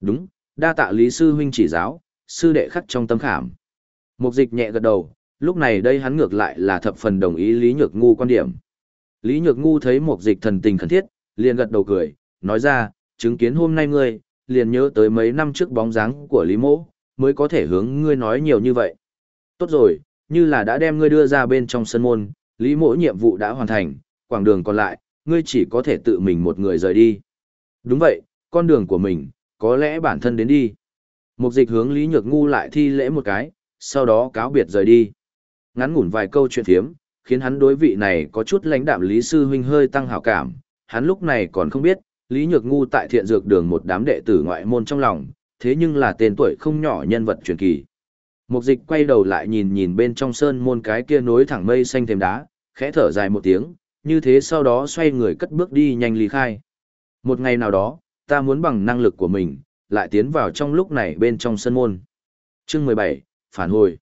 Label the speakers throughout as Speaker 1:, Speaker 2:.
Speaker 1: Đúng, đa tạ Lý Sư Huynh chỉ giáo, sư đệ khắc trong tâm khảm. Mục dịch nhẹ gật đầu, lúc này đây hắn ngược lại là thập phần đồng ý Lý Nhược Ngu quan điểm. Lý Nhược Ngu thấy mục dịch thần tình khẩn thiết, liền gật đầu cười, nói ra, chứng kiến hôm nay ngươi, liền nhớ tới mấy năm trước bóng dáng của Lý Mỗ, mới có thể hướng ngươi nói nhiều như vậy. Tốt rồi, như là đã đem ngươi đưa ra bên trong sân môn, Lý Mỗ nhiệm vụ đã hoàn thành, quảng đường còn lại, ngươi chỉ có thể tự mình một người rời đi. Đúng vậy, con đường của mình, có lẽ bản thân đến đi. Mục dịch hướng Lý Nhược Ngu lại thi lễ một cái, sau đó cáo biệt rời đi. Ngắn ngủn vài câu chuyện thiếm, khiến hắn đối vị này có chút lãnh đạm Lý Sư Huynh hơi tăng hảo cảm. Hắn lúc này còn không biết, Lý Nhược Ngu tại thiện dược đường một đám đệ tử ngoại môn trong lòng, thế nhưng là tên tuổi không nhỏ nhân vật truyền kỳ. Mục dịch quay đầu lại nhìn nhìn bên trong sơn môn cái kia nối thẳng mây xanh thêm đá, khẽ thở dài một tiếng, như thế sau đó xoay người cất bước đi nhanh ly khai. Một ngày nào đó, ta muốn bằng năng lực của mình, lại tiến vào trong lúc này bên trong sân môn. Chương 17, Phản hồi.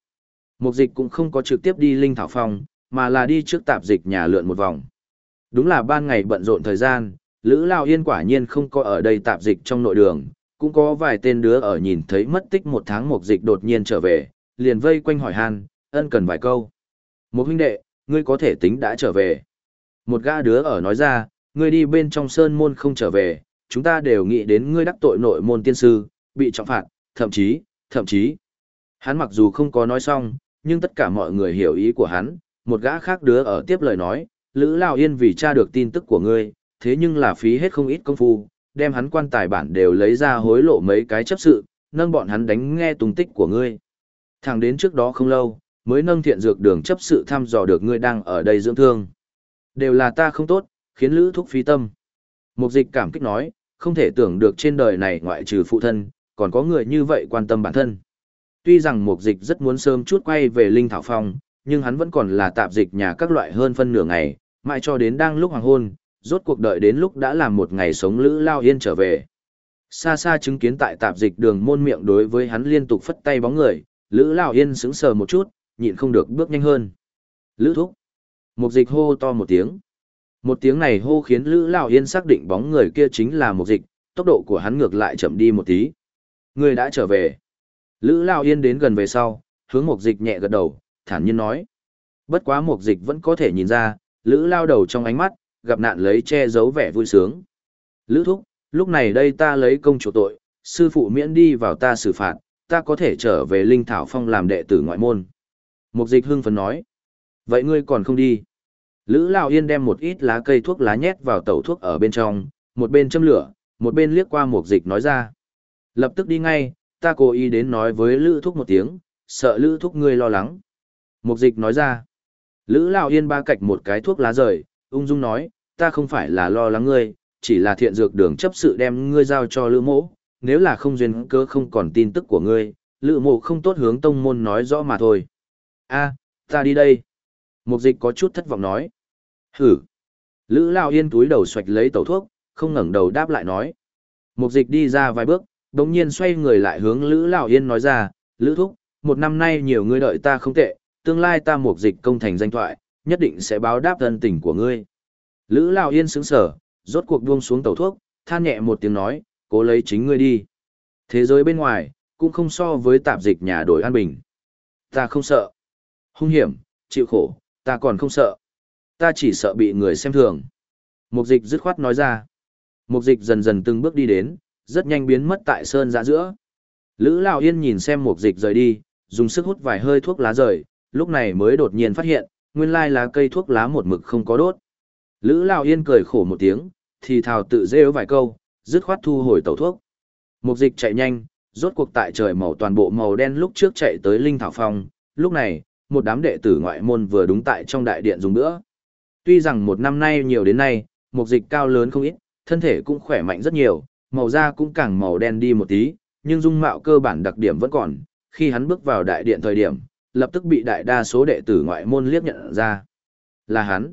Speaker 1: Mục dịch cũng không có trực tiếp đi Linh Thảo Phong, mà là đi trước tạp dịch nhà lượn một vòng. Đúng là ban ngày bận rộn thời gian, Lữ Lao Yên quả nhiên không có ở đây tạp dịch trong nội đường, cũng có vài tên đứa ở nhìn thấy mất tích một tháng mục dịch đột nhiên trở về, liền vây quanh hỏi han, ân cần vài câu. Một huynh đệ, ngươi có thể tính đã trở về. Một gã đứa ở nói ra, ngươi đi bên trong sơn môn không trở về, chúng ta đều nghĩ đến ngươi đắc tội nội môn tiên sư, bị trọng phạt, thậm chí, thậm chí. Hắn mặc dù không có nói xong, nhưng tất cả mọi người hiểu ý của hắn, một gã khác đứa ở tiếp lời nói, Lữ Lao Yên vì tra được tin tức của ngươi, thế nhưng là phí hết không ít công phu, đem hắn quan tài bản đều lấy ra hối lộ mấy cái chấp sự, nâng bọn hắn đánh nghe tung tích của ngươi. Thẳng đến trước đó không lâu, mới nâng thiện dược đường chấp sự thăm dò được ngươi đang ở đây dưỡng thương. Đều là ta không tốt, khiến Lữ Thúc phí tâm. Mục dịch cảm kích nói, không thể tưởng được trên đời này ngoại trừ phụ thân, còn có người như vậy quan tâm bản thân. Tuy rằng mục dịch rất muốn sớm chút quay về Linh Thảo Phong, nhưng hắn vẫn còn là tạp dịch nhà các loại hơn phân nửa ngày, mãi cho đến đang lúc hoàng hôn, rốt cuộc đợi đến lúc đã làm một ngày sống Lữ Lao Yên trở về. Xa xa chứng kiến tại tạp dịch đường môn miệng đối với hắn liên tục phất tay bóng người, Lữ Lao Yên sững sờ một chút, nhịn không được bước nhanh hơn. Lữ thúc. Mục dịch hô to một tiếng. Một tiếng này hô khiến Lữ Lão Yên xác định bóng người kia chính là một Dịch, tốc độ của hắn ngược lại chậm đi một tí. Người đã trở về. Lữ Lão Yên đến gần về sau, hướng một Dịch nhẹ gật đầu, thản nhiên nói. Bất quá một Dịch vẫn có thể nhìn ra, Lữ Lao đầu trong ánh mắt, gặp nạn lấy che giấu vẻ vui sướng. Lữ Thúc, lúc này đây ta lấy công chủ tội, sư phụ miễn đi vào ta xử phạt, ta có thể trở về Linh Thảo Phong làm đệ tử ngoại môn. Mục Dịch hưng phấn nói. Vậy ngươi còn không đi? Lữ Lão Yên đem một ít lá cây thuốc lá nhét vào tẩu thuốc ở bên trong, một bên châm lửa, một bên liếc qua một dịch nói ra. Lập tức đi ngay, ta cố ý đến nói với Lữ Thúc một tiếng, sợ Lữ Thúc ngươi lo lắng. Một dịch nói ra. Lữ Lão Yên ba cạch một cái thuốc lá rời, ung dung nói, ta không phải là lo lắng ngươi, chỉ là thiện dược đường chấp sự đem ngươi giao cho Lữ Mộ, nếu là không duyên cơ không còn tin tức của ngươi, Lữ Mộ không tốt hướng tông môn nói rõ mà thôi. A, ta đi đây. Mục dịch có chút thất vọng nói. Hử. Lữ Lao Yên túi đầu xoạch lấy tẩu thuốc, không ngẩng đầu đáp lại nói. Mục dịch đi ra vài bước, đồng nhiên xoay người lại hướng Lữ Lao Yên nói ra, Lữ Thúc, một năm nay nhiều người đợi ta không tệ, tương lai ta mục dịch công thành danh thoại, nhất định sẽ báo đáp thân tình của ngươi. Lữ Lao Yên sững sở, rốt cuộc buông xuống tẩu thuốc, than nhẹ một tiếng nói, cố lấy chính ngươi đi. Thế giới bên ngoài, cũng không so với tạp dịch nhà đổi an bình. Ta không sợ. Hung hiểm, chịu khổ, ta còn không sợ. Ta chỉ sợ bị người xem thường. Mục dịch dứt khoát nói ra. Mục dịch dần dần từng bước đi đến, rất nhanh biến mất tại sơn giã giữa. Lữ Lão Yên nhìn xem mục dịch rời đi, dùng sức hút vài hơi thuốc lá rời, lúc này mới đột nhiên phát hiện, nguyên lai lá cây thuốc lá một mực không có đốt. Lữ Lão Yên cười khổ một tiếng, thì thào tự rêu vài câu, dứt khoát thu hồi tẩu thuốc. Mục dịch chạy nhanh, rốt cuộc tại trời màu toàn bộ màu đen lúc trước chạy tới Linh Thảo Phong, lúc này, một đám đệ tử ngoại môn vừa đúng tại trong đại điện dùng nữa. Tuy rằng một năm nay nhiều đến nay, mục dịch cao lớn không ít, thân thể cũng khỏe mạnh rất nhiều, màu da cũng càng màu đen đi một tí, nhưng dung mạo cơ bản đặc điểm vẫn còn, khi hắn bước vào đại điện thời điểm, lập tức bị đại đa số đệ tử ngoại môn liếc nhận ra. Là hắn.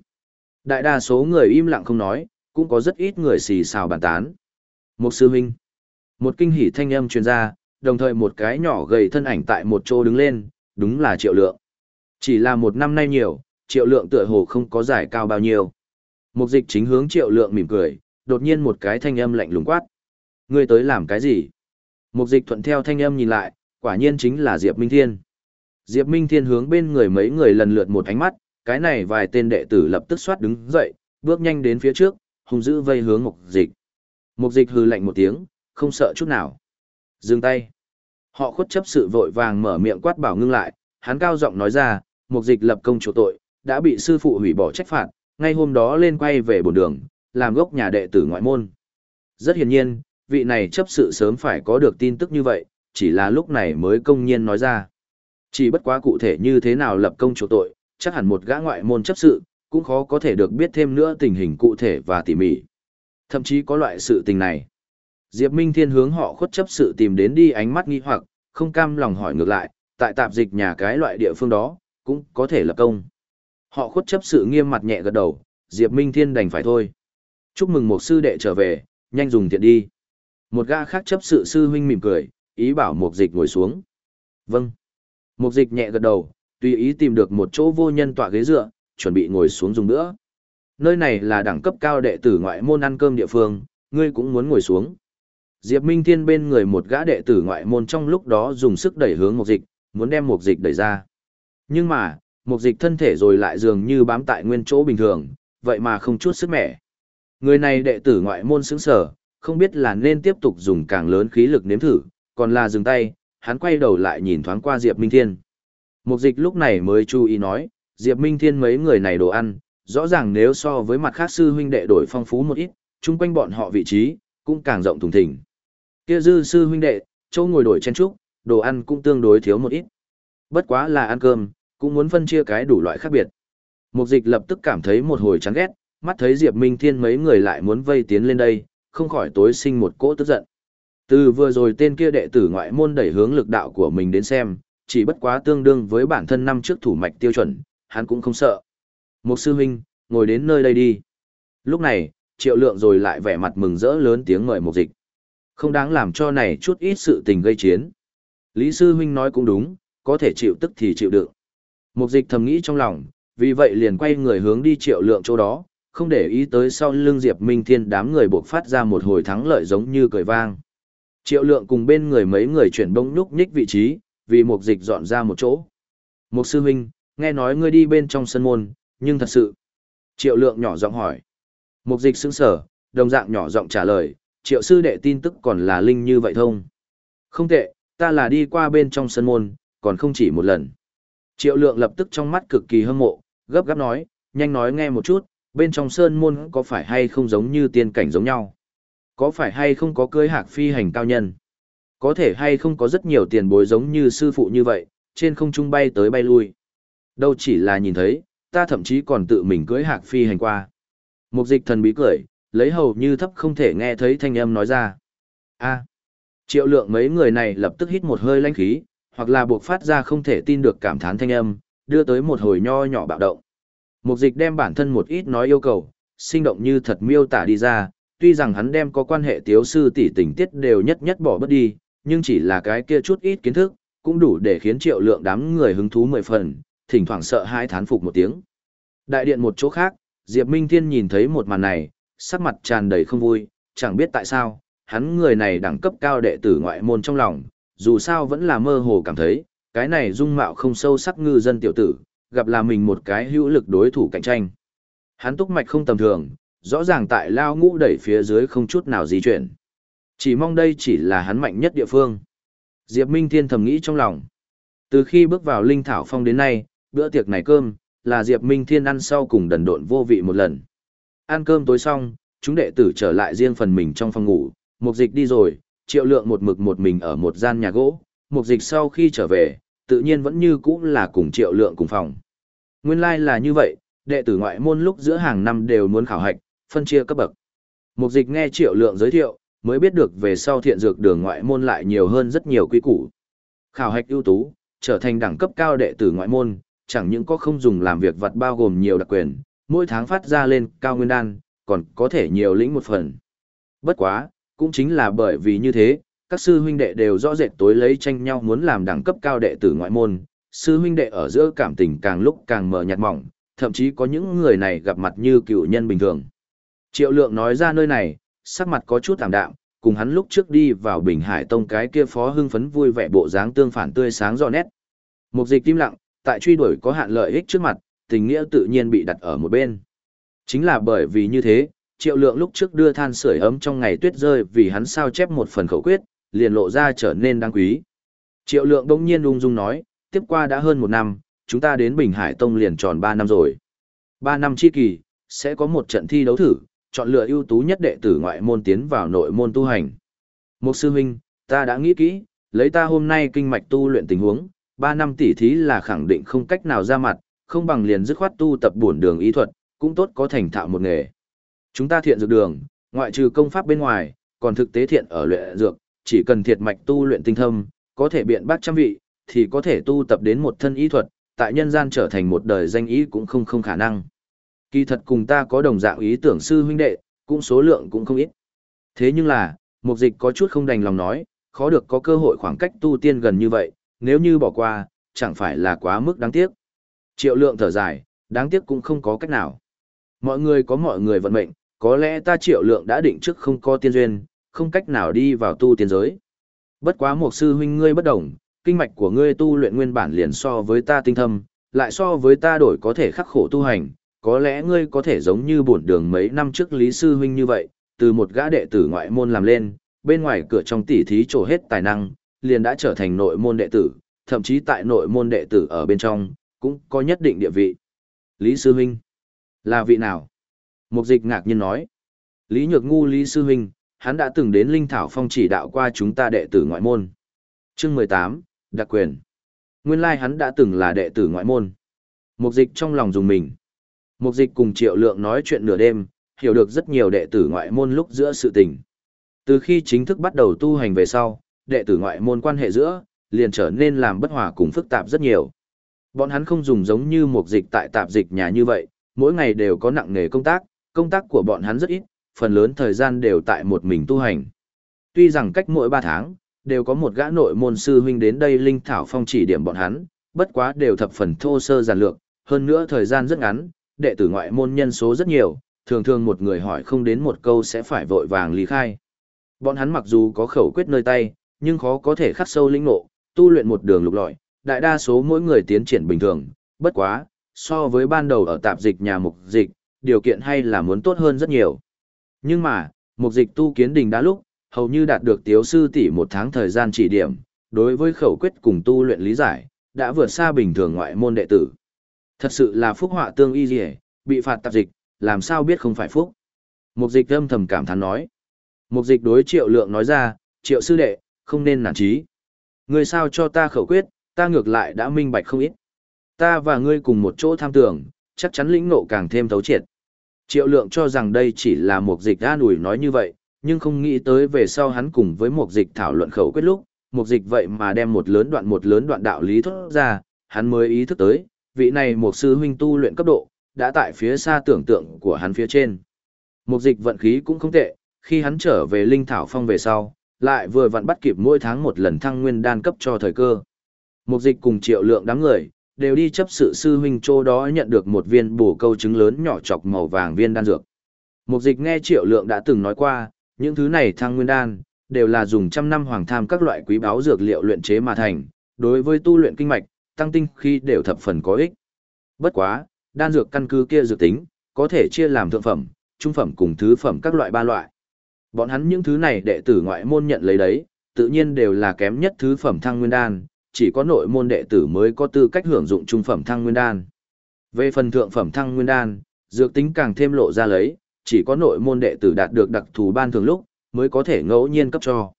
Speaker 1: Đại đa số người im lặng không nói, cũng có rất ít người xì xào bàn tán. Một sư huynh. Một kinh hỉ thanh âm truyền ra, đồng thời một cái nhỏ gầy thân ảnh tại một chỗ đứng lên, đúng là triệu lượng. Chỉ là một năm nay nhiều, triệu lượng tựa hồ không có giải cao bao nhiêu. Mục dịch chính hướng triệu lượng mỉm cười, đột nhiên một cái thanh âm lạnh lùng quát. Ngươi tới làm cái gì? Mục dịch thuận theo thanh âm nhìn lại, quả nhiên chính là Diệp Minh Thiên. Diệp Minh Thiên hướng bên người mấy người lần lượt một ánh mắt, cái này vài tên đệ tử lập tức xoát đứng dậy, bước nhanh đến phía trước, hung dữ vây hướng mục dịch. Mục dịch hừ lạnh một tiếng, không sợ chút nào. Dừng tay. Họ khuất chấp sự vội vàng mở miệng quát bảo ngưng lại, hắn cao giọng nói ra, mục dịch lập công chỗ tội, đã bị sư phụ hủy bỏ trách phạt, ngay hôm đó lên quay về bổn đường, làm gốc nhà đệ tử ngoại môn. Rất hiển nhiên, vị này chấp sự sớm phải có được tin tức như vậy, chỉ là lúc này mới công nhiên nói ra. Chỉ bất quá cụ thể như thế nào lập công chỗ tội, chắc hẳn một gã ngoại môn chấp sự, cũng khó có thể được biết thêm nữa tình hình cụ thể và tỉ mỉ. Thậm chí có loại sự tình này. Diệp Minh Thiên hướng họ khuất chấp sự tìm đến đi ánh mắt nghi hoặc, không cam lòng hỏi ngược lại, tại tạp dịch nhà cái loại địa phương đó, cũng có thể lập công. Họ khuất chấp sự nghiêm mặt nhẹ gật đầu, Diệp Minh Thiên đành phải thôi. Chúc mừng một sư đệ trở về, nhanh dùng tiện đi. Một gã khác chấp sự sư huynh mỉm cười, ý bảo một dịch ngồi xuống. Vâng. Một dịch nhẹ gật đầu, tùy ý tìm được một chỗ vô nhân tọa ghế dựa, chuẩn bị ngồi xuống dùng nữa. Nơi này là đẳng cấp cao đệ tử ngoại môn ăn cơm địa phương, ngươi cũng muốn ngồi xuống. Diệp Minh Thiên bên người một gã đệ tử ngoại môn trong lúc đó dùng sức đẩy hướng một dịch, muốn đem một dịch đẩy ra. Nhưng mà, một dịch thân thể rồi lại dường như bám tại nguyên chỗ bình thường, vậy mà không chút sức mẻ. Người này đệ tử ngoại môn sững sở, không biết là nên tiếp tục dùng càng lớn khí lực nếm thử, còn là dừng tay, hắn quay đầu lại nhìn thoáng qua Diệp Minh Thiên. Mục dịch lúc này mới chú ý nói, Diệp Minh Thiên mấy người này đồ ăn, rõ ràng nếu so với mặt khác sư huynh đệ đổi phong phú một ít, chung quanh bọn họ vị trí, cũng càng rộng thùng thình. Kia dư sư huynh đệ, châu ngồi đổi chen trúc, đồ ăn cũng tương đối thiếu một ít. Bất quá là ăn cơm, cũng muốn phân chia cái đủ loại khác biệt. Mục dịch lập tức cảm thấy một hồi chán ghét, mắt thấy Diệp Minh Thiên mấy người lại muốn vây tiến lên đây, không khỏi tối sinh một cỗ tức giận. Từ vừa rồi tên kia đệ tử ngoại môn đẩy hướng lực đạo của mình đến xem, chỉ bất quá tương đương với bản thân năm trước thủ mạch tiêu chuẩn, hắn cũng không sợ. Một sư huynh, ngồi đến nơi đây đi. Lúc này, triệu lượng rồi lại vẻ mặt mừng rỡ lớn tiếng mời một dịch. Không đáng làm cho này chút ít sự tình gây chiến. Lý sư huynh nói cũng đúng, có thể chịu tức thì chịu được. Mục dịch thầm nghĩ trong lòng, vì vậy liền quay người hướng đi triệu lượng chỗ đó, không để ý tới sau lưng Diệp Minh Thiên đám người buộc phát ra một hồi thắng lợi giống như cười vang. Triệu lượng cùng bên người mấy người chuyển bông nhúc nhích vị trí, vì Mục dịch dọn ra một chỗ. Mục sư huynh, nghe nói ngươi đi bên trong sân môn, nhưng thật sự. Triệu lượng nhỏ giọng hỏi. Mục dịch sững sở, đồng dạng nhỏ giọng trả lời, triệu sư đệ tin tức còn là linh như vậy thông. Không tệ, ta là đi qua bên trong sân môn, còn không chỉ một lần. Triệu lượng lập tức trong mắt cực kỳ hâm mộ, gấp gáp nói, nhanh nói nghe một chút, bên trong sơn môn có phải hay không giống như tiên cảnh giống nhau? Có phải hay không có cưới hạc phi hành cao nhân? Có thể hay không có rất nhiều tiền bối giống như sư phụ như vậy, trên không trung bay tới bay lui? Đâu chỉ là nhìn thấy, ta thậm chí còn tự mình cưới hạc phi hành qua. Mục dịch thần bí cười, lấy hầu như thấp không thể nghe thấy thanh âm nói ra. a triệu lượng mấy người này lập tức hít một hơi lanh khí, hoặc là buộc phát ra không thể tin được cảm thán thanh âm, đưa tới một hồi nho nhỏ bạo động. Mục dịch đem bản thân một ít nói yêu cầu, sinh động như thật miêu tả đi ra, tuy rằng hắn đem có quan hệ tiếu sư tỷ tình tiết đều nhất nhất bỏ bất đi, nhưng chỉ là cái kia chút ít kiến thức, cũng đủ để khiến triệu lượng đám người hứng thú mười phần, thỉnh thoảng sợ hai thán phục một tiếng. Đại điện một chỗ khác, Diệp Minh Thiên nhìn thấy một màn này, sắc mặt tràn đầy không vui, chẳng biết tại sao, hắn người này đẳng cấp cao đệ tử ngoại môn trong lòng, dù sao vẫn là mơ hồ cảm thấy, cái này dung mạo không sâu sắc ngư dân tiểu tử, gặp là mình một cái hữu lực đối thủ cạnh tranh. Hắn túc mạch không tầm thường, rõ ràng tại lao ngũ đẩy phía dưới không chút nào di chuyển. Chỉ mong đây chỉ là hắn mạnh nhất địa phương. Diệp Minh Thiên thầm nghĩ trong lòng. Từ khi bước vào Linh Thảo Phong đến nay, bữa tiệc này cơm, là Diệp Minh Thiên ăn sau cùng đần độn vô vị một lần. Ăn cơm tối xong, chúng đệ tử trở lại riêng phần mình trong phòng ngủ, mục dịch đi rồi, triệu lượng một mực một mình ở một gian nhà gỗ, mục dịch sau khi trở về, tự nhiên vẫn như cũ là cùng triệu lượng cùng phòng. Nguyên lai like là như vậy, đệ tử ngoại môn lúc giữa hàng năm đều muốn khảo hạch, phân chia cấp bậc. Mục dịch nghe triệu lượng giới thiệu, mới biết được về sau thiện dược đường ngoại môn lại nhiều hơn rất nhiều quy củ. Khảo hạch ưu tú, trở thành đẳng cấp cao đệ tử ngoại môn, chẳng những có không dùng làm việc vật bao gồm nhiều đặc quyền, mỗi tháng phát ra lên cao nguyên đan, còn có thể nhiều lĩnh một phần. Bất quá, cũng chính là bởi vì như thế, các sư huynh đệ đều rõ rệt tối lấy tranh nhau muốn làm đẳng cấp cao đệ tử ngoại môn, sư huynh đệ ở giữa cảm tình càng lúc càng mờ nhạt mỏng, thậm chí có những người này gặp mặt như cựu nhân bình thường. Triệu lượng nói ra nơi này, sắc mặt có chút tạm đạm, cùng hắn lúc trước đi vào Bình Hải Tông cái kia phó hưng phấn vui vẻ bộ dáng tương phản tươi sáng rõ nét. Mục dịch im lặng, tại truy đuổi có hạn lợi ích trước mặt, tình nghĩa tự nhiên bị đặt ở một bên. Chính là bởi vì như thế, triệu lượng lúc trước đưa than sưởi ấm trong ngày tuyết rơi vì hắn sao chép một phần khẩu quyết, liền lộ ra trở nên đáng quý. Triệu lượng đông nhiên ung dung nói, tiếp qua đã hơn một năm, chúng ta đến Bình Hải Tông liền tròn ba năm rồi. Ba năm chi kỳ, sẽ có một trận thi đấu thử, chọn lựa ưu tú nhất đệ tử ngoại môn tiến vào nội môn tu hành. Một sư huynh, ta đã nghĩ kỹ, lấy ta hôm nay kinh mạch tu luyện tình huống, ba năm tỷ thí là khẳng định không cách nào ra mặt, không bằng liền dứt khoát tu tập bổn đường y thuật, cũng tốt có thành thạo một nghề. Chúng ta thiện dược đường, ngoại trừ công pháp bên ngoài, còn thực tế thiện ở luyện dược, chỉ cần thiệt mạch tu luyện tinh thâm, có thể biện bác trăm vị, thì có thể tu tập đến một thân y thuật, tại nhân gian trở thành một đời danh ý cũng không không khả năng. Kỳ thật cùng ta có đồng dạng ý tưởng sư huynh đệ, cũng số lượng cũng không ít. Thế nhưng là, mục dịch có chút không đành lòng nói, khó được có cơ hội khoảng cách tu tiên gần như vậy, nếu như bỏ qua, chẳng phải là quá mức đáng tiếc. Triệu lượng thở dài, đáng tiếc cũng không có cách nào. Mọi người có mọi người vận mệnh, có lẽ ta triệu lượng đã định trước không có tiên duyên, không cách nào đi vào tu tiên giới. Bất quá một sư huynh ngươi bất đồng, kinh mạch của ngươi tu luyện nguyên bản liền so với ta tinh thâm, lại so với ta đổi có thể khắc khổ tu hành, có lẽ ngươi có thể giống như bổn đường mấy năm trước Lý Sư Huynh như vậy, từ một gã đệ tử ngoại môn làm lên, bên ngoài cửa trong tỉ thí trổ hết tài năng, liền đã trở thành nội môn đệ tử, thậm chí tại nội môn đệ tử ở bên trong, cũng có nhất định địa vị. Lý Sư Huynh, là vị nào? Mục dịch ngạc nhiên nói. Lý Nhược Ngu Lý Sư Huynh, hắn đã từng đến Linh Thảo Phong chỉ đạo qua chúng ta đệ tử ngoại môn. Chương 18, đặc quyền. Nguyên lai hắn đã từng là đệ tử ngoại môn. Mục dịch trong lòng dùng mình. Mục dịch cùng triệu lượng nói chuyện nửa đêm, hiểu được rất nhiều đệ tử ngoại môn lúc giữa sự tình. Từ khi chính thức bắt đầu tu hành về sau, đệ tử ngoại môn quan hệ giữa, liền trở nên làm bất hòa cùng phức tạp rất nhiều. Bọn hắn không dùng giống như mục dịch tại tạp dịch nhà như vậy, mỗi ngày đều có nặng nghề công tác, công tác của bọn hắn rất ít, phần lớn thời gian đều tại một mình tu hành. Tuy rằng cách mỗi 3 tháng, đều có một gã nội môn sư huynh đến đây linh thảo phong chỉ điểm bọn hắn, bất quá đều thập phần thô sơ giản lược, hơn nữa thời gian rất ngắn, đệ tử ngoại môn nhân số rất nhiều, thường thường một người hỏi không đến một câu sẽ phải vội vàng lý khai. Bọn hắn mặc dù có khẩu quyết nơi tay, nhưng khó có thể khắc sâu linh ngộ, tu luyện một đường lục lọi, đại đa số mỗi người tiến triển bình thường, bất quá, so với ban đầu ở tạp dịch nhà mục dịch, điều kiện hay là muốn tốt hơn rất nhiều. Nhưng mà, mục dịch tu kiến đình đã lúc, hầu như đạt được tiếu sư tỷ một tháng thời gian chỉ điểm, đối với khẩu quyết cùng tu luyện lý giải, đã vượt xa bình thường ngoại môn đệ tử. Thật sự là phúc họa tương y dì bị phạt tạp dịch, làm sao biết không phải phúc. Mục dịch âm thầm cảm thán nói. Mục dịch đối triệu lượng nói ra, triệu sư đệ, không nên nản trí. Ngươi sao cho ta khẩu quyết, ta ngược lại đã minh bạch không ít. Ta và ngươi cùng một chỗ tham tưởng, chắc chắn lĩnh ngộ càng thêm thấu triệt. Triệu lượng cho rằng đây chỉ là một dịch an ủi nói như vậy, nhưng không nghĩ tới về sau hắn cùng với một dịch thảo luận khẩu quyết lúc, một dịch vậy mà đem một lớn đoạn một lớn đoạn đạo lý thốt ra, hắn mới ý thức tới, vị này một sư huynh tu luyện cấp độ, đã tại phía xa tưởng tượng của hắn phía trên. Một dịch vận khí cũng không tệ, khi hắn trở về Linh Thảo Phong về sau, lại vừa vặn bắt kịp mỗi tháng một lần thăng nguyên đan cấp cho thời cơ. Một dịch cùng triệu lượng đám người, đều đi chấp sự sư huynh chỗ đó nhận được một viên bổ câu trứng lớn nhỏ chọc màu vàng viên đan dược. Một dịch nghe triệu lượng đã từng nói qua, những thứ này thăng nguyên đan, đều là dùng trăm năm hoàng tham các loại quý báu dược liệu luyện chế mà thành, đối với tu luyện kinh mạch, tăng tinh khi đều thập phần có ích. Bất quá, đan dược căn cứ kia dược tính, có thể chia làm thượng phẩm, trung phẩm cùng thứ phẩm các loại ba loại. Bọn hắn những thứ này đệ tử ngoại môn nhận lấy đấy, tự nhiên đều là kém nhất thứ phẩm thăng nguyên đan, chỉ có nội môn đệ tử mới có tư cách hưởng dụng trung phẩm thăng nguyên đan. Về phần thượng phẩm thăng nguyên đan, dược tính càng thêm lộ ra lấy, chỉ có nội môn đệ tử đạt được đặc thù ban thường lúc, mới có thể ngẫu nhiên cấp cho.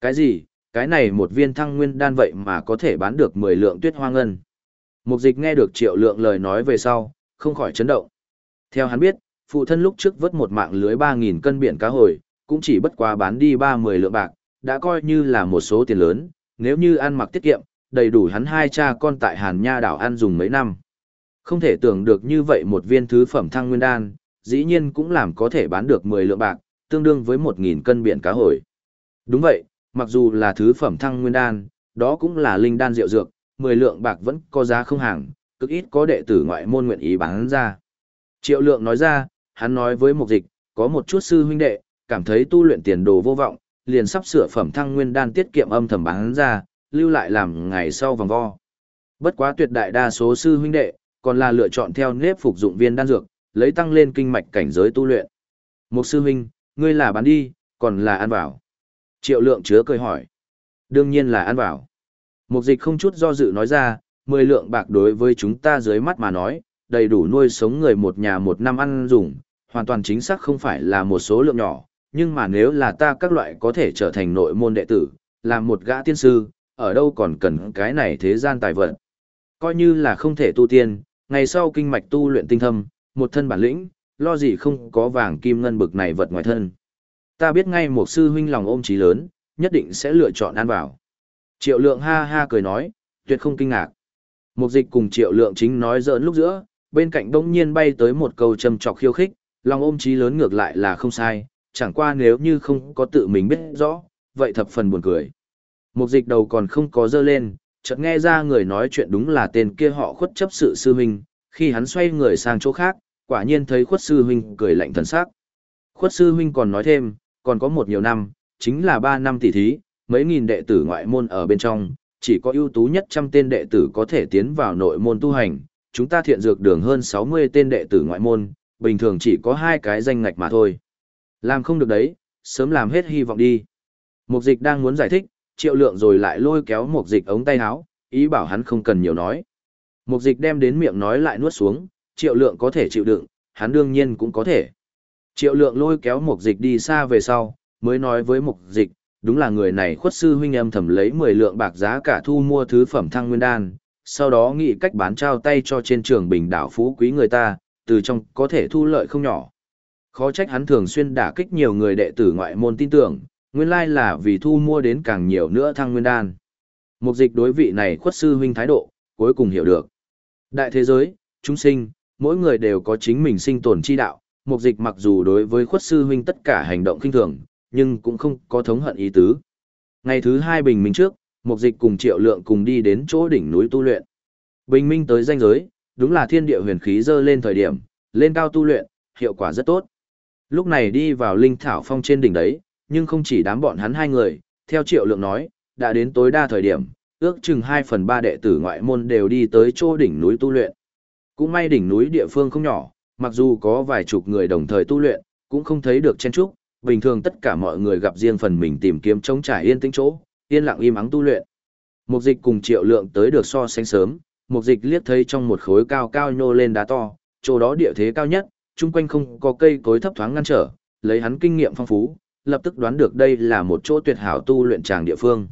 Speaker 1: Cái gì? Cái này một viên thăng nguyên đan vậy mà có thể bán được 10 lượng tuyết hoa ngân. Mục dịch nghe được triệu lượng lời nói về sau, không khỏi chấn động. Theo hắn biết, phụ thân lúc trước vớt một mạng lưới 3.000 cân biển cá hồi, cũng chỉ bất quá bán đi 30 lượng bạc, đã coi như là một số tiền lớn, nếu như ăn mặc tiết kiệm, đầy đủ hắn hai cha con tại Hàn Nha đảo ăn dùng mấy năm. Không thể tưởng được như vậy một viên thứ phẩm thăng nguyên đan, dĩ nhiên cũng làm có thể bán được 10 lượng bạc, tương đương với 1.000 cân biển cá hồi. Đúng vậy, mặc dù là thứ phẩm thăng nguyên đan, đó cũng là linh đan rượu dược, 10 lượng bạc vẫn có giá không hàng, cực ít có đệ tử ngoại môn nguyện ý bán ra. Triệu lượng nói ra, hắn nói với một dịch, có một chút sư huynh đệ, cảm thấy tu luyện tiền đồ vô vọng, liền sắp sửa phẩm thăng nguyên đan tiết kiệm âm thầm bán ra, lưu lại làm ngày sau vòng vo. Bất quá tuyệt đại đa số sư huynh đệ, còn là lựa chọn theo nếp phục dụng viên đan dược, lấy tăng lên kinh mạch cảnh giới tu luyện. Một sư huynh, ngươi là bán đi, còn là ăn vào. Triệu lượng chứa cười hỏi. Đương nhiên là ăn vào. Mục dịch không chút do dự nói ra, 10 lượng bạc đối với chúng ta dưới mắt mà nói, đầy đủ nuôi sống người một nhà một năm ăn dùng, hoàn toàn chính xác không phải là một số lượng nhỏ, nhưng mà nếu là ta các loại có thể trở thành nội môn đệ tử, làm một gã tiên sư, ở đâu còn cần cái này thế gian tài vật, Coi như là không thể tu tiên, ngày sau kinh mạch tu luyện tinh thâm, một thân bản lĩnh, lo gì không có vàng kim ngân bực này vật ngoài thân. Ta biết ngay một sư huynh lòng ôm trí lớn, nhất định sẽ lựa chọn ăn vào. Triệu lượng ha ha cười nói, tuyệt không kinh ngạc. Một dịch cùng triệu lượng chính nói giỡn lúc giữa, bên cạnh đông nhiên bay tới một câu châm trọc khiêu khích, lòng ôm trí lớn ngược lại là không sai, chẳng qua nếu như không có tự mình biết rõ, vậy thập phần buồn cười. Mục dịch đầu còn không có dơ lên, chợt nghe ra người nói chuyện đúng là tên kia họ khuất chấp sự sư huynh, khi hắn xoay người sang chỗ khác, quả nhiên thấy khuất sư huynh cười lạnh thần sắc. Khuất sư huynh còn nói thêm, còn có một nhiều năm, chính là ba năm tỷ thí, mấy nghìn đệ tử ngoại môn ở bên trong, chỉ có ưu tú nhất trăm tên đệ tử có thể tiến vào nội môn tu hành, chúng ta thiện dược đường hơn 60 tên đệ tử ngoại môn, bình thường chỉ có hai cái danh ngạch mà thôi. Làm không được đấy, sớm làm hết hy vọng đi. Mục dịch đang muốn giải thích, triệu lượng rồi lại lôi kéo một dịch ống tay áo, ý bảo hắn không cần nhiều nói. Một dịch đem đến miệng nói lại nuốt xuống, triệu lượng có thể chịu đựng, hắn đương nhiên cũng có thể. Triệu lượng lôi kéo một dịch đi xa về sau, mới nói với một dịch, đúng là người này khuất sư huynh âm thầm lấy 10 lượng bạc giá cả thu mua thứ phẩm thăng nguyên đan, sau đó nghĩ cách bán trao tay cho trên trường bình đảo phú quý người ta, từ trong có thể thu lợi không nhỏ. Khó trách hắn thường xuyên đả kích nhiều người đệ tử ngoại môn tin tưởng, nguyên lai là vì thu mua đến càng nhiều nữa thăng nguyên đan. Mục dịch đối vị này khuất sư huynh thái độ, cuối cùng hiểu được. Đại thế giới, chúng sinh, mỗi người đều có chính mình sinh tồn chi đạo, mục dịch mặc dù đối với khuất sư huynh tất cả hành động kinh thường, nhưng cũng không có thống hận ý tứ. Ngày thứ hai bình minh trước, mục dịch cùng triệu lượng cùng đi đến chỗ đỉnh núi tu luyện. Bình minh tới danh giới, đúng là thiên địa huyền khí dơ lên thời điểm, lên cao tu luyện, hiệu quả rất tốt. Lúc này đi vào linh thảo phong trên đỉnh đấy, nhưng không chỉ đám bọn hắn hai người, theo triệu lượng nói, đã đến tối đa thời điểm, ước chừng 2 phần 3 đệ tử ngoại môn đều đi tới chỗ đỉnh núi tu luyện. Cũng may đỉnh núi địa phương không nhỏ, mặc dù có vài chục người đồng thời tu luyện, cũng không thấy được chen trúc, bình thường tất cả mọi người gặp riêng phần mình tìm kiếm trống trải yên tĩnh chỗ, yên lặng im ắng tu luyện. Mục dịch cùng triệu lượng tới được so sánh sớm, mục dịch liếc thấy trong một khối cao cao nhô lên đá to, chỗ đó địa thế cao nhất, chung quanh không có cây cối thấp thoáng ngăn trở, lấy hắn kinh nghiệm phong phú, lập tức đoán được đây là một chỗ tuyệt hảo tu luyện tràng địa phương.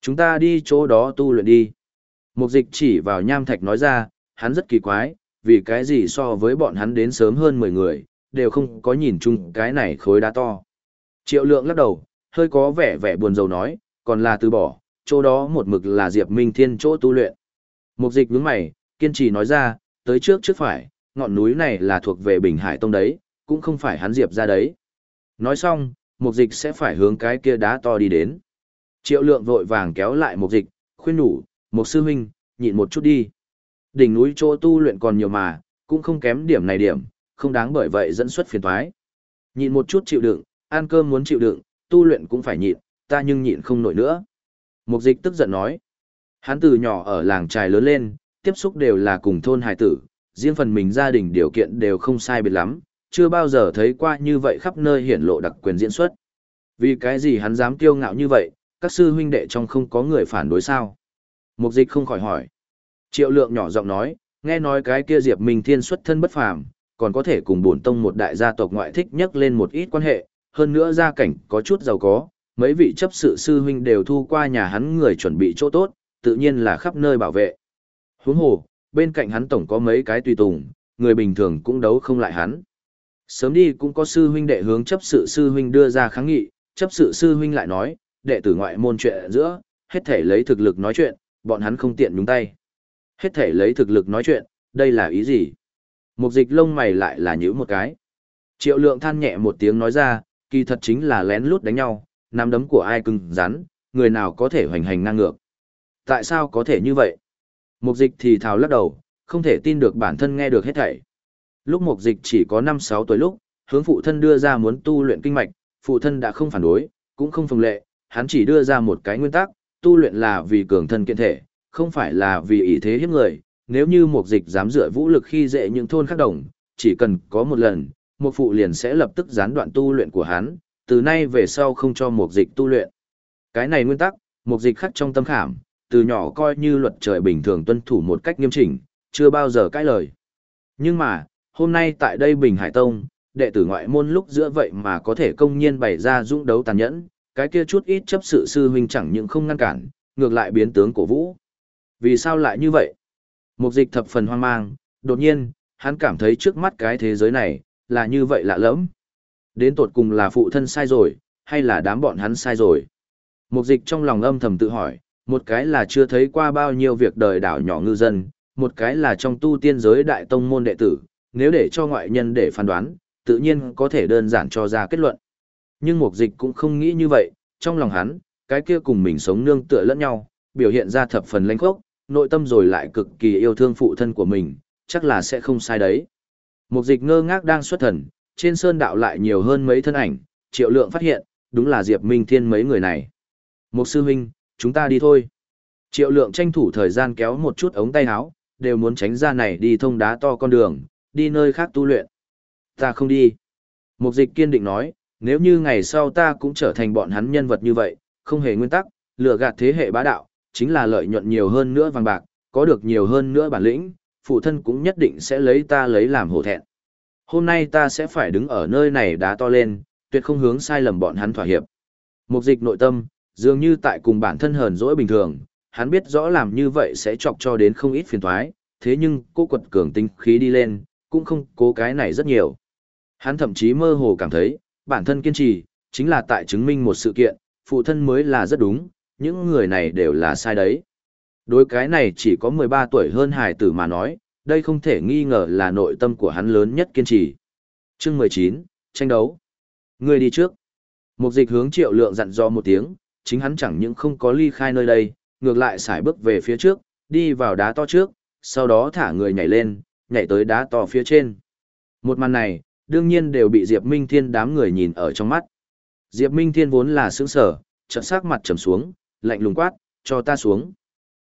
Speaker 1: Chúng ta đi chỗ đó tu luyện đi. Mục dịch chỉ vào nham thạch nói ra, hắn rất kỳ quái, vì cái gì so với bọn hắn đến sớm hơn 10 người, đều không có nhìn chung cái này khối đá to. Triệu lượng lắc đầu, hơi có vẻ vẻ buồn rầu nói, còn là từ bỏ, chỗ đó một mực là Diệp Minh Thiên chỗ tu luyện. Mục dịch nhướng mày, kiên trì nói ra, tới trước trước phải, ngọn núi này là thuộc về Bình Hải Tông đấy, cũng không phải hắn Diệp ra đấy. Nói xong, mục dịch sẽ phải hướng cái kia đá to đi đến. Triệu lượng vội vàng kéo lại mục dịch, khuyên nhủ, một sư huynh, nhịn một chút đi. Đỉnh núi chỗ tu luyện còn nhiều mà, cũng không kém điểm này điểm, không đáng bởi vậy dẫn xuất phiền toái. Nhịn một chút chịu đựng, ăn cơm muốn chịu đựng, tu luyện cũng phải nhịn, ta nhưng nhịn không nổi nữa. Mục dịch tức giận nói. Hắn từ nhỏ ở làng trài lớn lên, tiếp xúc đều là cùng thôn hải tử, riêng phần mình gia đình điều kiện đều không sai biệt lắm, chưa bao giờ thấy qua như vậy khắp nơi hiển lộ đặc quyền diễn xuất. Vì cái gì hắn dám kiêu ngạo như vậy, các sư huynh đệ trong không có người phản đối sao? Mục dịch không khỏi hỏi. Triệu lượng nhỏ giọng nói, nghe nói cái kia Diệp Minh Thiên xuất thân bất phàm, còn có thể cùng bổn tông một đại gia tộc ngoại thích nhất lên một ít quan hệ, hơn nữa gia cảnh có chút giàu có, mấy vị chấp sự sư huynh đều thu qua nhà hắn người chuẩn bị chỗ tốt, tự nhiên là khắp nơi bảo vệ. Huống hồ, bên cạnh hắn tổng có mấy cái tùy tùng, người bình thường cũng đấu không lại hắn. Sớm đi cũng có sư huynh đệ hướng chấp sự sư huynh đưa ra kháng nghị, chấp sự sư huynh lại nói, đệ tử ngoại môn chuyện giữa, hết thể lấy thực lực nói chuyện, bọn hắn không tiện nhúng tay. Hết thể lấy thực lực nói chuyện, đây là ý gì? Mục dịch lông mày lại là nhữ một cái. Triệu lượng than nhẹ một tiếng nói ra, kỳ thật chính là lén lút đánh nhau, nắm đấm của ai cứng rắn, người nào có thể hoành hành ngang ngược. Tại sao có thể như vậy? Mục dịch thì thào lắc đầu, không thể tin được bản thân nghe được hết thảy. Lúc mục dịch chỉ có 5-6 tuổi lúc, hướng phụ thân đưa ra muốn tu luyện kinh mạch, phụ thân đã không phản đối, cũng không phòng lệ, hắn chỉ đưa ra một cái nguyên tắc, tu luyện là vì cường thân kiện thể, không phải là vì ý thế hiếp người, nếu như mục dịch dám dựa vũ lực khi dễ những thôn khác đồng, chỉ cần có một lần, một phụ liền sẽ lập tức gián đoạn tu luyện của hắn, từ nay về sau không cho mục dịch tu luyện. Cái này nguyên tắc, mục dịch khắc trong tâm khảm, từ nhỏ coi như luật trời bình thường tuân thủ một cách nghiêm chỉnh, chưa bao giờ cãi lời. Nhưng mà, hôm nay tại đây Bình Hải Tông, đệ tử ngoại môn lúc giữa vậy mà có thể công nhiên bày ra dũng đấu tàn nhẫn, cái kia chút ít chấp sự sư huynh chẳng những không ngăn cản, ngược lại biến tướng cổ vũ. Vì sao lại như vậy? Mục dịch thập phần hoang mang, đột nhiên, hắn cảm thấy trước mắt cái thế giới này, là như vậy lạ lẫm. Đến tột cùng là phụ thân sai rồi, hay là đám bọn hắn sai rồi? Mục dịch trong lòng âm thầm tự hỏi, một cái là chưa thấy qua bao nhiêu việc đời đảo nhỏ ngư dân, một cái là trong tu tiên giới đại tông môn đệ tử, nếu để cho ngoại nhân để phán đoán, tự nhiên có thể đơn giản cho ra kết luận. Nhưng mục dịch cũng không nghĩ như vậy, trong lòng hắn, cái kia cùng mình sống nương tựa lẫn nhau, biểu hiện ra thập phần lãnh khốc, nội tâm rồi lại cực kỳ yêu thương phụ thân của mình, chắc là sẽ không sai đấy. Mục dịch ngơ ngác đang xuất thần, trên sơn đạo lại nhiều hơn mấy thân ảnh, triệu lượng phát hiện, đúng là Diệp Minh Thiên mấy người này. Mục sư huynh, chúng ta đi thôi. Triệu lượng tranh thủ thời gian kéo một chút ống tay áo, đều muốn tránh ra này đi thông đá to con đường, đi nơi khác tu luyện. Ta không đi. Mục dịch kiên định nói, nếu như ngày sau ta cũng trở thành bọn hắn nhân vật như vậy, không hề nguyên tắc, lừa gạt thế hệ bá đạo, chính là lợi nhuận nhiều hơn nữa vàng bạc, có được nhiều hơn nữa bản lĩnh, phụ thân cũng nhất định sẽ lấy ta lấy làm hổ thẹn. Hôm nay ta sẽ phải đứng ở nơi này đá to lên, tuyệt không hướng sai lầm bọn hắn thỏa hiệp. Mục dịch nội tâm, dường như tại cùng bản thân hờn dỗi bình thường, hắn biết rõ làm như vậy sẽ chọc cho đến không ít phiền toái, thế nhưng cô quật cường tinh khí đi lên, cũng không cố cái này rất nhiều. Hắn thậm chí mơ hồ cảm thấy, bản thân kiên trì, chính là tại chứng minh một sự kiện, phụ thân mới là rất đúng, những người này đều là sai đấy. Đối cái này chỉ có 13 tuổi hơn hài tử mà nói, đây không thể nghi ngờ là nội tâm của hắn lớn nhất kiên trì. Chương 19, tranh đấu. Người đi trước. Một dịch hướng triệu lượng dặn dò một tiếng, chính hắn chẳng những không có ly khai nơi đây, ngược lại xài bước về phía trước, đi vào đá to trước, sau đó thả người nhảy lên, nhảy tới đá to phía trên. Một màn này, đương nhiên đều bị Diệp Minh Thiên đám người nhìn ở trong mắt. Diệp Minh Thiên vốn là sướng sở, chợt sắc mặt trầm xuống, lạnh lùng quát, cho ta xuống.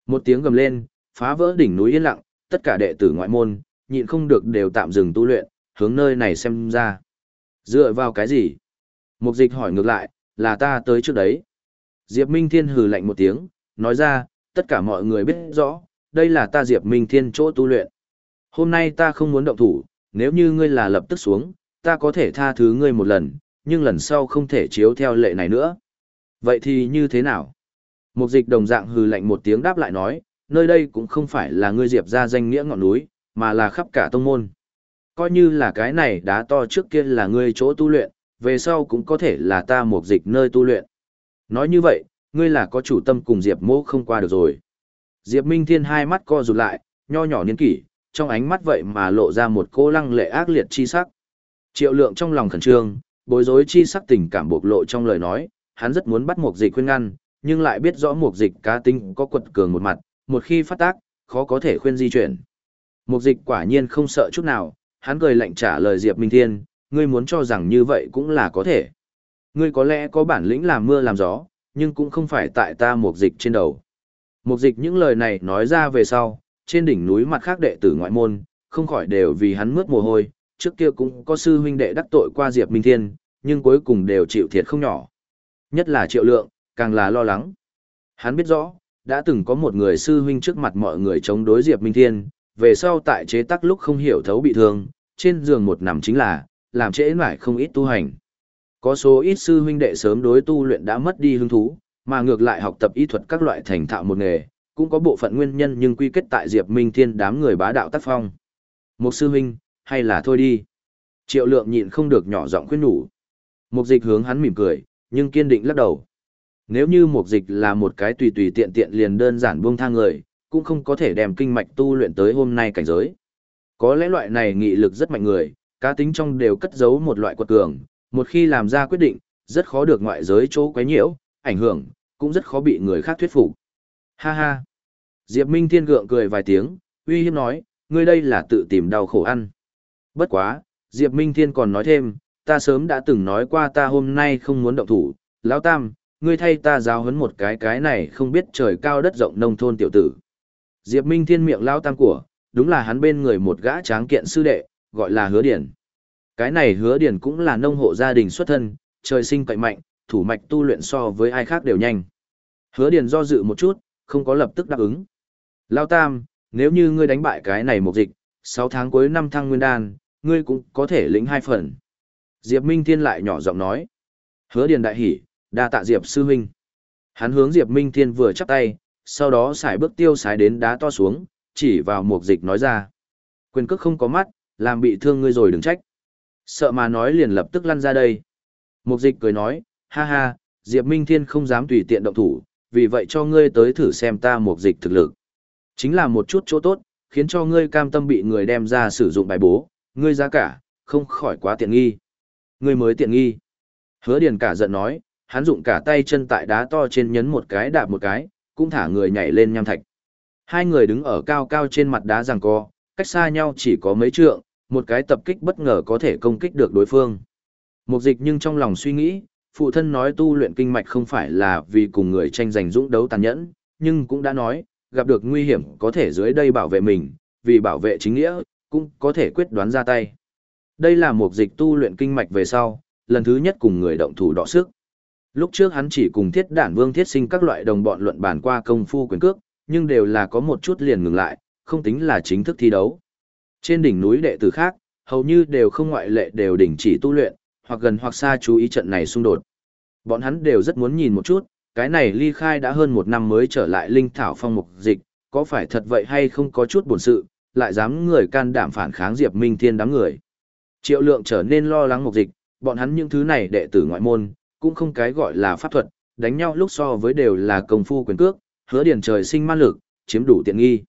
Speaker 1: Một tiếng gầm lên, phá vỡ đỉnh núi yên lặng, tất cả đệ tử ngoại môn, nhịn không được đều tạm dừng tu luyện, hướng nơi này xem ra. Dựa vào cái gì? Mục dịch hỏi ngược lại, là ta tới trước đấy. Diệp Minh Thiên hừ lạnh một tiếng, nói ra, tất cả mọi người biết rõ, đây là ta Diệp Minh Thiên chỗ tu luyện. Hôm nay ta không muốn động thủ, nếu như ngươi là lập tức xuống, ta có thể tha thứ ngươi một lần, nhưng lần sau không thể chiếu theo lệ này nữa. Vậy thì như thế nào? Mục dịch đồng dạng hừ lạnh một tiếng đáp lại nói, nơi đây cũng không phải là ngươi diệp ra danh nghĩa ngọn núi, mà là khắp cả tông môn. Coi như là cái này đá to trước kia là ngươi chỗ tu luyện, về sau cũng có thể là ta mục dịch nơi tu luyện. Nói như vậy, ngươi là có chủ tâm cùng diệp mô không qua được rồi. Diệp Minh Thiên hai mắt co rụt lại, nho nhỏ niên kỷ, trong ánh mắt vậy mà lộ ra một cô lăng lệ ác liệt chi sắc. Triệu lượng trong lòng khẩn trương, bối rối chi sắc tình cảm bộc lộ trong lời nói, hắn rất muốn bắt mục dịch khuyên ngăn, nhưng lại biết rõ mục dịch cá tinh có quật cường một mặt, một khi phát tác, khó có thể khuyên di chuyển. Mục dịch quả nhiên không sợ chút nào, hắn cười lạnh trả lời Diệp Minh Thiên, ngươi muốn cho rằng như vậy cũng là có thể. Ngươi có lẽ có bản lĩnh làm mưa làm gió, nhưng cũng không phải tại ta mục dịch trên đầu. Mục dịch những lời này nói ra về sau, trên đỉnh núi mặt khác đệ tử ngoại môn, không khỏi đều vì hắn mướt mồ hôi, trước kia cũng có sư huynh đệ đắc tội qua Diệp Minh Thiên, nhưng cuối cùng đều chịu thiệt không nhỏ. Nhất là triệu lượng, càng là lo lắng. Hắn biết rõ, đã từng có một người sư huynh trước mặt mọi người chống đối Diệp Minh Thiên, về sau tại chế tắc lúc không hiểu thấu bị thương, trên giường một nằm chính là, làm trễ mãi không ít tu hành. Có số ít sư huynh đệ sớm đối tu luyện đã mất đi hứng thú, mà ngược lại học tập y thuật các loại thành thạo một nghề, cũng có bộ phận nguyên nhân nhưng quy kết tại Diệp Minh Thiên đám người bá đạo tác phong. Một sư huynh, hay là thôi đi. Triệu lượng nhịn không được nhỏ giọng khuyên nhủ. Mục dịch hướng hắn mỉm cười, nhưng kiên định lắc đầu. Nếu như mục dịch là một cái tùy tùy tiện tiện liền đơn giản buông thang người, cũng không có thể đem kinh mạch tu luyện tới hôm nay cảnh giới. Có lẽ loại này nghị lực rất mạnh người, cá tính trong đều cất giấu một loại quật cường, một khi làm ra quyết định, rất khó được ngoại giới chỗ quấy nhiễu, ảnh hưởng, cũng rất khó bị người khác thuyết phục. Ha ha. Diệp Minh Thiên gượng cười vài tiếng, uy hiếp nói, ngươi đây là tự tìm đau khổ ăn. Bất quá, Diệp Minh Thiên còn nói thêm, ta sớm đã từng nói qua ta hôm nay không muốn động thủ, Lão Tam, ngươi thay ta giáo huấn một cái cái này không biết trời cao đất rộng nông thôn tiểu tử. Diệp Minh Thiên miệng Lão Tam của, đúng là hắn bên người một gã tráng kiện sư đệ, gọi là Hứa Điển. Cái này Hứa Điển cũng là nông hộ gia đình xuất thân, trời sinh cậy mạnh, thủ mạch tu luyện so với ai khác đều nhanh. Hứa Điển do dự một chút, không có lập tức đáp ứng. Lão Tam, nếu như ngươi đánh bại cái này một dịch, 6 tháng cuối năm thăng nguyên đan, ngươi cũng có thể lĩnh hai phần. Diệp Minh Thiên lại nhỏ giọng nói. Hứa Điền đại hỉ, đa tạ Diệp sư huynh. Hắn hướng Diệp Minh Thiên vừa chắp tay, sau đó xài bước tiêu xài đến đá to xuống, chỉ vào một dịch nói ra. Quyền cước không có mắt, làm bị thương ngươi rồi đừng trách. Sợ mà nói liền lập tức lăn ra đây. Mục dịch cười nói, ha ha, Diệp Minh Thiên không dám tùy tiện động thủ, vì vậy cho ngươi tới thử xem ta mục dịch thực lực. Chính là một chút chỗ tốt, khiến cho ngươi cam tâm bị người đem ra sử dụng bài bố, ngươi giá cả, không khỏi quá tiện nghi. Ngươi mới tiện nghi. Hứa Điền cả giận nói, hắn dụng cả tay chân tại đá to trên nhấn một cái đạp một cái, cũng thả người nhảy lên nham thạch. Hai người đứng ở cao cao trên mặt đá giằng co, cách xa nhau chỉ có mấy trượng, một cái tập kích bất ngờ có thể công kích được đối phương. Mục dịch nhưng trong lòng suy nghĩ, phụ thân nói tu luyện kinh mạch không phải là vì cùng người tranh giành dũng đấu tàn nhẫn, nhưng cũng đã nói, gặp được nguy hiểm có thể dưới đây bảo vệ mình, vì bảo vệ chính nghĩa, cũng có thể quyết đoán ra tay. Đây là một dịch tu luyện kinh mạch về sau, lần thứ nhất cùng người động thủ đọ sức. Lúc trước hắn chỉ cùng thiết đản vương thiết sinh các loại đồng bọn luận bàn qua công phu quyền cước, nhưng đều là có một chút liền ngừng lại, không tính là chính thức thi đấu. Trên đỉnh núi đệ tử khác, hầu như đều không ngoại lệ đều đình chỉ tu luyện, hoặc gần hoặc xa chú ý trận này xung đột. Bọn hắn đều rất muốn nhìn một chút, cái này ly khai đã hơn một năm mới trở lại linh thảo phong mục dịch, có phải thật vậy hay không có chút buồn sự, lại dám người can đảm phản kháng Diệp Minh Thiên đám người. Triệu lượng trở nên lo lắng mục dịch, bọn hắn những thứ này đệ tử ngoại môn, cũng không cái gọi là pháp thuật, đánh nhau lúc so với đều là công phu quyền cước, hứa điển trời sinh ma lực, chiếm đủ tiện nghi.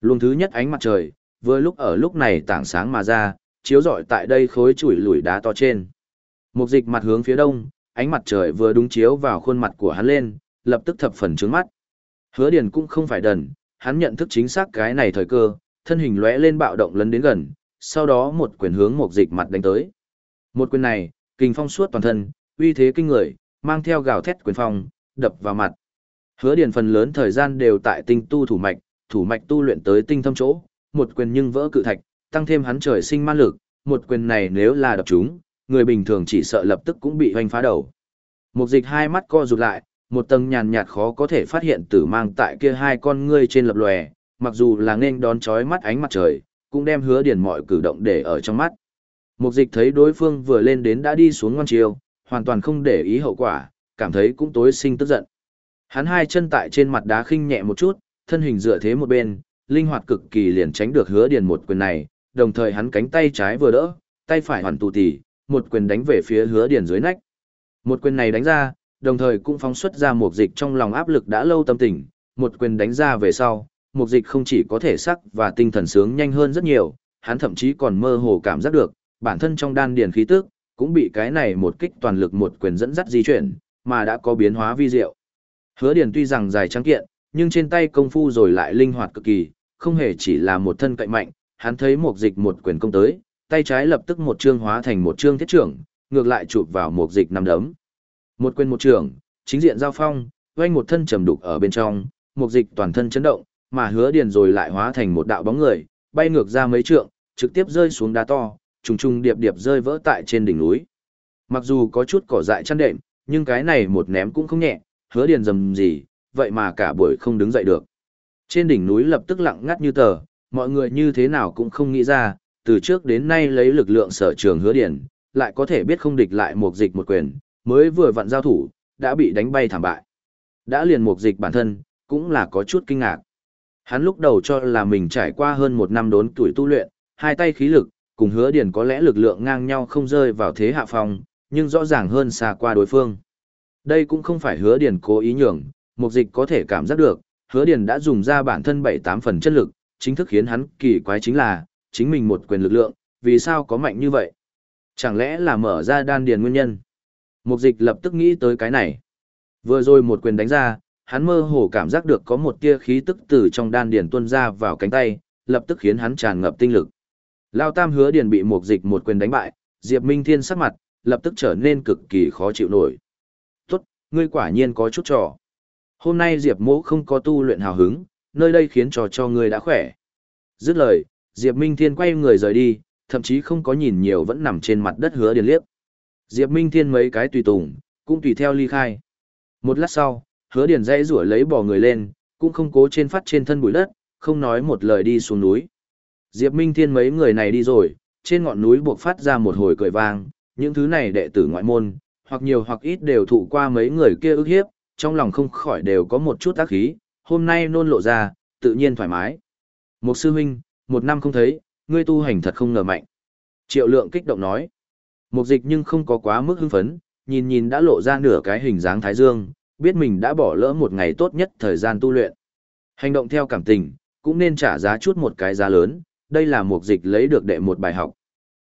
Speaker 1: Luồng thứ nhất ánh mặt trời, vừa lúc ở lúc này tảng sáng mà ra, chiếu rọi tại đây khối chuỗi lùi đá to trên. Mục dịch mặt hướng phía đông, ánh mặt trời vừa đúng chiếu vào khuôn mặt của hắn lên, lập tức thập phần trướng mắt. Hứa Điền cũng không phải đần, hắn nhận thức chính xác cái này thời cơ, thân hình lóe lên bạo động lấn đến gần, sau đó một quyền hướng một dịch mặt đánh tới. Một quyền này, kình phong suốt toàn thân, uy thế kinh người, mang theo gào thét quyền phong, đập vào mặt. Hứa Điền phần lớn thời gian đều tại tinh tu thủ mạch, thủ mạch tu luyện tới tinh thâm chỗ, một quyền nhưng vỡ cự thạch, tăng thêm hắn trời sinh ma lực, một quyền này nếu là đập chúng, người bình thường chỉ sợ lập tức cũng bị hoành phá đầu. Mục dịch hai mắt co rụt lại, một tầng nhàn nhạt khó có thể phát hiện tử mang tại kia hai con ngươi trên lập lòe, mặc dù là nên đón chói mắt ánh mặt trời, cũng đem hứa điền mọi cử động để ở trong mắt. Mục dịch thấy đối phương vừa lên đến đã đi xuống ngon chiều, hoàn toàn không để ý hậu quả, cảm thấy cũng tối sinh tức giận. Hắn hai chân tại trên mặt đá khinh nhẹ một chút, thân hình dựa thế một bên, linh hoạt cực kỳ liền tránh được hứa điền một quyền này, đồng thời hắn cánh tay trái vừa đỡ, tay phải hoàn tù tỉ, một quyền đánh về phía hứa điền dưới nách. Một quyền này đánh ra, đồng thời cũng phóng xuất ra một dịch trong lòng áp lực đã lâu tâm tình, một quyền đánh ra về sau, một dịch không chỉ có thể sắc và tinh thần sướng nhanh hơn rất nhiều, hắn thậm chí còn mơ hồ cảm giác được, bản thân trong đan điền khí tức, cũng bị cái này một kích toàn lực một quyền dẫn dắt di chuyển, mà đã có biến hóa vi diệu. Hứa điền tuy rằng dài trắng kiện, nhưng trên tay công phu rồi lại linh hoạt cực kỳ, không hề chỉ là một thân cậy mạnh, hắn thấy một dịch một quyền công tới, tay trái lập tức một chương hóa thành một chương thiết trưởng, ngược lại chụp vào một dịch năm đấm. Một quyền một trưởng, chính diện giao phong, quanh một thân trầm đục ở bên trong, một dịch toàn thân chấn động, mà hứa điền rồi lại hóa thành một đạo bóng người, bay ngược ra mấy trượng, trực tiếp rơi xuống đá to, trùng trùng điệp điệp rơi vỡ tại trên đỉnh núi. Mặc dù có chút cỏ dại chăn đệm, nhưng cái này một ném cũng không nhẹ, hứa điền dầm gì, vậy mà cả buổi không đứng dậy được. Trên đỉnh núi lập tức lặng ngắt như tờ, mọi người như thế nào cũng không nghĩ ra, từ trước đến nay lấy lực lượng sở trường hứa điền, lại có thể biết không địch lại một dịch một quyền, mới vừa vặn giao thủ, đã bị đánh bay thảm bại. Đã liền một dịch bản thân, cũng là có chút kinh ngạc. Hắn lúc đầu cho là mình trải qua hơn một năm đốn tuổi tu luyện, hai tay khí lực, cùng hứa điền có lẽ lực lượng ngang nhau không rơi vào thế hạ phong, nhưng rõ ràng hơn xa qua đối phương. Đây cũng không phải hứa điền cố ý nhường, một dịch có thể cảm giác được, hứa điền đã dùng ra bản thân 7-8 phần chất lực, chính thức khiến hắn kỳ quái chính là, chính mình một quyền lực lượng, vì sao có mạnh như vậy? Chẳng lẽ là mở ra đan điền nguyên nhân? Mục dịch lập tức nghĩ tới cái này. Vừa rồi một quyền đánh ra, hắn mơ hồ cảm giác được có một tia khí tức từ trong đan điền tuôn ra vào cánh tay, lập tức khiến hắn tràn ngập tinh lực. Lao Tam hứa điền bị mục dịch một quyền đánh bại, Diệp Minh Thiên sắc mặt, lập tức trở nên cực kỳ khó chịu nổi. Tốt, ngươi quả nhiên có chút trò. Hôm nay Diệp Mỗ không có tu luyện hào hứng, nơi đây khiến trò cho ngươi đã khỏe. Dứt lời, Diệp Minh Thiên quay người rời đi, thậm chí không có nhìn nhiều vẫn nằm trên mặt đất hứa điền liếc. Diệp Minh Thiên mấy cái tùy tùng, cũng tùy theo ly khai. Một lát sau, hứa điền dãy rủa lấy bỏ người lên, cũng không cố trên phát trên thân bụi đất, không nói một lời đi xuống núi. Diệp Minh Thiên mấy người này đi rồi, trên ngọn núi buộc phát ra một hồi cười vang, những thứ này đệ tử ngoại môn, hoặc nhiều hoặc ít đều thụ qua mấy người kia ức hiếp, trong lòng không khỏi đều có một chút ác khí, hôm nay nôn lộ ra, tự nhiên thoải mái. Một sư huynh, một năm không thấy, ngươi tu hành thật không ngờ mạnh. Triệu lượng kích động nói. Một dịch nhưng không có quá mức hưng phấn, nhìn nhìn đã lộ ra nửa cái hình dáng thái dương, biết mình đã bỏ lỡ một ngày tốt nhất thời gian tu luyện. Hành động theo cảm tình, cũng nên trả giá chút một cái giá lớn, đây là một dịch lấy được đệ một bài học.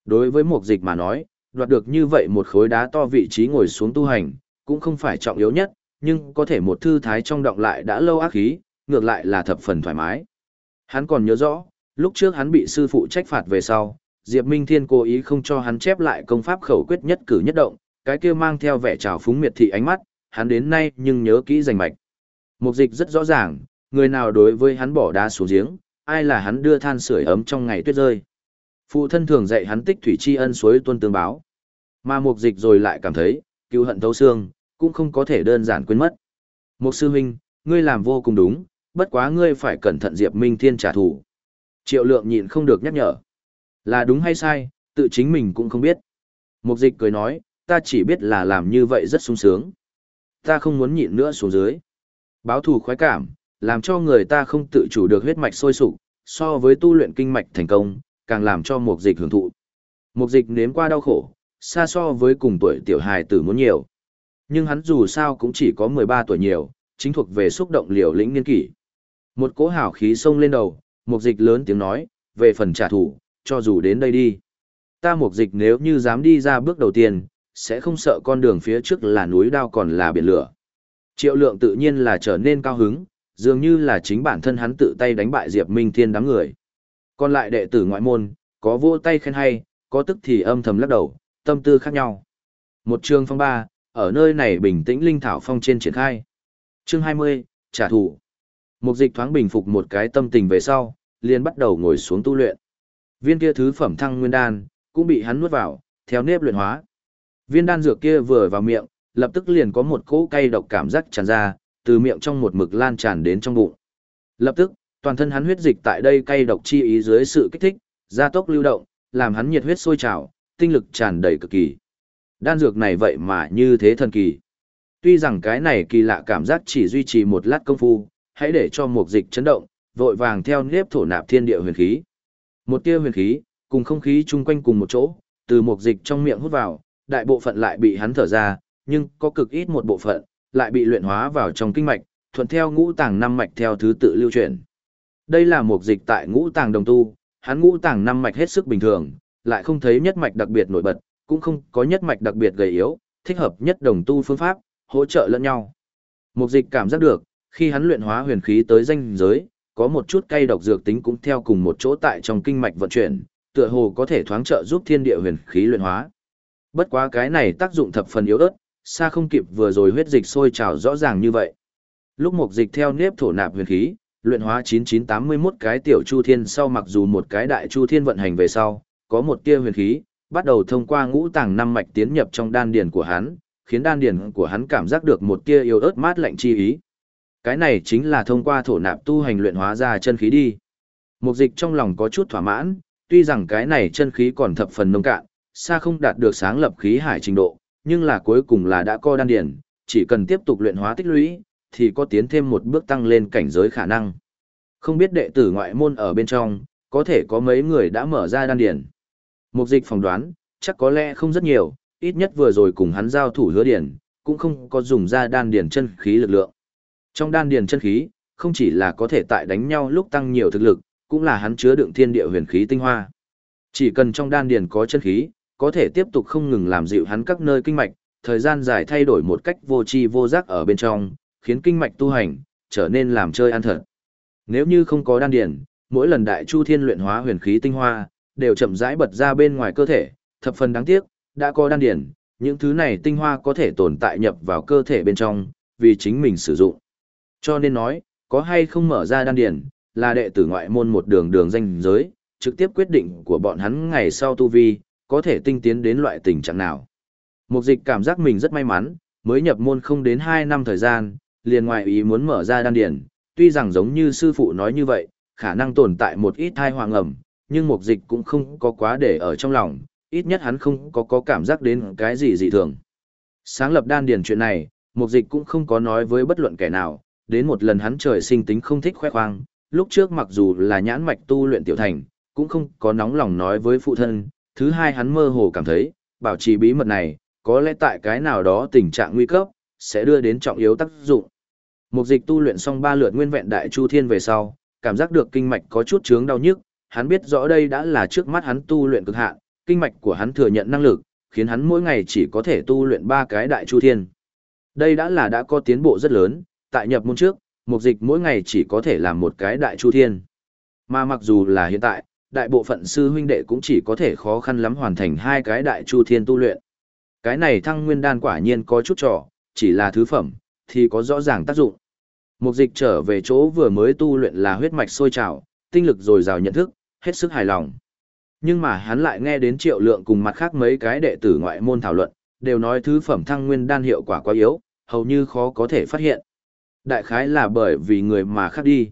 Speaker 1: Đối với một dịch mà nói, đoạt được như vậy một khối đá to vị trí ngồi xuống tu hành, cũng không phải trọng yếu nhất, nhưng có thể một thư thái trong động lại đã lâu ác khí, ngược lại là thập phần thoải mái. Hắn còn nhớ rõ, lúc trước hắn bị sư phụ trách phạt về sau, Diệp Minh Thiên cố ý không cho hắn chép lại công pháp khẩu quyết nhất cử nhất động, cái kia mang theo vẻ trào phúng miệt thị ánh mắt, hắn đến nay nhưng nhớ kỹ rành mạch. Mục dịch rất rõ ràng, người nào đối với hắn bỏ đá xuống giếng, ai là hắn đưa than sưởi ấm trong ngày tuyết rơi. Phụ thân thường dạy hắn tích thủy tri ân suối tuân tương báo. Mà mục dịch rồi lại cảm thấy, cứu hận thấu xương, cũng không có thể đơn giản quên mất. Mục sư huynh, ngươi làm vô cùng đúng, bất quá ngươi phải cẩn thận Diệp Minh Thiên trả thù. Triệu lượng nhịn không được nhắc nhở. Là đúng hay sai, tự chính mình cũng không biết. Mục dịch cười nói, ta chỉ biết là làm như vậy rất sung sướng. Ta không muốn nhịn nữa xuống dưới. Báo thù khoái cảm, làm cho người ta không tự chủ được huyết mạch sôi sục, so với tu luyện kinh mạch thành công, càng làm cho mục dịch hưởng thụ. Mục dịch nếm qua đau khổ, xa so với cùng tuổi tiểu hài tử muốn nhiều. Nhưng hắn dù sao cũng chỉ có 13 tuổi nhiều, chính thuộc về xúc động liều lĩnh niên kỷ. Một cỗ hào khí xông lên đầu, mục dịch lớn tiếng nói, về phần trả thù, cho dù đến đây đi. Ta mục dịch nếu như dám đi ra bước đầu tiên, sẽ không sợ con đường phía trước là núi đao còn là biển lửa. Triệu lượng tự nhiên là trở nên cao hứng, dường như là chính bản thân hắn tự tay đánh bại Diệp Minh Thiên đám người. Còn lại đệ tử ngoại môn, có vô tay khen hay, có tức thì âm thầm lắc đầu, tâm tư khác nhau. Một chương phong ba, ở nơi này bình tĩnh linh thảo phong trên triển khai. Chương 20, trả thù. Mục dịch thoáng bình phục một cái tâm tình về sau, liền bắt đầu ngồi xuống tu luyện. Viên kia thứ phẩm thăng nguyên đan, cũng bị hắn nuốt vào, theo nếp luyện hóa. Viên đan dược kia vừa vào miệng, lập tức liền có một cỗ cay độc cảm giác tràn ra, từ miệng trong một mực lan tràn đến trong bụng. Lập tức, toàn thân hắn huyết dịch tại đây cay độc chi ý dưới sự kích thích, gia tốc lưu động, làm hắn nhiệt huyết sôi trào, tinh lực tràn đầy cực kỳ. Đan dược này vậy mà như thế thần kỳ. Tuy rằng cái này kỳ lạ cảm giác chỉ duy trì một lát công phu, hãy để cho một dịch chấn động, vội vàng theo nếp thổ nạp thiên địa huyền khí. Một tia huyền khí, cùng không khí chung quanh cùng một chỗ, từ một dịch trong miệng hút vào, đại bộ phận lại bị hắn thở ra, nhưng có cực ít một bộ phận, lại bị luyện hóa vào trong kinh mạch, thuận theo ngũ tàng năm mạch theo thứ tự lưu chuyển. Đây là một dịch tại ngũ tàng đồng tu, hắn ngũ tàng năm mạch hết sức bình thường, lại không thấy nhất mạch đặc biệt nổi bật, cũng không có nhất mạch đặc biệt gầy yếu, thích hợp nhất đồng tu phương pháp, hỗ trợ lẫn nhau. Một dịch cảm giác được, khi hắn luyện hóa huyền khí tới danh giới, có một chút cay độc dược tính cũng theo cùng một chỗ tại trong kinh mạch vận chuyển, tựa hồ có thể thoáng trợ giúp thiên địa huyền khí luyện hóa. Bất quá cái này tác dụng thập phần yếu ớt, xa không kịp vừa rồi huyết dịch sôi trào rõ ràng như vậy. Lúc mục dịch theo nếp thổ nạp huyền khí, luyện hóa 9981 cái tiểu chu thiên sau mặc dù một cái đại chu thiên vận hành về sau, có một tia huyền khí, bắt đầu thông qua ngũ tàng năm mạch tiến nhập trong đan điền của hắn, khiến đan điền của hắn cảm giác được một tia yếu ớt mát lạnh chi ý. Cái này chính là thông qua thổ nạp tu hành luyện hóa ra chân khí đi. Mục dịch trong lòng có chút thỏa mãn, tuy rằng cái này chân khí còn thập phần nông cạn, xa không đạt được sáng lập khí hải trình độ, nhưng là cuối cùng là đã co đan điển, chỉ cần tiếp tục luyện hóa tích lũy, thì có tiến thêm một bước tăng lên cảnh giới khả năng. Không biết đệ tử ngoại môn ở bên trong, có thể có mấy người đã mở ra đan điển. Mục dịch phỏng đoán, chắc có lẽ không rất nhiều, ít nhất vừa rồi cùng hắn giao thủ hứa điển, cũng không có dùng ra đan điển chân khí lực lượng. Trong đan điền chân khí, không chỉ là có thể tại đánh nhau lúc tăng nhiều thực lực, cũng là hắn chứa đựng thiên địa huyền khí tinh hoa. Chỉ cần trong đan điền có chân khí, có thể tiếp tục không ngừng làm dịu hắn các nơi kinh mạch, thời gian dài thay đổi một cách vô tri vô giác ở bên trong, khiến kinh mạch tu hành trở nên làm chơi ăn thật. Nếu như không có đan điền, mỗi lần đại chu thiên luyện hóa huyền khí tinh hoa, đều chậm rãi bật ra bên ngoài cơ thể, thập phần đáng tiếc, đã có đan điền, những thứ này tinh hoa có thể tồn tại nhập vào cơ thể bên trong, vì chính mình sử dụng. Cho nên nói, có hay không mở ra đan điển, là đệ tử ngoại môn một đường đường danh giới, trực tiếp quyết định của bọn hắn ngày sau tu vi, có thể tinh tiến đến loại tình trạng nào. Mục dịch cảm giác mình rất may mắn, mới nhập môn không đến 2 năm thời gian, liền ngoại ý muốn mở ra đan điển, tuy rằng giống như sư phụ nói như vậy, khả năng tồn tại một ít thai hoàng ẩm, nhưng mục dịch cũng không có quá để ở trong lòng, ít nhất hắn không có có cảm giác đến cái gì dị thường. Sáng lập đan điển chuyện này, mục dịch cũng không có nói với bất luận kẻ nào, đến một lần hắn trời sinh tính không thích khoe khoang, lúc trước mặc dù là nhãn mạch tu luyện tiểu thành, cũng không có nóng lòng nói với phụ thân, thứ hai hắn mơ hồ cảm thấy, bảo trì bí mật này, có lẽ tại cái nào đó tình trạng nguy cấp, sẽ đưa đến trọng yếu tác dụng. Một dịch tu luyện xong ba lượt nguyên vẹn đại chu thiên về sau, cảm giác được kinh mạch có chút chướng đau nhức, hắn biết rõ đây đã là trước mắt hắn tu luyện cực hạn, kinh mạch của hắn thừa nhận năng lực, khiến hắn mỗi ngày chỉ có thể tu luyện ba cái đại chu thiên. Đây đã là đã có tiến bộ rất lớn, tại nhập môn trước, mục dịch mỗi ngày chỉ có thể làm một cái đại chu thiên. Mà mặc dù là hiện tại, đại bộ phận sư huynh đệ cũng chỉ có thể khó khăn lắm hoàn thành hai cái đại chu thiên tu luyện. Cái này thăng nguyên đan quả nhiên có chút trò, chỉ là thứ phẩm, thì có rõ ràng tác dụng. Mục dịch trở về chỗ vừa mới tu luyện là huyết mạch sôi trào, tinh lực dồi dào nhận thức, hết sức hài lòng. Nhưng mà hắn lại nghe đến triệu lượng cùng mặt khác mấy cái đệ tử ngoại môn thảo luận, đều nói thứ phẩm thăng nguyên đan hiệu quả quá yếu, hầu như khó có thể phát hiện. Đại khái là bởi vì người mà khác đi.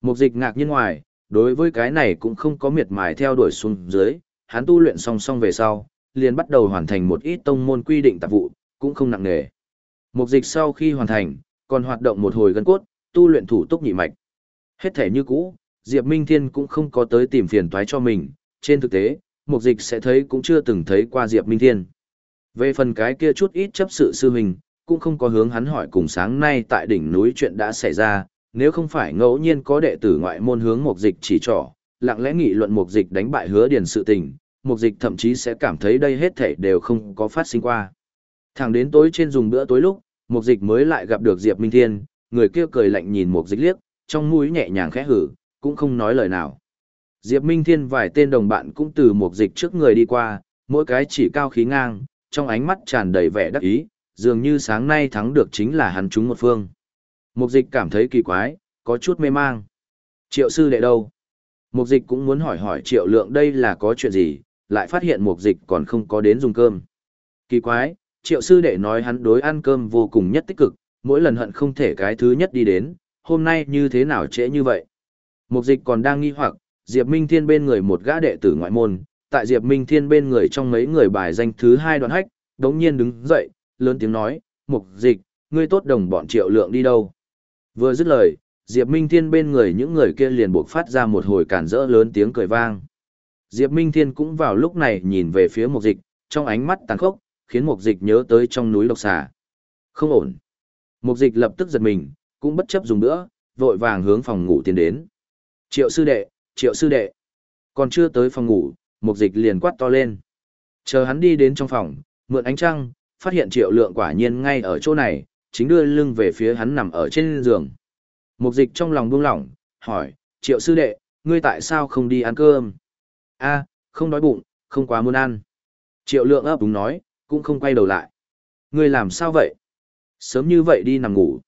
Speaker 1: Mục dịch ngạc nhiên ngoài, đối với cái này cũng không có miệt mài theo đuổi xuống dưới, hắn tu luyện song song về sau, liền bắt đầu hoàn thành một ít tông môn quy định tạp vụ, cũng không nặng nề. Mục dịch sau khi hoàn thành, còn hoạt động một hồi gân cốt, tu luyện thủ túc nhị mạch. Hết thể như cũ, Diệp Minh Thiên cũng không có tới tìm phiền toái cho mình, trên thực tế, mục dịch sẽ thấy cũng chưa từng thấy qua Diệp Minh Thiên. Về phần cái kia chút ít chấp sự sư hình, cũng không có hướng hắn hỏi cùng sáng nay tại đỉnh núi chuyện đã xảy ra, nếu không phải ngẫu nhiên có đệ tử ngoại môn hướng mục dịch chỉ trỏ, lặng lẽ nghị luận mục dịch đánh bại hứa điền sự tình, mục dịch thậm chí sẽ cảm thấy đây hết thảy đều không có phát sinh qua. Thẳng đến tối trên dùng bữa tối lúc, mục dịch mới lại gặp được Diệp Minh Thiên, người kia cười lạnh nhìn mục dịch liếc, trong mũi nhẹ nhàng khẽ hử, cũng không nói lời nào. Diệp Minh Thiên vài tên đồng bạn cũng từ mục dịch trước người đi qua, mỗi cái chỉ cao khí ngang, trong ánh mắt tràn đầy vẻ đắc ý, dường như sáng nay thắng được chính là hắn chúng một phương. Mục dịch cảm thấy kỳ quái, có chút mê mang. Triệu sư đệ đâu? Mục dịch cũng muốn hỏi hỏi triệu lượng đây là có chuyện gì, lại phát hiện mục dịch còn không có đến dùng cơm. Kỳ quái, triệu sư đệ nói hắn đối ăn cơm vô cùng nhất tích cực, mỗi lần hận không thể cái thứ nhất đi đến, hôm nay như thế nào trễ như vậy. Mục dịch còn đang nghi hoặc, Diệp Minh Thiên bên người một gã đệ tử ngoại môn, tại Diệp Minh Thiên bên người trong mấy người bài danh thứ hai đoạn hách, đống nhiên đứng dậy, lớn tiếng nói, mục dịch, ngươi tốt đồng bọn triệu lượng đi đâu. Vừa dứt lời, Diệp Minh Thiên bên người những người kia liền buộc phát ra một hồi cản rỡ lớn tiếng cười vang. Diệp Minh Thiên cũng vào lúc này nhìn về phía mục dịch, trong ánh mắt tàn khốc, khiến mục dịch nhớ tới trong núi độc xà. Không ổn. Mục dịch lập tức giật mình, cũng bất chấp dùng nữa, vội vàng hướng phòng ngủ tiến đến. Triệu sư đệ, triệu sư đệ. Còn chưa tới phòng ngủ, mục dịch liền quát to lên. Chờ hắn đi đến trong phòng, mượn ánh trăng, phát hiện triệu lượng quả nhiên ngay ở chỗ này, chính đưa lưng về phía hắn nằm ở trên giường. Mục dịch trong lòng buông lỏng, hỏi, triệu sư đệ, ngươi tại sao không đi ăn cơm? a không đói bụng, không quá muốn ăn. Triệu lượng ấp đúng nói, cũng không quay đầu lại. Ngươi làm sao vậy? Sớm như vậy đi nằm ngủ.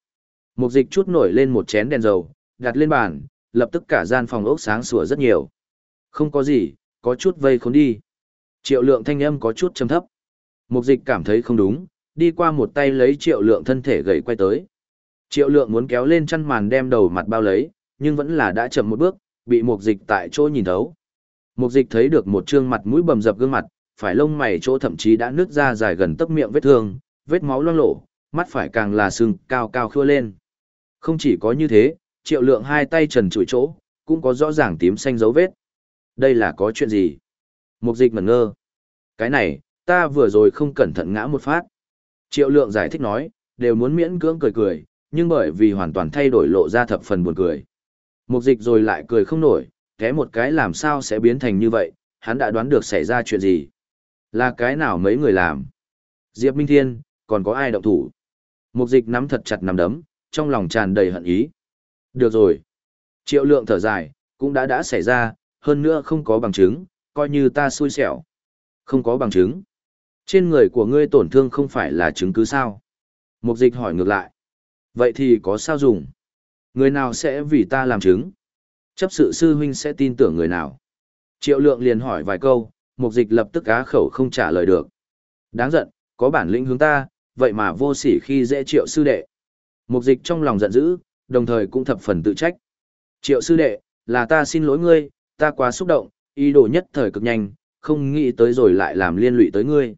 Speaker 1: Mục dịch chút nổi lên một chén đèn dầu, đặt lên bàn, lập tức cả gian phòng ốc sáng sủa rất nhiều. Không có gì, có chút vây khốn đi. Triệu lượng thanh âm có chút trầm thấp. Mục dịch cảm thấy không đúng, đi qua một tay lấy triệu lượng thân thể gầy quay tới. Triệu lượng muốn kéo lên chăn màn đem đầu mặt bao lấy, nhưng vẫn là đã chậm một bước, bị mục dịch tại chỗ nhìn thấu. Mục dịch thấy được một trương mặt mũi bầm dập gương mặt, phải lông mày chỗ thậm chí đã nứt ra dài gần tấc miệng vết thương, vết máu loang lổ, mắt phải càng là sưng cao cao khua lên. Không chỉ có như thế, triệu lượng hai tay trần trụi chỗ, cũng có rõ ràng tím xanh dấu vết. Đây là có chuyện gì? Mục dịch ngẩn ngơ. Cái này, ta vừa rồi không cẩn thận ngã một phát. Triệu lượng giải thích nói, đều muốn miễn cưỡng cười cười, nhưng bởi vì hoàn toàn thay đổi lộ ra thập phần buồn cười. Mục dịch rồi lại cười không nổi, thế một cái làm sao sẽ biến thành như vậy, hắn đã đoán được xảy ra chuyện gì. Là cái nào mấy người làm? Diệp Minh Thiên, còn có ai động thủ? Mục dịch nắm thật chặt nắm đấm, trong lòng tràn đầy hận ý. Được rồi. Triệu lượng thở dài, cũng đã đã xảy ra, hơn nữa không có bằng chứng, coi như ta xui xẻo. Không có bằng chứng. Trên người của ngươi tổn thương không phải là chứng cứ sao? Mục dịch hỏi ngược lại. Vậy thì có sao dùng? Người nào sẽ vì ta làm chứng? Chấp sự sư huynh sẽ tin tưởng người nào? Triệu lượng liền hỏi vài câu, mục dịch lập tức á khẩu không trả lời được. Đáng giận, có bản lĩnh hướng ta, vậy mà vô sỉ khi dễ triệu sư đệ. Mục dịch trong lòng giận dữ, đồng thời cũng thập phần tự trách. Triệu sư đệ, là ta xin lỗi ngươi, ta quá xúc động, ý đồ nhất thời cực nhanh, không nghĩ tới rồi lại làm liên lụy tới ngươi.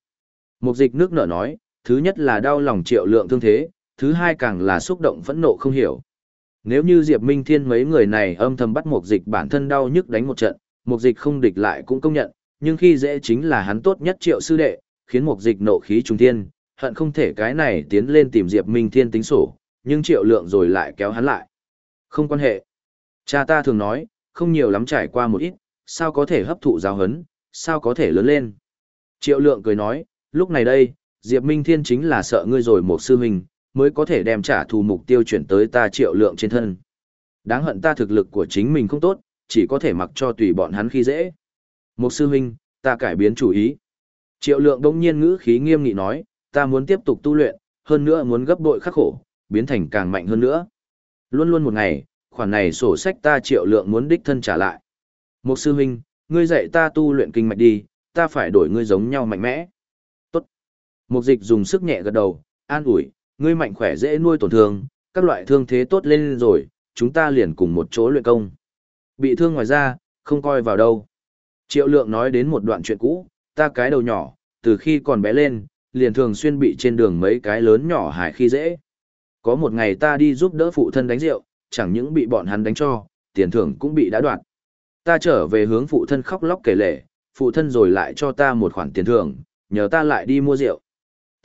Speaker 1: Mục dịch nước nở nói, thứ nhất là đau lòng triệu lượng thương thế, thứ hai càng là xúc động phẫn nộ không hiểu. Nếu như Diệp Minh Thiên mấy người này âm thầm bắt mục dịch bản thân đau nhức đánh một trận, mục dịch không địch lại cũng công nhận, nhưng khi dễ chính là hắn tốt nhất triệu sư đệ, khiến mục dịch nộ khí trung thiên, hận không thể cái này tiến lên tìm Diệp Minh Thiên tính sổ, nhưng triệu lượng rồi lại kéo hắn lại. Không quan hệ. Cha ta thường nói, không nhiều lắm trải qua một ít, sao có thể hấp thụ giáo hấn, sao có thể lớn lên. Triệu lượng cười nói, lúc này đây, Diệp Minh Thiên chính là sợ ngươi rồi một sư huynh, mới có thể đem trả thù mục tiêu chuyển tới ta triệu lượng trên thân. Đáng hận ta thực lực của chính mình không tốt, chỉ có thể mặc cho tùy bọn hắn khi dễ. Một sư huynh, ta cải biến chủ ý. Triệu lượng đông nhiên ngữ khí nghiêm nghị nói, ta muốn tiếp tục tu luyện, hơn nữa muốn gấp bội khắc khổ, biến thành càng mạnh hơn nữa. Luôn luôn một ngày, khoản này sổ sách ta triệu lượng muốn đích thân trả lại. Một sư huynh, ngươi dạy ta tu luyện kinh mạch đi, ta phải đổi ngươi giống nhau mạnh mẽ. Mục Một dịch dùng sức nhẹ gật đầu, an ủi, ngươi mạnh khỏe dễ nuôi tổn thương, các loại thương thế tốt lên rồi, chúng ta liền cùng một chỗ luyện công. Bị thương ngoài ra, không coi vào đâu. Triệu lượng nói đến một đoạn chuyện cũ, ta cái đầu nhỏ, từ khi còn bé lên, liền thường xuyên bị trên đường mấy cái lớn nhỏ hải khi dễ. Có một ngày ta đi giúp đỡ phụ thân đánh rượu, chẳng những bị bọn hắn đánh cho, tiền thưởng cũng bị đã đoạt. Ta trở về hướng phụ thân khóc lóc kể lể, phụ thân rồi lại cho ta một khoản tiền thưởng, nhờ ta lại đi mua rượu.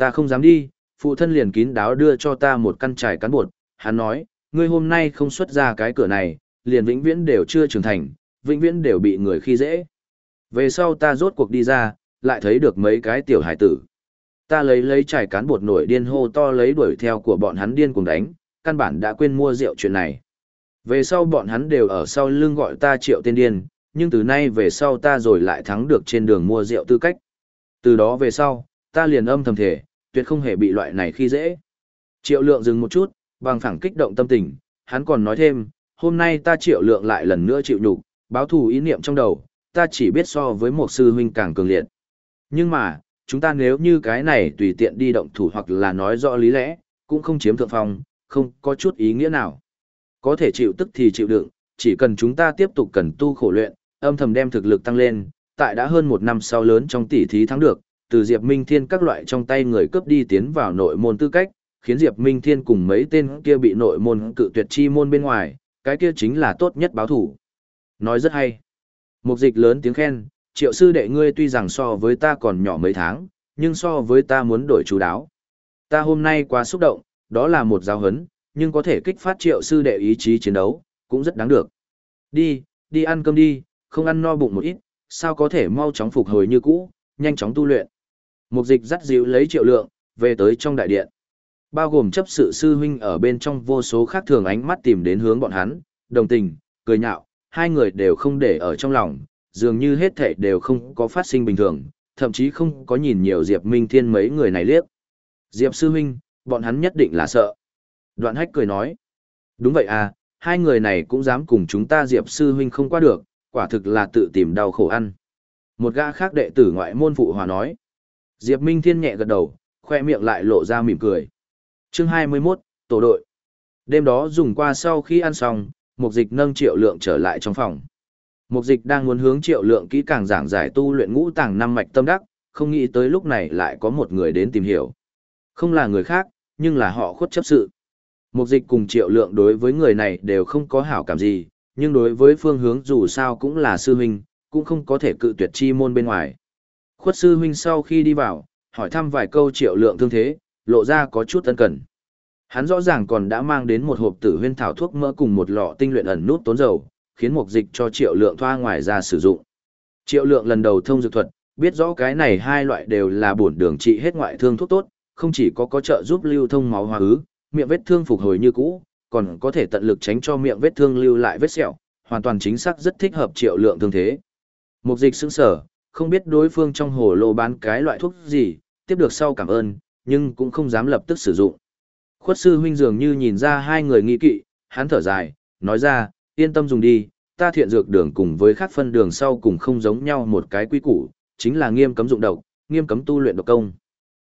Speaker 1: Ta không dám đi, phụ thân liền kín đáo đưa cho ta một căn trải cán bột, hắn nói, ngươi hôm nay không xuất ra cái cửa này, liền vĩnh viễn đều chưa trưởng thành, vĩnh viễn đều bị người khi dễ. Về sau ta rốt cuộc đi ra, lại thấy được mấy cái tiểu hải tử. Ta lấy lấy trải cán bột nổi điên hô to lấy đuổi theo của bọn hắn điên cùng đánh, căn bản đã quên mua rượu chuyện này. Về sau bọn hắn đều ở sau lưng gọi ta triệu tên điên, nhưng từ nay về sau ta rồi lại thắng được trên đường mua rượu tư cách. Từ đó về sau, ta liền âm thầm thể, tuyệt không hề bị loại này khi dễ. Triệu lượng dừng một chút, bằng phẳng kích động tâm tình, hắn còn nói thêm, hôm nay ta triệu lượng lại lần nữa chịu nhục, báo thù ý niệm trong đầu, ta chỉ biết so với một sư huynh càng cường liệt. Nhưng mà, chúng ta nếu như cái này tùy tiện đi động thủ hoặc là nói rõ lý lẽ, cũng không chiếm thượng phong, không có chút ý nghĩa nào. Có thể chịu tức thì chịu đựng, chỉ cần chúng ta tiếp tục cần tu khổ luyện, âm thầm đem thực lực tăng lên, tại đã hơn một năm sau lớn trong tỷ thí thắng được, từ Diệp Minh Thiên các loại trong tay người cướp đi tiến vào nội môn tư cách, khiến Diệp Minh Thiên cùng mấy tên kia bị nội môn cự tuyệt chi môn bên ngoài, cái kia chính là tốt nhất báo thủ. Nói rất hay. Mục dịch lớn tiếng khen, triệu sư đệ ngươi tuy rằng so với ta còn nhỏ mấy tháng, nhưng so với ta muốn đổi chú đáo. Ta hôm nay quá xúc động, đó là một giáo hấn, nhưng có thể kích phát triệu sư đệ ý chí chiến đấu, cũng rất đáng được. Đi, đi ăn cơm đi, không ăn no bụng một ít, sao có thể mau chóng phục hồi như cũ, nhanh chóng tu luyện. Mục dịch dắt dịu lấy triệu lượng, về tới trong đại điện. Bao gồm chấp sự sư huynh ở bên trong vô số khác thường ánh mắt tìm đến hướng bọn hắn, đồng tình, cười nhạo, hai người đều không để ở trong lòng, dường như hết thảy đều không có phát sinh bình thường, thậm chí không có nhìn nhiều Diệp Minh Thiên mấy người này liếc. Diệp sư huynh, bọn hắn nhất định là sợ. Đoạn hách cười nói. Đúng vậy à, hai người này cũng dám cùng chúng ta Diệp sư huynh không qua được, quả thực là tự tìm đau khổ ăn. Một gã khác đệ tử ngoại môn phụ hòa nói. Diệp Minh Thiên nhẹ gật đầu, khoe miệng lại lộ ra mỉm cười. Chương 21, Tổ đội. Đêm đó dùng qua sau khi ăn xong, Mục Dịch nâng Triệu Lượng trở lại trong phòng. Mục Dịch đang muốn hướng Triệu Lượng kỹ càng giảng giải tu luyện ngũ tàng năm mạch tâm đắc, không nghĩ tới lúc này lại có một người đến tìm hiểu. Không là người khác, nhưng là họ khuất chấp sự. Mục Dịch cùng Triệu Lượng đối với người này đều không có hảo cảm gì, nhưng đối với phương hướng dù sao cũng là sư huynh, cũng không có thể cự tuyệt chi môn bên ngoài. Khuất sư huynh sau khi đi vào, hỏi thăm vài câu triệu lượng thương thế, lộ ra có chút ân cần. Hắn rõ ràng còn đã mang đến một hộp tử huyên thảo thuốc mỡ cùng một lọ tinh luyện ẩn nút tốn dầu, khiến mục dịch cho triệu lượng thoa ngoài ra sử dụng. Triệu lượng lần đầu thông dược thuật, biết rõ cái này hai loại đều là bổn đường trị hết ngoại thương thuốc tốt, không chỉ có có trợ giúp lưu thông máu hóa ứ, miệng vết thương phục hồi như cũ, còn có thể tận lực tránh cho miệng vết thương lưu lại vết sẹo, hoàn toàn chính xác rất thích hợp triệu lượng thương thế. Mục dịch sững sở, không biết đối phương trong hồ lô bán cái loại thuốc gì, tiếp được sau cảm ơn, nhưng cũng không dám lập tức sử dụng. Khuất sư huynh dường như nhìn ra hai người nghi kỵ, hắn thở dài, nói ra, yên tâm dùng đi, ta thiện dược đường cùng với khác phân đường sau cùng không giống nhau một cái quy củ, chính là nghiêm cấm dụng độc, nghiêm cấm tu luyện độc công.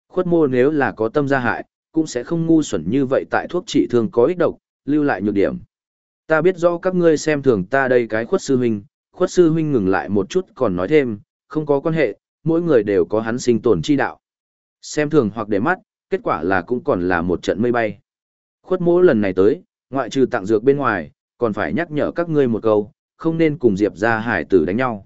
Speaker 1: Khuất mô nếu là có tâm gia hại, cũng sẽ không ngu xuẩn như vậy tại thuốc trị thương có ích độc, lưu lại nhược điểm. Ta biết rõ các ngươi xem thường ta đây cái khuất sư huynh, khuất sư huynh ngừng lại một chút còn nói thêm, không có quan hệ, mỗi người đều có hắn sinh tồn chi đạo. Xem thường hoặc để mắt, kết quả là cũng còn là một trận mây bay. Khuất mỗ lần này tới, ngoại trừ tặng dược bên ngoài, còn phải nhắc nhở các ngươi một câu, không nên cùng Diệp ra hải tử đánh nhau.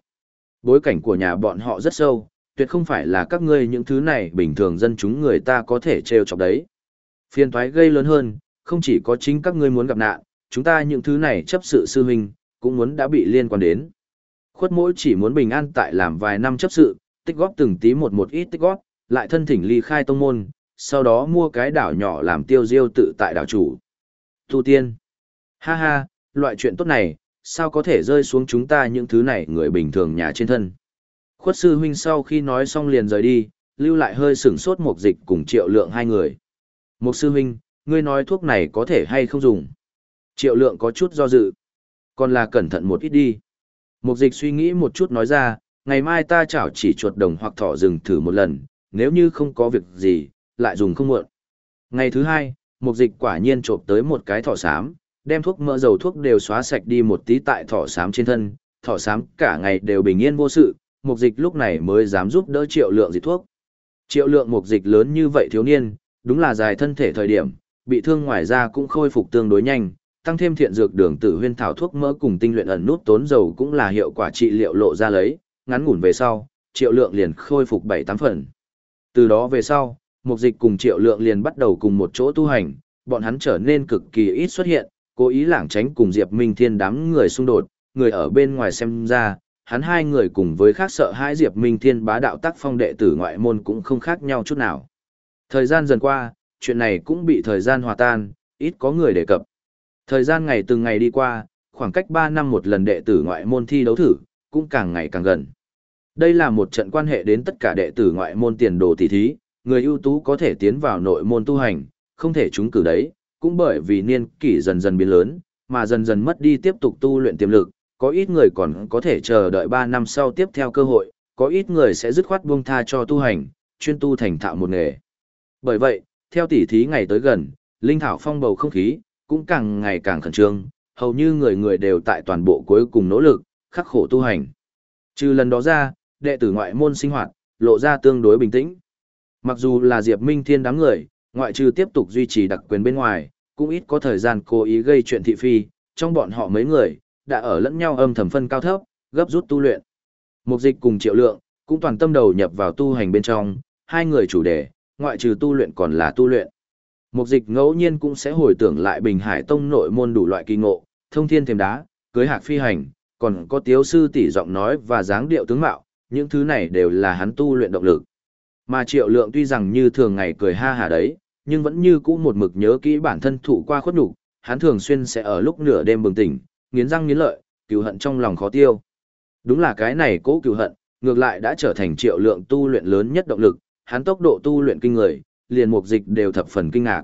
Speaker 1: Bối cảnh của nhà bọn họ rất sâu, tuyệt không phải là các ngươi những thứ này bình thường dân chúng người ta có thể trêu chọc đấy. Phiên thoái gây lớn hơn, không chỉ có chính các ngươi muốn gặp nạn, chúng ta những thứ này chấp sự sư huynh, cũng muốn đã bị liên quan đến. Khuất mỗi chỉ muốn bình an tại làm vài năm chấp sự, tích góp từng tí một một ít tích góp, lại thân thỉnh ly khai tông môn, sau đó mua cái đảo nhỏ làm tiêu diêu tự tại đảo chủ. Tu tiên. Ha ha, loại chuyện tốt này, sao có thể rơi xuống chúng ta những thứ này người bình thường nhà trên thân. Khuất sư huynh sau khi nói xong liền rời đi, lưu lại hơi sửng sốt một dịch cùng triệu lượng hai người. Một sư huynh, ngươi nói thuốc này có thể hay không dùng. Triệu lượng có chút do dự. Còn là cẩn thận một ít đi. Mục dịch suy nghĩ một chút nói ra, ngày mai ta chảo chỉ chuột đồng hoặc thỏ rừng thử một lần, nếu như không có việc gì, lại dùng không muộn. Ngày thứ hai, mục dịch quả nhiên trộm tới một cái thỏ xám, đem thuốc mỡ dầu thuốc đều xóa sạch đi một tí tại thỏ xám trên thân, thỏ xám cả ngày đều bình yên vô sự, mục dịch lúc này mới dám giúp đỡ triệu lượng dịch thuốc. Triệu lượng mục dịch lớn như vậy thiếu niên, đúng là dài thân thể thời điểm, bị thương ngoài ra cũng khôi phục tương đối nhanh, tăng thêm thiện dược đường tử huyên thảo thuốc mỡ cùng tinh luyện ẩn nút tốn dầu cũng là hiệu quả trị liệu lộ ra lấy, ngắn ngủn về sau, triệu lượng liền khôi phục 7-8 phần. Từ đó về sau, mục dịch cùng triệu lượng liền bắt đầu cùng một chỗ tu hành, bọn hắn trở nên cực kỳ ít xuất hiện, cố ý lảng tránh cùng Diệp Minh Thiên đám người xung đột, người ở bên ngoài xem ra, hắn hai người cùng với khác sợ hai Diệp Minh Thiên bá đạo tác phong đệ tử ngoại môn cũng không khác nhau chút nào. Thời gian dần qua, chuyện này cũng bị thời gian hòa tan, ít có người đề cập. Thời gian ngày từng ngày đi qua, khoảng cách 3 năm một lần đệ tử ngoại môn thi đấu thử, cũng càng ngày càng gần. Đây là một trận quan hệ đến tất cả đệ tử ngoại môn tiền đồ tỷ thí, người ưu tú có thể tiến vào nội môn tu hành, không thể trúng cử đấy, cũng bởi vì niên kỷ dần dần biến lớn, mà dần dần mất đi tiếp tục tu luyện tiềm lực, có ít người còn có thể chờ đợi 3 năm sau tiếp theo cơ hội, có ít người sẽ dứt khoát buông tha cho tu hành, chuyên tu thành thạo một nghề. Bởi vậy, theo tỷ thí ngày tới gần, linh thảo phong bầu không khí cũng càng ngày càng khẩn trương, hầu như người người đều tại toàn bộ cuối cùng nỗ lực, khắc khổ tu hành. Trừ lần đó ra, đệ tử ngoại môn sinh hoạt lộ ra tương đối bình tĩnh. Mặc dù là Diệp Minh Thiên đám người, ngoại trừ tiếp tục duy trì đặc quyền bên ngoài, cũng ít có thời gian cố ý gây chuyện thị phi, trong bọn họ mấy người, đã ở lẫn nhau âm thầm phân cao thấp, gấp rút tu luyện. Mục dịch cùng triệu lượng, cũng toàn tâm đầu nhập vào tu hành bên trong, hai người chủ đề, ngoại trừ tu luyện còn là tu luyện. Mục dịch ngẫu nhiên cũng sẽ hồi tưởng lại Bình Hải Tông nội môn đủ loại kỳ ngộ, thông thiên thềm đá, cưới hạc phi hành, còn có tiếu sư tỷ giọng nói và dáng điệu tướng mạo, những thứ này đều là hắn tu luyện động lực. Mà triệu lượng tuy rằng như thường ngày cười ha hà đấy, nhưng vẫn như cũ một mực nhớ kỹ bản thân thụ qua khuất nhục, hắn thường xuyên sẽ ở lúc nửa đêm bừng tỉnh, nghiến răng nghiến lợi, cựu hận trong lòng khó tiêu. Đúng là cái này cố cựu hận, ngược lại đã trở thành triệu lượng tu luyện lớn nhất động lực, hắn tốc độ tu luyện kinh người, liền mục dịch đều thập phần kinh ngạc.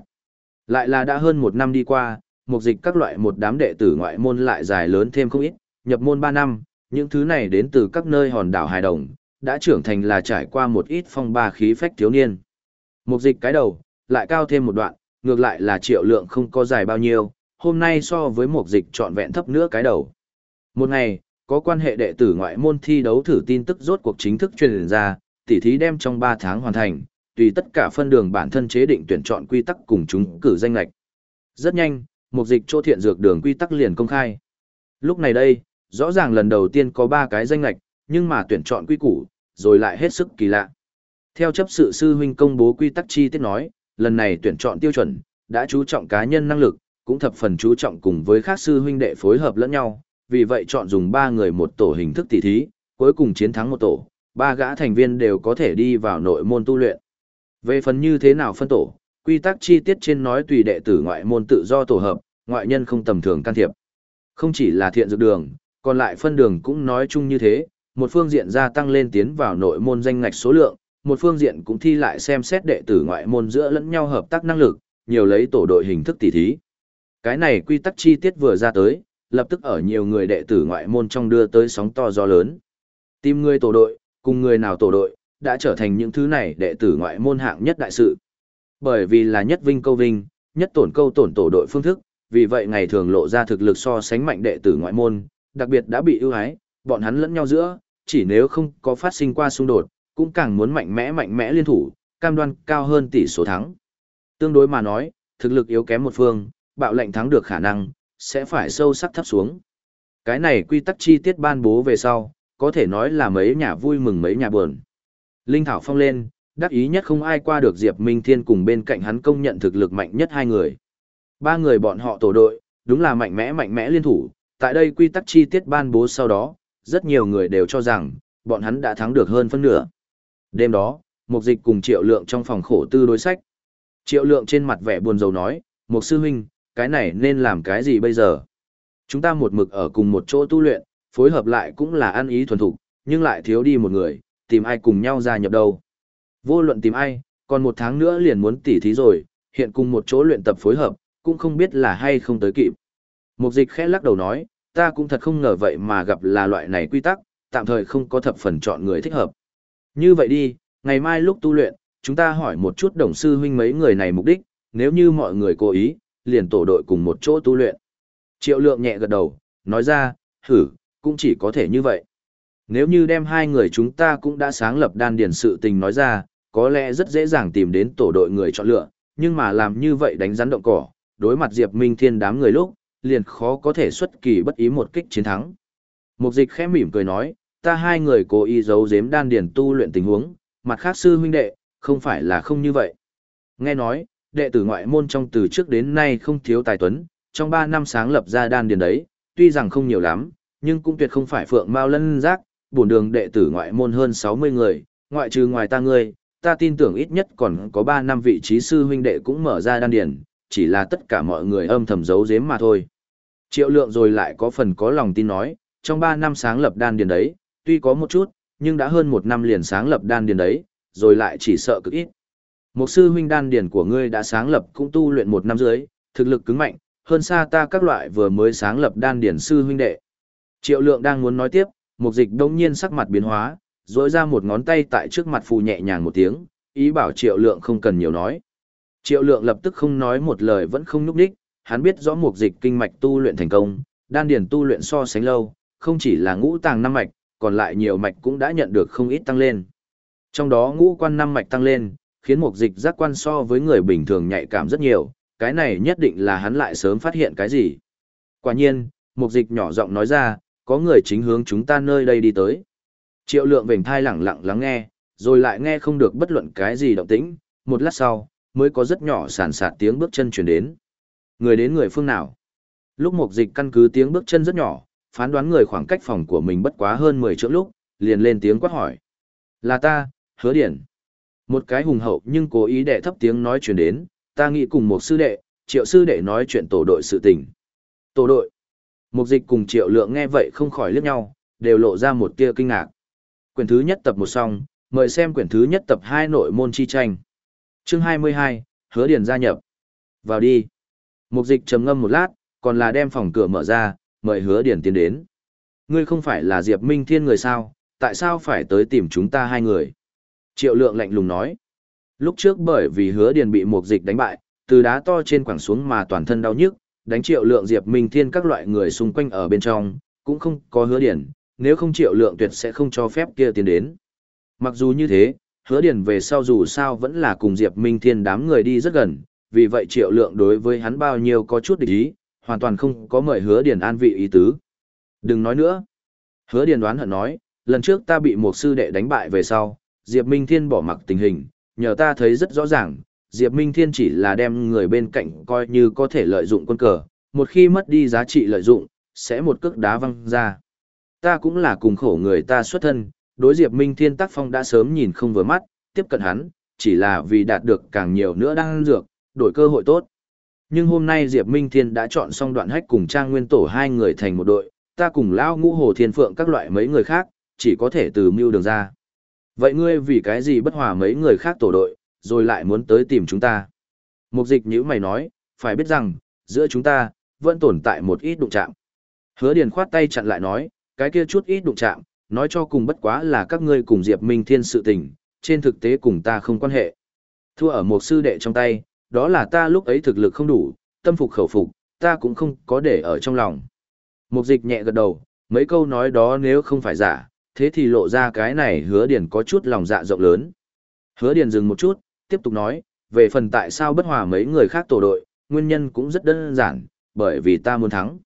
Speaker 1: Lại là đã hơn một năm đi qua, mục dịch các loại một đám đệ tử ngoại môn lại dài lớn thêm không ít, nhập môn ba năm, những thứ này đến từ các nơi hòn đảo hài đồng, đã trưởng thành là trải qua một ít phong ba khí phách thiếu niên. Mục dịch cái đầu, lại cao thêm một đoạn, ngược lại là triệu lượng không có dài bao nhiêu, hôm nay so với một dịch trọn vẹn thấp nữa cái đầu. Một ngày, có quan hệ đệ tử ngoại môn thi đấu thử tin tức rốt cuộc chính thức truyền ra, tỉ thí đem trong 3 tháng hoàn thành, tùy tất cả phân đường bản thân chế định tuyển chọn quy tắc cùng chúng cử danh lệch. Rất nhanh, một dịch chỗ thiện dược đường quy tắc liền công khai. Lúc này đây, rõ ràng lần đầu tiên có 3 cái danh lệch, nhưng mà tuyển chọn quy củ, rồi lại hết sức kỳ lạ. Theo chấp sự sư huynh công bố quy tắc chi tiết nói, lần này tuyển chọn tiêu chuẩn, đã chú trọng cá nhân năng lực, cũng thập phần chú trọng cùng với các sư huynh đệ phối hợp lẫn nhau, vì vậy chọn dùng 3 người một tổ hình thức tỷ thí, cuối cùng chiến thắng một tổ, ba gã thành viên đều có thể đi vào nội môn tu luyện. Về phần như thế nào phân tổ, quy tắc chi tiết trên nói tùy đệ tử ngoại môn tự do tổ hợp, ngoại nhân không tầm thường can thiệp. Không chỉ là thiện dược đường, còn lại phân đường cũng nói chung như thế, một phương diện gia tăng lên tiến vào nội môn danh ngạch số lượng, một phương diện cũng thi lại xem xét đệ tử ngoại môn giữa lẫn nhau hợp tác năng lực, nhiều lấy tổ đội hình thức tỉ thí. Cái này quy tắc chi tiết vừa ra tới, lập tức ở nhiều người đệ tử ngoại môn trong đưa tới sóng to gió lớn. Tìm người tổ đội, cùng người nào tổ đội, đã trở thành những thứ này đệ tử ngoại môn hạng nhất đại sự. Bởi vì là nhất vinh câu vinh, nhất tổn câu tổn tổ đội phương thức, vì vậy ngày thường lộ ra thực lực so sánh mạnh đệ tử ngoại môn, đặc biệt đã bị ưu ái, bọn hắn lẫn nhau giữa, chỉ nếu không có phát sinh qua xung đột, cũng càng muốn mạnh mẽ mạnh mẽ liên thủ, cam đoan cao hơn tỷ số thắng. Tương đối mà nói, thực lực yếu kém một phương, bạo lệnh thắng được khả năng, sẽ phải sâu sắc thấp xuống. Cái này quy tắc chi tiết ban bố về sau, có thể nói là mấy nhà vui mừng mấy nhà buồn. Linh Thảo Phong lên, đắc ý nhất không ai qua được Diệp Minh Thiên cùng bên cạnh hắn công nhận thực lực mạnh nhất hai người. Ba người bọn họ tổ đội, đúng là mạnh mẽ mạnh mẽ liên thủ, tại đây quy tắc chi tiết ban bố sau đó, rất nhiều người đều cho rằng, bọn hắn đã thắng được hơn phân nửa. Đêm đó, Mục Dịch cùng Triệu Lượng trong phòng khổ tư đối sách. Triệu Lượng trên mặt vẻ buồn rầu nói, Mục Sư Huynh, cái này nên làm cái gì bây giờ? Chúng ta một mực ở cùng một chỗ tu luyện, phối hợp lại cũng là ăn ý thuần thục, nhưng lại thiếu đi một người, tìm ai cùng nhau gia nhập đâu. Vô luận tìm ai, còn một tháng nữa liền muốn tỉ thí rồi, hiện cùng một chỗ luyện tập phối hợp, cũng không biết là hay không tới kịp. Mục dịch khẽ lắc đầu nói, ta cũng thật không ngờ vậy mà gặp là loại này quy tắc, tạm thời không có thập phần chọn người thích hợp. Như vậy đi, ngày mai lúc tu luyện, chúng ta hỏi một chút đồng sư huynh mấy người này mục đích, nếu như mọi người cố ý, liền tổ đội cùng một chỗ tu luyện. Triệu lượng nhẹ gật đầu, nói ra, thử, cũng chỉ có thể như vậy. Nếu như đem hai người chúng ta cũng đã sáng lập đan điền sự tình nói ra, có lẽ rất dễ dàng tìm đến tổ đội người chọn lựa, nhưng mà làm như vậy đánh rắn động cỏ, đối mặt Diệp Minh Thiên đám người lúc, liền khó có thể xuất kỳ bất ý một kích chiến thắng. Mục dịch khẽ mỉm cười nói, ta hai người cố ý giấu giếm đan điền tu luyện tình huống, mặt khác sư huynh đệ, không phải là không như vậy. Nghe nói, đệ tử ngoại môn trong từ trước đến nay không thiếu tài tuấn, trong 3 năm sáng lập ra đan điền đấy, tuy rằng không nhiều lắm, nhưng cũng tuyệt không phải phượng mao lân giác, bổn đường đệ tử ngoại môn hơn 60 người, ngoại trừ ngoài ta ngươi, ta tin tưởng ít nhất còn có 3 năm vị trí sư huynh đệ cũng mở ra đan điền, chỉ là tất cả mọi người âm thầm giấu giếm mà thôi. Triệu lượng rồi lại có phần có lòng tin nói, trong 3 năm sáng lập đan điền đấy, tuy có một chút, nhưng đã hơn một năm liền sáng lập đan điền đấy, rồi lại chỉ sợ cực ít. Một sư huynh đan điền của ngươi đã sáng lập cũng tu luyện một năm dưới, thực lực cứng mạnh, hơn xa ta các loại vừa mới sáng lập đan điền sư huynh đệ. Triệu lượng đang muốn nói tiếp, mục dịch đông nhiên sắc mặt biến hóa, dối ra một ngón tay tại trước mặt phù nhẹ nhàng một tiếng, ý bảo triệu lượng không cần nhiều nói. Triệu lượng lập tức không nói một lời vẫn không nhúc đích, hắn biết rõ mục dịch kinh mạch tu luyện thành công, đan điền tu luyện so sánh lâu, không chỉ là ngũ tàng năm mạch, còn lại nhiều mạch cũng đã nhận được không ít tăng lên. Trong đó ngũ quan năm mạch tăng lên, khiến mục dịch giác quan so với người bình thường nhạy cảm rất nhiều, cái này nhất định là hắn lại sớm phát hiện cái gì. Quả nhiên, mục dịch nhỏ giọng nói ra, có người chính hướng chúng ta nơi đây đi tới. Triệu lượng vểnh thai lẳng lặng lắng nghe, rồi lại nghe không được bất luận cái gì động tĩnh, một lát sau, mới có rất nhỏ sản sạt tiếng bước chân chuyển đến. Người đến người phương nào? Lúc mục dịch căn cứ tiếng bước chân rất nhỏ, phán đoán người khoảng cách phòng của mình bất quá hơn 10 trượng lúc, liền lên tiếng quát hỏi. Là ta, hứa điển. Một cái hùng hậu nhưng cố ý đệ thấp tiếng nói chuyển đến, ta nghĩ cùng một sư đệ, triệu sư đệ nói chuyện tổ đội sự tình. Tổ đội. Mục dịch cùng triệu lượng nghe vậy không khỏi liếc nhau, đều lộ ra một tia kinh ngạc. Quyển thứ nhất tập một xong, mời xem quyển thứ nhất tập hai nội môn chi tranh. Chương 22, hứa điền gia nhập. Vào đi. Mục dịch trầm ngâm một lát, còn là đem phòng cửa mở ra, mời hứa điền tiến đến. Ngươi không phải là Diệp Minh Thiên người sao, tại sao phải tới tìm chúng ta hai người? Triệu lượng lạnh lùng nói. Lúc trước bởi vì hứa điền bị mục dịch đánh bại, từ đá to trên quảng xuống mà toàn thân đau nhức, đánh triệu lượng Diệp Minh Thiên các loại người xung quanh ở bên trong, cũng không có hứa điển, nếu không triệu lượng tuyệt sẽ không cho phép kia tiến đến. Mặc dù như thế, hứa điển về sau dù sao vẫn là cùng Diệp Minh Thiên đám người đi rất gần, vì vậy triệu lượng đối với hắn bao nhiêu có chút địch ý, hoàn toàn không có mời hứa điển an vị ý tứ. Đừng nói nữa. Hứa điển đoán hận nói, lần trước ta bị một sư đệ đánh bại về sau, Diệp Minh Thiên bỏ mặc tình hình, nhờ ta thấy rất rõ ràng, Diệp Minh Thiên chỉ là đem người bên cạnh coi như có thể lợi dụng quân cờ, một khi mất đi giá trị lợi dụng, sẽ một cước đá văng ra. Ta cũng là cùng khổ người ta xuất thân, đối Diệp Minh Thiên tác phong đã sớm nhìn không vừa mắt, tiếp cận hắn, chỉ là vì đạt được càng nhiều nữa đang dược, đổi cơ hội tốt. Nhưng hôm nay Diệp Minh Thiên đã chọn xong đoạn hách cùng Trang Nguyên Tổ hai người thành một đội, ta cùng Lão Ngũ Hồ Thiên Phượng các loại mấy người khác, chỉ có thể từ mưu đường ra. Vậy ngươi vì cái gì bất hòa mấy người khác tổ đội, rồi lại muốn tới tìm chúng ta? Mục dịch như mày nói, phải biết rằng, giữa chúng ta, vẫn tồn tại một ít đụng chạm. Hứa Điền khoát tay chặn lại nói, cái kia chút ít đụng chạm, nói cho cùng bất quá là các ngươi cùng Diệp Minh Thiên sự tình, trên thực tế cùng ta không quan hệ. Thua ở một sư đệ trong tay, đó là ta lúc ấy thực lực không đủ, tâm phục khẩu phục, ta cũng không có để ở trong lòng. Mục dịch nhẹ gật đầu, mấy câu nói đó nếu không phải giả, thế thì lộ ra cái này hứa điền có chút lòng dạ rộng lớn. Hứa điền dừng một chút, tiếp tục nói, về phần tại sao bất hòa mấy người khác tổ đội, nguyên nhân cũng rất đơn giản, bởi vì ta muốn thắng.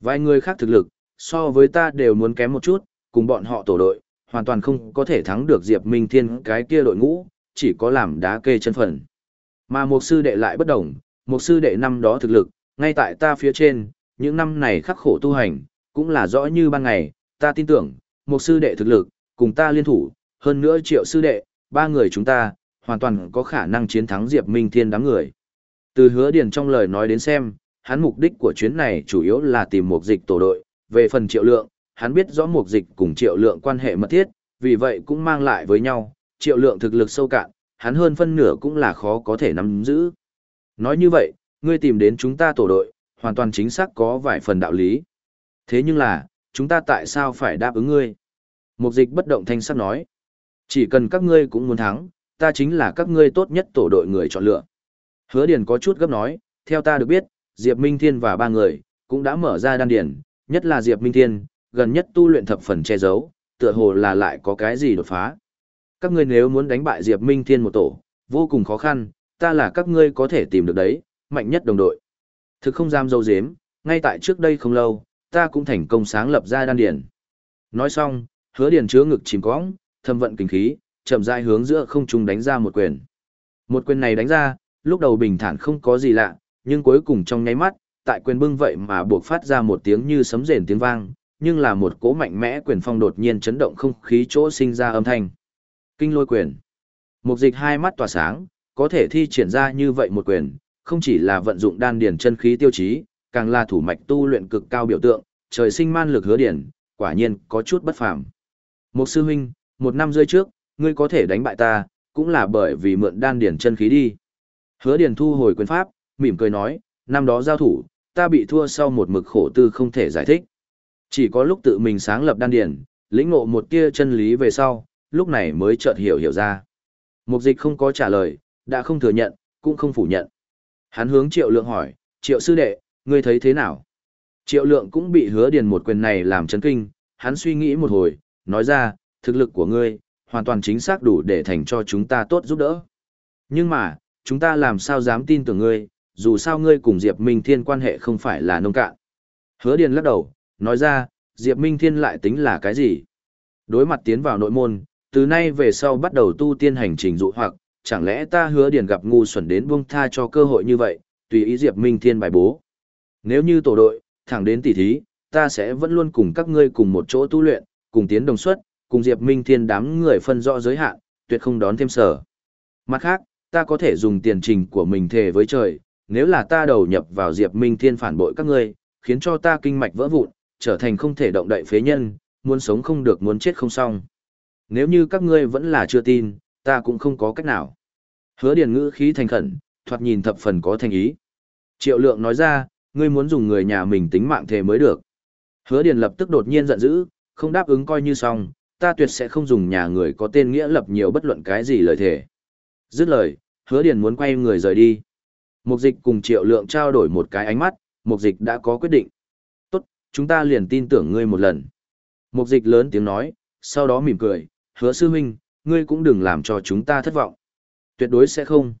Speaker 1: Vài người khác thực lực, so với ta đều muốn kém một chút, cùng bọn họ tổ đội, hoàn toàn không có thể thắng được Diệp Minh Thiên cái kia đội ngũ, chỉ có làm đá kê chân phần. Mà một sư đệ lại bất đồng, một sư đệ năm đó thực lực, ngay tại ta phía trên, những năm này khắc khổ tu hành, cũng là rõ như ban ngày, ta tin tưởng, một sư đệ thực lực, cùng ta liên thủ, hơn nữa triệu sư đệ, ba người chúng ta, hoàn toàn có khả năng chiến thắng Diệp Minh Thiên đám người. Từ hứa điền trong lời nói đến xem, hắn mục đích của chuyến này chủ yếu là tìm một dịch tổ đội, về phần triệu lượng, hắn biết rõ một dịch cùng triệu lượng quan hệ mật thiết, vì vậy cũng mang lại với nhau, triệu lượng thực lực sâu cạn, hắn hơn phân nửa cũng là khó có thể nắm giữ. Nói như vậy, ngươi tìm đến chúng ta tổ đội, hoàn toàn chính xác có vài phần đạo lý. Thế nhưng là, chúng ta tại sao phải đáp ứng ngươi? Mục dịch bất động thanh sắc nói. Chỉ cần các ngươi cũng muốn thắng, ta chính là các ngươi tốt nhất tổ đội người chọn lựa. Hứa Điền có chút gấp nói, theo ta được biết, Diệp Minh Thiên và ba người, cũng đã mở ra đan điển, nhất là Diệp Minh Thiên, gần nhất tu luyện thập phần che giấu, tựa hồ là lại có cái gì đột phá. Các ngươi nếu muốn đánh bại Diệp Minh Thiên một tổ, vô cùng khó khăn, ta là các ngươi có thể tìm được đấy, mạnh nhất đồng đội. Thực không dám dâu dếm, ngay tại trước đây không lâu, ta cũng thành công sáng lập ra đan điển. Nói xong, hứa Điền chứa ngực chìm cõng, thâm vận kinh khí, chậm rãi hướng giữa không trung đánh ra một quyền. Một quyền này đánh ra, lúc đầu bình thản không có gì lạ, nhưng cuối cùng trong nháy mắt, tại quyền bưng vậy mà buộc phát ra một tiếng như sấm rền tiếng vang, nhưng là một cỗ mạnh mẽ quyền phong đột nhiên chấn động không khí chỗ sinh ra âm thanh. Kinh lôi quyền. Mục dịch hai mắt tỏa sáng, có thể thi triển ra như vậy một quyền, không chỉ là vận dụng đan điển chân khí tiêu chí, càng là thủ mạch tu luyện cực cao biểu tượng, trời sinh man lực hứa điển, quả nhiên có chút bất phàm. Một sư huynh, một năm rơi trước, ngươi có thể đánh bại ta, cũng là bởi vì mượn đan điển chân khí đi. Hứa điển thu hồi quyền pháp, mỉm cười nói, năm đó giao thủ, ta bị thua sau một mực khổ tư không thể giải thích. Chỉ có lúc tự mình sáng lập đan điển, lĩnh ngộ một tia chân lý về sau, lúc này mới chợt hiểu hiểu ra. Mục dịch không có trả lời, đã không thừa nhận, cũng không phủ nhận. Hắn hướng triệu lượng hỏi, triệu sư đệ, ngươi thấy thế nào? Triệu lượng cũng bị hứa điền một quyền này làm chấn kinh, hắn suy nghĩ một hồi, nói ra, thực lực của ngươi, hoàn toàn chính xác đủ để thành cho chúng ta tốt giúp đỡ. Nhưng mà, chúng ta làm sao dám tin tưởng ngươi, dù sao ngươi cùng Diệp Minh Thiên quan hệ không phải là nông cạn. Hứa điền lắc đầu, nói ra, Diệp Minh Thiên lại tính là cái gì? Đối mặt tiến vào nội môn, từ nay về sau bắt đầu tu tiên hành trình dụ hoặc, chẳng lẽ ta hứa điền gặp ngu xuẩn đến buông tha cho cơ hội như vậy, tùy ý Diệp Minh Thiên bài bố. Nếu như tổ đội, thẳng đến tỷ thí, ta sẽ vẫn luôn cùng các ngươi cùng một chỗ tu luyện, cùng tiến đồng suất, cùng Diệp Minh Thiên đám người phân rõ giới hạn, tuyệt không đón thêm sở. Mặt khác, ta có thể dùng tiền trình của mình thề với trời, nếu là ta đầu nhập vào Diệp Minh Thiên phản bội các ngươi, khiến cho ta kinh mạch vỡ vụn, trở thành không thể động đậy phế nhân, muốn sống không được muốn chết không xong. Nếu như các ngươi vẫn là chưa tin, ta cũng không có cách nào. Hứa điền ngữ khí thành khẩn, thoạt nhìn thập phần có thành ý. Triệu lượng nói ra, ngươi muốn dùng người nhà mình tính mạng thề mới được. Hứa điền lập tức đột nhiên giận dữ, không đáp ứng coi như xong, ta tuyệt sẽ không dùng nhà người có tên nghĩa lập nhiều bất luận cái gì lời thề. Dứt lời, hứa điền muốn quay người rời đi. Mục dịch cùng triệu lượng trao đổi một cái ánh mắt, mục dịch đã có quyết định. Tốt, chúng ta liền tin tưởng ngươi một lần. Mục dịch lớn tiếng nói, sau đó mỉm cười, hứa sư huynh, ngươi cũng đừng làm cho chúng ta thất vọng. Tuyệt đối sẽ không.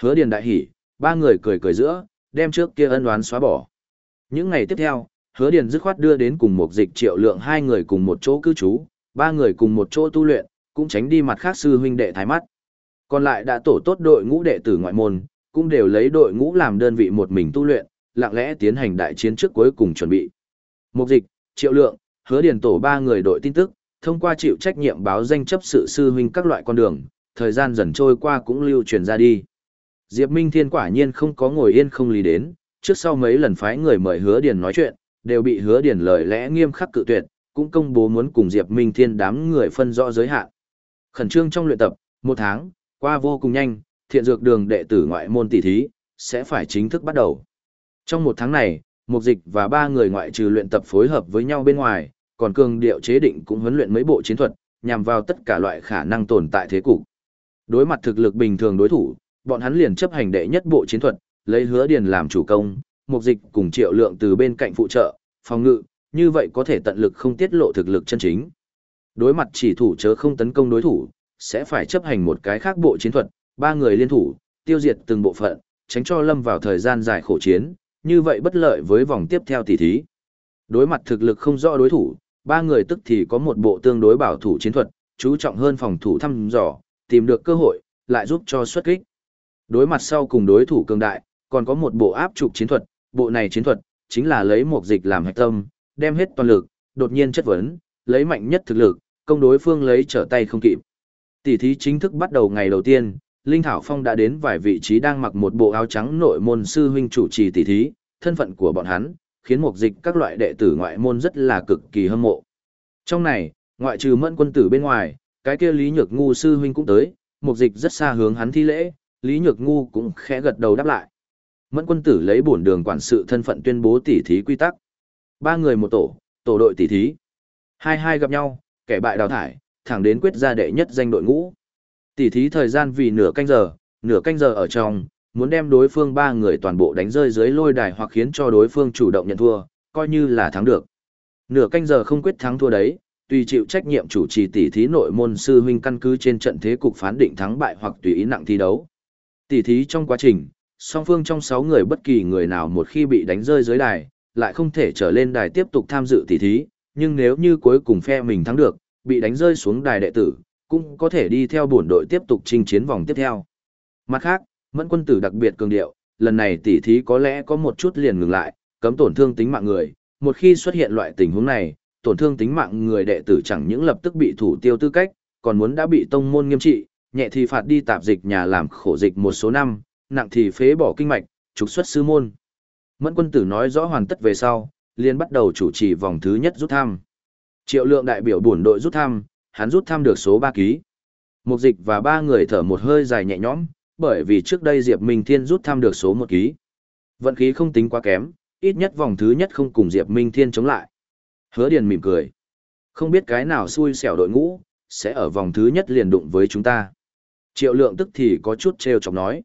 Speaker 1: Hứa điền đại hỉ, ba người cười cười giữa, đem trước kia ân oán xóa bỏ. Những ngày tiếp theo, hứa điền dứt khoát đưa đến cùng Mục dịch triệu lượng hai người cùng một chỗ cư trú, ba người cùng một chỗ tu luyện, cũng tránh đi mặt khác sư huynh đệ thái mắt. Còn lại đã tổ tốt đội ngũ đệ tử ngoại môn, cũng đều lấy đội ngũ làm đơn vị một mình tu luyện, lặng lẽ tiến hành đại chiến trước cuối cùng chuẩn bị. Mục dịch, triệu lượng, hứa điền tổ ba người đội tin tức, thông qua chịu trách nhiệm báo danh chấp sự sư huynh các loại con đường, thời gian dần trôi qua cũng lưu truyền ra đi. Diệp Minh Thiên quả nhiên không có ngồi yên không lý đến, trước sau mấy lần phái người mời hứa điền nói chuyện, đều bị hứa điền lời lẽ nghiêm khắc cự tuyệt, cũng công bố muốn cùng Diệp Minh Thiên đám người phân rõ giới hạn. Khẩn trương trong luyện tập, một tháng, qua vô cùng nhanh, thiện dược đường đệ tử ngoại môn tỷ thí, sẽ phải chính thức bắt đầu. Trong một tháng này, Mục Dịch và ba người ngoại trừ luyện tập phối hợp với nhau bên ngoài, còn cường điệu chế định cũng huấn luyện mấy bộ chiến thuật, nhằm vào tất cả loại khả năng tồn tại thế cục. Đối mặt thực lực bình thường đối thủ, bọn hắn liền chấp hành đệ nhất bộ chiến thuật, lấy hứa điền làm chủ công, Mục Dịch cùng Triệu Lượng từ bên cạnh phụ trợ, phòng ngự, như vậy có thể tận lực không tiết lộ thực lực chân chính. Đối mặt chỉ thủ chớ không tấn công đối thủ, sẽ phải chấp hành một cái khác bộ chiến thuật, ba người liên thủ, tiêu diệt từng bộ phận, tránh cho lâm vào thời gian dài khổ chiến, như vậy bất lợi với vòng tiếp theo tỷ thí. Đối mặt thực lực không rõ đối thủ, ba người tức thì có một bộ tương đối bảo thủ chiến thuật, chú trọng hơn phòng thủ thăm dò, tìm được cơ hội, lại giúp cho xuất kích. Đối mặt sau cùng đối thủ cường đại, còn có một bộ áp trục chiến thuật, bộ này chiến thuật chính là lấy một dịch làm hạch tâm, đem hết toàn lực, đột nhiên chất vấn, lấy mạnh nhất thực lực, công đối phương lấy trở tay không kịp. Tỷ thí chính thức bắt đầu ngày đầu tiên, Linh Thảo Phong đã đến vài vị trí đang mặc một bộ áo trắng nội môn sư huynh chủ trì tỷ thí, thân phận của bọn hắn, khiến một dịch các loại đệ tử ngoại môn rất là cực kỳ hâm mộ. Trong này, ngoại trừ mẫn quân tử bên ngoài, cái kia Lý Nhược Ngu sư huynh cũng tới, một dịch rất xa hướng hắn thi lễ, Lý Nhược Ngu cũng khẽ gật đầu đáp lại. Mẫn quân tử lấy bổn đường quản sự thân phận tuyên bố tỷ thí quy tắc. Ba người một tổ, tổ đội tỷ thí. Hai hai gặp nhau, kẻ bại đào thải, thẳng đến quyết ra đệ nhất danh đội ngũ. Tỷ thí thời gian vì nửa canh giờ, nửa canh giờ ở trong, muốn đem đối phương ba người toàn bộ đánh rơi dưới lôi đài hoặc khiến cho đối phương chủ động nhận thua, coi như là thắng được. Nửa canh giờ không quyết thắng thua đấy, tùy chịu trách nhiệm chủ trì tỷ thí nội môn sư huynh căn cứ trên trận thế cục phán định thắng bại hoặc tùy ý nặng thi đấu. Tỷ thí trong quá trình, song phương trong 6 người bất kỳ người nào một khi bị đánh rơi dưới đài, lại không thể trở lên đài tiếp tục tham dự tỷ thí, nhưng nếu như cuối cùng phe mình thắng được, bị đánh rơi xuống đài đệ tử, cũng có thể đi theo bổn đội tiếp tục chinh chiến vòng tiếp theo. Mặt khác, Mẫn quân tử đặc biệt cường điệu, lần này tỷ thí có lẽ có một chút liền ngừng lại, cấm tổn thương tính mạng người, một khi xuất hiện loại tình huống này, tổn thương tính mạng người đệ tử chẳng những lập tức bị thủ tiêu tư cách, còn muốn đã bị tông môn nghiêm trị, nhẹ thì phạt đi tạp dịch nhà làm khổ dịch một số năm, nặng thì phế bỏ kinh mạch, trục xuất sư môn. Mẫn quân tử nói rõ hoàn tất về sau, liền bắt đầu chủ trì vòng thứ nhất rút thăm. Triệu lượng đại biểu buồn đội rút thăm, hắn rút thăm được số 3 ký. Mục dịch và ba người thở một hơi dài nhẹ nhõm, bởi vì trước đây Diệp Minh Thiên rút thăm được số 1 ký. Vận khí không tính quá kém, ít nhất vòng thứ nhất không cùng Diệp Minh Thiên chống lại. Hứa Điền mỉm cười. Không biết cái nào xui xẻo đội ngũ, sẽ ở vòng thứ nhất liền đụng với chúng ta. Triệu lượng tức thì có chút treo chọc nói.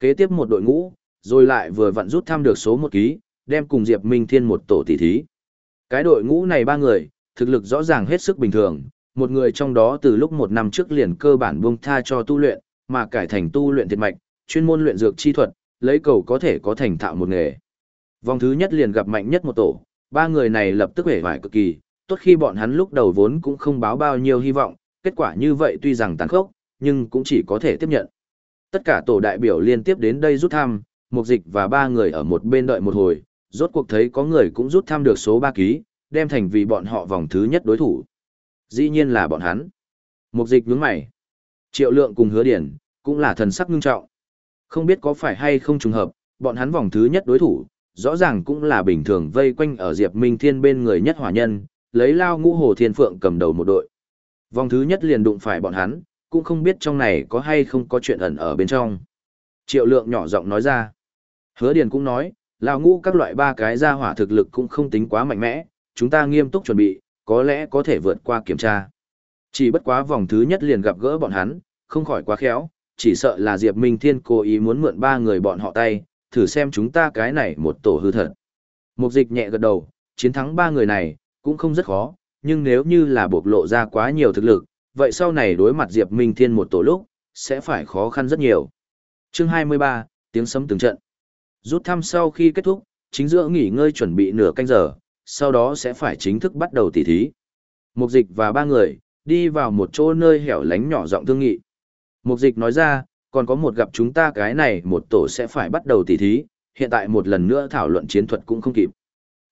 Speaker 1: Kế tiếp một đội ngũ, rồi lại vừa vặn rút thăm được số một ký, đem cùng Diệp Minh Thiên một tổ tỷ thí. Cái đội ngũ này ba người, thực lực rõ ràng hết sức bình thường, một người trong đó từ lúc một năm trước liền cơ bản buông tha cho tu luyện, mà cải thành tu luyện thiệt mạch, chuyên môn luyện dược chi thuật, lấy cầu có thể có thành thạo một nghề. Vòng thứ nhất liền gặp mạnh nhất một tổ, ba người này lập tức vẻ vải cực kỳ, tốt khi bọn hắn lúc đầu vốn cũng không báo bao nhiêu hy vọng, kết quả như vậy tuy rằng tàn khốc, nhưng cũng chỉ có thể tiếp nhận. Tất cả tổ đại biểu liên tiếp đến đây rút thăm, Mục Dịch và ba người ở một bên đợi một hồi, rốt cuộc thấy có người cũng rút thăm được số 3 ký, đem thành vì bọn họ vòng thứ nhất đối thủ. Dĩ nhiên là bọn hắn. Mục Dịch nhướng mày. Triệu Lượng cùng Hứa Điển cũng là thần sắc ngưng trọng. Không biết có phải hay không trùng hợp, bọn hắn vòng thứ nhất đối thủ, rõ ràng cũng là bình thường vây quanh ở Diệp Minh Thiên bên người nhất hỏa nhân, lấy lao ngũ hồ thiên phượng cầm đầu một đội. Vòng thứ nhất liền đụng phải bọn hắn, cũng không biết trong này có hay không có chuyện ẩn ở bên trong. Triệu lượng nhỏ giọng nói ra. Hứa Điền cũng nói, lão ngũ các loại ba cái gia hỏa thực lực cũng không tính quá mạnh mẽ, chúng ta nghiêm túc chuẩn bị, có lẽ có thể vượt qua kiểm tra. Chỉ bất quá vòng thứ nhất liền gặp gỡ bọn hắn, không khỏi quá khéo, chỉ sợ là Diệp Minh Thiên cố ý muốn mượn ba người bọn họ tay, thử xem chúng ta cái này một tổ hư thật. Mục dịch nhẹ gật đầu, chiến thắng ba người này, cũng không rất khó, nhưng nếu như là bộc lộ ra quá nhiều thực lực, vậy sau này đối mặt Diệp Minh Thiên một tổ lúc, sẽ phải khó khăn rất nhiều. Chương 23, tiếng sấm từng trận. Rút thăm sau khi kết thúc, chính giữa nghỉ ngơi chuẩn bị nửa canh giờ, sau đó sẽ phải chính thức bắt đầu tỉ thí. Mục dịch và ba người, đi vào một chỗ nơi hẻo lánh nhỏ giọng thương nghị. Mục dịch nói ra, còn có một gặp chúng ta cái này một tổ sẽ phải bắt đầu tỉ thí, hiện tại một lần nữa thảo luận chiến thuật cũng không kịp.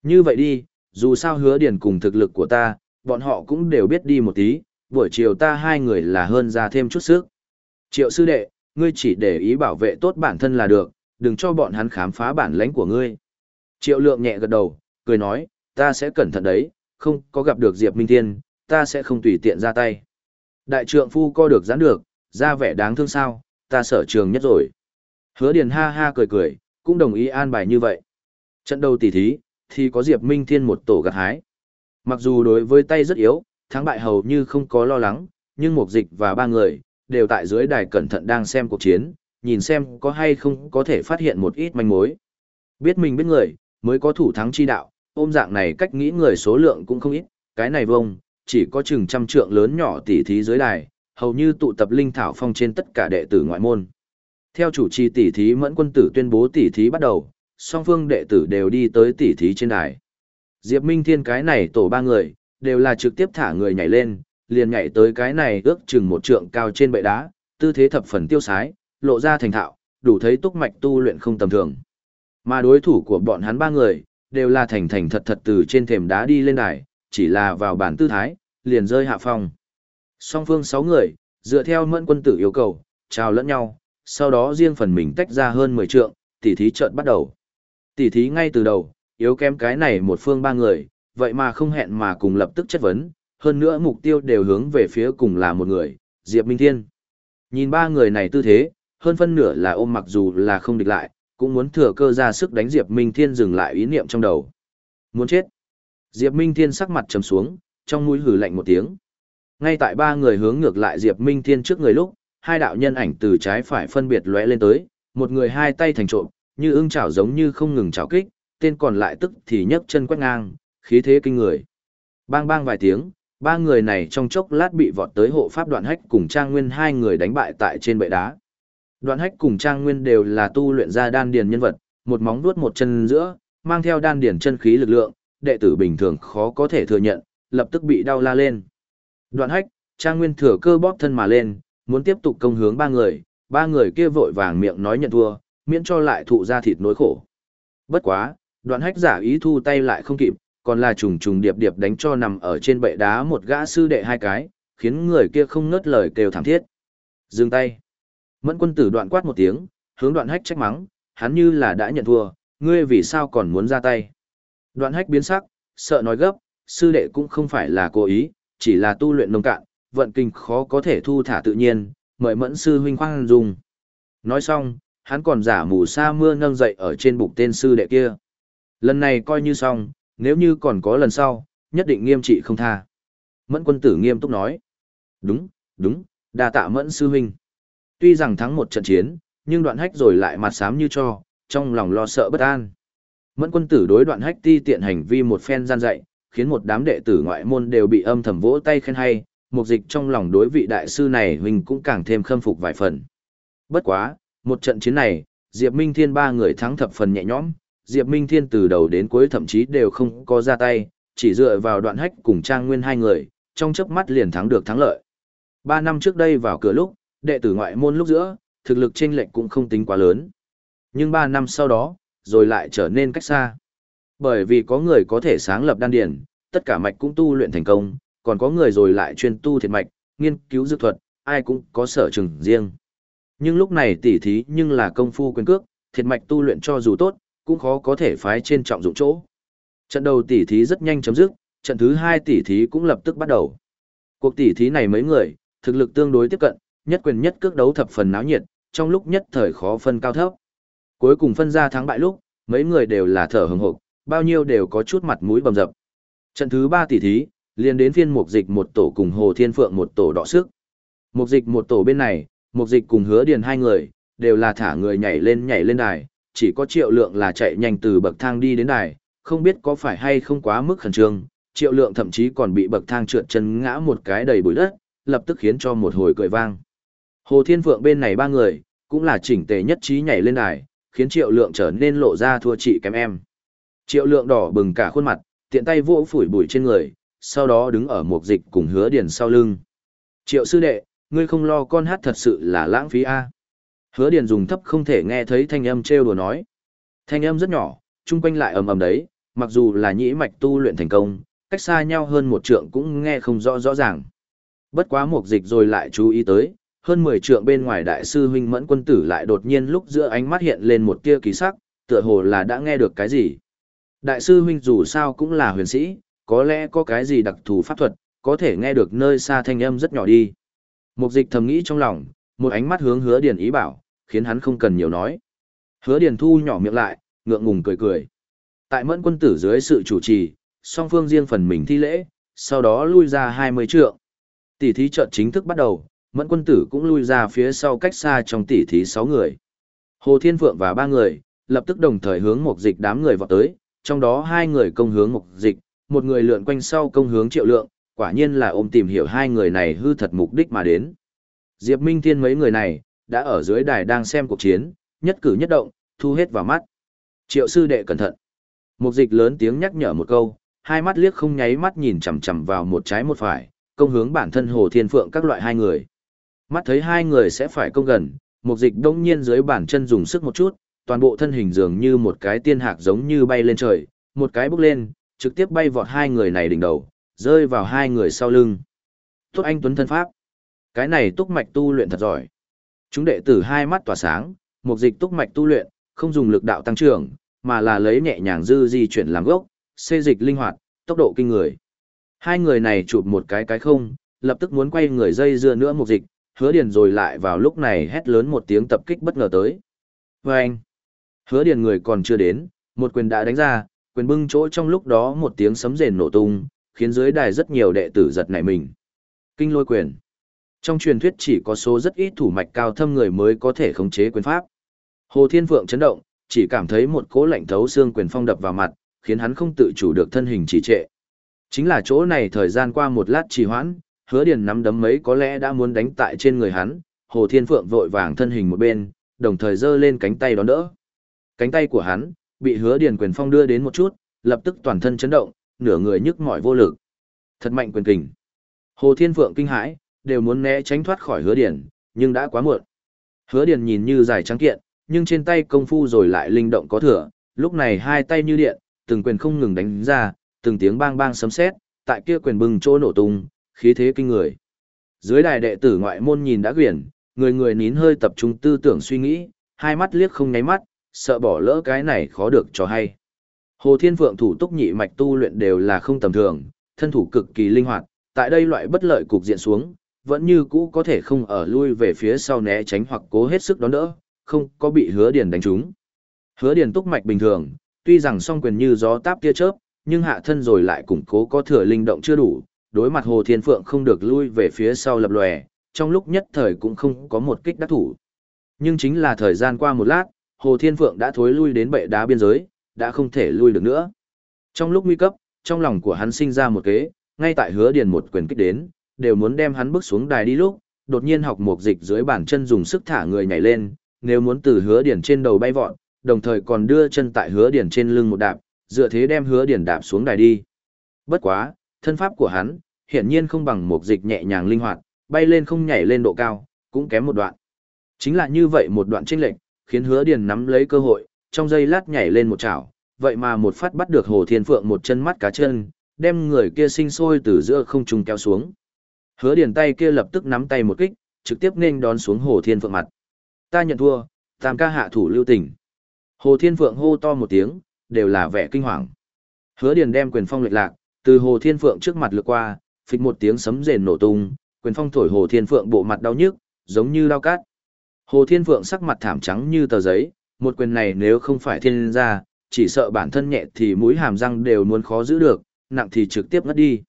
Speaker 1: Như vậy đi, dù sao hứa điền cùng thực lực của ta, bọn họ cũng đều biết đi một tí, buổi chiều ta hai người là hơn ra thêm chút sức. Triệu sư đệ, ngươi chỉ để ý bảo vệ tốt bản thân là được, đừng cho bọn hắn khám phá bản lãnh của ngươi. Triệu lượng nhẹ gật đầu, cười nói, ta sẽ cẩn thận đấy, không có gặp được Diệp Minh Thiên, ta sẽ không tùy tiện ra tay. Đại trượng phu co được giãn được, ra vẻ đáng thương sao, ta sở trường nhất rồi. Hứa Điền ha ha cười cười, cũng đồng ý an bài như vậy. Trận đầu tỷ thí, thì có Diệp Minh Thiên một tổ gặt hái. Mặc dù đối với tay rất yếu, thắng bại hầu như không có lo lắng, nhưng Mục Dịch và ba người, đều tại dưới đài cẩn thận đang xem cuộc chiến, nhìn xem có hay không có thể phát hiện một ít manh mối. Biết mình biết người, mới có thủ thắng chi đạo, ôm dạng này cách nghĩ người số lượng cũng không ít, cái này vông, chỉ có chừng trăm trượng lớn nhỏ tỷ thí dưới đài, hầu như tụ tập linh thảo phong trên tất cả đệ tử ngoại môn. Theo chủ trì tỷ thí Mẫn Quân Tử tuyên bố tỷ thí bắt đầu, song phương đệ tử đều đi tới tỷ thí trên đài. Diệp Minh Thiên cái này tổ ba người, đều là trực tiếp thả người nhảy lên, liền nhảy tới cái này ước chừng một trượng cao trên bệ đá, tư thế thập phần tiêu sái, lộ ra thành thạo, đủ thấy túc mạch tu luyện không tầm thường. Mà đối thủ của bọn hắn ba người, đều là thành thành thật thật từ trên thềm đá đi lên đài, chỉ là vào bản tư thái, liền rơi hạ phong. Song phương sáu người, dựa theo mẫn quân tử yêu cầu, chào lẫn nhau, sau đó riêng phần mình tách ra hơn 10 trượng, tỉ thí trận bắt đầu. Tỉ thí ngay từ đầu, yếu kém cái này một phương ba người, vậy mà không hẹn mà cùng lập tức chất vấn, hơn nữa mục tiêu đều hướng về phía cùng là một người, Diệp Minh Thiên. Nhìn ba người này tư thế, hơn phân nửa là ôm mặc dù là không địch lại, cũng muốn thừa cơ ra sức đánh Diệp Minh Thiên dừng lại ý niệm trong đầu. Muốn chết. Diệp Minh Thiên sắc mặt trầm xuống, trong mũi hử lạnh một tiếng. Ngay tại ba người hướng ngược lại Diệp Minh Thiên trước người lúc, hai đạo nhân ảnh từ trái phải phân biệt lóe lên tới, một người hai tay thành trộm, như ưng chảo giống như không ngừng chảo kích, tên còn lại tức thì nhấc chân quét ngang, khí thế kinh người. Bang bang vài tiếng, ba người này trong chốc lát bị vọt tới hộ pháp đoạn hách cùng Trang Nguyên hai người đánh bại tại trên bệ đá. Đoạn hách cùng Trang Nguyên đều là tu luyện ra đan điền nhân vật, một móng vuốt một chân giữa, mang theo đan điền chân khí lực lượng, đệ tử bình thường khó có thể thừa nhận, lập tức bị đau la lên. Đoạn hách, Trang Nguyên thừa cơ bóp thân mà lên, muốn tiếp tục công hướng ba người, ba người kia vội vàng miệng nói nhận thua, miễn cho lại thụ ra thịt nỗi khổ. Bất quá, đoạn hách giả ý thu tay lại không kịp, còn là trùng trùng điệp điệp đánh cho nằm ở trên bệ đá một gã sư đệ hai cái, khiến người kia không ngớt lời kêu thảm thiết. Dừng tay. Mẫn quân tử đoạn quát một tiếng, hướng đoạn hách trách mắng, hắn như là đã nhận thua, ngươi vì sao còn muốn ra tay. Đoạn hách biến sắc, sợ nói gấp, sư đệ cũng không phải là cố ý, chỉ là tu luyện nông cạn, vận kinh khó có thể thu thả tự nhiên, mời mẫn sư huynh khoan dùng. Nói xong, hắn còn giả mù sa mưa nâng dậy ở trên bục tên sư đệ kia. Lần này coi như xong, nếu như còn có lần sau, nhất định nghiêm trị không tha. Mẫn quân tử nghiêm túc nói. Đúng, đúng, đa tạ mẫn sư huynh. Tuy rằng thắng một trận chiến, nhưng đoạn hách rồi lại mặt xám như cho, trong lòng lo sợ bất an. Mẫn quân tử đối đoạn hách ti tiện hành vi một phen gian dạy, khiến một đám đệ tử ngoại môn đều bị âm thầm vỗ tay khen hay, mục dịch trong lòng đối vị đại sư này huynh cũng càng thêm khâm phục vài phần. Bất quá, một trận chiến này, Diệp Minh Thiên ba người thắng thập phần nhẹ nhõm, Diệp Minh Thiên từ đầu đến cuối thậm chí đều không có ra tay, chỉ dựa vào đoạn hách cùng Trang Nguyên hai người, trong chớp mắt liền thắng được thắng lợi. Ba năm trước đây vào cửa lúc, đệ tử ngoại môn lúc giữa, thực lực chênh lệch cũng không tính quá lớn. Nhưng ba năm sau đó, rồi lại trở nên cách xa. Bởi vì có người có thể sáng lập đan điển, tất cả mạch cũng tu luyện thành công, còn có người rồi lại chuyên tu thiệt mạch, nghiên cứu dược thuật, ai cũng có sở trường riêng. Nhưng lúc này tỉ thí nhưng là công phu quyền cước, thiệt mạch tu luyện cho dù tốt, cũng khó có thể phái trên trọng dụng chỗ. Trận đầu tỉ thí rất nhanh chấm dứt, trận thứ hai tỉ thí cũng lập tức bắt đầu. Cuộc tỉ thí này mấy người, thực lực tương đối tiếp cận, nhất quyền nhất cước đấu thập phần náo nhiệt, trong lúc nhất thời khó phân cao thấp. Cuối cùng phân ra thắng bại lúc, mấy người đều là thở hừng hực, bao nhiêu đều có chút mặt mũi bầm dập. Trận thứ ba tỷ thí, liền đến phiên mục dịch một tổ cùng Hồ Thiên Phượng một tổ đọ sức. Mục dịch một tổ bên này, mục dịch cùng hứa điền hai người, đều là thả người nhảy lên nhảy lên đài, chỉ có triệu lượng là chạy nhanh từ bậc thang đi đến đài, không biết có phải hay không quá mức khẩn trương, triệu lượng thậm chí còn bị bậc thang trượt chân ngã một cái đầy bụi đất, lập tức khiến cho một hồi cười vang. Hồ Thiên Phượng bên này ba người, cũng là chỉnh tề nhất trí nhảy lên đài, khiến triệu lượng trở nên lộ ra thua chị kém em. Triệu lượng đỏ bừng cả khuôn mặt, tiện tay vỗ phủi bụi trên người, sau đó đứng ở một dịch cùng hứa điền sau lưng. Triệu sư đệ, ngươi không lo con hát thật sự là lãng phí a Hứa điền dùng thấp không thể nghe thấy thanh âm trêu đùa nói. Thanh âm rất nhỏ, chung quanh lại ầm ầm đấy, mặc dù là nhĩ mạch tu luyện thành công, cách xa nhau hơn một trượng cũng nghe không rõ rõ ràng. Bất quá một dịch rồi lại chú ý tới, hơn 10 trượng bên ngoài đại sư huynh mẫn quân tử lại đột nhiên lúc giữa ánh mắt hiện lên một tia kỳ sắc, tựa hồ là đã nghe được cái gì. Đại sư huynh dù sao cũng là huyền sĩ, có lẽ có cái gì đặc thù pháp thuật, có thể nghe được nơi xa thanh âm rất nhỏ đi. Mục dịch thầm nghĩ trong lòng, một ánh mắt hướng hứa điền ý bảo, khiến hắn không cần nhiều nói. Hứa điền thu nhỏ miệng lại, ngượng ngùng cười cười. Tại mẫn quân tử dưới sự chủ trì, song phương riêng phần mình thi lễ, sau đó lui ra 20 trượng. Tỷ thí trận chính thức bắt đầu, mẫn quân tử cũng lui ra phía sau cách xa trong tỷ thí 6 người. Hồ Thiên Phượng và ba người, lập tức đồng thời hướng một dịch đám người vào tới, trong đó hai người công hướng một dịch, một người lượn quanh sau công hướng triệu lượng, quả nhiên là ôm tìm hiểu hai người này hư thật mục đích mà đến. Diệp Minh Thiên mấy người này, đã ở dưới đài đang xem cuộc chiến, nhất cử nhất động, thu hết vào mắt. Triệu sư đệ cẩn thận. Mục dịch lớn tiếng nhắc nhở một câu, hai mắt liếc không nháy mắt nhìn chằm chằm vào một trái một phải, công hướng bản thân Hồ Thiên Phượng các loại hai người. Mắt thấy hai người sẽ phải công gần, mục dịch đông nhiên dưới bản chân dùng sức một chút, toàn bộ thân hình dường như một cái tiên hạc giống như bay lên trời, một cái bước lên, trực tiếp bay vọt hai người này đỉnh đầu, rơi vào hai người sau lưng. Tốt anh Tuấn thân pháp. Cái này túc mạch tu luyện thật giỏi. Chúng đệ tử hai mắt tỏa sáng, mục dịch túc mạch tu luyện, không dùng lực đạo tăng trưởng, mà là lấy nhẹ nhàng dư di chuyển làm gốc, xê dịch linh hoạt, tốc độ kinh người. Hai người này chụp một cái cái không, lập tức muốn quay người dây dưa nữa mục dịch, hứa điền rồi lại vào lúc này hét lớn một tiếng tập kích bất ngờ tới. Vâng! Hứa điền người còn chưa đến, một quyền đã đánh ra, quyền bưng chỗ trong lúc đó một tiếng sấm rền nổ tung, khiến dưới đài rất nhiều đệ tử giật nảy mình. Kinh lôi quyền. Trong truyền thuyết chỉ có số rất ít thủ mạch cao thâm người mới có thể khống chế quyền pháp. Hồ Thiên Phượng chấn động, chỉ cảm thấy một cỗ lạnh thấu xương quyền phong đập vào mặt, khiến hắn không tự chủ được thân hình trì trệ. Chính là chỗ này thời gian qua một lát trì hoãn, hứa điền nắm đấm mấy có lẽ đã muốn đánh tại trên người hắn, Hồ Thiên Phượng vội vàng thân hình một bên, đồng thời giơ lên cánh tay đón đỡ. Cánh tay của hắn, bị hứa điền quyền phong đưa đến một chút, lập tức toàn thân chấn động, nửa người nhức mỏi vô lực. Thật mạnh quyền kình. Hồ Thiên Phượng kinh hãi, đều muốn né tránh thoát khỏi hứa điền, nhưng đã quá muộn. Hứa điền nhìn như dài trắng kiện, nhưng trên tay công phu rồi lại linh động có thừa, lúc này hai tay như điện, từng quyền không ngừng đánh ra, từng tiếng bang bang sấm sét, tại kia quyền bừng chỗ nổ tung, khí thế kinh người. Dưới đài đệ tử ngoại môn nhìn đã quyển, người người nín hơi tập trung tư tưởng suy nghĩ, hai mắt liếc không nháy mắt, sợ bỏ lỡ cái này khó được cho hay. Hồ Thiên Phượng thủ túc nhị mạch tu luyện đều là không tầm thường, thân thủ cực kỳ linh hoạt, tại đây loại bất lợi cục diện xuống, vẫn như cũ có thể không ở lui về phía sau né tránh hoặc cố hết sức đón đỡ, không có bị hứa điền đánh trúng. Hứa điền túc mạch bình thường, tuy rằng song quyền như gió táp tia chớp, nhưng hạ thân rồi lại củng cố có thừa linh động chưa đủ, đối mặt Hồ Thiên Phượng không được lui về phía sau lập lòe, trong lúc nhất thời cũng không có một kích đắc thủ. Nhưng chính là thời gian qua một lát, Hồ Thiên Phượng đã thối lui đến bệ đá biên giới, đã không thể lui được nữa. Trong lúc nguy cấp, trong lòng của hắn sinh ra một kế, ngay tại hứa điền một quyền kích đến, đều muốn đem hắn bước xuống đài đi lúc, đột nhiên học một dịch dưới bàn chân dùng sức thả người nhảy lên, nếu muốn từ hứa điền trên đầu bay vọt, đồng thời còn đưa chân tại hứa điền trên lưng một đạp, dựa thế đem hứa điền đạp xuống đài đi. Bất quá, thân pháp của hắn, hiển nhiên không bằng một dịch nhẹ nhàng linh hoạt, bay lên không nhảy lên độ cao, cũng kém một đoạn. Chính là như vậy một đoạn chênh lệch, khiến hứa điền nắm lấy cơ hội, trong giây lát nhảy lên một chảo, vậy mà một phát bắt được Hồ Thiên Phượng một chân mắt cá chân, đem người kia sinh sôi từ giữa không trung kéo xuống. Hứa điền tay kia lập tức nắm tay một kích, trực tiếp nên đón xuống Hồ Thiên Phượng mặt. Ta nhận thua, tam ca hạ thủ lưu tình. Hồ Thiên Phượng hô to một tiếng, đều là vẻ kinh hoàng. Hứa điền đem quyền phong lệch lạc, từ Hồ Thiên Phượng trước mặt lướt qua, phịch một tiếng sấm rền nổ tung, quyền phong thổi Hồ Thiên Phượng bộ mặt đau nhức, giống như đau cát. Hồ Thiên Phượng sắc mặt thảm trắng như tờ giấy, một quyền này nếu không phải thiên ra, chỉ sợ bản thân nhẹ thì mũi hàm răng đều muốn khó giữ được, nặng thì trực tiếp ngất đi.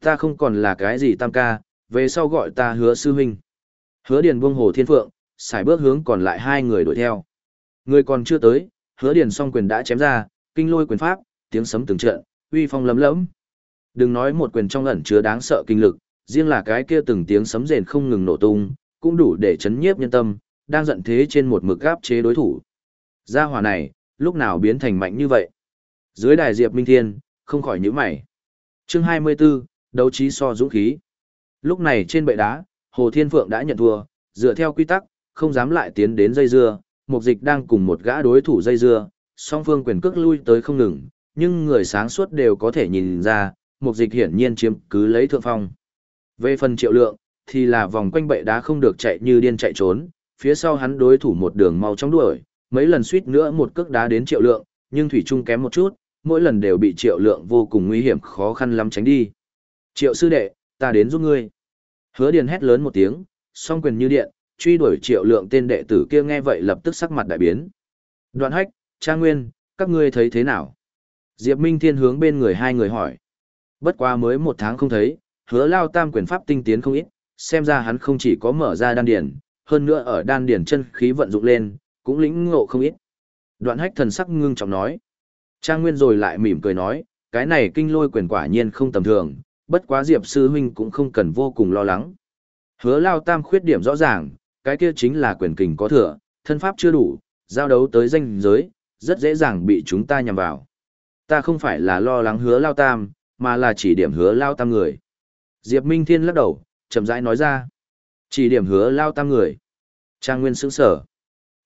Speaker 1: Ta không còn là cái gì tam ca, về sau gọi ta hứa sư huynh. Hứa điền buông Hồ Thiên Phượng, xài bước hướng còn lại hai người đuổi theo. Người còn chưa tới, hứa điền song quyền đã chém ra, kinh lôi quyền pháp, tiếng sấm từng trận, uy phong lấm lẫm. Đừng nói một quyền trong ẩn chứa đáng sợ kinh lực, riêng là cái kia từng tiếng sấm rền không ngừng nổ tung, cũng đủ để chấn nhiếp nhân tâm, đang giận thế trên một mực gáp chế đối thủ. Gia hỏa này, lúc nào biến thành mạnh như vậy? Dưới đài Diệp Minh Thiên, không khỏi nhíu mày. Chương 24, đấu trí so dũng khí. Lúc này trên bệ đá, Hồ Thiên Phượng đã nhận thua, dựa theo quy tắc, không dám lại tiến đến dây dưa, Mục Dịch đang cùng một gã đối thủ dây dưa, song phương quyền cước lui tới không ngừng, nhưng người sáng suốt đều có thể nhìn ra, Mục Dịch hiển nhiên chiếm cứ lấy thượng phong. Về phần Triệu Lượng, thì là vòng quanh bệ đá không được chạy như điên chạy trốn, phía sau hắn đối thủ một đường mau chóng đuổi, mấy lần suýt nữa một cước đá đến Triệu Lượng, nhưng thủy chung kém một chút, mỗi lần đều bị Triệu Lượng vô cùng nguy hiểm khó khăn lắm tránh đi. Triệu sư đệ, ta đến giúp ngươi. Hứa Điền hét lớn một tiếng, song quyền như điện, truy đuổi triệu lượng tên đệ tử kia nghe vậy lập tức sắc mặt đại biến. Đoạn hách, Trang Nguyên, các ngươi thấy thế nào? Diệp Minh Thiên hướng bên người hai người hỏi. Bất quá mới một tháng không thấy, hứa lao tam quyền pháp tinh tiến không ít, xem ra hắn không chỉ có mở ra đan điển, hơn nữa ở đan điển chân khí vận dụng lên, cũng lĩnh ngộ không ít. Đoạn hách thần sắc ngưng trọng nói. Trang Nguyên rồi lại mỉm cười nói, cái này kinh lôi quyền quả nhiên không tầm thường, bất quá Diệp Sư Huynh cũng không cần vô cùng lo lắng. Hứa lao tam khuyết điểm rõ ràng, cái kia chính là quyền kình có thừa, thân pháp chưa đủ, giao đấu tới danh giới, rất dễ dàng bị chúng ta nhằm vào. Ta không phải là lo lắng hứa lao tam, mà là chỉ điểm hứa lao tam người. Diệp Minh Thiên lắc đầu, chậm rãi nói ra. Chỉ điểm hứa lao tam người. Trang Nguyên sững sở.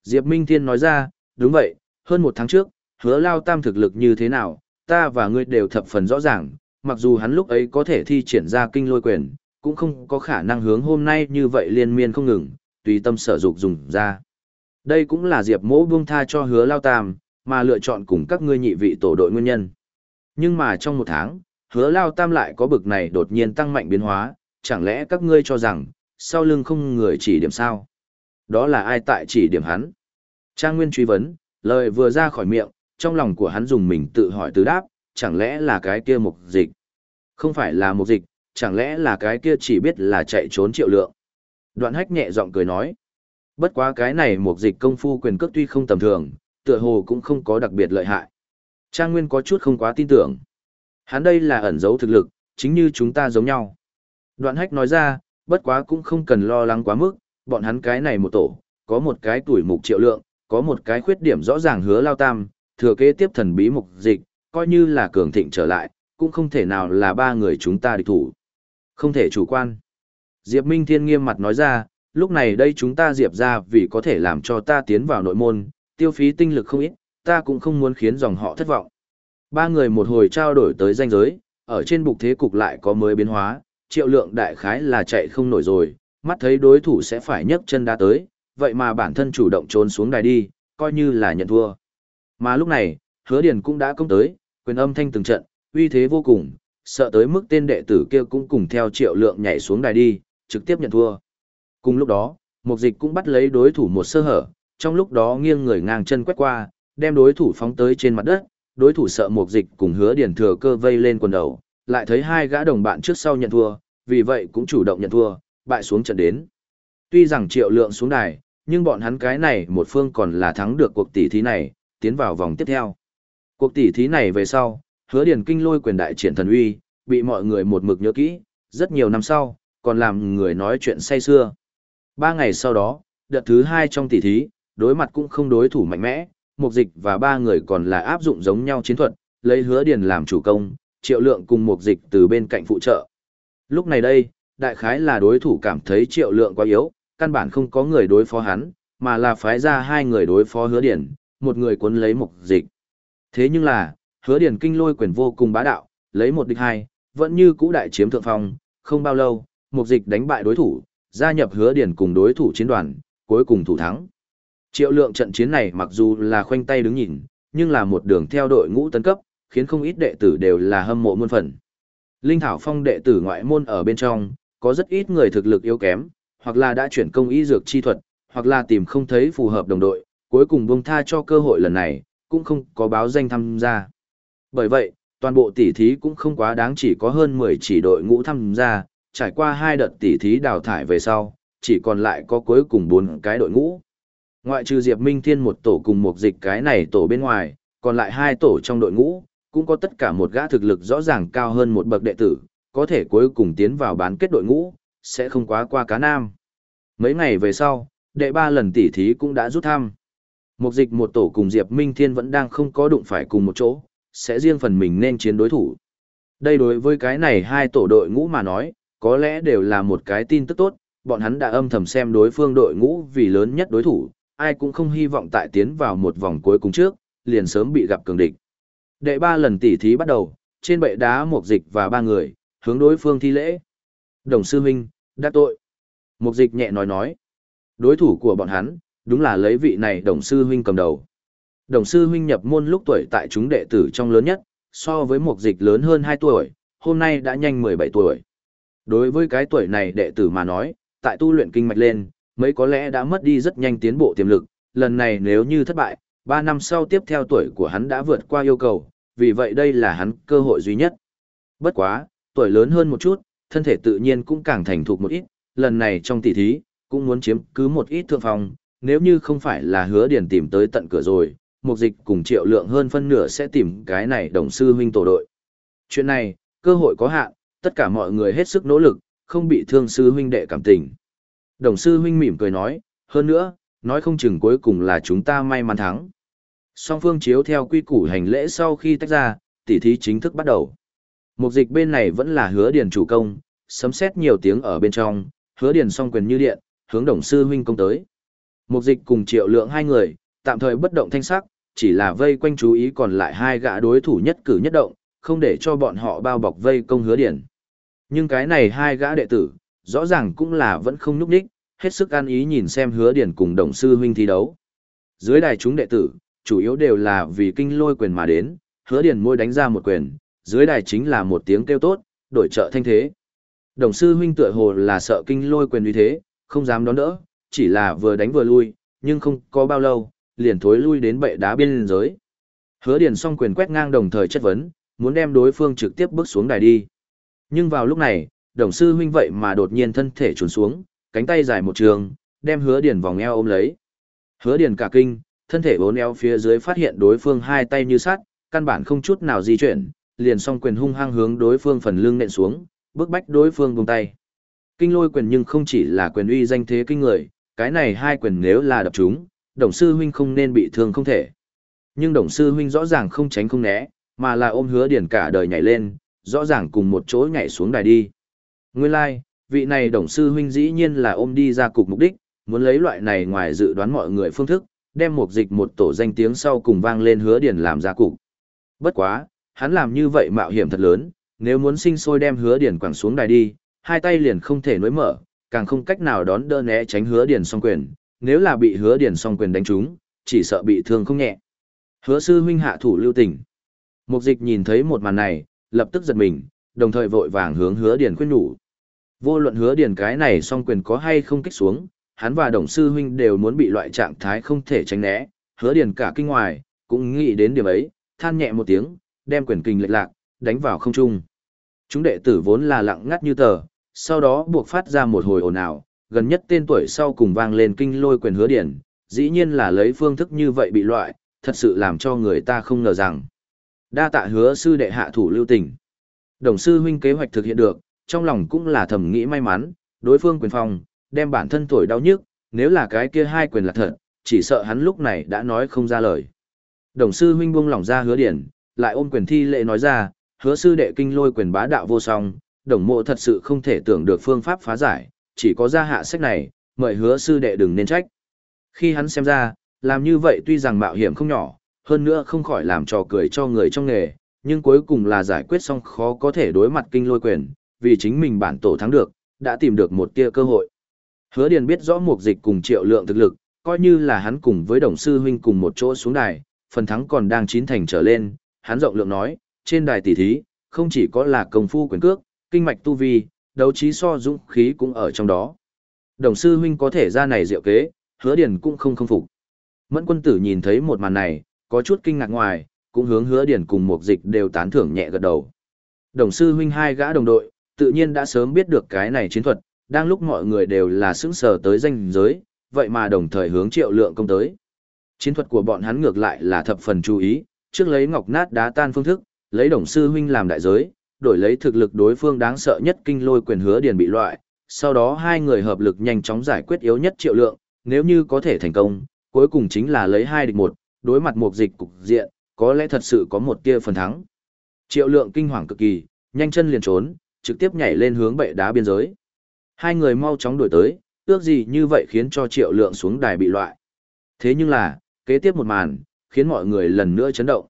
Speaker 1: Diệp Minh Thiên nói ra, đúng vậy, hơn một tháng trước, hứa lao tam thực lực như thế nào, ta và ngươi đều thập phần rõ ràng, mặc dù hắn lúc ấy có thể thi triển ra kinh lôi quyền, cũng không có khả năng hướng hôm nay như vậy liên miên không ngừng, tùy tâm sở dục dùng ra. Đây cũng là Diệp mỗ buông tha cho hứa lao tam, mà lựa chọn cùng các ngươi nhị vị tổ đội nguyên nhân. Nhưng mà trong một tháng, hứa lao tam lại có bực này đột nhiên tăng mạnh biến hóa, chẳng lẽ các ngươi cho rằng, sau lưng không người chỉ điểm sao? Đó là ai tại chỉ điểm hắn? Trang Nguyên truy vấn, lời vừa ra khỏi miệng, trong lòng của hắn dùng mình tự hỏi từ đáp, chẳng lẽ là cái kia mục dịch? Không phải là mục dịch, chẳng lẽ là cái kia chỉ biết là chạy trốn triệu lượng? Đoạn hách nhẹ giọng cười nói. Bất quá cái này mục dịch công phu quyền cước tuy không tầm thường, tựa hồ cũng không có đặc biệt lợi hại. Trang Nguyên có chút không quá tin tưởng. Hắn đây là ẩn giấu thực lực, chính như chúng ta giống nhau. Đoạn hách nói ra, bất quá cũng không cần lo lắng quá mức, bọn hắn cái này một tổ, có một cái tuổi mục triệu lượng, có một cái khuyết điểm rõ ràng hứa lao tam, thừa kế tiếp thần bí mục dịch, coi như là cường thịnh trở lại, cũng không thể nào là ba người chúng ta địch thủ. Không thể chủ quan. Diệp Minh Thiên nghiêm mặt nói ra, lúc này đây chúng ta Diệp ra vì có thể làm cho ta tiến vào nội môn, tiêu phí tinh lực không ít, ta cũng không muốn khiến dòng họ thất vọng. Ba người một hồi trao đổi tới danh giới, ở trên bục thế cục lại có mới biến hóa, triệu lượng đại khái là chạy không nổi rồi, mắt thấy đối thủ sẽ phải nhấc chân đá tới, vậy mà bản thân chủ động trốn xuống đài đi, coi như là nhận thua. Mà lúc này, hứa điền cũng đã công tới, quyền âm thanh từng trận, uy thế vô cùng, sợ tới mức tên đệ tử kia cũng cùng theo triệu lượng nhảy xuống đài đi, trực tiếp nhận thua. Cùng lúc đó, mục dịch cũng bắt lấy đối thủ một sơ hở, trong lúc đó nghiêng người ngang chân quét qua, đem đối thủ phóng tới trên mặt đất, đối thủ sợ mục dịch cùng hứa điền thừa cơ vây lên quần đầu, lại thấy hai gã đồng bạn trước sau nhận thua, vì vậy cũng chủ động nhận thua, bại xuống trận đến. Tuy rằng triệu lượng xuống đài, nhưng bọn hắn cái này một phương còn là thắng được cuộc tỷ thí này, tiến vào vòng tiếp theo. Cuộc tỷ thí này về sau, hứa điền kinh lôi quyền đại triển thần uy, bị mọi người một mực nhớ kỹ, rất nhiều năm sau, còn làm người nói chuyện say xưa. Ba ngày sau đó, đợt thứ hai trong tỷ thí, đối mặt cũng không đối thủ mạnh mẽ, mục dịch và ba người còn là áp dụng giống nhau chiến thuật, lấy hứa điền làm chủ công, triệu lượng cùng mục dịch từ bên cạnh phụ trợ. Lúc này đây, đại khái là đối thủ cảm thấy triệu lượng quá yếu, căn bản không có người đối phó hắn, mà là phái ra hai người đối phó hứa điền, một người cuốn lấy mục dịch. Thế nhưng là, hứa điền kinh lôi quyền vô cùng bá đạo, lấy một địch hai, vẫn như cũ đại chiếm thượng phong, không bao lâu, mục dịch đánh bại đối thủ, gia nhập hứa điền cùng đối thủ chiến đoàn, cuối cùng thủ thắng. Triệu lượng trận chiến này mặc dù là khoanh tay đứng nhìn, nhưng là một đường theo đội ngũ tấn cấp, khiến không ít đệ tử đều là hâm mộ muôn phần. Linh Thảo Phong đệ tử ngoại môn ở bên trong, có rất ít người thực lực yếu kém, hoặc là đã chuyển công y dược chi thuật, hoặc là tìm không thấy phù hợp đồng đội, cuối cùng buông tha cho cơ hội lần này, cũng không có báo danh tham gia. Bởi vậy, toàn bộ tỷ thí cũng không quá đáng chỉ có hơn 10 chỉ đội ngũ tham gia, trải qua hai đợt tỷ thí đào thải về sau, chỉ còn lại có cuối cùng 4 cái đội ngũ. Ngoại trừ Diệp Minh Thiên một tổ cùng một dịch cái này tổ bên ngoài, còn lại hai tổ trong đội ngũ, cũng có tất cả một gã thực lực rõ ràng cao hơn một bậc đệ tử, có thể cuối cùng tiến vào bán kết đội ngũ, sẽ không quá qua cá nam. Mấy ngày về sau, đệ ba lần tỷ thí cũng đã rút thăm. Một dịch một tổ cùng Diệp Minh Thiên vẫn đang không có đụng phải cùng một chỗ, sẽ riêng phần mình nên chiến đối thủ. Đây đối với cái này hai tổ đội ngũ mà nói, có lẽ đều là một cái tin tức tốt, bọn hắn đã âm thầm xem đối phương đội ngũ vì lớn nhất đối thủ, ai cũng không hy vọng tại tiến vào một vòng cuối cùng trước, liền sớm bị gặp cường địch. Đệ ba lần tỉ thí bắt đầu, trên bệ đá một dịch và ba người, hướng đối phương thi lễ. Đồng sư huynh, đã tội. Một dịch nhẹ nói nói. Đối thủ của bọn hắn, đúng là lấy vị này đồng sư huynh cầm đầu. Đồng sư huynh nhập môn lúc tuổi tại chúng đệ tử trong lớn nhất, so với một dịch lớn hơn 2 tuổi, hôm nay đã nhanh 17 tuổi. Đối với cái tuổi này đệ tử mà nói, tại tu luyện kinh mạch lên, mấy có lẽ đã mất đi rất nhanh tiến bộ tiềm lực, lần này nếu như thất bại, 3 năm sau tiếp theo tuổi của hắn đã vượt qua yêu cầu, vì vậy đây là hắn cơ hội duy nhất. Bất quá, tuổi lớn hơn một chút, thân thể tự nhiên cũng càng thành thục một ít, lần này trong tỷ thí, cũng muốn chiếm cứ một ít thượng phòng, nếu như không phải là hứa điển tìm tới tận cửa rồi, mục dịch cùng triệu lượng hơn phân nửa sẽ tìm cái này đồng sư huynh tổ đội. Chuyện này, cơ hội có hạn, tất cả mọi người hết sức nỗ lực, không bị thương sư huynh đệ cảm tình. Đồng sư huynh mỉm cười nói, hơn nữa, nói không chừng cuối cùng là chúng ta may mắn thắng. Song phương chiếu theo quy củ hành lễ sau khi tách ra, tỉ thí chính thức bắt đầu. Mục dịch bên này vẫn là hứa điền chủ công, sấm xét nhiều tiếng ở bên trong, hứa điền song quyền như điện, hướng đồng sư huynh công tới. Mục dịch cùng triệu lượng hai người, tạm thời bất động thanh sắc, chỉ là vây quanh chú ý còn lại hai gã đối thủ nhất cử nhất động, không để cho bọn họ bao bọc vây công hứa điền. Nhưng cái này hai gã đệ tử, rõ ràng cũng là vẫn không nhúc đích, hết sức an ý nhìn xem hứa điền cùng đồng sư huynh thi đấu. Dưới đài chúng đệ tử, chủ yếu đều là vì kinh lôi quyền mà đến, hứa điền môi đánh ra một quyền, dưới đài chính là một tiếng kêu tốt, đổi trợ thanh thế. Đồng sư huynh tựa hồ là sợ kinh lôi quyền uy thế, không dám đón đỡ, chỉ là vừa đánh vừa lui, nhưng không có bao lâu, liền thối lui đến bệ đá biên giới. Hứa Điền song quyền quét ngang đồng thời chất vấn, muốn đem đối phương trực tiếp bước xuống đài đi. Nhưng vào lúc này, đồng sư huynh vậy mà đột nhiên thân thể trốn xuống, cánh tay dài một trường, đem Hứa Điền vòng eo ôm lấy. Hứa Điền cả kinh, thân thể bốn eo phía dưới phát hiện đối phương hai tay như sắt, căn bản không chút nào di chuyển, liền song quyền hung hăng hướng đối phương phần lưng nện xuống, bước bách đối phương buông tay. Kinh lôi quyền nhưng không chỉ là quyền uy danh thế kinh người, cái này hai quyền nếu là đập chúng, đồng sư huynh không nên bị thương không thể. Nhưng đồng sư huynh rõ ràng không tránh không né, mà là ôm hứa điển cả đời nhảy lên, rõ ràng cùng một chỗ nhảy xuống đài đi. Nguyên lai, like, vị này đồng sư huynh dĩ nhiên là ôm đi ra cục mục đích, muốn lấy loại này ngoài dự đoán mọi người phương thức, đem một dịch một tổ danh tiếng sau cùng vang lên hứa điển làm ra cục. Bất quá, hắn làm như vậy mạo hiểm thật lớn, nếu muốn sinh sôi đem hứa điển quẳng xuống đài đi, hai tay liền không thể nối mở, càng không cách nào đón đỡ né tránh hứa điển song quyền, nếu là bị hứa điển song quyền đánh trúng, chỉ sợ bị thương không nhẹ. Hứa sư huynh hạ thủ lưu tình. Mục dịch nhìn thấy một màn này, lập tức giật mình, đồng thời vội vàng hướng hứa điền khuyên nhủ. Vô luận hứa điền cái này song quyền có hay không kích xuống, hắn và đồng sư huynh đều muốn bị loại trạng thái không thể tránh né, hứa điền cả kinh ngoài, cũng nghĩ đến điểm ấy, than nhẹ một tiếng, đem quyền kinh lệch lạc, đánh vào không trung. Chúng đệ tử vốn là lặng ngắt như tờ, sau đó buộc phát ra một hồi ồn ào, gần nhất tên tuổi sau cùng vang lên kinh lôi quyền hứa điển, dĩ nhiên là lấy phương thức như vậy bị loại, thật sự làm cho người ta không ngờ rằng. Đa tạ hứa sư đệ hạ thủ lưu tình. Đồng sư huynh kế hoạch thực hiện được, trong lòng cũng là thầm nghĩ may mắn, đối phương quyền phòng, đem bản thân tuổi đau nhức, nếu là cái kia hai quyền là thật, chỉ sợ hắn lúc này đã nói không ra lời. Đồng sư huynh buông lỏng ra hứa điển, lại ôm quyền thi lệ nói ra, hứa sư đệ kinh lôi quyền bá đạo vô song, đồng mộ thật sự không thể tưởng được phương pháp phá giải, chỉ có ra hạ sách này, mời hứa sư đệ đừng nên trách. Khi hắn xem ra, làm như vậy tuy rằng mạo hiểm không nhỏ, hơn nữa không khỏi làm trò cười cho người trong nghề, nhưng cuối cùng là giải quyết xong khó có thể đối mặt kinh lôi quyền, vì chính mình bản tổ thắng được, đã tìm được một tia cơ hội. Hứa Điền biết rõ mục dịch cùng triệu lượng thực lực, coi như là hắn cùng với đồng sư huynh cùng một chỗ xuống đài, phần thắng còn đang chín thành trở lên, hắn rộng lượng nói, trên đài tỷ thí, không chỉ có là công phu quyền cước, kinh mạch tu vi, đấu trí so dũng khí cũng ở trong đó. Đồng sư huynh có thể ra này diệu kế, hứa điền cũng không không phục. Mẫn quân tử nhìn thấy một màn này, có chút kinh ngạc ngoài, cũng hướng hứa điển cùng mục dịch đều tán thưởng nhẹ gật đầu. Đồng sư huynh hai gã đồng đội, tự nhiên đã sớm biết được cái này chiến thuật, đang lúc mọi người đều là sững sờ tới danh giới, vậy mà đồng thời hướng triệu lượng công tới. Chiến thuật của bọn hắn ngược lại là thập phần chú ý, trước lấy ngọc nát đá tan phương thức, lấy đồng sư huynh làm đại giới, đổi lấy thực lực đối phương đáng sợ nhất kinh lôi quyền hứa điền bị loại, sau đó hai người hợp lực nhanh chóng giải quyết yếu nhất triệu lượng, nếu như có thể thành công, cuối cùng chính là lấy hai địch một, đối mặt một dịch cục diện, có lẽ thật sự có một tia phần thắng. Triệu lượng kinh hoàng cực kỳ, nhanh chân liền trốn, trực tiếp nhảy lên hướng bệ đá biên giới. Hai người mau chóng đuổi tới, ước gì như vậy khiến cho triệu lượng xuống đài bị loại. Thế nhưng là, kế tiếp một màn, khiến mọi người lần nữa chấn động.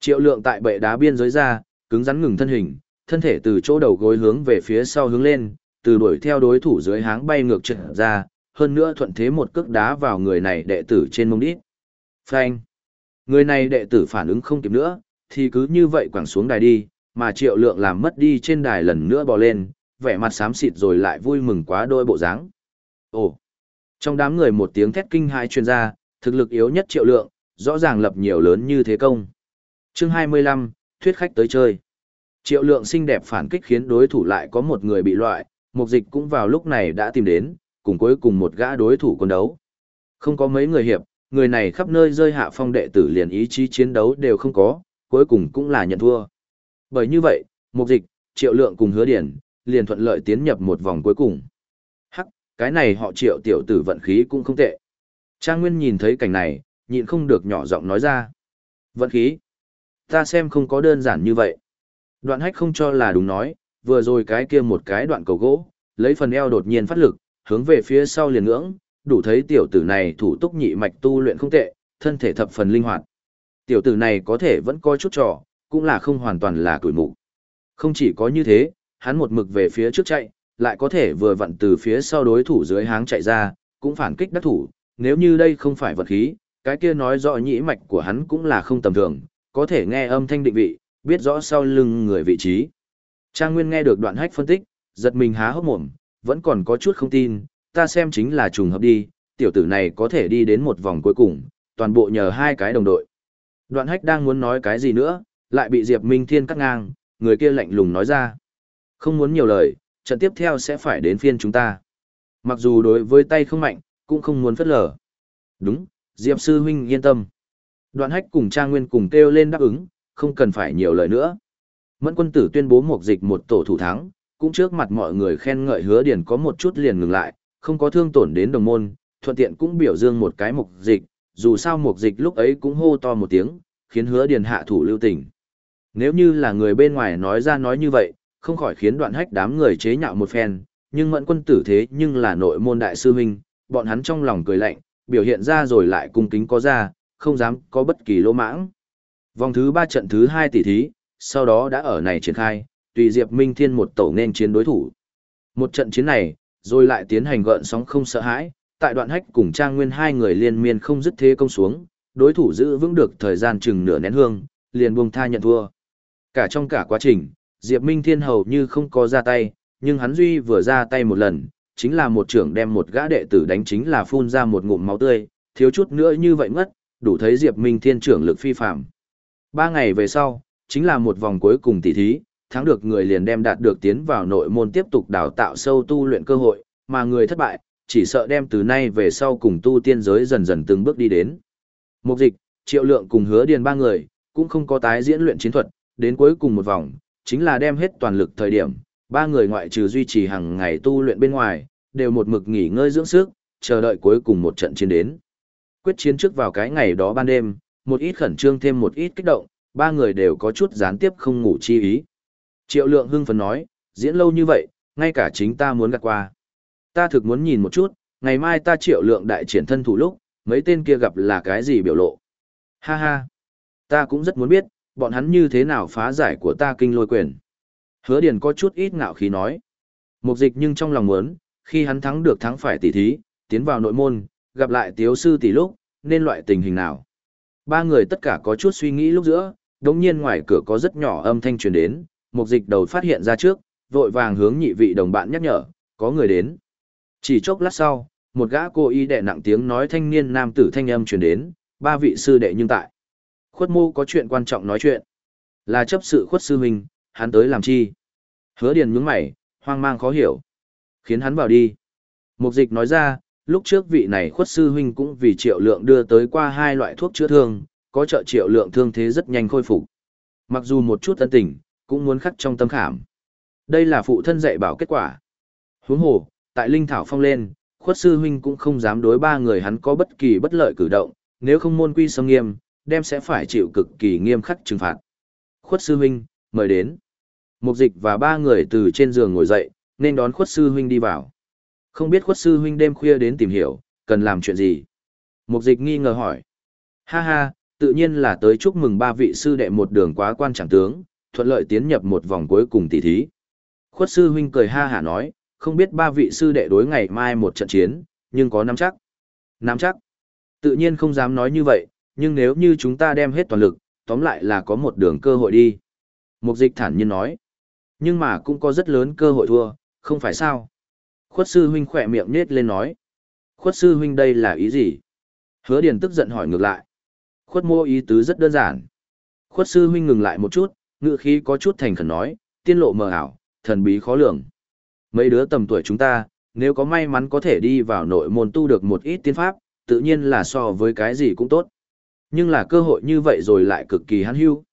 Speaker 1: Triệu lượng tại bệ đá biên giới ra, cứng rắn ngừng thân hình, thân thể từ chỗ đầu gối hướng về phía sau hướng lên, từ đuổi theo đối thủ dưới háng bay ngược trở ra, hơn nữa thuận thế một cước đá vào người này đệ tử trên mông đít. Phanh! Người này đệ tử phản ứng không kịp nữa, thì cứ như vậy quẳng xuống đài đi, mà triệu lượng làm mất đi trên đài lần nữa bò lên, vẻ mặt xám xịt rồi lại vui mừng quá đôi bộ dáng. Ồ! Trong đám người một tiếng thét kinh hãi truyền ra, thực lực yếu nhất triệu lượng, rõ ràng lập nhiều lớn như thế công. Chương 25, thuyết khách tới chơi. Triệu lượng xinh đẹp phản kích khiến đối thủ lại có một người bị loại, mục dịch cũng vào lúc này đã tìm đến, cùng cuối cùng một gã đối thủ quân đấu. Không có mấy người hiệp, người này khắp nơi rơi hạ phong đệ tử liền ý chí chiến đấu đều không có, cuối cùng cũng là nhận thua. Bởi như vậy, mục dịch, triệu lượng cùng hứa điển, liền thuận lợi tiến nhập một vòng cuối cùng. Hắc, cái này họ triệu tiểu tử vận khí cũng không tệ. Trang Nguyên nhìn thấy cảnh này, nhịn không được nhỏ giọng nói ra. Vận khí? Ta xem không có đơn giản như vậy. Đoạn hách không cho là đúng nói, vừa rồi cái kia một cái đoạn cầu gỗ, lấy phần eo đột nhiên phát lực, hướng về phía sau liền ngưỡng, đủ thấy tiểu tử này thủ túc nhị mạch tu luyện không tệ, thân thể thập phần linh hoạt. Tiểu tử này có thể vẫn coi chút trò, cũng là không hoàn toàn là tuổi mụ. Không chỉ có như thế, hắn một mực về phía trước chạy, lại có thể vừa vặn từ phía sau đối thủ dưới háng chạy ra, cũng phản kích đắc thủ, nếu như đây không phải vật khí, cái kia nói rõ nhĩ mạch của hắn cũng là không tầm thường, có thể nghe âm thanh định vị, biết rõ sau lưng người vị trí. Trang Nguyên nghe được đoạn hách phân tích, giật mình há hốc mồm, vẫn còn có chút không tin, ta xem chính là trùng hợp đi, tiểu tử này có thể đi đến một vòng cuối cùng, toàn bộ nhờ hai cái đồng đội. Đoạn hách đang muốn nói cái gì nữa, lại bị Diệp Minh Thiên cắt ngang, người kia lạnh lùng nói ra. Không muốn nhiều lời, trận tiếp theo sẽ phải đến phiên chúng ta. Mặc dù đối với tay không mạnh, cũng không muốn phất lờ. Đúng, Diệp Sư Huynh yên tâm. Đoạn hách cùng Trang Nguyên cùng kêu lên đáp ứng, không cần phải nhiều lời nữa. Mẫn quân tử tuyên bố một dịch một tổ thủ thắng, cũng trước mặt mọi người khen ngợi hứa điển có một chút liền ngừng lại, không có thương tổn đến đồng môn, thuận tiện cũng biểu dương một cái mục dịch, dù sao mục dịch lúc ấy cũng hô to một tiếng, khiến hứa điền hạ thủ lưu tình. Nếu như là người bên ngoài nói ra nói như vậy, không khỏi khiến đoạn hách đám người chế nhạo một phen, nhưng mẫn quân tử thế nhưng là nội môn đại sư huynh, bọn hắn trong lòng cười lạnh, biểu hiện ra rồi lại cung kính có ra, không dám có bất kỳ lỗ mãng. Vòng thứ 3 trận thứ 2 tỷ thí, sau đó đã ở này triển khai, tùy Diệp Minh Thiên một tổ nên chiến đối thủ. Một trận chiến này, rồi lại tiến hành gợn sóng không sợ hãi, tại đoạn hách cùng Trang Nguyên hai người liên miên không dứt thế công xuống, đối thủ giữ vững được thời gian chừng nửa nén hương, liền buông tha nhận thua. Cả trong cả quá trình, Diệp Minh Thiên hầu như không có ra tay, nhưng hắn duy vừa ra tay một lần, chính là một trưởng đem một gã đệ tử đánh chính là phun ra một ngụm máu tươi, thiếu chút nữa như vậy mất, đủ thấy Diệp Minh Thiên trưởng lực phi phạm. Ba ngày về sau, chính là một vòng cuối cùng tỷ thí, thắng được người liền đem đạt được tiến vào nội môn tiếp tục đào tạo sâu tu luyện cơ hội, mà người thất bại, chỉ sợ đem từ nay về sau cùng tu tiên giới dần dần từng bước đi đến. Mục dịch, triệu lượng cùng hứa điền ba người, cũng không có tái diễn luyện chiến thuật, đến cuối cùng một vòng, chính là đem hết toàn lực thời điểm, ba người ngoại trừ duy trì hàng ngày tu luyện bên ngoài, đều một mực nghỉ ngơi dưỡng sức, chờ đợi cuối cùng một trận chiến đến. Quyết chiến trước vào cái ngày đó ban đêm, một ít khẩn trương thêm một ít kích động, ba người đều có chút gián tiếp không ngủ chi ý. Triệu lượng hưng phấn nói, diễn lâu như vậy, ngay cả chính ta muốn gặp qua. Ta thực muốn nhìn một chút, ngày mai ta triệu lượng đại triển thân thủ lúc, mấy tên kia gặp là cái gì biểu lộ. Ha ha, ta cũng rất muốn biết, bọn hắn như thế nào phá giải của ta kinh lôi quyền. Hứa Điền có chút ít ngạo khí nói. Mục dịch nhưng trong lòng muốn, khi hắn thắng được thắng phải tỷ thí, tiến vào nội môn, gặp lại tiếu sư tỷ lúc, nên loại tình hình nào. Ba người tất cả có chút suy nghĩ lúc giữa, đống nhiên ngoài cửa có rất nhỏ âm thanh truyền đến, mục dịch đầu phát hiện ra trước, vội vàng hướng nhị vị đồng bạn nhắc nhở, có người đến. Chỉ chốc lát sau, một gã cô y đệ nặng tiếng nói thanh niên nam tử thanh âm truyền đến, ba vị sư đệ nhưng tại. Khuất mô có chuyện quan trọng nói chuyện. Là chấp sự khuất sư huynh, hắn tới làm chi? Hứa điền nhướng mày, hoang mang khó hiểu. Khiến hắn vào đi. Mục dịch nói ra, lúc trước vị này khuất sư huynh cũng vì triệu lượng đưa tới qua hai loại thuốc chữa thương, có trợ triệu lượng thương thế rất nhanh khôi phục. Mặc dù một chút ân tình, cũng muốn khắc trong tâm khảm. Đây là phụ thân dạy bảo kết quả. Huống hồ, tại Linh Thảo Phong lên, khuất sư huynh cũng không dám đối ba người hắn có bất kỳ bất lợi cử động, nếu không môn quy sâm nghiêm, đem sẽ phải chịu cực kỳ nghiêm khắc trừng phạt. Khuất sư huynh, mời đến. Mục dịch và ba người từ trên giường ngồi dậy, nên đón khuất sư huynh đi vào. Không biết khuất sư huynh đêm khuya đến tìm hiểu, cần làm chuyện gì? Mục dịch nghi ngờ hỏi. Ha ha, tự nhiên là tới chúc mừng ba vị sư đệ một đường quá quan trọng tướng, thuận lợi tiến nhập một vòng cuối cùng tỷ thí. Khuất sư huynh cười ha hả nói, không biết ba vị sư đệ đối ngày mai một trận chiến, nhưng có nắm chắc. Nắm chắc. Tự nhiên không dám nói như vậy, nhưng nếu như chúng ta đem hết toàn lực, tóm lại là có một đường cơ hội đi. Mục dịch thản nhiên nói. Nhưng mà cũng có rất lớn cơ hội thua, không phải sao? Khuất sư huynh khỏe miệng nết lên nói. Khuất sư huynh đây là ý gì? Hứa Điền tức giận hỏi ngược lại. Khuất mô ý tứ rất đơn giản. Khuất sư huynh ngừng lại một chút, ngựa khí có chút thành khẩn nói, tiên lộ mờ ảo, thần bí khó lường. Mấy đứa tầm tuổi chúng ta, nếu có may mắn có thể đi vào nội môn tu được một ít tiên pháp, tự nhiên là so với cái gì cũng tốt. Nhưng là cơ hội như vậy rồi lại cực kỳ hắn hưu.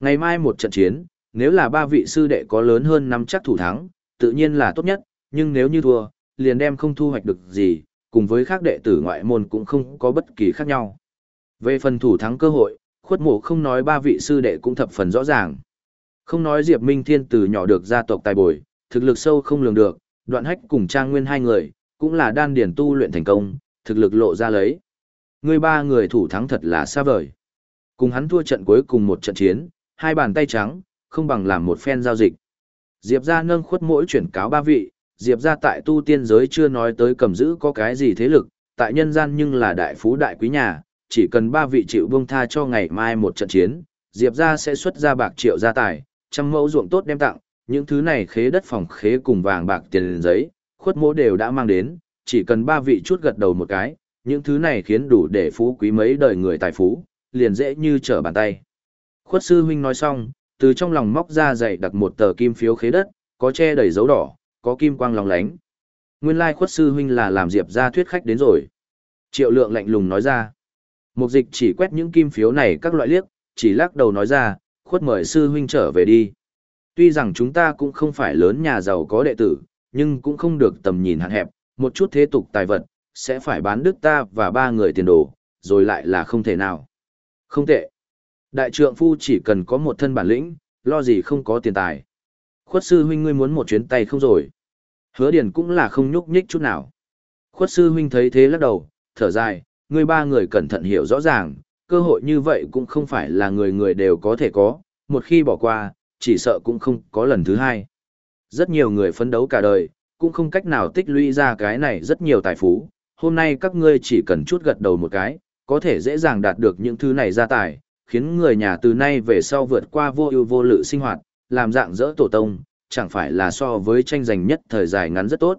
Speaker 1: Ngày mai một trận chiến, nếu là ba vị sư đệ có lớn hơn năm chắc thủ thắng, tự nhiên là tốt nhất, nhưng nếu như thua, liền đem không thu hoạch được gì, cùng với khác đệ tử ngoại môn cũng không có bất kỳ khác nhau. Về phần thủ thắng cơ hội, khuất mộ không nói ba vị sư đệ cũng thập phần rõ ràng. Không nói Diệp Minh Thiên từ nhỏ được gia tộc tài bồi, thực lực sâu không lường được, đoạn hách cùng trang nguyên hai người, cũng là đan điển tu luyện thành công, thực lực lộ ra lấy. Người ba người thủ thắng thật là xa vời. Cùng hắn thua trận cuối cùng một trận chiến, hai bàn tay trắng, không bằng làm một phen giao dịch. Diệp ra nâng khuất mỗi chuyển cáo ba vị, Diệp ra tại tu tiên giới chưa nói tới cầm giữ có cái gì thế lực, tại nhân gian nhưng là đại phú đại quý nhà, chỉ cần ba vị chịu buông tha cho ngày mai một trận chiến, Diệp gia sẽ xuất ra bạc triệu gia tài, trăm mẫu ruộng tốt đem tặng, những thứ này khế đất phòng khế cùng vàng bạc tiền giấy, khuất mỗ đều đã mang đến, chỉ cần ba vị chút gật đầu một cái, những thứ này khiến đủ để phú quý mấy đời người tài phú, liền dễ như trở bàn tay. Khuất sư huynh nói xong, từ trong lòng móc ra dạy đặt một tờ kim phiếu khế đất, có che đầy dấu đỏ, có kim quang lòng lánh. Nguyên lai khuất sư huynh là làm diệp gia thuyết khách đến rồi. Triệu lượng lạnh lùng nói ra. Mục dịch chỉ quét những kim phiếu này các loại liếc, chỉ lắc đầu nói ra, khuất mời sư huynh trở về đi. Tuy rằng chúng ta cũng không phải lớn nhà giàu có đệ tử, nhưng cũng không được tầm nhìn hạn hẹp, một chút thế tục tài vật, sẽ phải bán đức ta và ba người tiền đồ, rồi lại là không thể nào. Không tệ. Đại trượng phu chỉ cần có một thân bản lĩnh, lo gì không có tiền tài. Khuất sư huynh ngươi muốn một chuyến tay không rồi. Hứa điển cũng là không nhúc nhích chút nào. Khuất sư huynh thấy thế lắc đầu, thở dài, ngươi ba người cẩn thận hiểu rõ ràng, cơ hội như vậy cũng không phải là người người đều có thể có, một khi bỏ qua, chỉ sợ cũng không có lần thứ hai. Rất nhiều người phấn đấu cả đời, cũng không cách nào tích lũy ra cái này rất nhiều tài phú, hôm nay các ngươi chỉ cần chút gật đầu một cái, có thể dễ dàng đạt được những thứ này ra tài, khiến người nhà từ nay về sau vượt qua vô ưu vô lự sinh hoạt, làm dạng dỡ tổ tông, chẳng phải là so với tranh giành nhất thời dài ngắn rất tốt.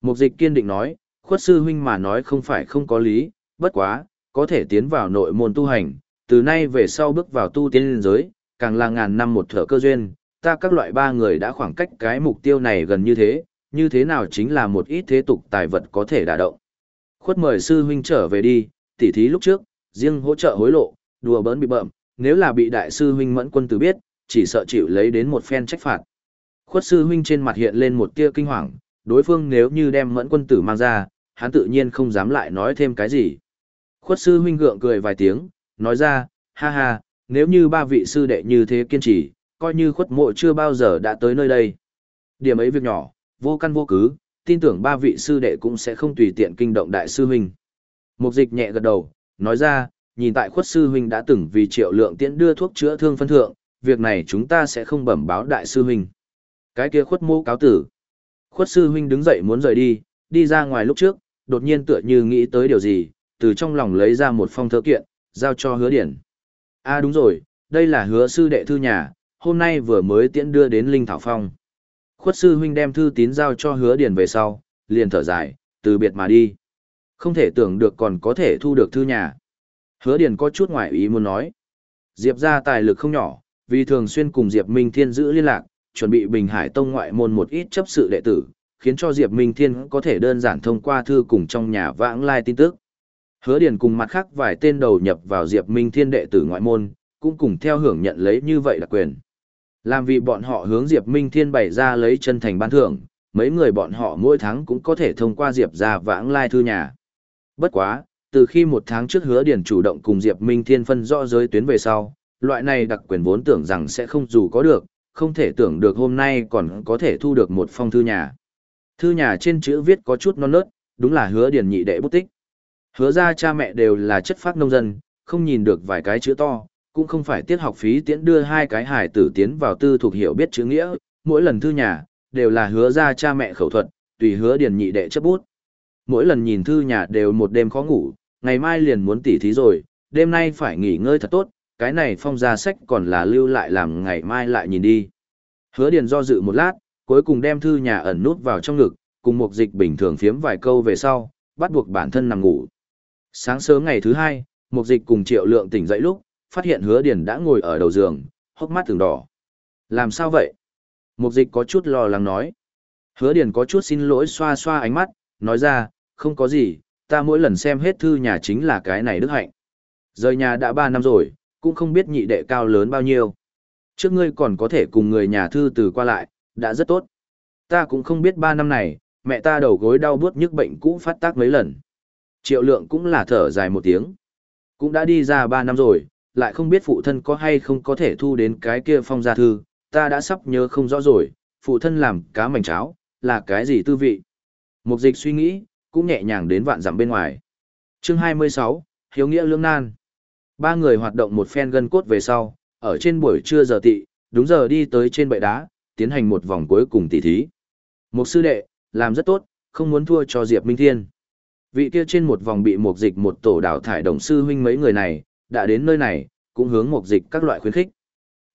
Speaker 1: Mục dịch kiên định nói, khuất sư huynh mà nói không phải không có lý, bất quá, có thể tiến vào nội môn tu hành, từ nay về sau bước vào tu tiên liên giới, càng là ngàn năm một thở cơ duyên, ta các loại ba người đã khoảng cách cái mục tiêu này gần như thế, như thế nào chính là một ít thế tục tài vật có thể đả động. Khuất mời sư huynh trở về đi, tỉ thí lúc trước, riêng hỗ trợ hối lộ, đùa bỡn bị bợm, nếu là bị đại sư huynh mẫn quân tử biết, chỉ sợ chịu lấy đến một phen trách phạt. Khuất sư huynh trên mặt hiện lên một tia kinh hoàng, đối phương nếu như đem mẫn quân tử mang ra, hắn tự nhiên không dám lại nói thêm cái gì. Khuất sư huynh gượng cười vài tiếng, nói ra, ha ha, nếu như ba vị sư đệ như thế kiên trì, coi như khuất mộ chưa bao giờ đã tới nơi đây. Điểm ấy việc nhỏ, vô căn vô cứ, tin tưởng ba vị sư đệ cũng sẽ không tùy tiện kinh động đại sư huynh. Mục dịch nhẹ gật đầu, nói ra, nhìn tại khuất sư huynh đã từng vì triệu lượng tiễn đưa thuốc chữa thương phân thượng, việc này chúng ta sẽ không bẩm báo đại sư huynh. Cái kia khuất mô cáo tử. Khuất sư huynh đứng dậy muốn rời đi, đi ra ngoài lúc trước, đột nhiên tựa như nghĩ tới điều gì, từ trong lòng lấy ra một phong thơ kiện, giao cho hứa điển. À đúng rồi, đây là hứa sư đệ thư nhà, hôm nay vừa mới tiễn đưa đến Linh Thảo Phong. Khuất sư huynh đem thư tín giao cho hứa điển về sau, liền thở dài, từ biệt mà đi. Không thể tưởng được còn có thể thu được thư nhà. Hứa điển có chút ngoại ý muốn nói. Diệp ra tài lực không nhỏ, vì thường xuyên cùng Diệp Minh Thiên giữ liên lạc, chuẩn bị Bình Hải Tông ngoại môn một ít chấp sự đệ tử, khiến cho Diệp Minh Thiên có thể đơn giản thông qua thư cùng trong nhà vãng lai tin tức. Hứa Điền cùng mặt khác vài tên đầu nhập vào Diệp Minh Thiên đệ tử ngoại môn, cũng cùng theo hưởng nhận lấy như vậy là quyền. Làm vì bọn họ hướng Diệp Minh Thiên bày ra lấy chân thành ban thưởng, mấy người bọn họ mỗi tháng cũng có thể thông qua Diệp ra vãng lai thư nhà. Bất quá, từ khi một tháng trước hứa Điền chủ động cùng Diệp Minh Thiên phân rõ giới tuyến về sau, loại này đặc quyền vốn tưởng rằng sẽ không dù có được, không thể tưởng được hôm nay còn có thể thu được một phong thư nhà. Thư nhà trên chữ viết có chút non nớt, đúng là hứa Điền nhị đệ bút tích. Hứa ra cha mẹ đều là chất phác nông dân, không nhìn được vài cái chữ to, cũng không phải tiết học phí tiễn đưa hai cái hải tử tiến vào tư thuộc hiểu biết chữ nghĩa, mỗi lần thư nhà, đều là hứa ra cha mẹ khẩu thuật, tùy hứa điền nhị đệ chấp bút. Mỗi lần nhìn thư nhà đều một đêm khó ngủ, ngày mai liền muốn tỉ thí rồi, đêm nay phải nghỉ ngơi thật tốt, cái này phong ra sách còn là lưu lại làm ngày mai lại nhìn đi. Hứa điền do dự một lát, cuối cùng đem thư nhà ẩn nút vào trong ngực, cùng một dịch bình thường phiếm vài câu về sau, bắt buộc bản thân nằm ngủ. Sáng sớm ngày thứ hai, Mục dịch cùng triệu lượng tỉnh dậy lúc, phát hiện hứa điền đã ngồi ở đầu giường, hốc mắt thường đỏ. Làm sao vậy? Mục dịch có chút lo lắng nói. Hứa điền có chút xin lỗi xoa xoa ánh mắt, nói ra, không có gì, ta mỗi lần xem hết thư nhà chính là cái này đức hạnh. Rời nhà đã 3 năm rồi, cũng không biết nhị đệ cao lớn bao nhiêu. Trước ngươi còn có thể cùng người nhà thư từ qua lại, đã rất tốt. Ta cũng không biết 3 năm này, mẹ ta đầu gối đau buốt nhức bệnh cũ phát tác mấy lần. Triệu lượng cũng là thở dài một tiếng. Cũng đã đi ra 3 năm rồi, lại không biết phụ thân có hay không có thể thu đến cái kia phong gia thư, ta đã sắp nhớ không rõ rồi, phụ thân làm cá mảnh cháo, là cái gì tư vị. Mục dịch suy nghĩ, cũng nhẹ nhàng đến vạn dặm bên ngoài. chương 26, Hiếu Nghĩa Lương Nan. Ba người hoạt động một phen gân cốt về sau, ở trên buổi trưa giờ tị, đúng giờ đi tới trên bệ đá, tiến hành một vòng cuối cùng tỷ thí. Một sư đệ, làm rất tốt, không muốn thua cho Diệp Minh Thiên. Vị kia trên một vòng bị một dịch một tổ đảo thải đồng sư huynh mấy người này, đã đến nơi này, cũng hướng một dịch các loại khuyến khích.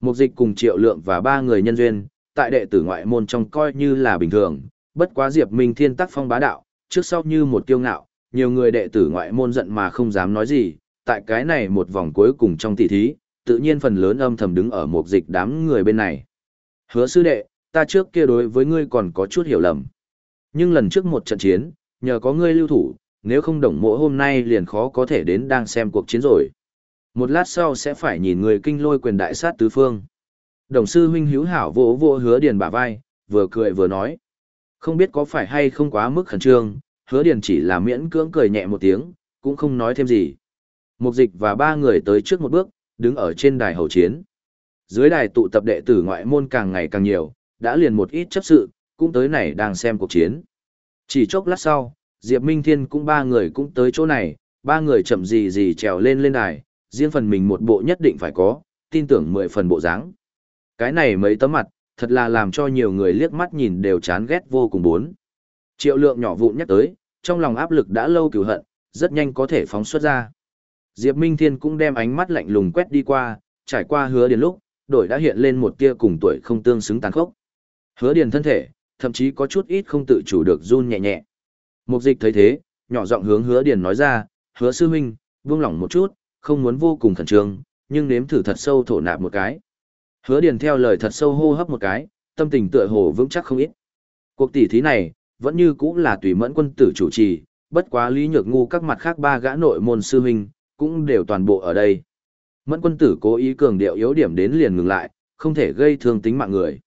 Speaker 1: Một dịch cùng triệu lượng và ba người nhân duyên, tại đệ tử ngoại môn trong coi như là bình thường, bất quá Diệp Minh Thiên tác phong bá đạo, trước sau như một tiêu ngạo, nhiều người đệ tử ngoại môn giận mà không dám nói gì, tại cái này một vòng cuối cùng trong tỷ thí, tự nhiên phần lớn âm thầm đứng ở một dịch đám người bên này. Hứa sư đệ, ta trước kia đối với ngươi còn có chút hiểu lầm. Nhưng lần trước một trận chiến, nhờ có ngươi lưu thủ, nếu không đồng mộ hôm nay liền khó có thể đến đang xem cuộc chiến rồi. Một lát sau sẽ phải nhìn người kinh lôi quyền đại sát tứ phương. Đồng sư huynh hữu hảo vỗ vỗ hứa điền bả vai, vừa cười vừa nói. Không biết có phải hay không quá mức khẩn trương, hứa điền chỉ là miễn cưỡng cười nhẹ một tiếng, cũng không nói thêm gì. Mục dịch và ba người tới trước một bước, đứng ở trên đài hậu chiến. Dưới đài tụ tập đệ tử ngoại môn càng ngày càng nhiều, đã liền một ít chấp sự, cũng tới này đang xem cuộc chiến. Chỉ chốc lát sau, Diệp Minh Thiên cũng ba người cũng tới chỗ này, ba người chậm gì gì trèo lên lên đài, riêng phần mình một bộ nhất định phải có, tin tưởng mười phần bộ dáng. Cái này mấy tấm mặt, thật là làm cho nhiều người liếc mắt nhìn đều chán ghét vô cùng bốn. Triệu lượng nhỏ vụn nhắc tới, trong lòng áp lực đã lâu cửu hận, rất nhanh có thể phóng xuất ra. Diệp Minh Thiên cũng đem ánh mắt lạnh lùng quét đi qua, trải qua hứa điền lúc, đổi đã hiện lên một tia cùng tuổi không tương xứng tàn khốc. Hứa điền thân thể, thậm chí có chút ít không tự chủ được run nhẹ nhẹ. Mục dịch thấy thế, nhỏ giọng hướng hứa điền nói ra, hứa sư huynh, buông lỏng một chút, không muốn vô cùng khẩn trương, nhưng nếm thử thật sâu thổ nạp một cái. Hứa điền theo lời thật sâu hô hấp một cái, tâm tình tựa hồ vững chắc không ít. Cuộc tỷ thí này, vẫn như cũng là tùy mẫn quân tử chủ trì, bất quá lý nhược ngu các mặt khác ba gã nội môn sư huynh, cũng đều toàn bộ ở đây. Mẫn quân tử cố ý cường điệu yếu điểm đến liền ngừng lại, không thể gây thương tính mạng người.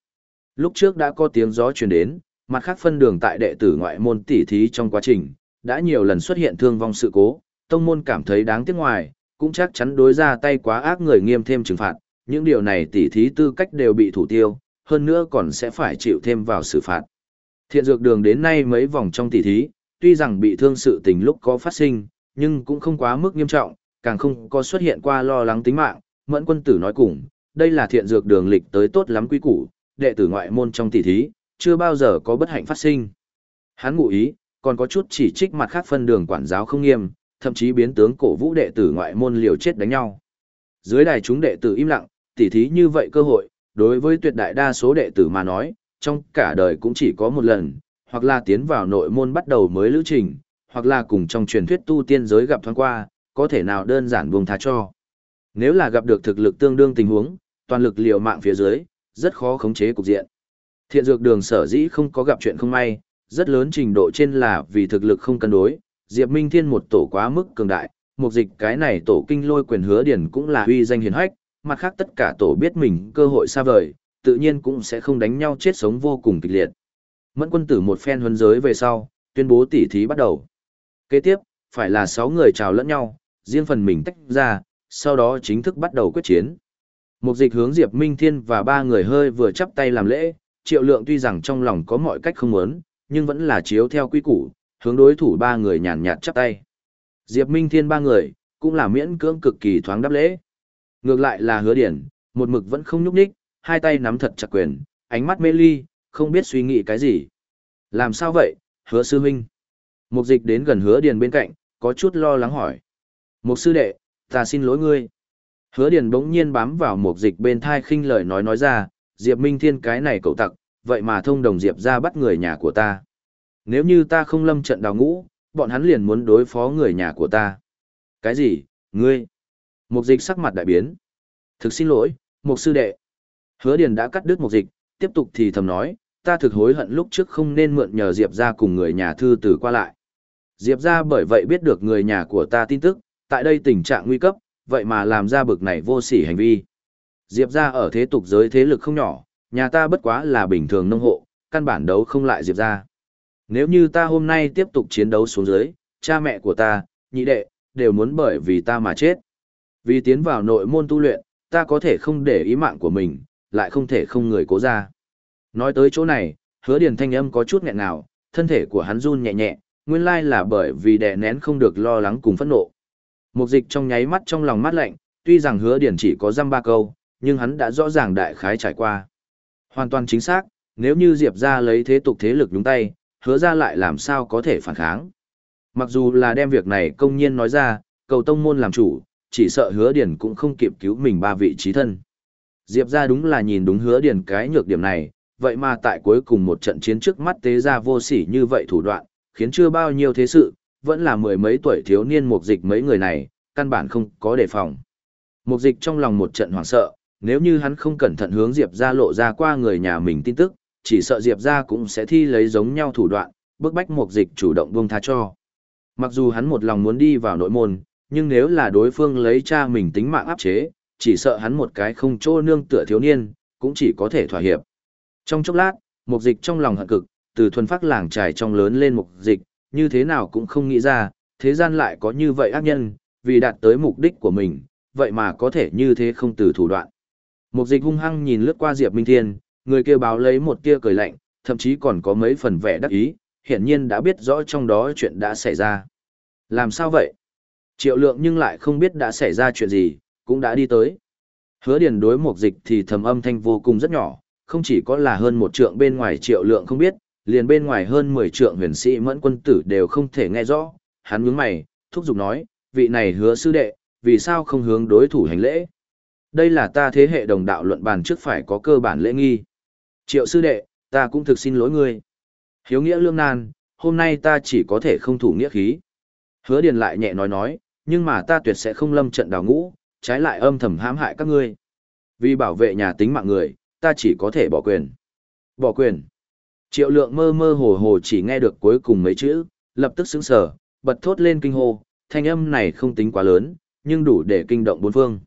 Speaker 1: Lúc trước đã có tiếng gió truyền đến, mặt khác phân đường tại đệ tử ngoại môn tỉ thí trong quá trình, đã nhiều lần xuất hiện thương vong sự cố, tông môn cảm thấy đáng tiếc ngoài, cũng chắc chắn đối ra tay quá ác người nghiêm thêm trừng phạt, những điều này tỉ thí tư cách đều bị thủ tiêu, hơn nữa còn sẽ phải chịu thêm vào xử phạt. Thiện dược đường đến nay mấy vòng trong tỉ thí, tuy rằng bị thương sự tình lúc có phát sinh, nhưng cũng không quá mức nghiêm trọng, càng không có xuất hiện qua lo lắng tính mạng, mẫn quân tử nói cùng, đây là thiện dược đường lịch tới tốt lắm quý củ, đệ tử ngoại môn trong tỷ thí, chưa bao giờ có bất hạnh phát sinh. Hắn ngụ ý, còn có chút chỉ trích mặt khác phân đường quản giáo không nghiêm, thậm chí biến tướng cổ vũ đệ tử ngoại môn liều chết đánh nhau. Dưới đài chúng đệ tử im lặng, tỷ thí như vậy cơ hội, đối với tuyệt đại đa số đệ tử mà nói, trong cả đời cũng chỉ có một lần, hoặc là tiến vào nội môn bắt đầu mới lữ trình, hoặc là cùng trong truyền thuyết tu tiên giới gặp thoáng qua, có thể nào đơn giản buông tha cho. Nếu là gặp được thực lực tương đương tình huống, toàn lực liều mạng phía dưới, rất khó khống chế cục diện. Thiện dược đường sở dĩ không có gặp chuyện không may, rất lớn trình độ trên là vì thực lực không cân đối, Diệp Minh Thiên một tổ quá mức cường đại, một dịch cái này tổ kinh lôi quyền hứa điển cũng là uy danh hiển hách, mặt khác tất cả tổ biết mình cơ hội xa vời, tự nhiên cũng sẽ không đánh nhau chết sống vô cùng kịch liệt. Mẫn quân tử một phen huấn giới về sau, tuyên bố tỉ thí bắt đầu. Kế tiếp, phải là 6 người chào lẫn nhau, riêng phần mình tách ra, sau đó chính thức bắt đầu quyết chiến. Một dịch hướng Diệp Minh Thiên và ba người hơi vừa chắp tay làm lễ, triệu lượng tuy rằng trong lòng có mọi cách không muốn, nhưng vẫn là chiếu theo quy củ, hướng đối thủ ba người nhàn nhạt chắp tay. Diệp Minh Thiên ba người, cũng là miễn cưỡng cực kỳ thoáng đáp lễ. Ngược lại là hứa điển, một mực vẫn không nhúc nhích, hai tay nắm thật chặt quyền, ánh mắt mê ly, không biết suy nghĩ cái gì. Làm sao vậy, hứa sư huynh? Mục dịch đến gần hứa điền bên cạnh, có chút lo lắng hỏi. Mục sư đệ, ta xin lỗi ngươi. Hứa điền bỗng nhiên bám vào mục dịch bên thai khinh lời nói nói ra, Diệp Minh Thiên cái này cậu tặc, vậy mà thông đồng Diệp ra bắt người nhà của ta. Nếu như ta không lâm trận đào ngũ, bọn hắn liền muốn đối phó người nhà của ta. Cái gì, ngươi? Mục dịch sắc mặt đại biến. Thực xin lỗi, mục sư đệ. Hứa Điền đã cắt đứt mục dịch, tiếp tục thì thầm nói, ta thực hối hận lúc trước không nên mượn nhờ Diệp ra cùng người nhà thư từ qua lại. Diệp ra bởi vậy biết được người nhà của ta tin tức, tại đây tình trạng nguy cấp, vậy mà làm ra bực này vô sỉ hành vi. Diệp ra ở thế tục giới thế lực không nhỏ, nhà ta bất quá là bình thường nông hộ, căn bản đấu không lại Diệp ra. Nếu như ta hôm nay tiếp tục chiến đấu xuống dưới, cha mẹ của ta, nhị đệ, đều muốn bởi vì ta mà chết. Vì tiến vào nội môn tu luyện, ta có thể không để ý mạng của mình, lại không thể không người cố ra. Nói tới chỗ này, hứa điền thanh âm có chút nghẹn nào, thân thể của hắn run nhẹ nhẹ, nguyên lai là bởi vì đè nén không được lo lắng cùng phẫn nộ. Mục dịch trong nháy mắt trong lòng mát lạnh, tuy rằng hứa điền chỉ có răm ba câu, nhưng hắn đã rõ ràng đại khái trải qua. Hoàn toàn chính xác, nếu như Diệp ra lấy thế tục thế lực đúng tay, hứa ra lại làm sao có thể phản kháng. Mặc dù là đem việc này công nhiên nói ra, cầu tông môn làm chủ, chỉ sợ hứa điền cũng không kịp cứu mình ba vị trí thân. Diệp ra đúng là nhìn đúng hứa điền cái nhược điểm này, vậy mà tại cuối cùng một trận chiến trước mắt tế ra vô sỉ như vậy thủ đoạn, khiến chưa bao nhiêu thế sự, vẫn là mười mấy tuổi thiếu niên mục dịch mấy người này, căn bản không có đề phòng. Mục dịch trong lòng một trận hoảng sợ, nếu như hắn không cẩn thận hướng Diệp ra lộ ra qua người nhà mình tin tức, chỉ sợ Diệp ra cũng sẽ thi lấy giống nhau thủ đoạn, bức bách mục dịch chủ động buông tha cho. Mặc dù hắn một lòng muốn đi vào nội môn, nhưng nếu là đối phương lấy cha mình tính mạng áp chế, chỉ sợ hắn một cái không chỗ nương tựa thiếu niên, cũng chỉ có thể thỏa hiệp. Trong chốc lát, mục dịch trong lòng hận cực, từ thuần phát làng trải trong lớn lên mục dịch, như thế nào cũng không nghĩ ra, thế gian lại có như vậy ác nhân, vì đạt tới mục đích của mình, vậy mà có thể như thế không từ thủ đoạn. Mục dịch hung hăng nhìn lướt qua Diệp Minh Thiên, người kia báo lấy một tia cười lạnh, thậm chí còn có mấy phần vẻ đắc ý, hiển nhiên đã biết rõ trong đó chuyện đã xảy ra. Làm sao vậy? Triệu lượng nhưng lại không biết đã xảy ra chuyện gì, cũng đã đi tới. Hứa điền đối mục dịch thì thầm âm thanh vô cùng rất nhỏ, không chỉ có là hơn một trượng bên ngoài triệu lượng không biết, liền bên ngoài hơn 10 trượng huyền sĩ mẫn quân tử đều không thể nghe rõ. Hắn nhướng mày, thúc giục nói, vị này hứa sư đệ, vì sao không hướng đối thủ hành lễ? Đây là ta thế hệ đồng đạo luận bàn trước phải có cơ bản lễ nghi. Triệu sư đệ, ta cũng thực xin lỗi ngươi. Hiếu nghĩa lương nan, hôm nay ta chỉ có thể không thủ nghĩa khí. Hứa điền lại nhẹ nói nói, nhưng mà ta tuyệt sẽ không lâm trận đào ngũ, trái lại âm thầm hãm hại các ngươi. Vì bảo vệ nhà tính mạng người, ta chỉ có thể bỏ quyền. Bỏ quyền. Triệu lượng mơ mơ hồ hồ chỉ nghe được cuối cùng mấy chữ, lập tức sững sờ, bật thốt lên kinh hô, thanh âm này không tính quá lớn, nhưng đủ để kinh động bốn phương.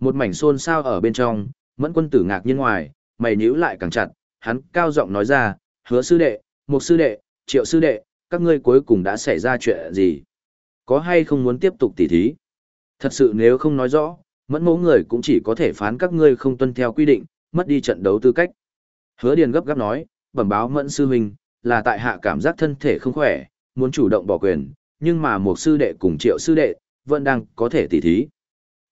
Speaker 1: Một mảnh xôn xao ở bên trong, mẫn quân tử ngạc nhiên ngoài, mày nhíu lại càng chặt, hắn cao giọng nói ra, hứa sư đệ, một sư đệ, triệu sư đệ, các ngươi cuối cùng đã xảy ra chuyện gì? Có hay không muốn tiếp tục tỉ thí? Thật sự nếu không nói rõ, mẫn mẫu người cũng chỉ có thể phán các ngươi không tuân theo quy định, mất đi trận đấu tư cách. Hứa Điền gấp gáp nói, bẩm báo mẫn sư huynh, là tại hạ cảm giác thân thể không khỏe, muốn chủ động bỏ quyền, nhưng mà một sư đệ cùng triệu sư đệ, vẫn đang có thể tỉ thí.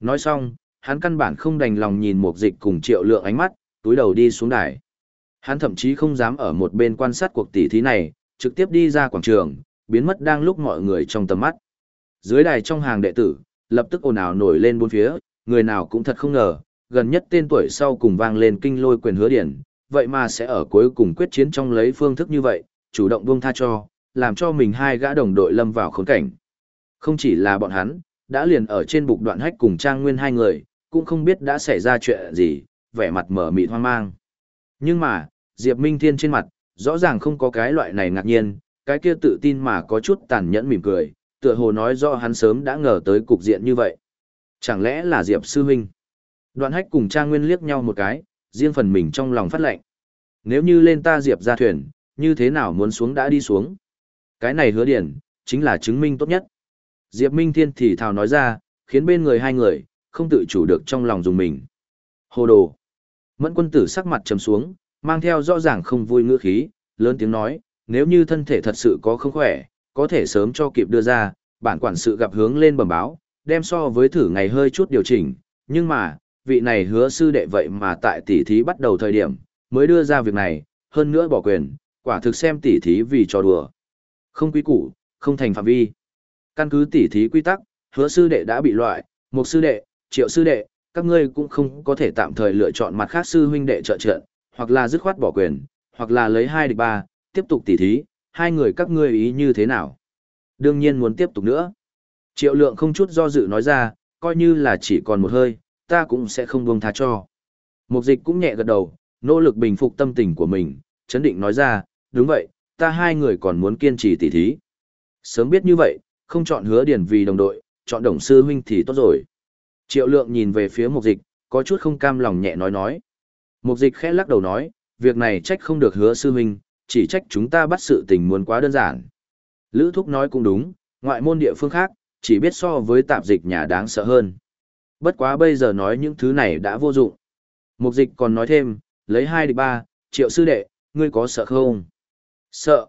Speaker 1: Nói xong, hắn căn bản không đành lòng nhìn một dịch cùng triệu lượng ánh mắt, túi đầu đi xuống đài. Hắn thậm chí không dám ở một bên quan sát cuộc tỷ thí này, trực tiếp đi ra quảng trường, biến mất đang lúc mọi người trong tầm mắt. Dưới đài trong hàng đệ tử, lập tức ồn ào nổi lên bốn phía, người nào cũng thật không ngờ, gần nhất tên tuổi sau cùng vang lên kinh lôi quyền hứa điển, vậy mà sẽ ở cuối cùng quyết chiến trong lấy phương thức như vậy, chủ động buông tha cho, làm cho mình hai gã đồng đội lâm vào khốn cảnh. Không chỉ là bọn hắn, đã liền ở trên bục đoạn hách cùng Trang Nguyên hai người, cũng không biết đã xảy ra chuyện gì, vẻ mặt mở mịt hoang mang. Nhưng mà, Diệp Minh Thiên trên mặt, rõ ràng không có cái loại này ngạc nhiên, cái kia tự tin mà có chút tàn nhẫn mỉm cười, tựa hồ nói do hắn sớm đã ngờ tới cục diện như vậy. Chẳng lẽ là Diệp Sư Minh? Đoạn hách cùng Trang Nguyên liếc nhau một cái, riêng phần mình trong lòng phát lệnh. Nếu như lên ta Diệp ra thuyền, như thế nào muốn xuống đã đi xuống? Cái này hứa điển, chính là chứng minh tốt nhất. Diệp Minh Thiên thì thào nói ra, khiến bên người hai người, không tự chủ được trong lòng dùng mình. Hồ đồ. Mẫn quân tử sắc mặt trầm xuống, mang theo rõ ràng không vui ngữ khí, lớn tiếng nói, nếu như thân thể thật sự có không khỏe, có thể sớm cho kịp đưa ra, bản quản sự gặp hướng lên bẩm báo, đem so với thử ngày hơi chút điều chỉnh, nhưng mà, vị này hứa sư đệ vậy mà tại tỷ thí bắt đầu thời điểm, mới đưa ra việc này, hơn nữa bỏ quyền, quả thực xem tỷ thí vì trò đùa. Không quý củ, không thành phạm vi. Căn cứ tỷ thí quy tắc, hứa sư đệ đã bị loại, một sư đệ, triệu sư đệ, các ngươi cũng không có thể tạm thời lựa chọn mặt khác sư huynh đệ trợ trợ, hoặc là dứt khoát bỏ quyền, hoặc là lấy hai địch ba, tiếp tục tỉ thí, hai người các ngươi ý như thế nào? Đương nhiên muốn tiếp tục nữa. Triệu lượng không chút do dự nói ra, coi như là chỉ còn một hơi, ta cũng sẽ không buông tha cho. Mục dịch cũng nhẹ gật đầu, nỗ lực bình phục tâm tình của mình, chấn định nói ra, đúng vậy, ta hai người còn muốn kiên trì tỉ thí. Sớm biết như vậy, không chọn hứa điển vì đồng đội, chọn đồng sư huynh thì tốt rồi. Triệu lượng nhìn về phía mục dịch, có chút không cam lòng nhẹ nói nói. Mục dịch khẽ lắc đầu nói, việc này trách không được hứa sư huynh, chỉ trách chúng ta bắt sự tình muốn quá đơn giản. Lữ Thúc nói cũng đúng, ngoại môn địa phương khác, chỉ biết so với tạp dịch nhà đáng sợ hơn. Bất quá bây giờ nói những thứ này đã vô dụng. Mục dịch còn nói thêm, lấy hai địch ba, triệu sư đệ, ngươi có sợ không? Sợ.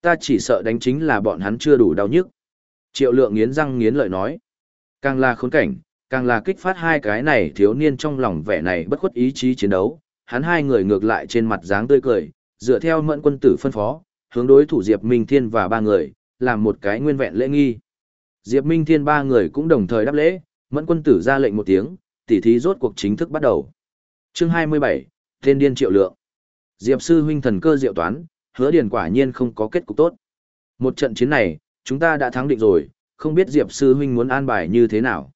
Speaker 1: Ta chỉ sợ đánh chính là bọn hắn chưa đủ đau nhức. Triệu lượng nghiến răng nghiến lợi nói. Càng là khốn cảnh, càng là kích phát hai cái này thiếu niên trong lòng vẻ này bất khuất ý chí chiến đấu. Hắn hai người ngược lại trên mặt dáng tươi cười, dựa theo mẫn quân tử phân phó, hướng đối thủ Diệp Minh Thiên và ba người, làm một cái nguyên vẹn lễ nghi. Diệp Minh Thiên ba người cũng đồng thời đáp lễ, mẫn quân tử ra lệnh một tiếng, tỉ thí rốt cuộc chính thức bắt đầu. Chương 27, thiên điên triệu lượng. Diệp sư huynh thần cơ diệu toán, hứa điền quả nhiên không có kết cục tốt. Một trận chiến này, chúng ta đã thắng định rồi, không biết Diệp sư huynh muốn an bài như thế nào.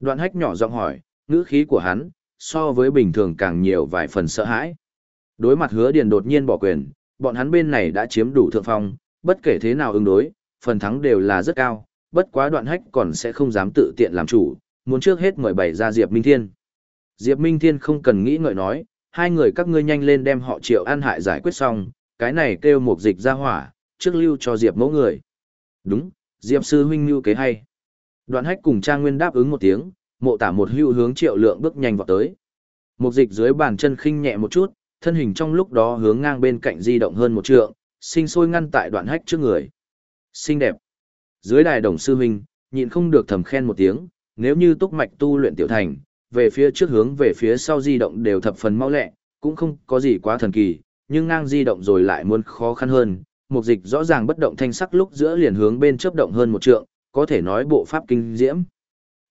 Speaker 1: Đoạn hách nhỏ giọng hỏi, ngữ khí của hắn, so với bình thường càng nhiều vài phần sợ hãi. Đối mặt hứa điền đột nhiên bỏ quyền, bọn hắn bên này đã chiếm đủ thượng phong, bất kể thế nào ứng đối, phần thắng đều là rất cao, bất quá đoạn hách còn sẽ không dám tự tiện làm chủ, muốn trước hết mời bày ra Diệp Minh Thiên. Diệp Minh Thiên không cần nghĩ ngợi nói, hai người các ngươi nhanh lên đem họ triệu an hại giải quyết xong, cái này kêu một dịch ra hỏa, trước lưu cho Diệp mẫu người. Đúng, Diệp sư huynh lưu kế hay. Đoạn hách cùng Trang Nguyên đáp ứng một tiếng, mộ tả một hưu hướng triệu lượng bước nhanh vào tới. Một dịch dưới bàn chân khinh nhẹ một chút, thân hình trong lúc đó hướng ngang bên cạnh di động hơn một trượng, sinh sôi ngăn tại đoạn hách trước người. Xinh đẹp. Dưới đài đồng sư huynh, nhịn không được thầm khen một tiếng, nếu như túc mạch tu luyện tiểu thành, về phía trước hướng về phía sau di động đều thập phần mau lẹ, cũng không có gì quá thần kỳ, nhưng ngang di động rồi lại muốn khó khăn hơn. Mục dịch rõ ràng bất động thanh sắc lúc giữa liền hướng bên chớp động hơn một trượng, có thể nói bộ pháp kinh diễm.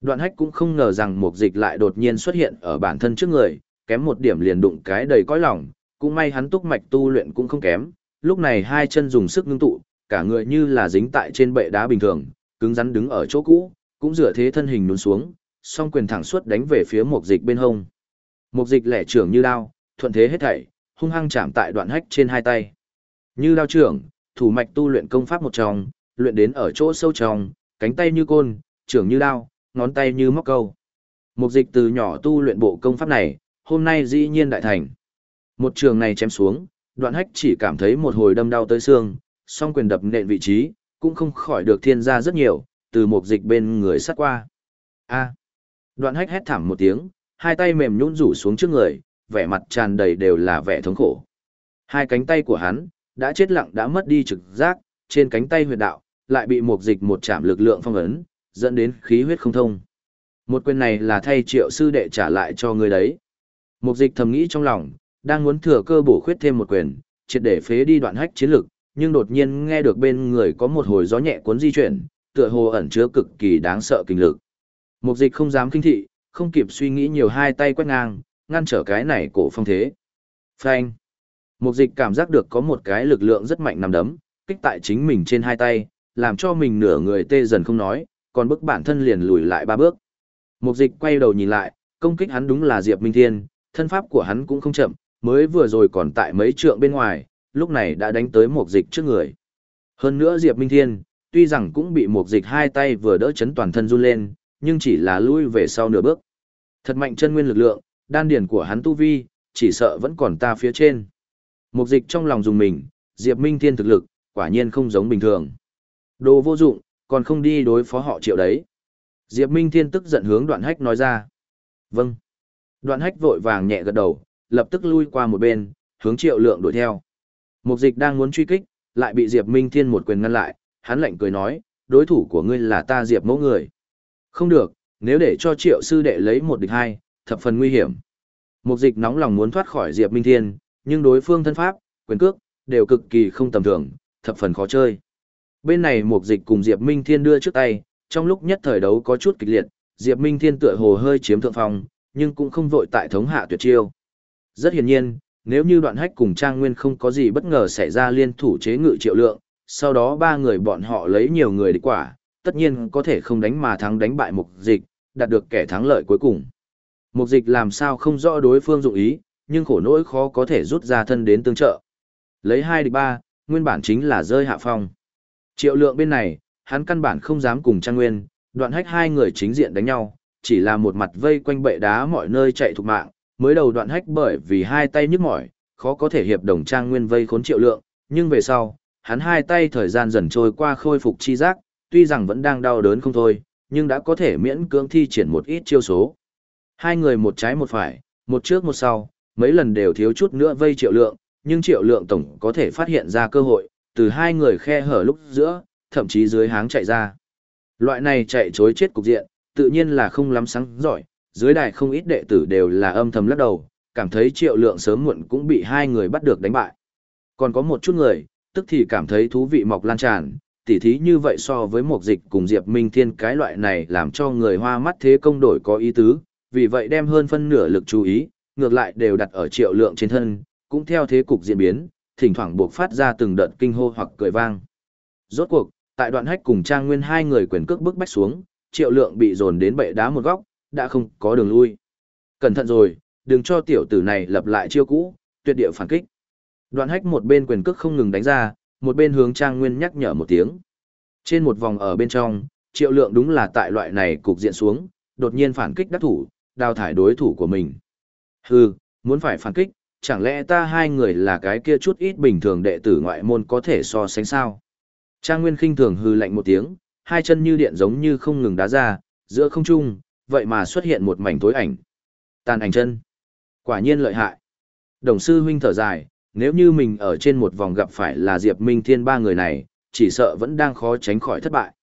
Speaker 1: Đoạn hách cũng không ngờ rằng mục dịch lại đột nhiên xuất hiện ở bản thân trước người, kém một điểm liền đụng cái đầy cõi lòng, cũng may hắn túc mạch tu luyện cũng không kém, lúc này hai chân dùng sức ngưng tụ, cả người như là dính tại trên bệ đá bình thường, cứng rắn đứng ở chỗ cũ, cũng dựa thế thân hình nhún xuống, song quyền thẳng suốt đánh về phía mục dịch bên hông. Mục dịch lẻ trưởng như đao, thuận thế hết thảy, hung hăng chạm tại đoạn hách trên hai tay. Như đao trưởng, thủ mạch tu luyện công pháp một trong, luyện đến ở chỗ sâu trong, cánh tay như côn, trưởng như đao, ngón tay như móc câu. Mục dịch từ nhỏ tu luyện bộ công pháp này, hôm nay dĩ nhiên đại thành. Một trường này chém xuống, đoạn hách chỉ cảm thấy một hồi đâm đau tới xương, song quyền đập nện vị trí, cũng không khỏi được thiên ra rất nhiều, từ mục dịch bên người sát qua. A. Đoạn hách hét thảm một tiếng, hai tay mềm nhũn rủ xuống trước người, vẻ mặt tràn đầy đều là vẻ thống khổ. Hai cánh tay của hắn, đã chết lặng đã mất đi trực giác, trên cánh tay huyệt đạo, lại bị một dịch một chạm lực lượng phong ấn, dẫn đến khí huyết không thông. Một quyền này là thay triệu sư đệ trả lại cho người đấy. Một dịch thầm nghĩ trong lòng, đang muốn thừa cơ bổ khuyết thêm một quyền, triệt để phế đi đoạn hách chiến lực, nhưng đột nhiên nghe được bên người có một hồi gió nhẹ cuốn di chuyển, tựa hồ ẩn chứa cực kỳ đáng sợ kinh lực. Mục dịch không dám kinh thị, không kịp suy nghĩ nhiều hai tay quét ngang, ngăn trở cái này cổ phong thế. Phanh. Mục dịch cảm giác được có một cái lực lượng rất mạnh nằm đấm, kích tại chính mình trên hai tay, làm cho mình nửa người tê dần không nói, còn bức bản thân liền lùi lại ba bước. Mục dịch quay đầu nhìn lại, công kích hắn đúng là Diệp Minh Thiên, thân pháp của hắn cũng không chậm, mới vừa rồi còn tại mấy trượng bên ngoài, lúc này đã đánh tới mục dịch trước người. Hơn nữa Diệp Minh Thiên, tuy rằng cũng bị mục dịch hai tay vừa đỡ chấn toàn thân run lên, nhưng chỉ là lui về sau nửa bước. Thật mạnh chân nguyên lực lượng, đan điển của hắn tu vi, chỉ sợ vẫn còn ta phía trên. Mục dịch trong lòng dùng mình, Diệp Minh Thiên thực lực, quả nhiên không giống bình thường. Đồ vô dụng, còn không đi đối phó họ triệu đấy. Diệp Minh Thiên tức giận hướng đoạn hách nói ra. Vâng. Đoạn hách vội vàng nhẹ gật đầu, lập tức lui qua một bên, hướng triệu lượng đuổi theo. Mục dịch đang muốn truy kích, lại bị Diệp Minh Thiên một quyền ngăn lại, hắn lạnh cười nói, đối thủ của ngươi là ta Diệp mẫu người. Không được, nếu để cho triệu sư đệ lấy một địch hai, thập phần nguy hiểm. Mục dịch nóng lòng muốn thoát khỏi Diệp Minh Thiên, nhưng đối phương thân pháp, quyền cước, đều cực kỳ không tầm thường, thập phần khó chơi. Bên này mục dịch cùng Diệp Minh Thiên đưa trước tay, trong lúc nhất thời đấu có chút kịch liệt, Diệp Minh Thiên tựa hồ hơi chiếm thượng phong, nhưng cũng không vội tại thống hạ tuyệt chiêu. Rất hiển nhiên, nếu như đoạn hách cùng Trang Nguyên không có gì bất ngờ xảy ra liên thủ chế ngự triệu lượng, sau đó ba người bọn họ lấy nhiều người đi quả, tất nhiên có thể không đánh mà thắng đánh bại mục dịch, đạt được kẻ thắng lợi cuối cùng. Mục dịch làm sao không rõ đối phương dụng ý, nhưng khổ nỗi khó có thể rút ra thân đến tương trợ. Lấy hai địch ba, nguyên bản chính là rơi hạ phong. Triệu lượng bên này, hắn căn bản không dám cùng Trang Nguyên, đoạn hách hai người chính diện đánh nhau, chỉ là một mặt vây quanh bệ đá mọi nơi chạy thục mạng, mới đầu đoạn hách bởi vì hai tay nhức mỏi, khó có thể hiệp đồng Trang Nguyên vây khốn triệu lượng, nhưng về sau, hắn hai tay thời gian dần trôi qua khôi phục chi giác, tuy rằng vẫn đang đau đớn không thôi, nhưng đã có thể miễn cưỡng thi triển một ít chiêu số. Hai người một trái một phải, một trước một sau, mấy lần đều thiếu chút nữa vây triệu lượng, nhưng triệu lượng tổng có thể phát hiện ra cơ hội, từ hai người khe hở lúc giữa, thậm chí dưới háng chạy ra. Loại này chạy chối chết cục diện, tự nhiên là không lắm sáng giỏi, dưới đài không ít đệ tử đều là âm thầm lắc đầu, cảm thấy triệu lượng sớm muộn cũng bị hai người bắt được đánh bại. Còn có một chút người, tức thì cảm thấy thú vị mọc lan tràn, tỉ thí như vậy so với một dịch cùng Diệp Minh Thiên cái loại này làm cho người hoa mắt thế công đổi có ý tứ, vì vậy đem hơn phân nửa lực chú ý, ngược lại đều đặt ở triệu lượng trên thân, cũng theo thế cục diễn biến, thỉnh thoảng buộc phát ra từng đợt kinh hô hoặc cười vang. Rốt cuộc, tại đoạn hách cùng Trang Nguyên hai người quyền cước bức bách xuống, triệu lượng bị dồn đến bệ đá một góc, đã không có đường lui. Cẩn thận rồi, đừng cho tiểu tử này lập lại chiêu cũ, tuyệt địa phản kích. Đoạn hách một bên quyền cước không ngừng đánh ra, một bên hướng Trang Nguyên nhắc nhở một tiếng. Trên một vòng ở bên trong, triệu lượng đúng là tại loại này cục diện xuống, đột nhiên phản kích đắc thủ, đào thải đối thủ của mình. Hừ, muốn phải phản kích, chẳng lẽ ta hai người là cái kia chút ít bình thường đệ tử ngoại môn có thể so sánh sao? Trang Nguyên khinh thường hư lạnh một tiếng, hai chân như điện giống như không ngừng đá ra, giữa không trung, vậy mà xuất hiện một mảnh tối ảnh. Tàn ảnh chân. Quả nhiên lợi hại. Đồng sư huynh thở dài, nếu như mình ở trên một vòng gặp phải là Diệp Minh Thiên ba người này, chỉ sợ vẫn đang khó tránh khỏi thất bại.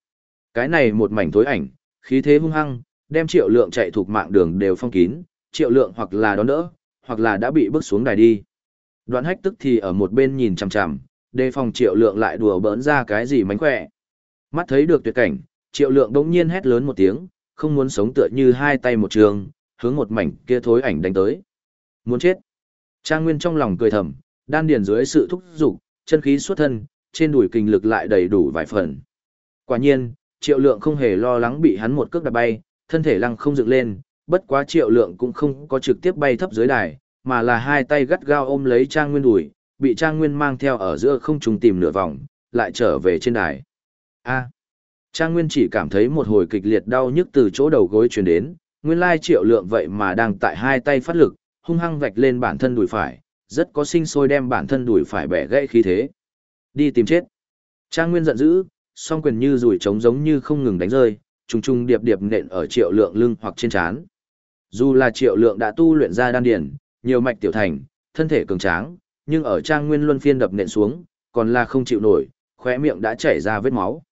Speaker 1: Cái này một mảnh tối ảnh, khí thế hung hăng, đem triệu lượng chạy thuộc mạng đường đều phong kín, triệu lượng hoặc là đón đỡ, hoặc là đã bị bước xuống đài đi. Đoạn hách tức thì ở một bên nhìn chằm chằm, đề phòng triệu lượng lại đùa bỡn ra cái gì mánh khỏe. Mắt thấy được tuyệt cảnh, triệu lượng đống nhiên hét lớn một tiếng, không muốn sống tựa như hai tay một trường, hướng một mảnh kia thối ảnh đánh tới. Muốn chết. Trang Nguyên trong lòng cười thầm, đan điền dưới sự thúc giục, chân khí xuất thân, trên đùi kinh lực lại đầy đủ vài phần. Quả nhiên, triệu lượng không hề lo lắng bị hắn một cước đạp bay, thân thể lăng không dựng lên, bất quá triệu lượng cũng không có trực tiếp bay thấp dưới đài, mà là hai tay gắt gao ôm lấy Trang Nguyên đùi, bị Trang Nguyên mang theo ở giữa không trùng tìm nửa vòng, lại trở về trên đài. A. Trang Nguyên chỉ cảm thấy một hồi kịch liệt đau nhức từ chỗ đầu gối truyền đến, nguyên lai triệu lượng vậy mà đang tại hai tay phát lực, hung hăng vạch lên bản thân đùi phải, rất có sinh sôi đem bản thân đùi phải bẻ gãy khí thế. Đi tìm chết. Trang Nguyên giận dữ, song quyền như rủi trống giống như không ngừng đánh rơi, trùng trùng điệp điệp nện ở triệu lượng lưng hoặc trên trán. Dù là triệu lượng đã tu luyện ra đan điển, nhiều mạch tiểu thành, thân thể cường tráng, nhưng ở trang nguyên luân phiên đập nện xuống, còn là không chịu nổi, khóe miệng đã chảy ra vết máu.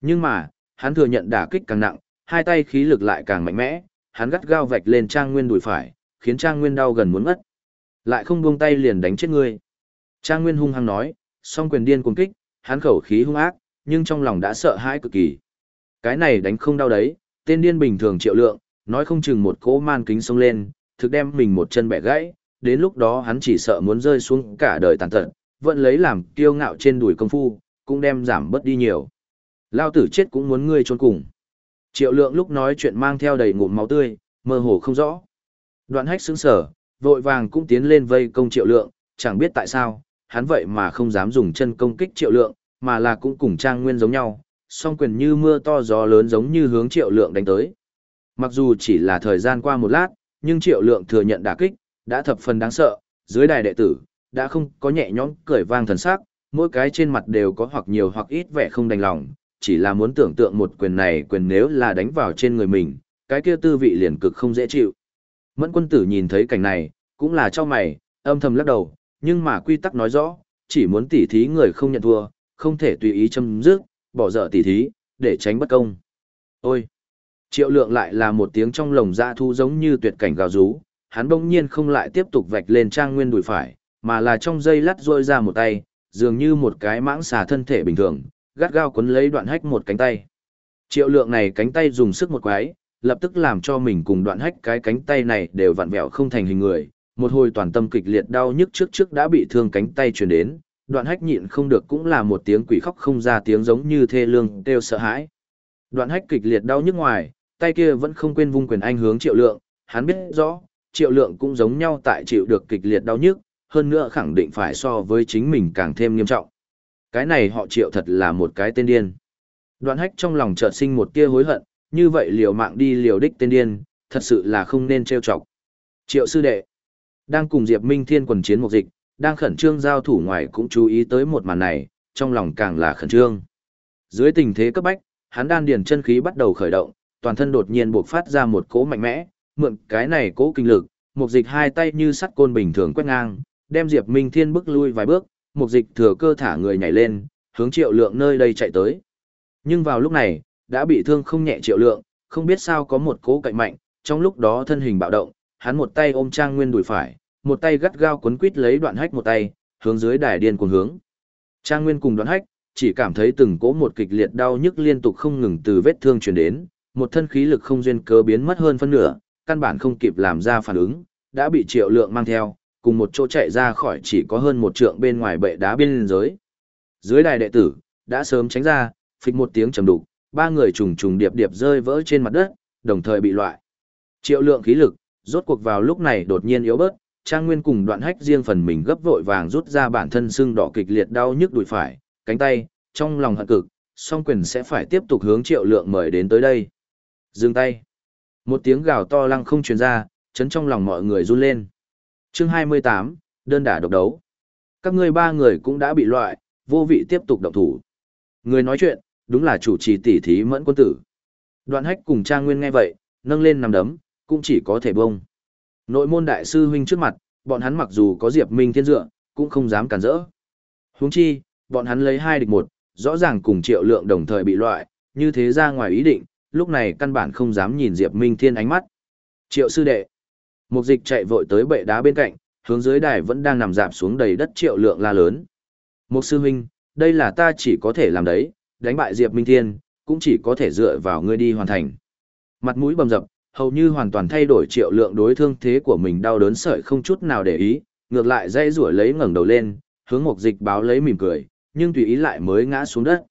Speaker 1: Nhưng mà, hắn thừa nhận đả kích càng nặng, hai tay khí lực lại càng mạnh mẽ, hắn gắt gao vạch lên trang nguyên đùi phải, khiến trang nguyên đau gần muốn mất. Lại không buông tay liền đánh chết ngươi. Trang nguyên hung hăng nói, song quyền điên cuồng kích, hắn khẩu khí hung ác, nhưng trong lòng đã sợ hãi cực kỳ. Cái này đánh không đau đấy, tên điên bình thường triệu lượng, nói không chừng một cỗ man kính xông lên, thực đem mình một chân bẻ gãy, đến lúc đó hắn chỉ sợ muốn rơi xuống cả đời tàn tật, vẫn lấy làm kiêu ngạo trên đùi công phu, cũng đem giảm bớt đi nhiều. Lao tử chết cũng muốn ngươi trốn cùng. Triệu lượng lúc nói chuyện mang theo đầy ngụm máu tươi, mơ hồ không rõ. Đoạn hách sững sở, vội vàng cũng tiến lên vây công triệu lượng, chẳng biết tại sao, hắn vậy mà không dám dùng chân công kích triệu lượng, mà là cũng cùng trang nguyên giống nhau, song quyền như mưa to gió lớn giống như hướng triệu lượng đánh tới. Mặc dù chỉ là thời gian qua một lát, nhưng triệu lượng thừa nhận đả kích, đã thập phần đáng sợ, dưới đài đệ tử, đã không có nhẹ nhõm cười vang thần sắc, mỗi cái trên mặt đều có hoặc nhiều hoặc ít vẻ không đành lòng, chỉ là muốn tưởng tượng một quyền này quyền nếu là đánh vào trên người mình, cái kia tư vị liền cực không dễ chịu. Mẫn quân tử nhìn thấy cảnh này, cũng là cho mày, âm thầm lắc đầu, nhưng mà quy tắc nói rõ, chỉ muốn tỉ thí người không nhận thua, không thể tùy ý châm dứt, bỏ dở tỉ thí, để tránh bất công. Ôi! Triệu lượng lại là một tiếng trong lồng dạ thu giống như tuyệt cảnh gào rú, hắn bỗng nhiên không lại tiếp tục vạch lên trang nguyên đùi phải, mà là trong dây lắt rôi ra một tay, dường như một cái mãng xà thân thể bình thường, gắt gao quấn lấy đoạn hách một cánh tay. Triệu lượng này cánh tay dùng sức một quái, lập tức làm cho mình cùng đoạn hách cái cánh tay này đều vặn vẹo không thành hình người, một hồi toàn tâm kịch liệt đau nhức trước trước đã bị thương cánh tay truyền đến, đoạn hách nhịn không được cũng là một tiếng quỷ khóc không ra tiếng giống như thê lương kêu sợ hãi. Đoạn hách kịch liệt đau nhức ngoài, tay kia vẫn không quên vung quyền anh hướng triệu lượng, hắn biết rõ, triệu lượng cũng giống nhau tại chịu được kịch liệt đau nhức, hơn nữa khẳng định phải so với chính mình càng thêm nghiêm trọng. Cái này họ triệu thật là một cái tên điên. Đoạn hách trong lòng chợt sinh một tia hối hận, như vậy liều mạng đi liều đích tên điên, thật sự là không nên trêu chọc. Triệu sư đệ, đang cùng Diệp Minh Thiên quần chiến một dịch, đang khẩn trương giao thủ ngoài cũng chú ý tới một màn này, trong lòng càng là khẩn trương. Dưới tình thế cấp bách, hắn đan điền chân khí bắt đầu khởi động, toàn thân đột nhiên bộc phát ra một cỗ mạnh mẽ, mượn cái này cỗ kinh lực, một dịch hai tay như sắt côn bình thường quét ngang, đem Diệp Minh Thiên bước lui vài bước, một dịch thừa cơ thả người nhảy lên, hướng triệu lượng nơi đây chạy tới. Nhưng vào lúc này, đã bị thương không nhẹ triệu lượng, không biết sao có một cỗ cạnh mạnh, trong lúc đó thân hình bạo động, hắn một tay ôm Trang Nguyên đùi phải, một tay gắt gao quấn quít lấy đoạn hách một tay, hướng dưới đài điên cuồng hướng. Trang Nguyên cùng đoạn hách, chỉ cảm thấy từng cỗ một kịch liệt đau nhức liên tục không ngừng từ vết thương truyền đến, một thân khí lực không duyên cớ biến mất hơn phân nửa, căn bản không kịp làm ra phản ứng, đã bị triệu lượng mang theo, cùng một chỗ chạy ra khỏi chỉ có hơn một trượng bên ngoài bệ đá biên giới. Dưới đài đệ tử, đã sớm tránh ra, phịch một tiếng trầm đục, ba người trùng trùng điệp điệp rơi vỡ trên mặt đất, đồng thời bị loại. Triệu lượng khí lực, rốt cuộc vào lúc này đột nhiên yếu bớt, Trang Nguyên cùng đoạn hách riêng phần mình gấp vội vàng rút ra bản thân xương đỏ kịch liệt đau nhức đùi phải, cánh tay, trong lòng hận cực, song quyền sẽ phải tiếp tục hướng triệu lượng mời đến tới đây. Dừng tay. Một tiếng gào to lăng không truyền ra, chấn trong lòng mọi người run lên. Chương 28, đơn đả độc đấu. Các ngươi ba người cũng đã bị loại, vô vị tiếp tục động thủ. Người nói chuyện, đúng là chủ trì tỷ thí mẫn quân tử. Đoạn hách cùng Trang Nguyên nghe vậy, nâng lên nằm đấm, cũng chỉ có thể bông. Nội môn đại sư huynh trước mặt, bọn hắn mặc dù có Diệp Minh thiên dựa, cũng không dám cản rỡ. Huống chi, bọn hắn lấy hai địch một, rõ ràng cùng triệu lượng đồng thời bị loại, như thế ra ngoài ý định, lúc này căn bản không dám nhìn Diệp Minh thiên ánh mắt. Triệu sư đệ. Mục dịch chạy vội tới bệ đá bên cạnh, hướng dưới đài vẫn đang nằm dạp xuống đầy đất triệu lượng la lớn. Mục sư huynh, đây là ta chỉ có thể làm đấy, đánh bại Diệp Minh Thiên, cũng chỉ có thể dựa vào ngươi đi hoàn thành. Mặt mũi bầm dập, hầu như hoàn toàn thay đổi triệu lượng đối thương thế của mình đau đớn sợi không chút nào để ý, ngược lại dây rủa lấy ngẩng đầu lên, hướng Mục dịch báo lấy mỉm cười, nhưng tùy ý lại mới ngã xuống đất.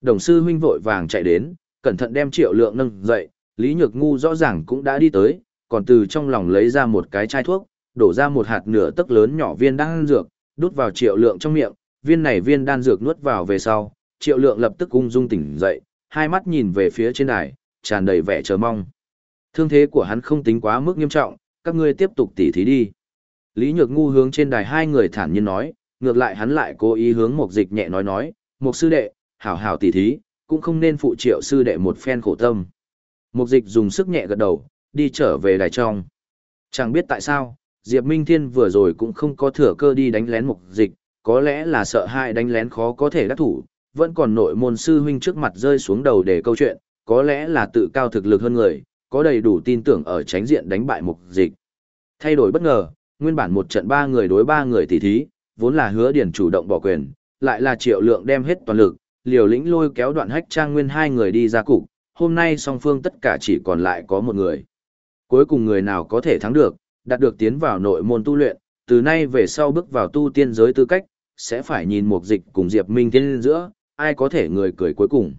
Speaker 1: Đồng sư huynh vội vàng chạy đến, cẩn thận đem triệu lượng nâng dậy, Lý Nhược Ngu rõ ràng cũng đã đi tới, còn từ trong lòng lấy ra một cái chai thuốc, đổ ra một hạt nửa tấc lớn nhỏ viên đan dược, đút vào triệu lượng trong miệng, viên này viên đan dược nuốt vào về sau, triệu lượng lập tức ung dung tỉnh dậy, hai mắt nhìn về phía trên đài, tràn đầy vẻ chờ mong. Thương thế của hắn không tính quá mức nghiêm trọng, các ngươi tiếp tục tỉ thí đi. Lý Nhược Ngu hướng trên đài hai người thản nhiên nói, ngược lại hắn lại cố ý hướng một dịch nhẹ nói nói, một sư đệ, hảo hảo tỉ thí, cũng không nên phụ triệu sư đệ một phen khổ tâm. Mục dịch dùng sức nhẹ gật đầu, đi trở về đài trong. Chẳng biết tại sao, Diệp Minh Thiên vừa rồi cũng không có thừa cơ đi đánh lén Mục dịch, có lẽ là sợ hai đánh lén khó có thể đắc thủ, vẫn còn nội môn sư huynh trước mặt rơi xuống đầu để câu chuyện, có lẽ là tự cao thực lực hơn người, có đầy đủ tin tưởng ở tránh diện đánh bại mục dịch. Thay đổi bất ngờ, nguyên bản một trận ba người đối ba người tỷ thí, vốn là hứa điển chủ động bỏ quyền, lại là triệu lượng đem hết toàn lực, liều lĩnh lôi kéo đoạn hách trang nguyên hai người đi ra cục, hôm nay song phương tất cả chỉ còn lại có một người. Cuối cùng người nào có thể thắng được, đạt được tiến vào nội môn tu luyện, từ nay về sau bước vào tu tiên giới tư cách, sẽ phải nhìn một dịch cùng Diệp Minh Thiên giữa, ai có thể người cười cuối cùng.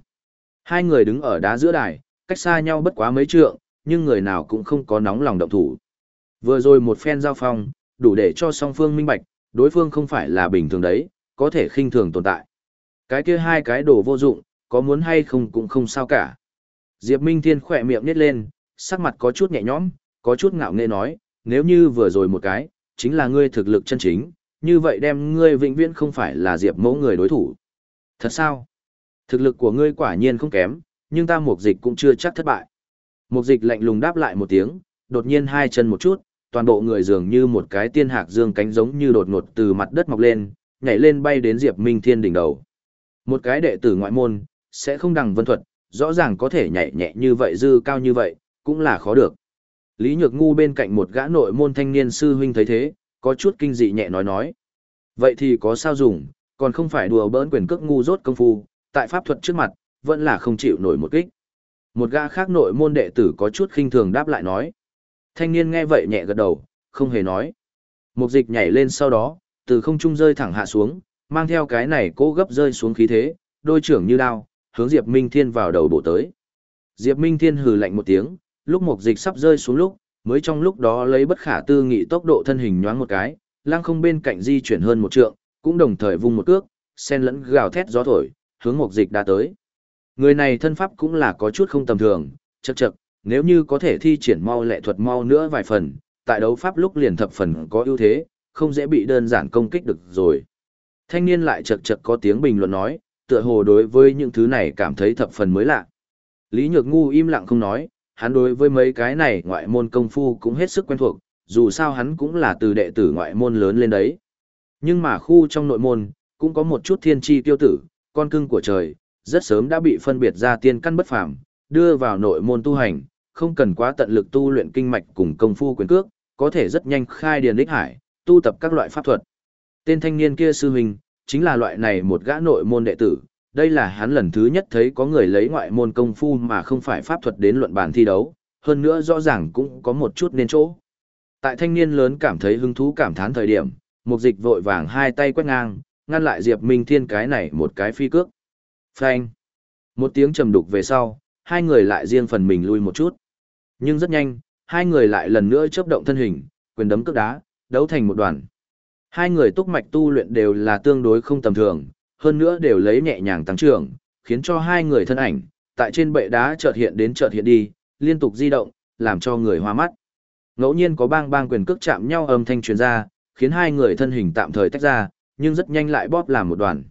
Speaker 1: Hai người đứng ở đá giữa đài, cách xa nhau bất quá mấy trượng, nhưng người nào cũng không có nóng lòng động thủ. Vừa rồi một phen giao phong, đủ để cho song phương minh bạch, đối phương không phải là bình thường đấy, có thể khinh thường tồn tại. Cái kia hai cái đồ vô dụng, có muốn hay không cũng không sao cả. Diệp Minh Thiên khỏe miệng nít lên, sắc mặt có chút nhẹ nhõm, có chút ngạo nghễ nói, nếu như vừa rồi một cái, chính là ngươi thực lực chân chính, như vậy đem ngươi vĩnh viễn không phải là Diệp mẫu người đối thủ. Thật sao? Thực lực của ngươi quả nhiên không kém, nhưng ta mục dịch cũng chưa chắc thất bại. Mục dịch lạnh lùng đáp lại một tiếng, đột nhiên hai chân một chút, toàn bộ người dường như một cái tiên hạc dương cánh giống như đột ngột từ mặt đất mọc lên, nhảy lên bay đến Diệp Minh Thiên đỉnh đầu. Một cái đệ tử ngoại môn, sẽ không đằng vân thuật, rõ ràng có thể nhảy nhẹ như vậy dư cao như vậy, cũng là khó được. Lý Nhược Ngu bên cạnh một gã nội môn thanh niên sư huynh thấy thế, có chút kinh dị nhẹ nói nói. Vậy thì có sao dùng, còn không phải đùa bỡn quyền cước ngu rốt công phu, tại pháp thuật trước mặt, vẫn là không chịu nổi một kích. Một gã khác nội môn đệ tử có chút khinh thường đáp lại nói. Thanh niên nghe vậy nhẹ gật đầu, không hề nói. Một dịch nhảy lên sau đó, từ không trung rơi thẳng hạ xuống, Mang theo cái này cố gấp rơi xuống khí thế, đôi trưởng như đao, hướng Diệp Minh Thiên vào đầu bổ tới. Diệp Minh Thiên hừ lạnh một tiếng, lúc mục dịch sắp rơi xuống lúc, mới trong lúc đó lấy bất khả tư nghị tốc độ thân hình nhoáng một cái, lang không bên cạnh di chuyển hơn một trượng, cũng đồng thời vung một cước, sen lẫn gào thét gió thổi, hướng mục dịch đã tới. Người này thân pháp cũng là có chút không tầm thường, chậc chậc, nếu như có thể thi triển mau lệ thuật mau nữa vài phần, tại đấu pháp lúc liền thập phần có ưu thế, không dễ bị đơn giản công kích được rồi. Thanh niên lại chật chật có tiếng bình luận nói, tựa hồ đối với những thứ này cảm thấy thập phần mới lạ. Lý Nhược Ngu im lặng không nói, hắn đối với mấy cái này ngoại môn công phu cũng hết sức quen thuộc, dù sao hắn cũng là từ đệ tử ngoại môn lớn lên đấy. Nhưng mà khu trong nội môn, cũng có một chút thiên tri tiêu tử, con cưng của trời, rất sớm đã bị phân biệt ra tiên căn bất phàm, đưa vào nội môn tu hành, không cần quá tận lực tu luyện kinh mạch cùng công phu quyền cước, có thể rất nhanh khai điền đích hải, tu tập các loại pháp thuật. Tên thanh niên kia sư huynh, chính là loại này một gã nội môn đệ tử, đây là hắn lần thứ nhất thấy có người lấy ngoại môn công phu mà không phải pháp thuật đến luận bàn thi đấu, hơn nữa rõ ràng cũng có một chút nên chỗ. Tại thanh niên lớn cảm thấy hứng thú cảm thán thời điểm, mục dịch vội vàng hai tay quét ngang, ngăn lại Diệp Minh Thiên cái này một cái phi cước. Phanh. Một tiếng trầm đục về sau, hai người lại riêng phần mình lui một chút. Nhưng rất nhanh, hai người lại lần nữa chớp động thân hình, quyền đấm cước đá, đấu thành một đoàn. Hai người túc mạch tu luyện đều là tương đối không tầm thường, hơn nữa đều lấy nhẹ nhàng tăng trưởng, khiến cho hai người thân ảnh, tại trên bệ đá chợt hiện đến chợt hiện đi, liên tục di động, làm cho người hoa mắt. Ngẫu nhiên có bang bang quyền cước chạm nhau âm thanh truyền ra, khiến hai người thân hình tạm thời tách ra, nhưng rất nhanh lại bóp làm một đoàn.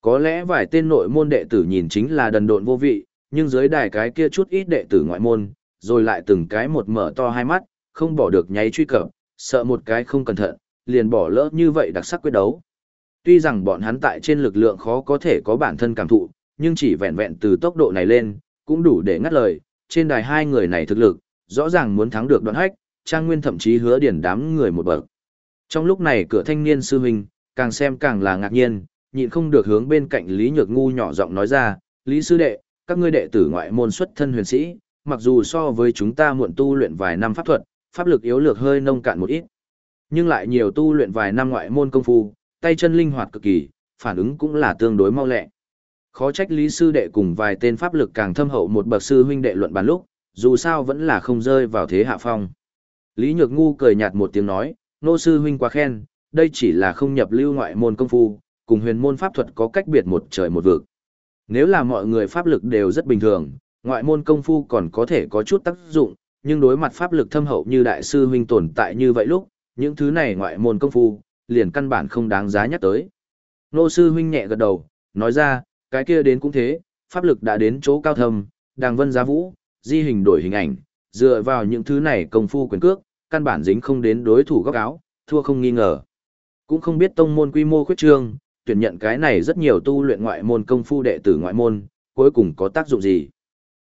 Speaker 1: Có lẽ vài tên nội môn đệ tử nhìn chính là đần độn vô vị, nhưng dưới đài cái kia chút ít đệ tử ngoại môn, rồi lại từng cái một mở to hai mắt, không bỏ được nháy truy cập, sợ một cái không cẩn thận, liền bỏ lỡ như vậy đặc sắc quyết đấu. Tuy rằng bọn hắn tại trên lực lượng khó có thể có bản thân cảm thụ, nhưng chỉ vẹn vẹn từ tốc độ này lên, cũng đủ để ngắt lời, trên đài hai người này thực lực, rõ ràng muốn thắng được đoạn hách, Trang Nguyên thậm chí hứa điển đám người một bậc. Trong lúc này cửa thanh niên sư huynh, càng xem càng là ngạc nhiên, nhịn không được hướng bên cạnh Lý Nhược Ngu nhỏ giọng nói ra, Lý sư đệ, các ngươi đệ tử ngoại môn xuất thân huyền sĩ, mặc dù so với chúng ta muộn tu luyện vài năm pháp thuật, pháp lực yếu lược hơi nông cạn một ít, nhưng lại nhiều tu luyện vài năm ngoại môn công phu, tay chân linh hoạt cực kỳ, phản ứng cũng là tương đối mau lẹ. Khó trách Lý sư đệ cùng vài tên pháp lực càng thâm hậu một bậc sư huynh đệ luận bàn lúc, dù sao vẫn là không rơi vào thế hạ phong. Lý Nhược Ngu cười nhạt một tiếng nói, nô sư huynh quá khen, đây chỉ là không nhập lưu ngoại môn công phu, cùng huyền môn pháp thuật có cách biệt một trời một vực. Nếu là mọi người pháp lực đều rất bình thường, ngoại môn công phu còn có thể có chút tác dụng, nhưng đối mặt pháp lực thâm hậu như đại sư huynh tồn tại như vậy lúc, những thứ này ngoại môn công phu, liền căn bản không đáng giá nhắc tới. Nô sư huynh nhẹ gật đầu, nói ra, cái kia đến cũng thế, pháp lực đã đến chỗ cao thâm, đàng vân giá vũ, di hình đổi hình ảnh, dựa vào những thứ này công phu quyền cước, căn bản dính không đến đối thủ góc áo, thua không nghi ngờ. Cũng không biết tông môn quy mô khuyết trương, tuyển nhận cái này rất nhiều tu luyện ngoại môn công phu đệ tử ngoại môn, cuối cùng có tác dụng gì.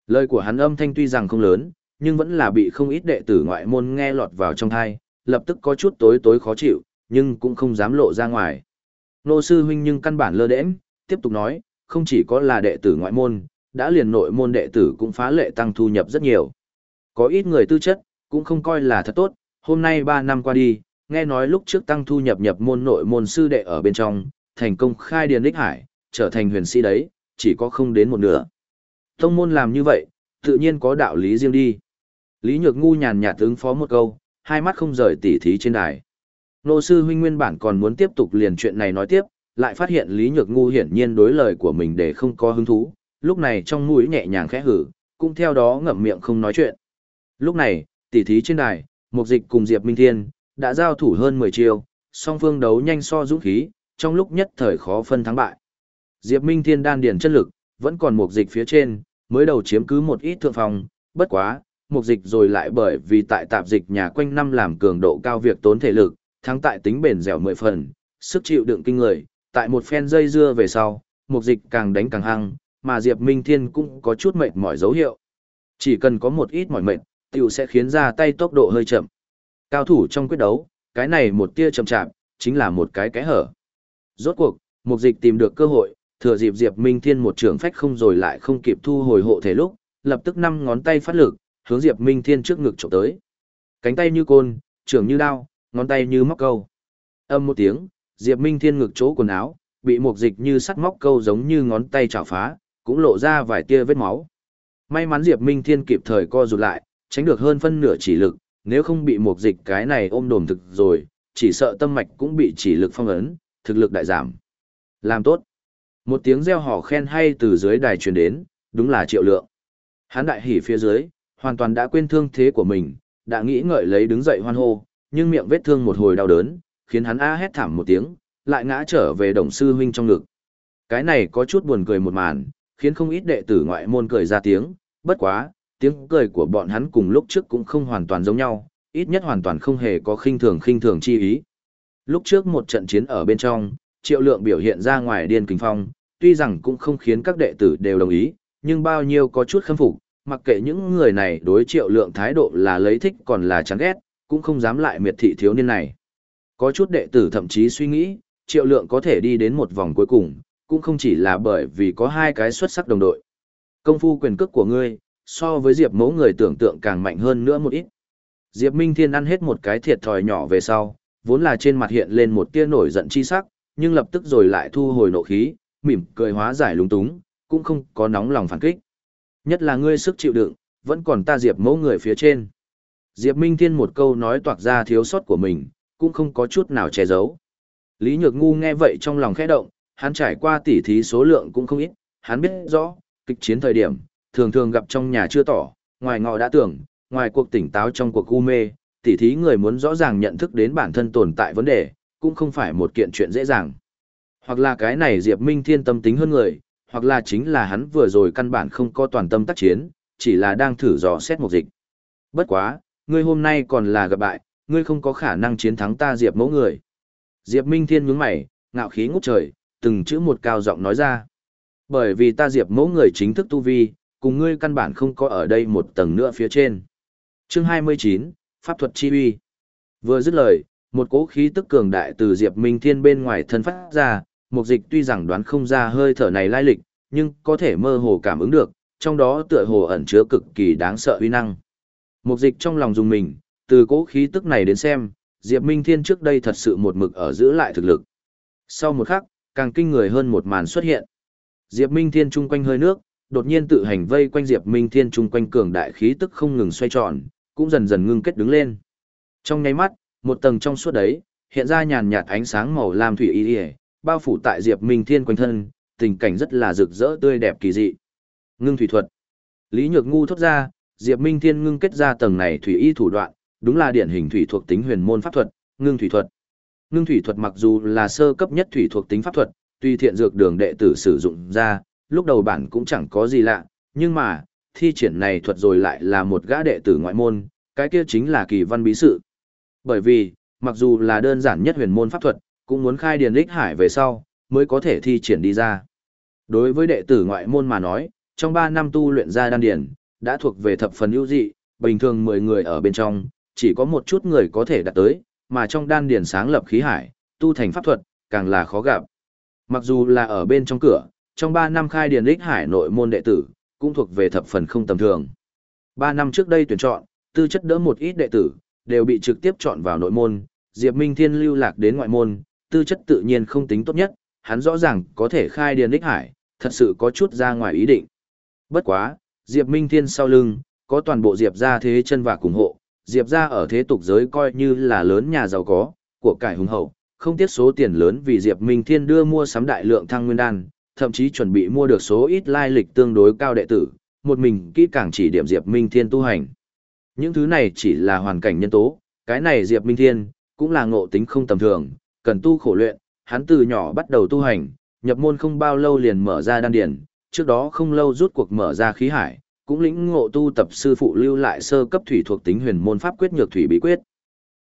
Speaker 1: Lời của hắn âm thanh tuy rằng không lớn, nhưng vẫn là bị không ít đệ tử ngoại môn nghe lọt vào trong thai, lập tức có chút tối tối khó chịu, nhưng cũng không dám lộ ra ngoài. Nô sư huynh nhưng căn bản lơ đễnh, tiếp tục nói, không chỉ có là đệ tử ngoại môn, đã liền nội môn đệ tử cũng phá lệ tăng thu nhập rất nhiều. Có ít người tư chất, cũng không coi là thật tốt, hôm nay 3 năm qua đi, nghe nói lúc trước tăng thu nhập nhập môn nội môn sư đệ ở bên trong, thành công khai điền đích hải, trở thành huyền sĩ đấy, chỉ có không đến một nửa. Tông môn làm như vậy, tự nhiên có đạo lý riêng đi. Lý Nhược Ngu nhàn nhạt ứng phó một câu, hai mắt không rời tỉ thí trên đài. Nô sư huynh nguyên bản còn muốn tiếp tục liền chuyện này nói tiếp, lại phát hiện Lý Nhược Ngu hiển nhiên đối lời của mình để không có hứng thú, lúc này trong mũi nhẹ nhàng khẽ hử, cũng theo đó ngậm miệng không nói chuyện. Lúc này, tỉ thí trên đài, Mục Dịch cùng Diệp Minh Thiên đã giao thủ hơn 10 chiêu, song phương đấu nhanh so dũng khí, trong lúc nhất thời khó phân thắng bại. Diệp Minh Thiên đan điển chất lực, vẫn còn Mục Dịch phía trên, mới đầu chiếm cứ một ít thượng phòng, bất quá, Mục Dịch rồi lại bởi vì tại tạp dịch nhà quanh năm làm cường độ cao việc tốn thể lực, thắng tại tính bền dẻo mười phần, sức chịu đựng kinh người, tại một phen dây dưa về sau, mục dịch càng đánh càng hăng, mà Diệp Minh Thiên cũng có chút mệt mỏi dấu hiệu. Chỉ cần có một ít mỏi mệt, tiểu sẽ khiến ra tay tốc độ hơi chậm. Cao thủ trong quyết đấu, cái này một tia chậm chạp, chính là một cái cái hở. Rốt cuộc, mục dịch tìm được cơ hội, thừa dịp Diệp Minh Thiên một trường phách không rồi lại không kịp thu hồi hộ thể lúc, lập tức năm ngón tay phát lực, hướng Diệp Minh Thiên trước ngực trộm tới. Cánh tay như côn, trường như đao, ngón tay như móc câu. Âm một tiếng, Diệp Minh Thiên ngực chỗ quần áo, bị một dịch như sắt móc câu giống như ngón tay chảo phá, cũng lộ ra vài tia vết máu. May mắn Diệp Minh Thiên kịp thời co rụt lại, tránh được hơn phân nửa chỉ lực, nếu không bị một dịch cái này ôm đồm thực rồi, chỉ sợ tâm mạch cũng bị chỉ lực phong ấn, thực lực đại giảm. Làm tốt. Một tiếng reo hò khen hay từ dưới đài truyền đến, đúng là triệu lượng. Hán đại hỉ phía dưới, hoàn toàn đã quên thương thế của mình, đã nghĩ ngợi lấy đứng dậy hoan hô, nhưng miệng vết thương một hồi đau đớn, khiến hắn a hét thảm một tiếng, lại ngã trở về đồng sư huynh trong ngực. Cái này có chút buồn cười một màn, khiến không ít đệ tử ngoại môn cười ra tiếng, bất quá, tiếng cười của bọn hắn cùng lúc trước cũng không hoàn toàn giống nhau, ít nhất hoàn toàn không hề có khinh thường khinh thường chi ý. Lúc trước một trận chiến ở bên trong, triệu lượng biểu hiện ra ngoài điên kinh phong, tuy rằng cũng không khiến các đệ tử đều đồng ý, nhưng bao nhiêu có chút khâm phục, mặc kệ những người này đối triệu lượng thái độ là lấy thích còn là chán ghét, cũng không dám lại miệt thị thiếu niên này. Có chút đệ tử thậm chí suy nghĩ, triệu lượng có thể đi đến một vòng cuối cùng, cũng không chỉ là bởi vì có hai cái xuất sắc đồng đội. Công phu quyền cước của ngươi, so với Diệp mẫu người tưởng tượng càng mạnh hơn nữa một ít. Diệp Minh Thiên ăn hết một cái thiệt thòi nhỏ về sau, vốn là trên mặt hiện lên một tia nổi giận chi sắc, nhưng lập tức rồi lại thu hồi nộ khí, mỉm cười hóa giải lúng túng, cũng không có nóng lòng phản kích. Nhất là ngươi sức chịu đựng, vẫn còn ta Diệp mẫu người phía trên. Diệp Minh Thiên một câu nói toạc ra thiếu sót của mình, cũng không có chút nào che giấu. Lý Nhược Ngu nghe vậy trong lòng khẽ động, hắn trải qua tỉ thí số lượng cũng không ít, hắn biết rõ, kịch chiến thời điểm, thường thường gặp trong nhà chưa tỏ, ngoài ngọ đã tưởng, ngoài cuộc tỉnh táo trong cuộc u mê, tỉ thí người muốn rõ ràng nhận thức đến bản thân tồn tại vấn đề, cũng không phải một kiện chuyện dễ dàng. Hoặc là cái này Diệp Minh Thiên tâm tính hơn người, hoặc là chính là hắn vừa rồi căn bản không có toàn tâm tác chiến, chỉ là đang thử dò xét một dịch. Bất quá, ngươi hôm nay còn là gặp bại, ngươi không có khả năng chiến thắng ta Diệp mẫu người. Diệp Minh Thiên nhướng mày, ngạo khí ngút trời, từng chữ một cao giọng nói ra. Bởi vì ta Diệp mẫu người chính thức tu vi, cùng ngươi căn bản không có ở đây một tầng nữa phía trên. Chương 29, Pháp thuật chi uy. Vừa dứt lời, một cỗ khí tức cường đại từ Diệp Minh Thiên bên ngoài thân phát ra, mục dịch tuy rằng đoán không ra hơi thở này lai lịch, nhưng có thể mơ hồ cảm ứng được, trong đó tựa hồ ẩn chứa cực kỳ đáng sợ uy năng. Mục dịch trong lòng dùng mình, từ cố khí tức này đến xem, Diệp Minh Thiên trước đây thật sự một mực ở giữ lại thực lực. Sau một khắc, càng kinh người hơn một màn xuất hiện. Diệp Minh Thiên trung quanh hơi nước, đột nhiên tự hành vây quanh Diệp Minh Thiên trung quanh cường đại khí tức không ngừng xoay tròn, cũng dần dần ngưng kết đứng lên. Trong nháy mắt, một tầng trong suốt đấy, hiện ra nhàn nhạt ánh sáng màu lam thủy y, bao phủ tại Diệp Minh Thiên quanh thân, tình cảnh rất là rực rỡ tươi đẹp kỳ dị. Ngưng thủy thuật. Lý Nhược Ngu thốt ra, Diệp Minh Thiên ngưng kết ra tầng này thủy y thủ đoạn, đúng là điển hình thủy thuộc tính huyền môn pháp thuật, ngưng thủy thuật. Ngưng thủy thuật mặc dù là sơ cấp nhất thủy thuộc tính pháp thuật, tuy thiện dược đường đệ tử sử dụng ra, lúc đầu bản cũng chẳng có gì lạ, nhưng mà, thi triển này thuật rồi lại là một gã đệ tử ngoại môn, cái kia chính là kỳ văn bí sự. Bởi vì, mặc dù là đơn giản nhất huyền môn pháp thuật, cũng muốn khai điền lích hải về sau, mới có thể thi triển đi ra. Đối với đệ tử ngoại môn mà nói, trong 3 năm tu luyện ra đan điền, đã thuộc về thập phần ưu dị, bình thường 10 người ở bên trong, chỉ có một chút người có thể đạt tới, mà trong đan điền sáng lập khí hải, tu thành pháp thuật, càng là khó gặp. Mặc dù là ở bên trong cửa, trong 3 năm khai điền lích hải nội môn đệ tử, cũng thuộc về thập phần không tầm thường. 3 năm trước đây tuyển chọn, tư chất đỡ một ít đệ tử, đều bị trực tiếp chọn vào nội môn, Diệp Minh Thiên lưu lạc đến ngoại môn, tư chất tự nhiên không tính tốt nhất, hắn rõ ràng có thể khai điền đích hải, thật sự có chút ra ngoài ý định. Bất quá, Diệp Minh Thiên sau lưng, có toàn bộ Diệp gia thế chân và cùng hộ, Diệp gia ở thế tục giới coi như là lớn nhà giàu có, của cải hùng hậu, không tiếc số tiền lớn vì Diệp Minh Thiên đưa mua sắm đại lượng thăng nguyên đan, thậm chí chuẩn bị mua được số ít lai lịch tương đối cao đệ tử, một mình kỹ càng chỉ điểm Diệp Minh Thiên tu hành. Những thứ này chỉ là hoàn cảnh nhân tố, cái này Diệp Minh Thiên, cũng là ngộ tính không tầm thường, cần tu khổ luyện, hắn từ nhỏ bắt đầu tu hành, nhập môn không bao lâu liền mở ra đan điển, trước đó không lâu rút cuộc mở ra khí hải, cũng lĩnh ngộ tu tập sư phụ lưu lại sơ cấp thủy thuộc tính huyền môn pháp quyết nhược thủy bí quyết.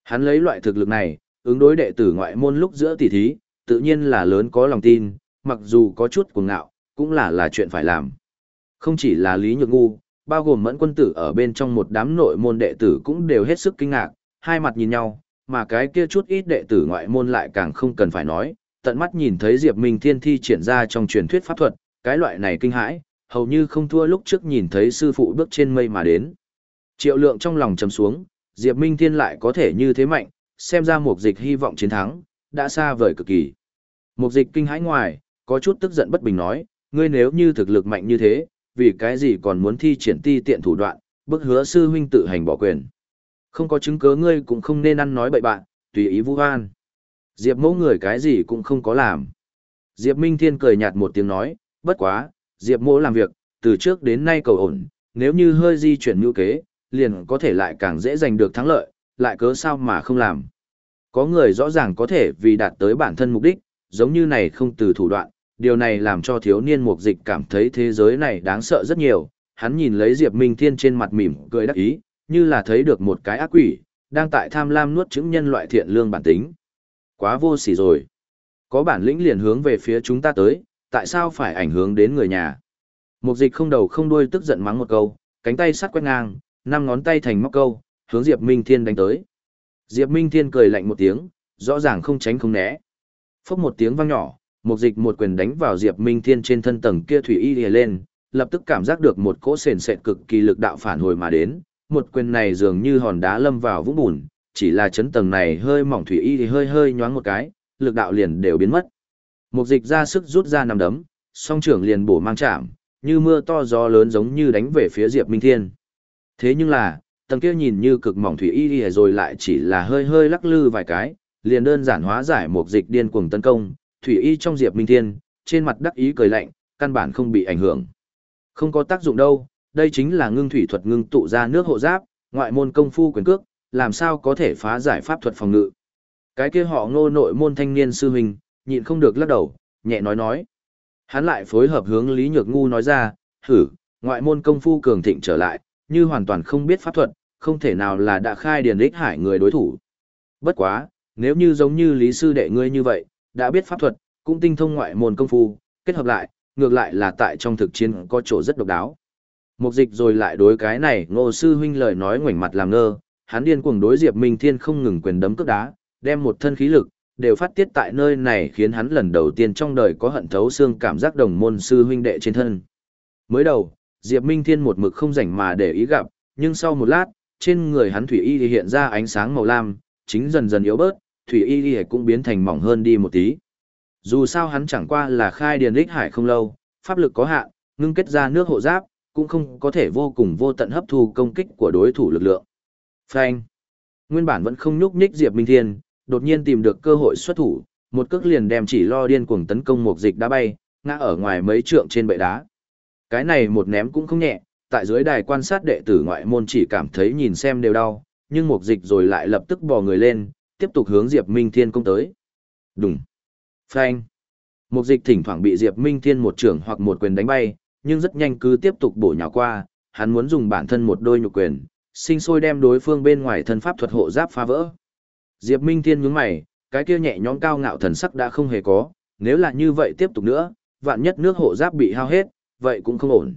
Speaker 1: Hắn lấy loại thực lực này, ứng đối đệ tử ngoại môn lúc giữa tỷ thí, tự nhiên là lớn có lòng tin, mặc dù có chút cuồng ngạo, cũng là là chuyện phải làm. Không chỉ là Lý Nhược Ngu, bao gồm mẫn quân tử ở bên trong một đám nội môn đệ tử cũng đều hết sức kinh ngạc, hai mặt nhìn nhau, mà cái kia chút ít đệ tử ngoại môn lại càng không cần phải nói, tận mắt nhìn thấy Diệp Minh Thiên thi triển ra trong truyền thuyết pháp thuật, cái loại này kinh hãi, hầu như không thua lúc trước nhìn thấy sư phụ bước trên mây mà đến. Triệu lượng trong lòng trầm xuống, Diệp Minh Thiên lại có thể như thế mạnh, xem ra mục dịch hy vọng chiến thắng, đã xa vời cực kỳ. Mục dịch kinh hãi ngoài, có chút tức giận bất bình nói, ngươi nếu như thực lực mạnh như thế, vì cái gì còn muốn thi triển ti tiện thủ đoạn, bức hứa sư huynh tự hành bỏ quyền. Không có chứng cứ ngươi cũng không nên ăn nói bậy bạn, tùy ý vu oan. Diệp mẫu người cái gì cũng không có làm. Diệp Minh Thiên cười nhạt một tiếng nói, bất quá, Diệp mẫu làm việc, từ trước đến nay cầu ổn, nếu như hơi di chuyển mưu kế, liền có thể lại càng dễ giành được thắng lợi, lại cớ sao mà không làm. Có người rõ ràng có thể vì đạt tới bản thân mục đích, giống như này không từ thủ đoạn, điều này làm cho thiếu niên mục dịch cảm thấy thế giới này đáng sợ rất nhiều, hắn nhìn lấy Diệp Minh Thiên trên mặt mỉm cười đắc ý, như là thấy được một cái ác quỷ, đang tại tham lam nuốt chứng nhân loại thiện lương bản tính. Quá vô sỉ rồi. Có bản lĩnh liền hướng về phía chúng ta tới, tại sao phải ảnh hưởng đến người nhà? Mục dịch không đầu không đuôi tức giận mắng một câu, cánh tay sắt quét ngang, năm ngón tay thành móc câu, hướng Diệp Minh Thiên đánh tới. Diệp Minh Thiên cười lạnh một tiếng, rõ ràng không tránh không né. Phốc một tiếng vang nhỏ, một dịch một quyền đánh vào Diệp Minh Thiên trên thân tầng kia thủy y lìa lên, lập tức cảm giác được một cỗ sền sệt cực kỳ lực đạo phản hồi mà đến, một quyền này dường như hòn đá lâm vào vũng bùn, chỉ là chấn tầng này hơi mỏng thủy y thì hơi hơi nhoáng một cái, lực đạo liền đều biến mất. Một dịch ra sức rút ra nằm đấm, song trưởng liền bổ mang chạm, như mưa to gió lớn giống như đánh về phía Diệp Minh Thiên. Thế nhưng là, tầng kia nhìn như cực mỏng thủy y y rồi lại chỉ là hơi hơi lắc lư vài cái, liền đơn giản hóa giải một dịch điên cuồng tấn công, thủy y trong Diệp Minh Thiên, trên mặt đắc ý cười lạnh, căn bản không bị ảnh hưởng. Không có tác dụng đâu, đây chính là ngưng thủy thuật ngưng tụ ra nước hộ giáp, ngoại môn công phu quyền cước, làm sao có thể phá giải pháp thuật phòng ngự. Cái kia họ ngô nội môn thanh niên sư huynh, nhịn không được lắc đầu, nhẹ nói nói. Hắn lại phối hợp hướng Lý Nhược Ngu nói ra, thử, ngoại môn công phu cường thịnh trở lại, như hoàn toàn không biết pháp thuật, không thể nào là đã khai điền ích hải người đối thủ. Bất quá, nếu như giống như lý sư đệ ngươi như vậy, đã biết pháp thuật, cũng tinh thông ngoại môn công phu, kết hợp lại, ngược lại là tại trong thực chiến có chỗ rất độc đáo. Mục dịch rồi lại đối cái này ngô sư huynh lời nói ngoảnh mặt làm ngơ, hắn điên cuồng đối Diệp Minh Thiên không ngừng quyền đấm cước đá, đem một thân khí lực, đều phát tiết tại nơi này khiến hắn lần đầu tiên trong đời có hận thấu xương cảm giác đồng môn sư huynh đệ trên thân. Mới đầu, Diệp Minh Thiên một mực không rảnh mà để ý gặp, nhưng sau một lát, trên người hắn thủy y thì hiện ra ánh sáng màu lam, chính dần dần yếu bớt, thủy y thì cũng biến thành mỏng hơn đi một tí. Dù sao hắn chẳng qua là khai điền đích hải không lâu, pháp lực có hạn, ngưng kết ra nước hộ giáp, cũng không có thể vô cùng vô tận hấp thu công kích của đối thủ lực lượng. Phanh. Nguyên bản vẫn không nhúc nhích Diệp Minh Thiên, đột nhiên tìm được cơ hội xuất thủ, một cước liền đem chỉ lo điên cuồng tấn công một dịch đã bay, ngã ở ngoài mấy trượng trên bệ đá. Cái này một ném cũng không nhẹ, tại dưới đài quan sát đệ tử ngoại môn chỉ cảm thấy nhìn xem đều đau, nhưng một dịch rồi lại lập tức bò người lên, tiếp tục hướng Diệp Minh Thiên công tới. Đùng. Phanh. Một dịch thỉnh thoảng bị Diệp Minh Thiên một trưởng hoặc một quyền đánh bay, nhưng rất nhanh cứ tiếp tục bổ nhào qua, hắn muốn dùng bản thân một đôi nhục quyền, sinh sôi đem đối phương bên ngoài thân pháp thuật hộ giáp phá vỡ. Diệp Minh Thiên nhướng mày, cái kia nhẹ nhõm cao ngạo thần sắc đã không hề có, nếu là như vậy tiếp tục nữa, vạn nhất nước hộ giáp bị hao hết, vậy cũng không ổn.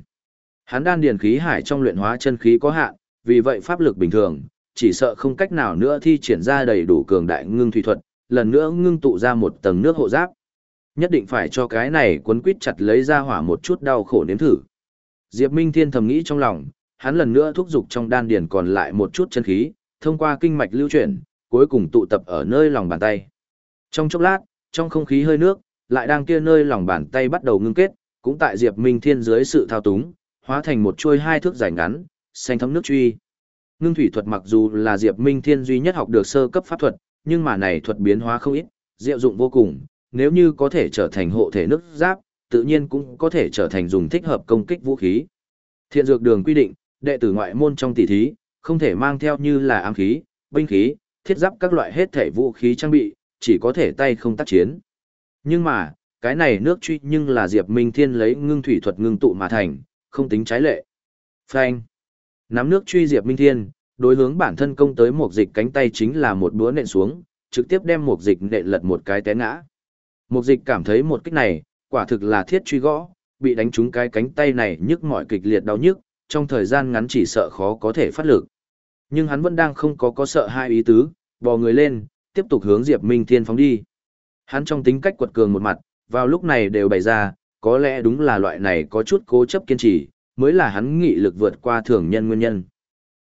Speaker 1: Hắn đan điền khí hải trong luyện hóa chân khí có hạn, vì vậy pháp lực bình thường, chỉ sợ không cách nào nữa thi triển ra đầy đủ cường đại ngưng thủy thuật, lần nữa ngưng tụ ra một tầng nước hộ giáp. Nhất định phải cho cái này quấn quýt chặt lấy ra hỏa một chút đau khổ nếm thử. Diệp Minh Thiên thầm nghĩ trong lòng, hắn lần nữa thúc giục trong đan điền còn lại một chút chân khí, thông qua kinh mạch lưu chuyển, cuối cùng tụ tập ở nơi lòng bàn tay. Trong chốc lát, trong không khí hơi nước, lại đang kia nơi lòng bàn tay bắt đầu ngưng kết, cũng tại Diệp Minh Thiên dưới sự thao túng, hóa thành một chuôi hai thước dài ngắn, xanh thấm nước truy. Ngưng thủy thuật mặc dù là Diệp Minh Thiên duy nhất học được sơ cấp pháp thuật, nhưng mà này thuật biến hóa không ít, diệu dụng vô cùng, nếu như có thể trở thành hộ thể nước giáp, tự nhiên cũng có thể trở thành dùng thích hợp công kích vũ khí. Thiện dược đường quy định, đệ tử ngoại môn trong tỷ thí, không thể mang theo như là ám khí, binh khí, thiết giáp các loại hết thể vũ khí trang bị, chỉ có thể tay không tác chiến. Nhưng mà, cái này nước truy nhưng là Diệp Minh Thiên lấy ngưng thủy thuật ngưng tụ mà thành, không tính trái lệ. Phanh. Nắm nước truy Diệp Minh Thiên, đối hướng bản thân công tới một dịch cánh tay chính là một búa nện xuống, trực tiếp đem một dịch nện lật một cái té ngã. Mục dịch cảm thấy một kích này, quả thực là thiết truy gõ, bị đánh trúng cái cánh tay này nhức mỏi kịch liệt đau nhức, trong thời gian ngắn chỉ sợ khó có thể phát lực. Nhưng hắn vẫn đang không có có sợ hai ý tứ, bò người lên, tiếp tục hướng Diệp Minh Thiên phóng đi. Hắn trong tính cách quật cường một mặt, vào lúc này đều bày ra, có lẽ đúng là loại này có chút cố chấp kiên trì, mới là hắn nghị lực vượt qua thường nhân nguyên nhân.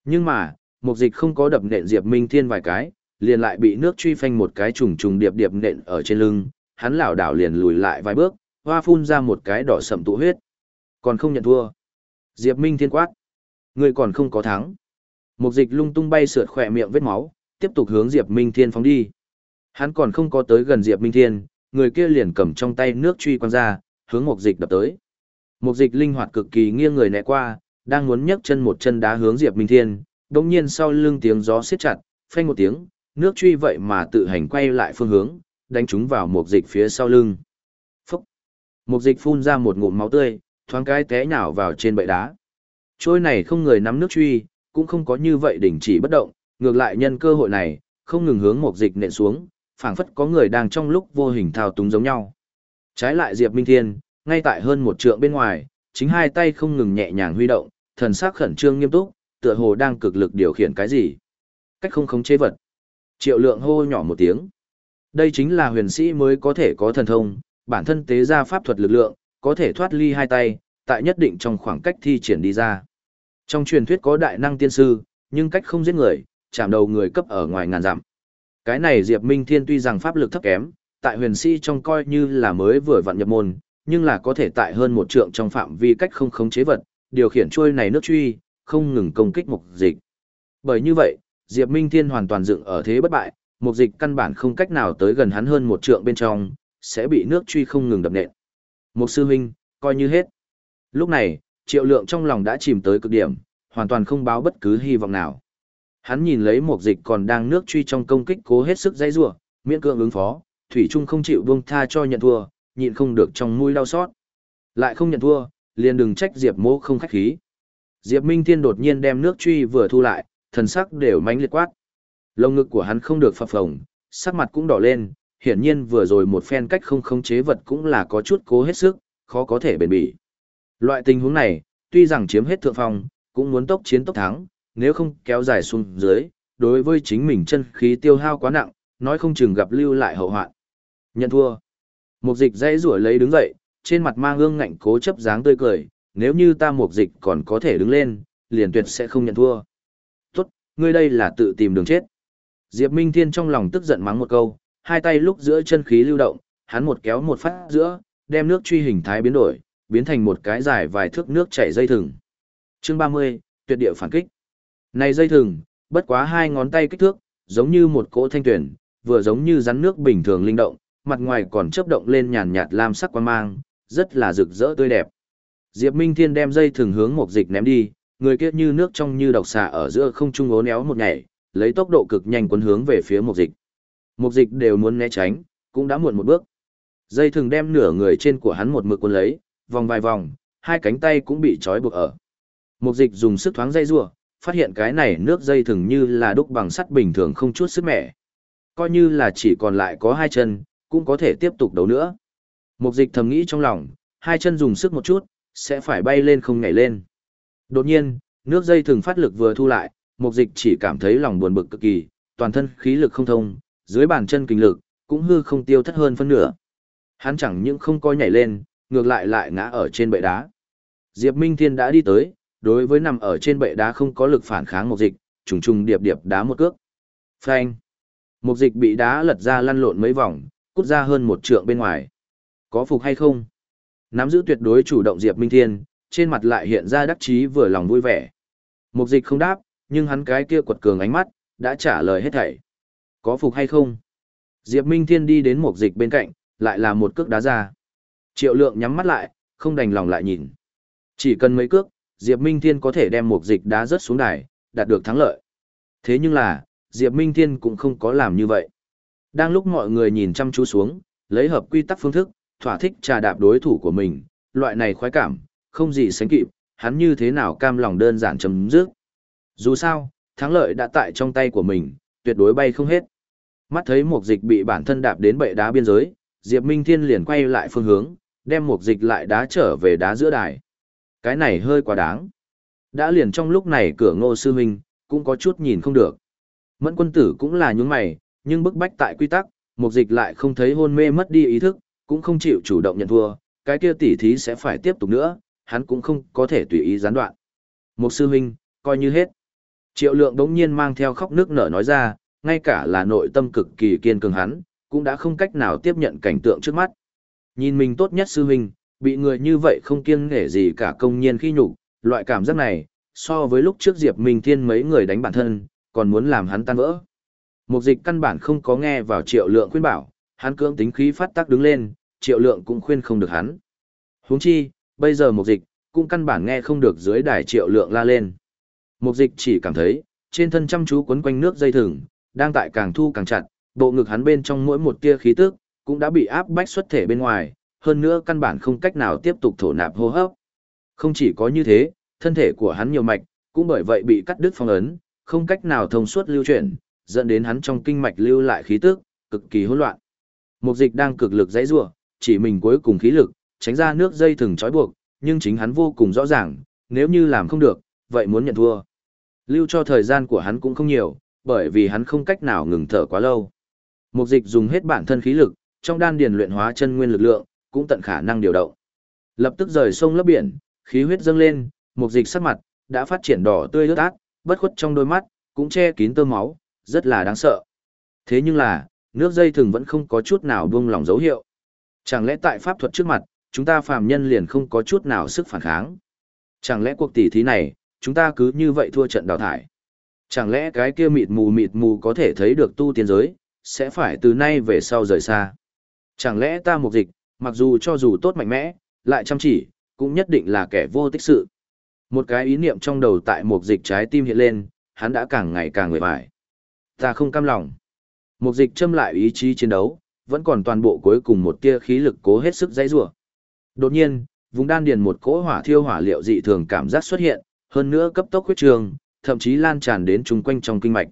Speaker 1: Nhưng mà, mục dịch không có đập nện Diệp Minh Thiên vài cái, liền lại bị nước truy phanh một cái trùng trùng điệp điệp nện ở trên lưng, hắn lảo đảo liền lùi lại vài bước, hoa phun ra một cái đỏ sậm tụ huyết. Còn không nhận thua. Diệp Minh Thiên quát. Người còn không có thắng. Mục dịch lung tung bay sượt khỏe miệng vết máu, tiếp tục hướng Diệp Minh Thiên phóng đi. Hắn còn không có tới gần Diệp Minh Thiên, người kia liền cầm trong tay nước truy quăng ra, hướng Mục dịch đập tới. Mục dịch linh hoạt cực kỳ nghiêng người né qua, đang muốn nhấc chân một chân đá hướng Diệp Minh Thiên, đồng nhiên sau lưng tiếng gió siết chặt, phanh một tiếng, nước truy vậy mà tự hành quay lại phương hướng, đánh chúng vào một dịch phía sau lưng. Phúc! Một dịch phun ra một ngụm máu tươi, thoáng cái té nhào vào trên bệ đá. Trôi này không người nắm nước truy, cũng không có như vậy đình chỉ bất động, ngược lại nhân cơ hội này, không ngừng hướng một dịch nện xuống, phảng phất có người đang trong lúc vô hình thao túng giống nhau. Trái lại Diệp Minh Thiên, ngay tại hơn một trượng bên ngoài, chính hai tay không ngừng nhẹ nhàng huy động, thần sắc khẩn trương nghiêm túc, tựa hồ đang cực lực điều khiển cái gì. Cách không khống chế vật. Triệu lượng hô nhỏ một tiếng. Đây chính là huyền sĩ mới có thể có thần thông, bản thân tế ra pháp thuật lực lượng, có thể thoát ly hai tay, tại nhất định trong khoảng cách thi triển đi ra. Trong truyền thuyết có đại năng tiên sư, nhưng cách không giết người, chạm đầu người cấp ở ngoài ngàn dặm. Cái này Diệp Minh Thiên tuy rằng pháp lực thấp kém, tại huyền sĩ trong coi như là mới vừa vặn nhập môn, nhưng là có thể tại hơn một trượng trong phạm vi cách không khống chế vật, điều khiển trôi này nước truy, không ngừng công kích mục dịch. Bởi như vậy, Diệp Minh Thiên hoàn toàn dựng ở thế bất bại, mục dịch căn bản không cách nào tới gần hắn hơn một trượng bên trong, sẽ bị nước truy không ngừng đập nện. Mục sư huynh, coi như hết. Lúc này, triệu lượng trong lòng đã chìm tới cực điểm, hoàn toàn không báo bất cứ hy vọng nào. Hắn nhìn lấy một dịch còn đang nước truy trong công kích cố hết sức dây rủa, miễn cưỡng ứng phó, thủy trung không chịu buông tha cho nhận thua, nhịn không được trong mũi đau xót. Lại không nhận thua, liền đừng trách Diệp Mỗ không khách khí. Diệp Minh Thiên đột nhiên đem nước truy vừa thu lại, thần sắc đều mãnh liệt quát. Lồng ngực của hắn không được phập phồng, sắc mặt cũng đỏ lên, hiển nhiên vừa rồi một phen cách không khống chế vật cũng là có chút cố hết sức, khó có thể bền bỉ. Loại tình huống này, tuy rằng chiếm hết thượng phong, cũng muốn tốc chiến tốc thắng, nếu không kéo dài xuống dưới, đối với chính mình chân khí tiêu hao quá nặng, nói không chừng gặp lưu lại hậu hoạn. Nhận thua. Mục dịch dãy rủa lấy đứng dậy, trên mặt mang ương ngạnh cố chấp dáng tươi cười, nếu như ta mục dịch còn có thể đứng lên, liền tuyệt sẽ không nhận thua. Tốt, ngươi đây là tự tìm đường chết. Diệp Minh Thiên trong lòng tức giận mắng một câu, hai tay lúc giữa chân khí lưu động, hắn một kéo một phát giữa, đem nước truy hình thái biến đổi, biến thành một cái dài vài thước nước chảy dây thừng. Chương 30, tuyệt địa phản kích. Này dây thừng, bất quá hai ngón tay kích thước, giống như một cỗ thanh tuyển, vừa giống như rắn nước bình thường linh động, mặt ngoài còn chớp động lên nhàn nhạt lam sắc quan mang, rất là rực rỡ tươi đẹp. Diệp Minh Thiên đem dây thừng hướng một dịch ném đi, người kia như nước trong như độc xà ở giữa không trung ố néo một nhảy, lấy tốc độ cực nhanh quấn hướng về phía Mục dịch. Mục dịch đều muốn né tránh, cũng đã muộn một bước. Dây thừng đem nửa người trên của hắn một mực quấn lấy, vòng vài vòng, hai cánh tay cũng bị trói buộc ở. Mục dịch dùng sức thoáng dây rùa, phát hiện cái này nước dây thừng như là đúc bằng sắt bình thường không chút sức mẻ. Coi như là chỉ còn lại có hai chân, cũng có thể tiếp tục đấu nữa. Mục dịch thầm nghĩ trong lòng, hai chân dùng sức một chút, sẽ phải bay lên không nhảy lên. Đột nhiên, nước dây thừng phát lực vừa thu lại, mục dịch chỉ cảm thấy lòng buồn bực cực kỳ, toàn thân khí lực không thông, dưới bàn chân kinh lực, cũng hư không tiêu thất hơn phân nửa. Hắn chẳng những không coi nhảy lên, ngược lại lại ngã ở trên bệ đá. Diệp Minh Thiên đã đi tới, đối với nằm ở trên bệ đá không có lực phản kháng mục dịch, trùng trùng điệp điệp đá một cước. Phanh. Mục dịch bị đá lật ra lăn lộn mấy vòng, cút ra hơn một trượng bên ngoài. Có phục hay không? Nắm giữ tuyệt đối chủ động Diệp Minh Thiên, trên mặt lại hiện ra đắc chí vừa lòng vui vẻ. Mục dịch không đáp, nhưng hắn cái kia quật cường ánh mắt, đã trả lời hết thảy. Có phục hay không? Diệp Minh Thiên đi đến một dịch bên cạnh, lại là một cước đá ra. Triệu lượng nhắm mắt lại, không đành lòng lại nhìn. Chỉ cần mấy cước, Diệp Minh Thiên có thể đem một dịch đá rớt xuống đài, đạt được thắng lợi. Thế nhưng là, Diệp Minh Thiên cũng không có làm như vậy. Đang lúc mọi người nhìn chăm chú xuống, lấy hợp quy tắc phương thức, thỏa thích trà đạp đối thủ của mình, loại này khoái cảm, không gì sánh kịp, hắn như thế nào cam lòng đơn giản chấm dứt. Dù sao, thắng lợi đã tại trong tay của mình, tuyệt đối bay không hết. Mắt thấy một dịch bị bản thân đạp đến bệ đá biên giới, Diệp Minh Thiên liền quay lại phương hướng, đem một dịch lại đá trở về đá giữa đài. Cái này hơi quá đáng. Đã liền trong lúc này cửa ngô sư huynh, cũng có chút nhìn không được. Mẫn quân tử cũng là những mày, nhưng bức bách tại quy tắc, một dịch lại không thấy hôn mê mất đi ý thức, cũng không chịu chủ động nhận thua, cái kia tỉ thí sẽ phải tiếp tục nữa, hắn cũng không có thể tùy ý gián đoạn. Một sư huynh, coi như hết. Triệu lượng đống nhiên mang theo khóc nước nở nói ra, ngay cả là nội tâm cực kỳ kiên cường hắn, cũng đã không cách nào tiếp nhận cảnh tượng trước mắt. Nhìn mình tốt nhất sư huynh, bị người như vậy không kiêng nể gì cả công nhiên khi nhục, loại cảm giác này, so với lúc trước Diệp Minh Thiên mấy người đánh bản thân, còn muốn làm hắn tan vỡ. Mục dịch căn bản không có nghe vào triệu lượng khuyên bảo, hắn cưỡng tính khí phát tác đứng lên, triệu lượng cũng khuyên không được hắn. huống chi, bây giờ mục dịch, cũng căn bản nghe không được dưới đài triệu lượng la lên. Mục dịch chỉ cảm thấy, trên thân chăm chú quấn quanh nước dây thừng, đang tại càng thu càng chặt, bộ ngực hắn bên trong mỗi một tia khí tức, cũng đã bị áp bách xuất thể bên ngoài, hơn nữa căn bản không cách nào tiếp tục thổ nạp hô hấp. Không chỉ có như thế, thân thể của hắn nhiều mạch, cũng bởi vậy bị cắt đứt phong ấn, không cách nào thông suốt lưu chuyển, dẫn đến hắn trong kinh mạch lưu lại khí tức, cực kỳ hỗn loạn. Mục dịch đang cực lực dãy rủa, chỉ mình cuối cùng khí lực, tránh ra nước dây thừng trói buộc, nhưng chính hắn vô cùng rõ ràng, nếu như làm không được, vậy muốn nhận thua. Lưu cho thời gian của hắn cũng không nhiều, bởi vì hắn không cách nào ngừng thở quá lâu. Mục dịch dùng hết bản thân khí lực, trong đan điền luyện hóa chân nguyên lực lượng, cũng tận khả năng điều động. Lập tức rời sông lấp biển, khí huyết dâng lên, mục dịch sắc mặt đã phát triển đỏ tươi rớt át, bất khuất trong đôi mắt, cũng che kín tơ máu, rất là đáng sợ. Thế nhưng là, nước dây thừng vẫn không có chút nào buông lỏng dấu hiệu. Chẳng lẽ tại pháp thuật trước mặt, chúng ta phàm nhân liền không có chút nào sức phản kháng? Chẳng lẽ cuộc tỷ thí này, chúng ta cứ như vậy thua trận đào thải? Chẳng lẽ cái kia mịt mù mịt mù có thể thấy được tu tiên giới, sẽ phải từ nay về sau rời xa? Chẳng lẽ ta mục dịch, mặc dù cho dù tốt mạnh mẽ, lại chăm chỉ, cũng nhất định là kẻ vô tích sự. Một cái ý niệm trong đầu tại mục dịch trái tim hiện lên, hắn đã càng ngày càng người bại. Ta không cam lòng. Mục dịch châm lại ý chí chiến đấu, vẫn còn toàn bộ cuối cùng một tia khí lực cố hết sức dãy rủa. Đột nhiên, vùng đan điền một cỗ hỏa thiêu hỏa liệu dị thường cảm giác xuất hiện, hơn nữa cấp tốc huyết trường, thậm chí lan tràn đến chung quanh trong kinh mạch.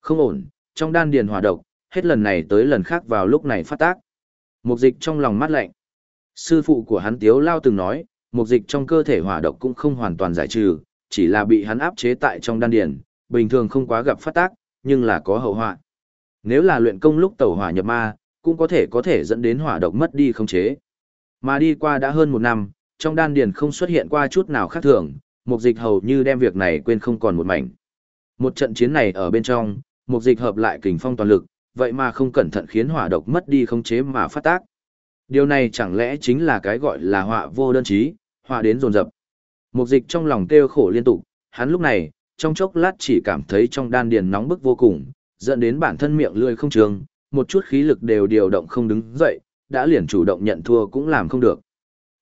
Speaker 1: Không ổn, trong đan điền hỏa độc, hết lần này tới lần khác vào lúc này phát tác. Mục dịch trong lòng mát lạnh. Sư phụ của hắn Tiếu Lao từng nói, mục dịch trong cơ thể hỏa độc cũng không hoàn toàn giải trừ, chỉ là bị hắn áp chế tại trong đan điền, bình thường không quá gặp phát tác, nhưng là có hậu họa. Nếu là luyện công lúc tẩu hỏa nhập ma, cũng có thể có thể dẫn đến hỏa độc mất đi khống chế. Mà đi qua đã hơn một năm, trong đan điền không xuất hiện qua chút nào khác thường, mục dịch hầu như đem việc này quên không còn một mảnh. Một trận chiến này ở bên trong, mục dịch hợp lại kình phong toàn lực, vậy mà không cẩn thận khiến hỏa độc mất đi không chế mà phát tác. Điều này chẳng lẽ chính là cái gọi là họa vô đơn chí, họa đến dồn dập. Mục dịch trong lòng kêu khổ liên tục, hắn lúc này, trong chốc lát chỉ cảm thấy trong đan điền nóng bức vô cùng, dẫn đến bản thân miệng lưỡi không trường, một chút khí lực đều điều động không đứng dậy, đã liền chủ động nhận thua cũng làm không được.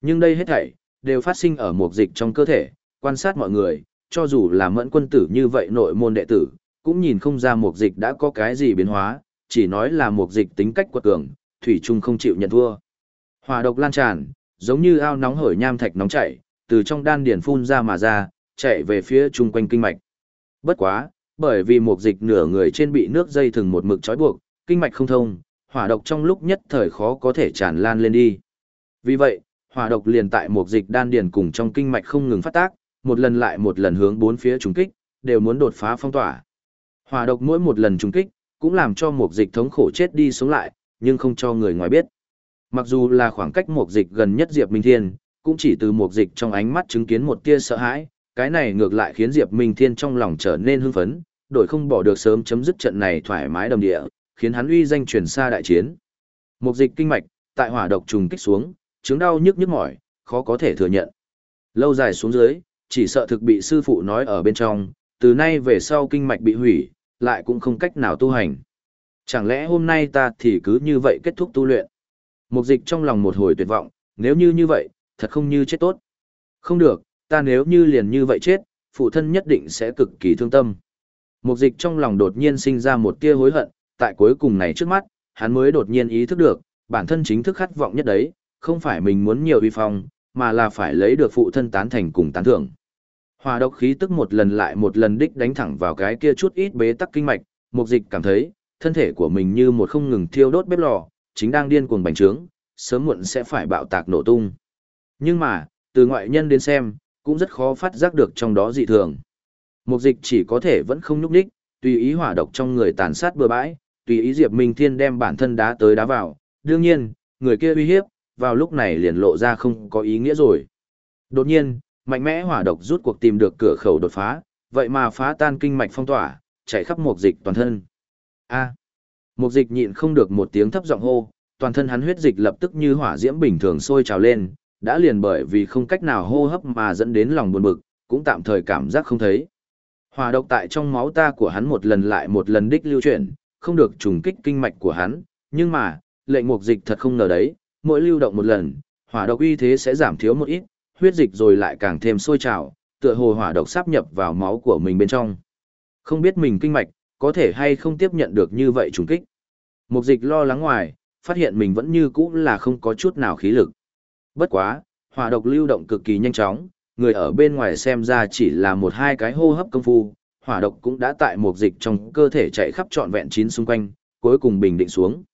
Speaker 1: Nhưng đây hết thảy, đều phát sinh ở mục dịch trong cơ thể, quan sát mọi người, cho dù là mẫn quân tử như vậy nội môn đệ tử, cũng nhìn không ra mục dịch đã có cái gì biến hóa, chỉ nói là mục dịch tính cách quật cường, thủy chung không chịu nhận thua. Hỏa độc lan tràn, giống như ao nóng hởi nham thạch nóng chảy, từ trong đan điền phun ra mà ra, chạy về phía chung quanh kinh mạch. Bất quá, bởi vì mục dịch nửa người trên bị nước dây thừng một mực trói buộc, kinh mạch không thông, hỏa độc trong lúc nhất thời khó có thể tràn lan lên đi. Vì vậy, hỏa độc liền tại mục dịch đan điền cùng trong kinh mạch không ngừng phát tác, một lần lại một lần hướng bốn phía trùng kích, đều muốn đột phá phong tỏa. Hỏa độc mỗi một lần trùng kích, cũng làm cho một dịch thống khổ chết đi sống lại, nhưng không cho người ngoài biết. Mặc dù là khoảng cách một dịch gần nhất Diệp Minh Thiên, cũng chỉ từ một dịch trong ánh mắt chứng kiến một tia sợ hãi, cái này ngược lại khiến Diệp Minh Thiên trong lòng trở nên hưng phấn, đổi không bỏ được sớm chấm dứt trận này thoải mái đầm địa, khiến hắn uy danh truyền xa đại chiến. Một dịch kinh mạch, tại hỏa độc trùng kích xuống, chứng đau nhức nhức mỏi, khó có thể thừa nhận. Lâu dài xuống dưới, chỉ sợ thực bị sư phụ nói ở bên trong, từ nay về sau kinh mạch bị hủy, lại cũng không cách nào tu hành. Chẳng lẽ hôm nay ta thì cứ như vậy kết thúc tu luyện? Mục dịch trong lòng một hồi tuyệt vọng, nếu như như vậy, thật không như chết tốt. Không được, ta nếu như liền như vậy chết, phụ thân nhất định sẽ cực kỳ thương tâm. Mục dịch trong lòng đột nhiên sinh ra một tia hối hận, tại cuối cùng này trước mắt, hắn mới đột nhiên ý thức được, bản thân chính thức khát vọng nhất đấy, không phải mình muốn nhiều uy phong, mà là phải lấy được phụ thân tán thành cùng tán thưởng. Hòa độc khí tức một lần lại một lần đích đánh thẳng vào cái kia chút ít bế tắc kinh mạch, mục dịch cảm thấy, thân thể của mình như một không ngừng thiêu đốt bếp lò, chính đang điên cuồng bành trướng, sớm muộn sẽ phải bạo tạc nổ tung. Nhưng mà, từ ngoại nhân đến xem, cũng rất khó phát giác được trong đó dị thường. Mục dịch chỉ có thể vẫn không nhúc đích, tùy ý hỏa độc trong người tàn sát bừa bãi, tùy ý Diệp Minh Thiên đem bản thân đá tới đá vào. Đương nhiên, người kia uy hiếp, vào lúc này liền lộ ra không có ý nghĩa rồi. Đột nhiên, mạnh mẽ hỏa độc rút cuộc tìm được cửa khẩu đột phá, vậy mà phá tan kinh mạch phong tỏa, chạy khắp mục dịch toàn thân. A. Mục dịch nhịn không được một tiếng thấp giọng hô, toàn thân hắn huyết dịch lập tức như hỏa diễm bình thường sôi trào lên, đã liền bởi vì không cách nào hô hấp mà dẫn đến lòng buồn bực, cũng tạm thời cảm giác không thấy. Hỏa độc tại trong máu ta của hắn một lần lại một lần đích lưu chuyển, không được trùng kích kinh mạch của hắn, nhưng mà, lệnh mục dịch thật không ngờ đấy, mỗi lưu động một lần, hỏa độc uy thế sẽ giảm thiếu một ít, huyết dịch rồi lại càng thêm sôi trào, tựa hồ hỏa độc sáp nhập vào máu của mình bên trong. Không biết mình kinh mạch, có thể hay không tiếp nhận được như vậy trùng kích. Mục dịch lo lắng ngoài, phát hiện mình vẫn như cũ là không có chút nào khí lực. Bất quá, hỏa độc lưu động cực kỳ nhanh chóng, người ở bên ngoài xem ra chỉ là một hai cái hô hấp công phu, hỏa độc cũng đã tại mục dịch trong cơ thể chạy khắp trọn vẹn chín xung quanh, cuối cùng bình định xuống.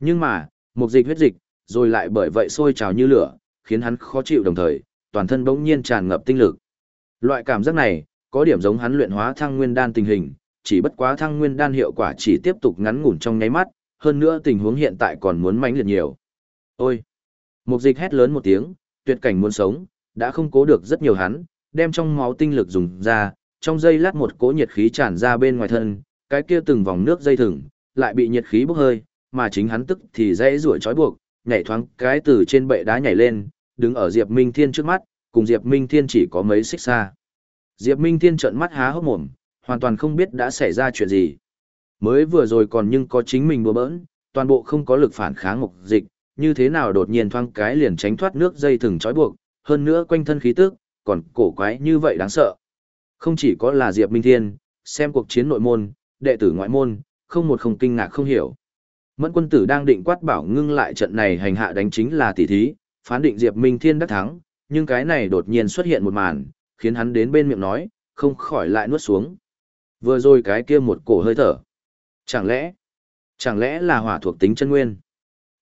Speaker 1: Nhưng mà, mục dịch huyết dịch, rồi lại bởi vậy sôi trào như lửa, khiến hắn khó chịu đồng thời, toàn thân bỗng nhiên tràn ngập tinh lực. Loại cảm giác này, có điểm giống hắn luyện hóa thăng nguyên đan tình hình, chỉ bất quá thăng nguyên đan hiệu quả chỉ tiếp tục ngắn ngủn trong nháy mắt, hơn nữa tình huống hiện tại còn muốn mãnh liệt nhiều. Ôi! Mục dịch hét lớn một tiếng, tuyệt cảnh muốn sống, đã không cố được rất nhiều hắn, đem trong máu tinh lực dùng ra, trong dây lát một cỗ nhiệt khí tràn ra bên ngoài thân, cái kia từng vòng nước dây thừng, lại bị nhiệt khí bốc hơi, mà chính hắn tức thì dãy rủa trói buộc, nhảy thoáng cái từ trên bệ đá nhảy lên, đứng ở Diệp Minh Thiên trước mắt, cùng Diệp Minh Thiên chỉ có mấy xích xa. Diệp Minh Thiên trợn mắt há hốc mồm, hoàn toàn không biết đã xảy ra chuyện gì. Mới vừa rồi còn nhưng có chính mình bừa bỡn, toàn bộ không có lực phản kháng mục dịch, như thế nào đột nhiên thoang cái liền tránh thoát nước dây thừng trói buộc, hơn nữa quanh thân khí tức, còn cổ quái như vậy đáng sợ. Không chỉ có là Diệp Minh Thiên, xem cuộc chiến nội môn, đệ tử ngoại môn, không một không kinh ngạc không hiểu. Mẫn quân tử đang định quát bảo ngưng lại trận này hành hạ đánh chính là tỷ thí, phán định Diệp Minh Thiên đắc thắng, nhưng cái này đột nhiên xuất hiện một màn, khiến hắn đến bên miệng nói, không khỏi lại nuốt xuống. Vừa rồi cái kia một cổ hơi thở. Chẳng lẽ, chẳng lẽ là hỏa thuộc tính chân nguyên?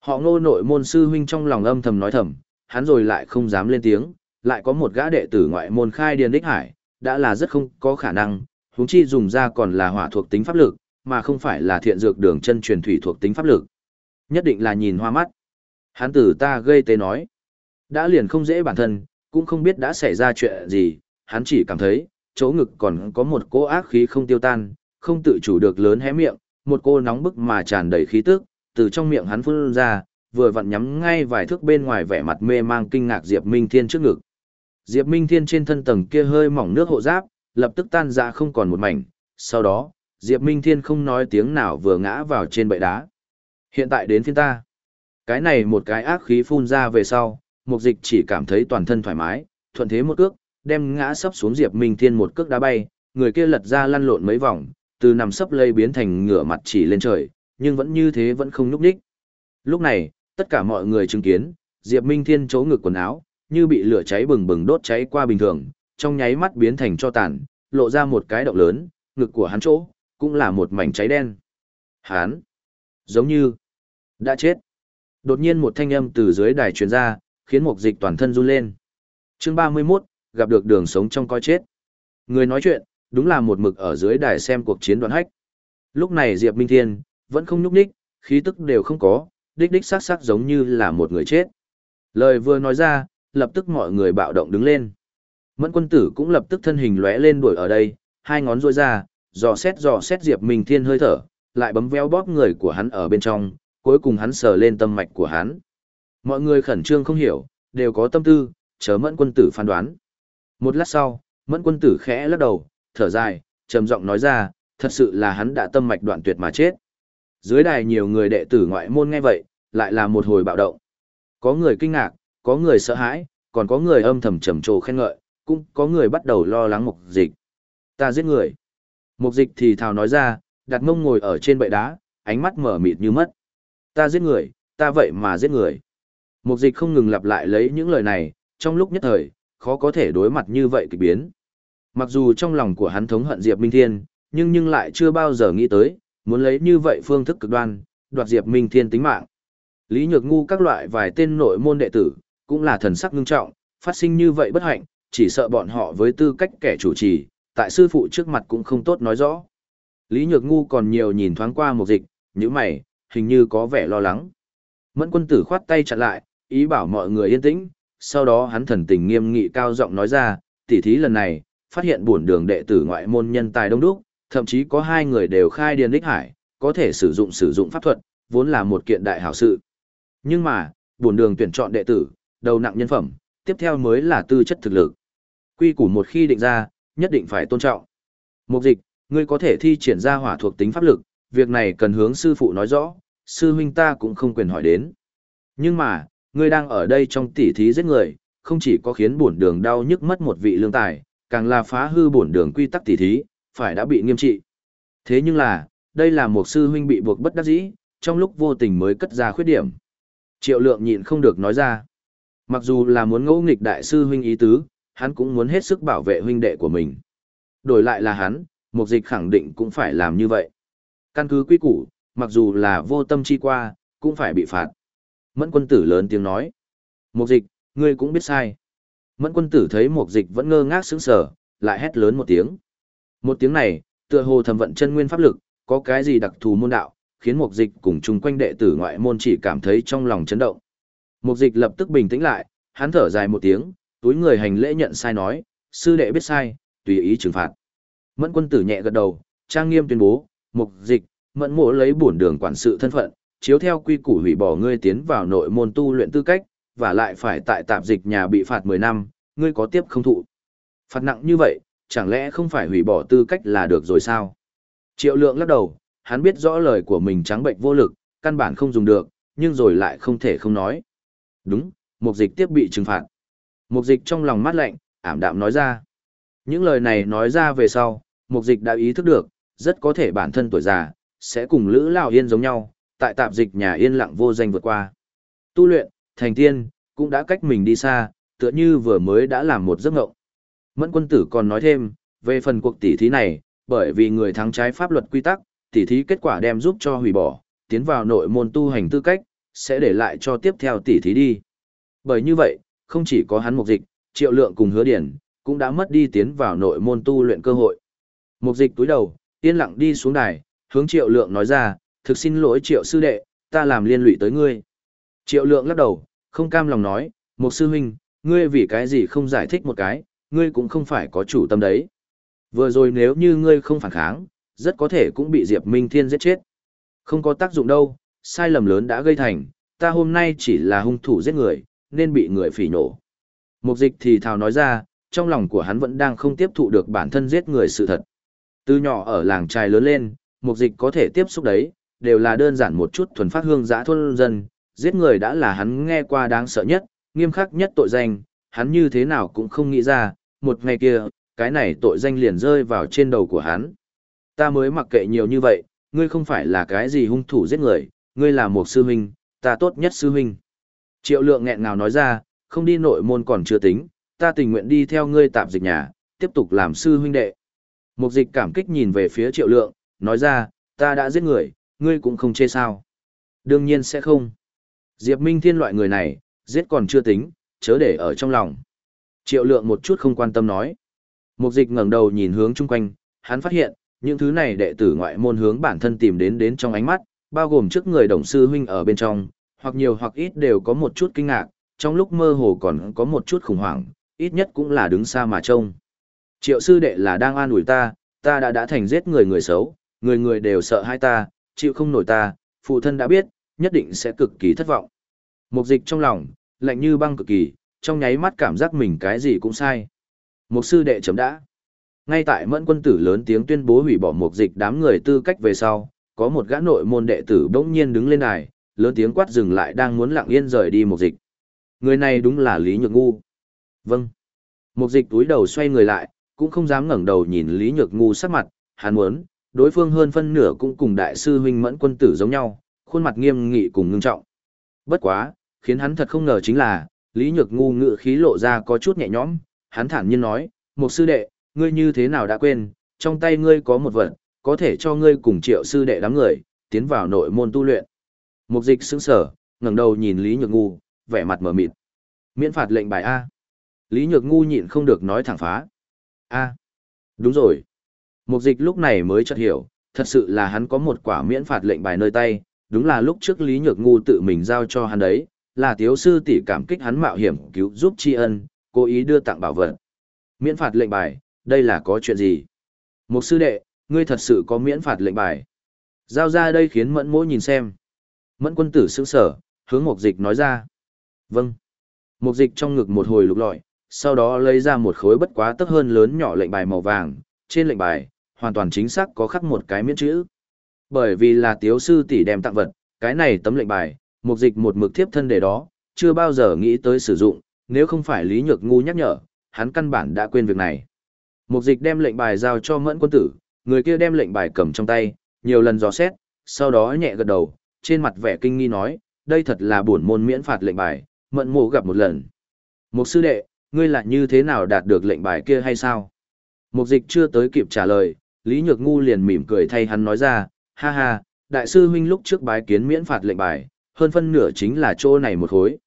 Speaker 1: Họ ngô nội môn sư huynh trong lòng âm thầm nói thầm, hắn rồi lại không dám lên tiếng, lại có một gã đệ tử ngoại môn khai điền đích hải, đã là rất không có khả năng, huống chi dùng ra còn là hỏa thuộc tính pháp lực, mà không phải là thiện dược đường chân truyền thủy thuộc tính pháp lực. Nhất định là nhìn hoa mắt. Hắn tử ta gây tê nói. Đã liền không dễ bản thân, cũng không biết đã xảy ra chuyện gì, hắn chỉ cảm thấy, chỗ ngực còn có một cỗ ác khí không tiêu tan, không tự chủ được lớn hé miệng, một cô nóng bức mà tràn đầy khí tức, từ trong miệng hắn phun ra, vừa vặn nhắm ngay vài thước bên ngoài vẻ mặt mê mang kinh ngạc Diệp Minh Thiên trước ngực. Diệp Minh Thiên trên thân tầng kia hơi mỏng nước hộ giáp, lập tức tan ra không còn một mảnh, sau đó, Diệp Minh Thiên không nói tiếng nào vừa ngã vào trên bệ đá. Hiện tại đến phiên ta. Cái này một cái ác khí phun ra về sau, mục dịch chỉ cảm thấy toàn thân thoải mái, thuận thế một cước, đem ngã sấp xuống Diệp Minh Thiên một cước đá bay, người kia lật ra lăn lộn mấy vòng, từ nằm sấp lây biến thành ngửa mặt chỉ lên trời, nhưng vẫn như thế vẫn không nhúc nhích. Lúc này, tất cả mọi người chứng kiến, Diệp Minh Thiên chỗ ngực quần áo, như bị lửa cháy bừng bừng đốt cháy qua bình thường, trong nháy mắt biến thành cho tàn, lộ ra một cái động lớn, ngực của hắn chỗ, cũng là một mảnh cháy đen. Hắn, giống như, đã chết. Đột nhiên một thanh âm từ dưới đài truyền ra, khiến mục dịch toàn thân run lên. Chương 31, gặp được đường sống trong coi chết. Người nói chuyện, đúng là một mực ở dưới đài xem cuộc chiến đoạn hách. Lúc này Diệp Minh Thiên, vẫn không nhúc nhích, khí tức đều không có, đích đích sắc sắc giống như là một người chết. Lời vừa nói ra, lập tức mọi người bạo động đứng lên. Mẫn quân tử cũng lập tức thân hình lóe lên đuổi ở đây, hai ngón rôi ra, dò xét dò xét Diệp Minh Thiên hơi thở, lại bấm véo bóp người của hắn ở bên trong, cuối cùng hắn sờ lên tâm mạch của hắn. Mọi người khẩn trương không hiểu, đều có tâm tư, chờ mẫn quân tử phán đoán. Một lát sau, mẫn quân tử khẽ lắc đầu, thở dài, trầm giọng nói ra, thật sự là hắn đã tâm mạch đoạn tuyệt mà chết. Dưới đài nhiều người đệ tử ngoại môn nghe vậy, lại là một hồi bạo động. Có người kinh ngạc, có người sợ hãi, còn có người âm thầm trầm trồ khen ngợi, cũng có người bắt đầu lo lắng mục dịch. Ta giết người. Mục dịch thì thào nói ra, đặt mông ngồi ở trên bệ đá, ánh mắt mở mịt như mất. Ta giết người, ta vậy mà giết người. Mục dịch không ngừng lặp lại lấy những lời này, trong lúc nhất thời, khó có thể đối mặt như vậy kịch biến. Mặc dù trong lòng của hắn thống hận Diệp Minh Thiên, nhưng nhưng lại chưa bao giờ nghĩ tới, muốn lấy như vậy phương thức cực đoan, đoạt Diệp Minh Thiên tính mạng. Lý Nhược Ngu các loại vài tên nội môn đệ tử, cũng là thần sắc ngưng trọng, phát sinh như vậy bất hạnh, chỉ sợ bọn họ với tư cách kẻ chủ trì, tại sư phụ trước mặt cũng không tốt nói rõ. Lý Nhược Ngu còn nhiều nhìn thoáng qua một dịch, những mày, hình như có vẻ lo lắng. Mẫn quân tử khoát tay chặn lại, ý bảo mọi người yên tĩnh, sau đó hắn thần tình nghiêm nghị cao giọng nói ra, tỉ thí lần này, phát hiện buồn đường đệ tử ngoại môn nhân tài đông đúc, thậm chí có hai người đều khai điền đích hải, có thể sử dụng sử dụng pháp thuật, vốn là một kiện đại hảo sự. Nhưng mà, buồn đường tuyển chọn đệ tử, đầu nặng nhân phẩm, tiếp theo mới là tư chất thực lực. Quy củ một khi định ra, nhất định phải tôn trọng. Mục dịch, ngươi có thể thi triển ra hỏa thuộc tính pháp lực, việc này cần hướng sư phụ nói rõ, sư huynh ta cũng không quyền hỏi đến. Nhưng mà, ngươi đang ở đây trong tỉ thí giết người, không chỉ có khiến bổn đường đau nhức mất một vị lương tài, càng là phá hư bổn đường quy tắc tỉ thí, phải đã bị nghiêm trị. Thế nhưng là, đây là một sư huynh bị buộc bất đắc dĩ, trong lúc vô tình mới cất ra khuyết điểm. Triệu lượng nhịn không được nói ra. Mặc dù là muốn ngẫu nghịch đại sư huynh ý tứ, hắn cũng muốn hết sức bảo vệ huynh đệ của mình. Đổi lại là hắn, mục dịch khẳng định cũng phải làm như vậy. Căn cứ quy củ, mặc dù là vô tâm chi qua, cũng phải bị phạt. Mẫn quân tử lớn tiếng nói. Mục dịch, ngươi cũng biết sai. Mẫn quân tử thấy mục dịch vẫn ngơ ngác sững sờ, lại hét lớn một tiếng. Một tiếng này, tựa hồ thầm vận chân nguyên pháp lực, có cái gì đặc thù môn đạo, khiến mục dịch cùng chung quanh đệ tử ngoại môn chỉ cảm thấy trong lòng chấn động. Mục dịch lập tức bình tĩnh lại, hắn thở dài một tiếng, túi người hành lễ nhận sai nói, sư đệ biết sai, tùy ý trừng phạt. Mẫn quân tử nhẹ gật đầu, trang nghiêm tuyên bố, mục dịch, mẫn mộ lấy bổn đường quản sự thân phận, chiếu theo quy củ hủy bỏ ngươi tiến vào nội môn tu luyện tư cách, và lại phải tại tạp dịch nhà bị phạt 10 năm, ngươi có tiếp không thụ. Phạt nặng như vậy, chẳng lẽ không phải hủy bỏ tư cách là được rồi sao? Triệu lượng lắc đầu, hắn biết rõ lời của mình trắng bệnh vô lực, căn bản không dùng được, nhưng rồi lại không thể không nói. Đúng, mục dịch tiếp bị trừng phạt. Mục dịch trong lòng mát lạnh, ảm đạm nói ra. Những lời này nói ra về sau, mục dịch đã ý thức được, rất có thể bản thân tuổi già, sẽ cùng Lữ Lão Yên giống nhau, tại tạp dịch nhà yên lặng vô danh vượt qua. Tu luyện, thành tiên, cũng đã cách mình đi xa, tựa như vừa mới đã làm một giấc ngộng. Mẫn quân tử còn nói thêm, về phần cuộc tỷ thí này, bởi vì người thắng trái pháp luật quy tắc, tỷ thí kết quả đem giúp cho hủy bỏ, tiến vào nội môn tu hành tư cách, sẽ để lại cho tiếp theo tỷ thí đi. Bởi như vậy, không chỉ có hắn mục dịch, triệu lượng cùng hứa điển, cũng đã mất đi tiến vào nội môn tu luyện cơ hội. Mục dịch túi đầu, yên lặng đi xuống đài, hướng triệu lượng nói ra, thực xin lỗi triệu sư đệ, ta làm liên lụy tới ngươi. Triệu lượng lắc đầu, không cam lòng nói, một sư huynh, ngươi vì cái gì không giải thích một cái, ngươi cũng không phải có chủ tâm đấy. Vừa rồi nếu như ngươi không phản kháng, rất có thể cũng bị Diệp Minh Thiên giết chết. Không có tác dụng đâu, sai lầm lớn đã gây thành, ta hôm nay chỉ là hung thủ giết người, nên bị người phỉ nổ. Mục dịch thì thào nói ra, trong lòng của hắn vẫn đang không tiếp thụ được bản thân giết người sự thật. Từ nhỏ ở làng trai lớn lên, mục dịch có thể tiếp xúc đấy, đều là đơn giản một chút thuần phát hương giã thôn dân, giết người đã là hắn nghe qua đáng sợ nhất, nghiêm khắc nhất tội danh, hắn như thế nào cũng không nghĩ ra, một ngày kia, cái này tội danh liền rơi vào trên đầu của hắn. Ta mới mặc kệ nhiều như vậy, ngươi không phải là cái gì hung thủ giết người, ngươi là một sư huynh, ta tốt nhất sư huynh. Triệu lượng nghẹn ngào nói ra, không đi nội môn còn chưa tính, ta tình nguyện đi theo ngươi tạm dịch nhà, tiếp tục làm sư huynh đệ. Mục dịch cảm kích nhìn về phía triệu lượng, nói ra, ta đã giết người, ngươi cũng không chê sao. Đương nhiên sẽ không. Diệp Minh Thiên loại người này, giết còn chưa tính, chớ để ở trong lòng. Triệu lượng một chút không quan tâm nói. Mục dịch ngẩng đầu nhìn hướng chung quanh, hắn phát hiện, những thứ này đệ tử ngoại môn hướng bản thân tìm đến đến trong ánh mắt, bao gồm trước người đồng sư huynh ở bên trong, hoặc nhiều hoặc ít đều có một chút kinh ngạc, trong lúc mơ hồ còn có một chút khủng hoảng, ít nhất cũng là đứng xa mà trông. Triệu sư đệ là đang an ủi ta, ta đã đã thành giết người người xấu, người người đều sợ hai ta, chịu không nổi ta, phụ thân đã biết, nhất định sẽ cực kỳ thất vọng. Mục dịch trong lòng, lạnh như băng cực kỳ, trong nháy mắt cảm giác mình cái gì cũng sai. Mục sư đệ chấm đã. Ngay tại mẫn quân tử lớn tiếng tuyên bố hủy bỏ mục dịch đám người tư cách về sau, có một gã nội môn đệ tử bỗng nhiên đứng lên đài, lớn tiếng quát dừng lại đang muốn lặng yên rời đi mục dịch. Người này đúng là Lý Nhược Ngu. Vâng. Mục dịch túi đầu xoay người lại, cũng không dám ngẩng đầu nhìn Lý Nhược Ngu sắc mặt, hắn muốn, đối phương hơn phân nửa cũng cùng đại sư huynh mẫn quân tử giống nhau, khuôn mặt nghiêm nghị cùng ngưng trọng. Bất quá, khiến hắn thật không ngờ chính là, Lý Nhược Ngu ngự khí lộ ra có chút nhẹ nhõm, hắn thản nhiên nói, một sư đệ, ngươi như thế nào đã quên, trong tay ngươi có một vật, có thể cho ngươi cùng triệu sư đệ đám người, tiến vào nội môn tu luyện. Mục dịch sững sở, ngẩng đầu nhìn Lý Nhược Ngu, vẻ mặt mở mịt. Miễn phạt lệnh bài A. Lý Nhược Ngu nhịn không được nói thẳng phá. A. Đúng rồi. Mục dịch lúc này mới chợt hiểu, thật sự là hắn có một quả miễn phạt lệnh bài nơi tay, đúng là lúc trước Lý Nhược Ngu tự mình giao cho hắn đấy, là tiếu sư tỷ cảm kích hắn mạo hiểm cứu giúp tri ân, cố ý đưa tặng bảo vật. Miễn phạt lệnh bài, đây là có chuyện gì? Mục sư đệ, ngươi thật sự có miễn phạt lệnh bài. Giao ra đây khiến mẫn mỗ nhìn xem. Mẫn quân tử sững sở, hướng mục dịch nói ra. Vâng. Mục dịch trong ngực một hồi lục lọi, sau đó lấy ra một khối bất quá tấp hơn lớn nhỏ lệnh bài màu vàng, trên lệnh bài, hoàn toàn chính xác có khắc một cái miễn chữ. Bởi vì là tiếu sư tỷ đem tặng vật, cái này tấm lệnh bài, mục dịch một mực thiếp thân để đó, chưa bao giờ nghĩ tới sử dụng, nếu không phải Lý Nhược ngu nhắc nhở, hắn căn bản đã quên việc này. Mục dịch đem lệnh bài giao cho mẫn quân tử, người kia đem lệnh bài cầm trong tay, nhiều lần dò xét, sau đó nhẹ gật đầu, trên mặt vẻ kinh nghi nói, đây thật là buồn môn miễn phạt lệnh bài, mẫn mộ gặp một lần. Mục sư đệ, ngươi là như thế nào đạt được lệnh bài kia hay sao? Mục dịch chưa tới kịp trả lời, Lý Nhược Ngu liền mỉm cười thay hắn nói ra, ha ha, đại sư huynh lúc trước bái kiến miễn phạt lệnh bài, hơn phân nửa chính là chỗ này một khối.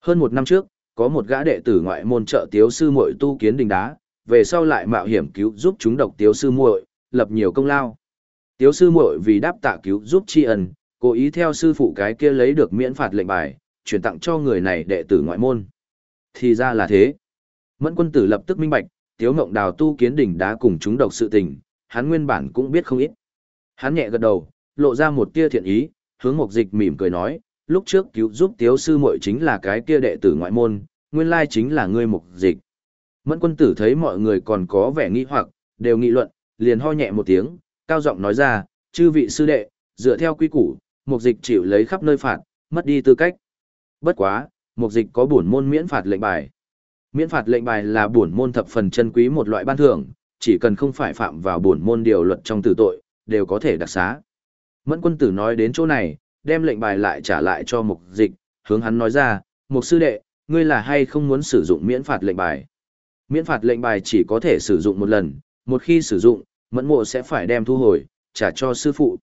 Speaker 1: Hơn một năm trước, có một gã đệ tử ngoại môn trợ tiếu sư muội tu kiến đình đá, về sau lại mạo hiểm cứu giúp chúng độc tiếu sư muội, lập nhiều công lao. Tiếu sư muội vì đáp tạ cứu giúp tri ân, cố ý theo sư phụ cái kia lấy được miễn phạt lệnh bài, chuyển tặng cho người này đệ tử ngoại môn. Thì ra là thế. Mẫn quân tử lập tức minh bạch, tiếu mộng đào tu kiến đỉnh đá cùng chúng độc sự tình, hắn nguyên bản cũng biết không ít. Hắn nhẹ gật đầu, lộ ra một tia thiện ý, hướng mục dịch mỉm cười nói, lúc trước cứu giúp tiếu sư muội chính là cái kia đệ tử ngoại môn, nguyên lai chính là ngươi mục dịch. Mẫn quân tử thấy mọi người còn có vẻ nghi hoặc, đều nghị luận, liền ho nhẹ một tiếng, cao giọng nói ra, chư vị sư đệ, dựa theo quy củ, mục dịch chịu lấy khắp nơi phạt, mất đi tư cách. Bất quá, mục dịch có bổn môn miễn phạt lệnh bài. Miễn phạt lệnh bài là bổn môn thập phần chân quý một loại ban thưởng, chỉ cần không phải phạm vào bổn môn điều luật trong tử tội, đều có thể đặc xá. Mẫn quân tử nói đến chỗ này, đem lệnh bài lại trả lại cho mục dịch, hướng hắn nói ra, mục sư đệ, ngươi là hay không muốn sử dụng miễn phạt lệnh bài. Miễn phạt lệnh bài chỉ có thể sử dụng một lần, một khi sử dụng, mẫn mộ sẽ phải đem thu hồi, trả cho sư phụ.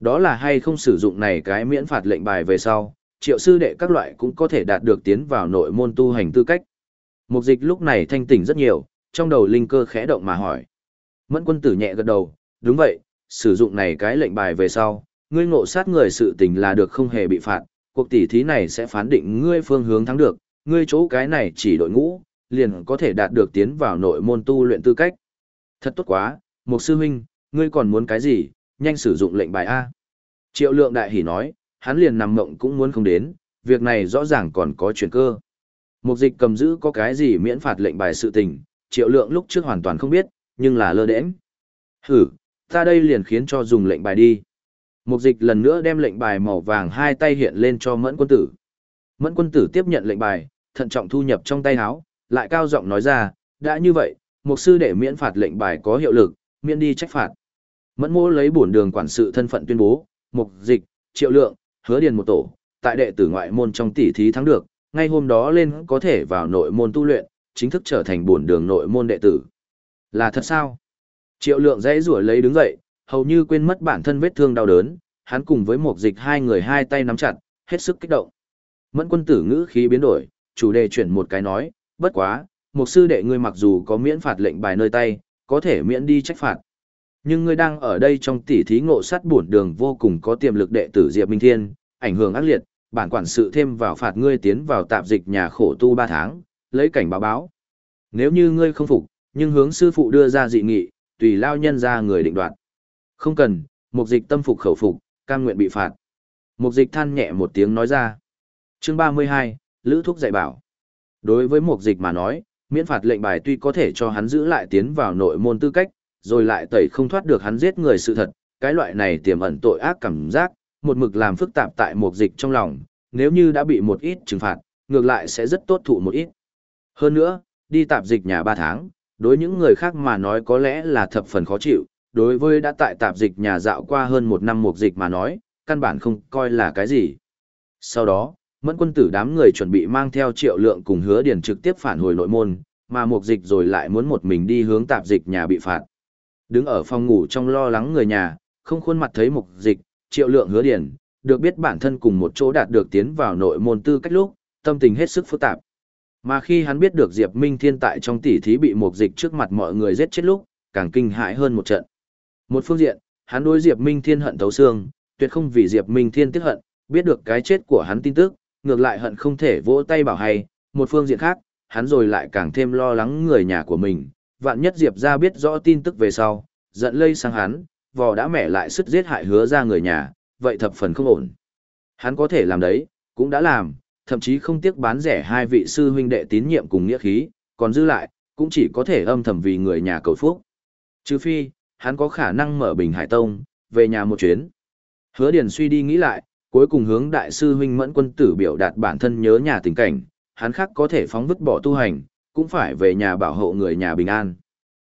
Speaker 1: Đó là hay không sử dụng này cái miễn phạt lệnh bài về sau, triệu sư đệ các loại cũng có thể đạt được tiến vào nội môn tu hành tư cách. Mục dịch lúc này thanh tỉnh rất nhiều, trong đầu linh cơ khẽ động mà hỏi. Mẫn quân tử nhẹ gật đầu, đúng vậy, sử dụng này cái lệnh bài về sau, ngươi ngộ sát người sự tình là được không hề bị phạt, cuộc tỷ thí này sẽ phán định ngươi phương hướng thắng được, ngươi chỗ cái này chỉ đội ngũ, liền có thể đạt được tiến vào nội môn tu luyện tư cách. Thật tốt quá, một sư huynh, ngươi còn muốn cái gì, nhanh sử dụng lệnh bài A. Triệu lượng đại hỉ nói, hắn liền nằm mộng cũng muốn không đến, việc này rõ ràng còn có chuyển cơ. Mục dịch cầm giữ có cái gì miễn phạt lệnh bài sự tình, triệu lượng lúc trước hoàn toàn không biết, nhưng là lơ đễnh. Hử, ta đây liền khiến cho dùng lệnh bài đi. Mục dịch lần nữa đem lệnh bài màu vàng hai tay hiện lên cho mẫn quân tử. Mẫn quân tử tiếp nhận lệnh bài, thận trọng thu nhập trong tay áo, lại cao giọng nói ra, đã như vậy, mục sư để miễn phạt lệnh bài có hiệu lực, miễn đi trách phạt. Mẫn mô lấy bổn đường quản sự thân phận tuyên bố, mục dịch, triệu lượng, hứa điền một tổ, tại đệ tử ngoại môn trong tỷ thí thắng được, ngay hôm đó lên có thể vào nội môn tu luyện, chính thức trở thành bổn đường nội môn đệ tử. Là thật sao? Triệu lượng dãy rủa lấy đứng dậy, hầu như quên mất bản thân vết thương đau đớn, hắn cùng với một dịch hai người hai tay nắm chặt, hết sức kích động. Mẫn quân tử ngữ khí biến đổi, chủ đề chuyển một cái nói, bất quá, một sư đệ ngươi mặc dù có miễn phạt lệnh bài nơi tay, có thể miễn đi trách phạt. Nhưng ngươi đang ở đây trong tỉ thí ngộ sát bổn đường vô cùng có tiềm lực đệ tử Diệp Minh Thiên, ảnh hưởng ác liệt, bản quản sự thêm vào phạt ngươi tiến vào tạp dịch nhà khổ tu 3 tháng, lấy cảnh báo báo. Nếu như ngươi không phục, nhưng hướng sư phụ đưa ra dị nghị, tùy lao nhân ra người định đoạt. Không cần, mục dịch tâm phục khẩu phục, cam nguyện bị phạt. Mục dịch than nhẹ một tiếng nói ra. Chương 32, Lữ Thúc dạy bảo. Đối với mục dịch mà nói, miễn phạt lệnh bài tuy có thể cho hắn giữ lại tiến vào nội môn tư cách, rồi lại tẩy không thoát được hắn giết người sự thật, cái loại này tiềm ẩn tội ác cảm giác, một mực làm phức tạp tại mục dịch trong lòng, nếu như đã bị một ít trừng phạt, ngược lại sẽ rất tốt thụ một ít. Hơn nữa, đi tạp dịch nhà 3 tháng, đối những người khác mà nói có lẽ là thập phần khó chịu, đối với đã tại tạp dịch nhà dạo qua hơn một năm mục dịch mà nói, căn bản không coi là cái gì. Sau đó, mẫn quân tử đám người chuẩn bị mang theo triệu lượng cùng hứa điền trực tiếp phản hồi nội môn, mà mục dịch rồi lại muốn một mình đi hướng tạp dịch nhà bị phạt. Đứng ở phòng ngủ trong lo lắng người nhà, không khuôn mặt thấy mục dịch, triệu lượng hứa điền, được biết bản thân cùng một chỗ đạt được tiến vào nội môn tư cách lúc, tâm tình hết sức phức tạp. Mà khi hắn biết được Diệp Minh Thiên tại trong tỷ thí bị mục dịch trước mặt mọi người giết chết lúc, càng kinh hãi hơn một trận. Một phương diện, hắn đối Diệp Minh Thiên hận thấu xương, tuyệt không vì Diệp Minh Thiên tiếc hận, biết được cái chết của hắn tin tức, ngược lại hận không thể vỗ tay bảo hay. Một phương diện khác, hắn rồi lại càng thêm lo lắng người nhà của mình, vạn nhất Diệp ra biết rõ tin tức về sau, giận lây sang hắn, vò đã mẹ lại sức giết hại hứa ra người nhà, vậy thập phần không ổn. Hắn có thể làm đấy, cũng đã làm, thậm chí không tiếc bán rẻ hai vị sư huynh đệ tín nhiệm cùng nghĩa khí, còn dư lại, cũng chỉ có thể âm thầm vì người nhà cầu phúc. Trừ phi, hắn có khả năng mở Bình Hải Tông, về nhà một chuyến. Hứa Điền suy đi nghĩ lại, cuối cùng hướng đại sư huynh Mẫn Quân Tử biểu đạt bản thân nhớ nhà tình cảnh, hắn khác có thể phóng vứt bỏ tu hành, cũng phải về nhà bảo hộ người nhà bình an.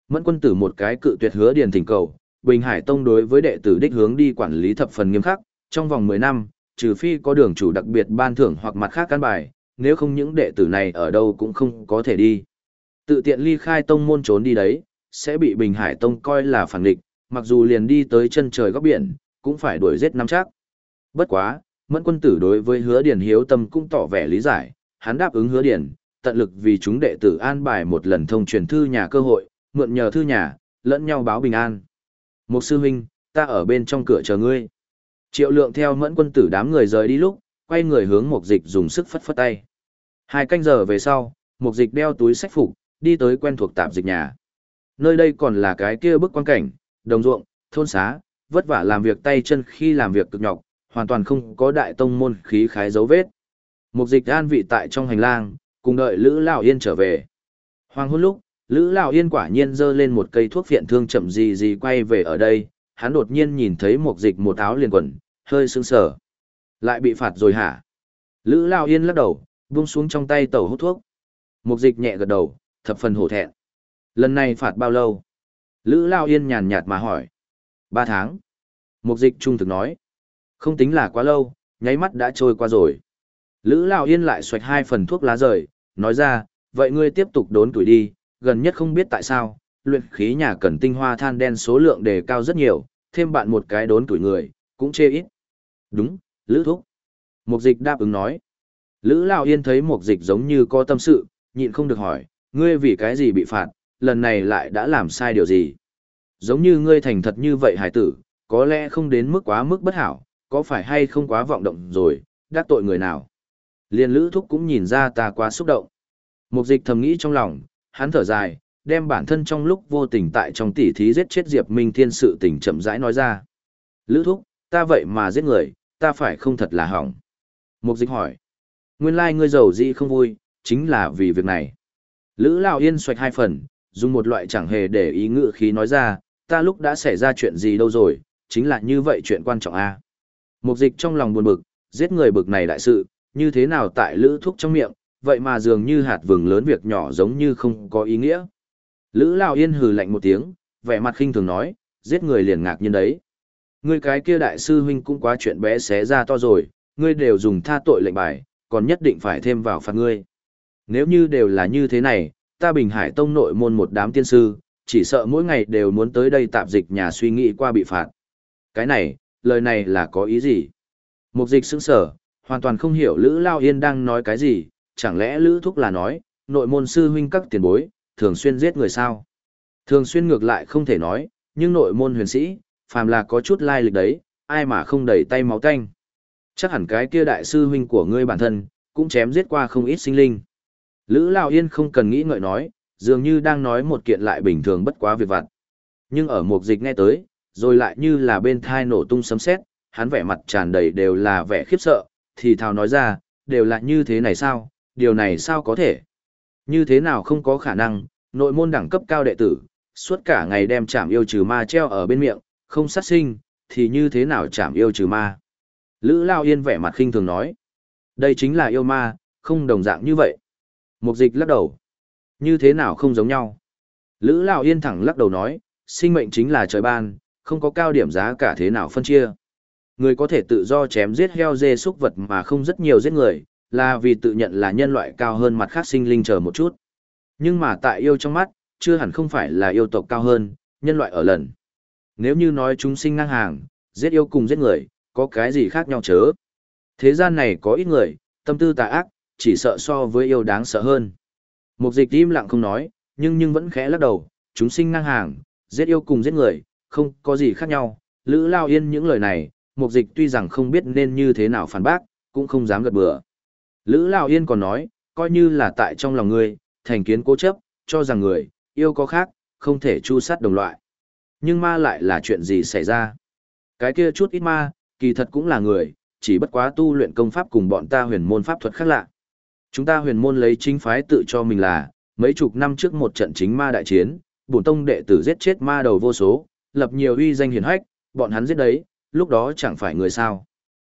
Speaker 1: Mẫn Quân Tử một cái cự tuyệt Hứa Điền thỉnh cầu, Bình Hải Tông đối với đệ tử đích hướng đi quản lý thập phần nghiêm khắc, trong vòng 10 năm, trừ phi có đường chủ đặc biệt ban thưởng hoặc mặt khác căn bài, nếu không những đệ tử này ở đâu cũng không có thể đi. Tự tiện ly khai tông môn trốn đi đấy, sẽ bị Bình Hải Tông coi là phản địch, mặc dù liền đi tới chân trời góc biển, cũng phải đuổi giết năm chắc. Bất quá, Mẫn quân tử đối với hứa điển hiếu tâm cũng tỏ vẻ lý giải, hắn đáp ứng hứa điển, tận lực vì chúng đệ tử an bài một lần thông truyền thư nhà cơ hội, mượn nhờ thư nhà, lẫn nhau báo bình an. Một sư huynh, ta ở bên trong cửa chờ ngươi. Triệu lượng theo mẫn quân tử đám người rời đi lúc, quay người hướng mục dịch dùng sức phất phất tay. Hai canh giờ về sau, mục dịch đeo túi sách phục, đi tới quen thuộc tạp dịch nhà. Nơi đây còn là cái kia bức quan cảnh, đồng ruộng, thôn xá, vất vả làm việc tay chân khi làm việc cực nhọc, hoàn toàn không có đại tông môn khí khái dấu vết. Mục dịch an vị tại trong hành lang, cùng đợi Lữ Lão Yên trở về. Hoàng hôn lúc, Lữ Lão Yên quả nhiên giơ lên một cây thuốc phiện thương chậm gì gì quay về ở đây, hắn đột nhiên nhìn thấy một dịch một áo liền quần, hơi sững sờ. Lại bị phạt rồi hả? Lữ Lão Yên lắc đầu, buông xuống trong tay tẩu hút thuốc. Một dịch nhẹ gật đầu, thập phần hổ thẹn. Lần này phạt bao lâu? Lữ Lão Yên nhàn nhạt mà hỏi. Ba tháng. Một dịch trung thực nói. Không tính là quá lâu, nháy mắt đã trôi qua rồi. Lữ Lão Yên lại xoạch hai phần thuốc lá rời, nói ra, vậy ngươi tiếp tục đốn tuổi đi, gần nhất không biết tại sao, luyện khí nhà cần tinh hoa than đen số lượng đề cao rất nhiều, thêm bạn một cái đốn tuổi người, cũng chê ít. Đúng, Lữ Thúc. Mục dịch đáp ứng nói. Lữ Lão Yên thấy mục dịch giống như có tâm sự, nhịn không được hỏi, ngươi vì cái gì bị phạt, lần này lại đã làm sai điều gì? Giống như ngươi thành thật như vậy hải tử, có lẽ không đến mức quá mức bất hảo, có phải hay không quá vọng động rồi, đắc tội người nào. Liên lữ thúc cũng nhìn ra ta quá xúc động. Mục dịch thầm nghĩ trong lòng, hắn thở dài, đem bản thân trong lúc vô tình tại trong tỉ thí giết chết Diệp Minh Thiên sự tình chậm rãi nói ra. Lữ thúc, ta vậy mà giết người, ta phải không thật là hỏng. Mục dịch hỏi. Nguyên lai like ngươi giàu gì không vui, chính là vì việc này. Lữ Lào Yên xoạch hai phần, dùng một loại chẳng hề để ý ngự khí nói ra, ta lúc đã xảy ra chuyện gì đâu rồi, chính là như vậy chuyện quan trọng a. Mục dịch trong lòng buồn bực, giết người bực này đại sự, như thế nào tại lữ thuốc trong miệng, vậy mà dường như hạt vừng lớn việc nhỏ giống như không có ý nghĩa. Lữ Lão Yên hừ lạnh một tiếng, vẻ mặt khinh thường nói, giết người liền ngạc nhiên đấy. Ngươi cái kia đại sư huynh cũng quá chuyện bé xé ra to rồi, ngươi đều dùng tha tội lệnh bài, còn nhất định phải thêm vào phạt ngươi. Nếu như đều là như thế này, ta Bình Hải Tông nội môn một đám tiên sư, chỉ sợ mỗi ngày đều muốn tới đây tạp dịch nhà suy nghĩ qua bị phạt. Cái này, lời này là có ý gì? Mục dịch sững sở, hoàn toàn không hiểu Lữ Lao Yên đang nói cái gì, chẳng lẽ Lữ Thúc là nói, nội môn sư huynh các tiền bối, thường xuyên giết người sao? Thường xuyên ngược lại không thể nói, nhưng nội môn huyền sĩ, phàm là có chút lai lịch đấy, ai mà không đầy tay máu tanh. Chắc hẳn cái kia đại sư huynh của ngươi bản thân, cũng chém giết qua không ít sinh linh. Lữ lão Yên không cần nghĩ ngợi nói, dường như đang nói một kiện lại bình thường bất quá việc vặt. Nhưng ở một dịch nghe tới, rồi lại như là bên thai nổ tung sấm sét, hắn vẻ mặt tràn đầy đều là vẻ khiếp sợ, thì thào nói ra, đều là như thế này sao, điều này sao có thể? Như thế nào không có khả năng, nội môn đẳng cấp cao đệ tử, suốt cả ngày đem chạm yêu trừ ma treo ở bên miệng, không sát sinh, thì như thế nào chạm yêu trừ ma? Lữ Lao Yên vẻ mặt khinh thường nói, đây chính là yêu ma, không đồng dạng như vậy. Mục dịch lắc đầu, như thế nào không giống nhau? Lữ Lao Yên thẳng lắc đầu nói, sinh mệnh chính là trời ban, không có cao điểm giá cả thế nào phân chia. Người có thể tự do chém giết heo dê súc vật mà không rất nhiều giết người, là vì tự nhận là nhân loại cao hơn mặt khác sinh linh chờ một chút. Nhưng mà tại yêu trong mắt, chưa hẳn không phải là yêu tộc cao hơn, nhân loại ở lần. Nếu như nói chúng sinh ngang hàng, giết yêu cùng giết người, có cái gì khác nhau chớ. Thế gian này có ít người, tâm tư tà ác, chỉ sợ so với yêu đáng sợ hơn. Một dịch im lặng không nói, nhưng nhưng vẫn khẽ lắc đầu, chúng sinh ngang hàng, giết yêu cùng giết người, không có gì khác nhau. Lữ Lao Yên những lời này, mục dịch tuy rằng không biết nên như thế nào phản bác, cũng không dám gật bừa. Lữ Lão Yên còn nói, coi như là tại trong lòng ngươi, thành kiến cố chấp, cho rằng người, yêu có khác, không thể chu sát đồng loại. Nhưng ma lại là chuyện gì xảy ra? Cái kia chút ít ma, kỳ thật cũng là người, chỉ bất quá tu luyện công pháp cùng bọn ta huyền môn pháp thuật khác lạ. Chúng ta huyền môn lấy chính phái tự cho mình là, mấy chục năm trước một trận chính ma đại chiến, bổn tông đệ tử giết chết ma đầu vô số, lập nhiều uy danh hiển hách, bọn hắn giết đấy, lúc đó chẳng phải người sao.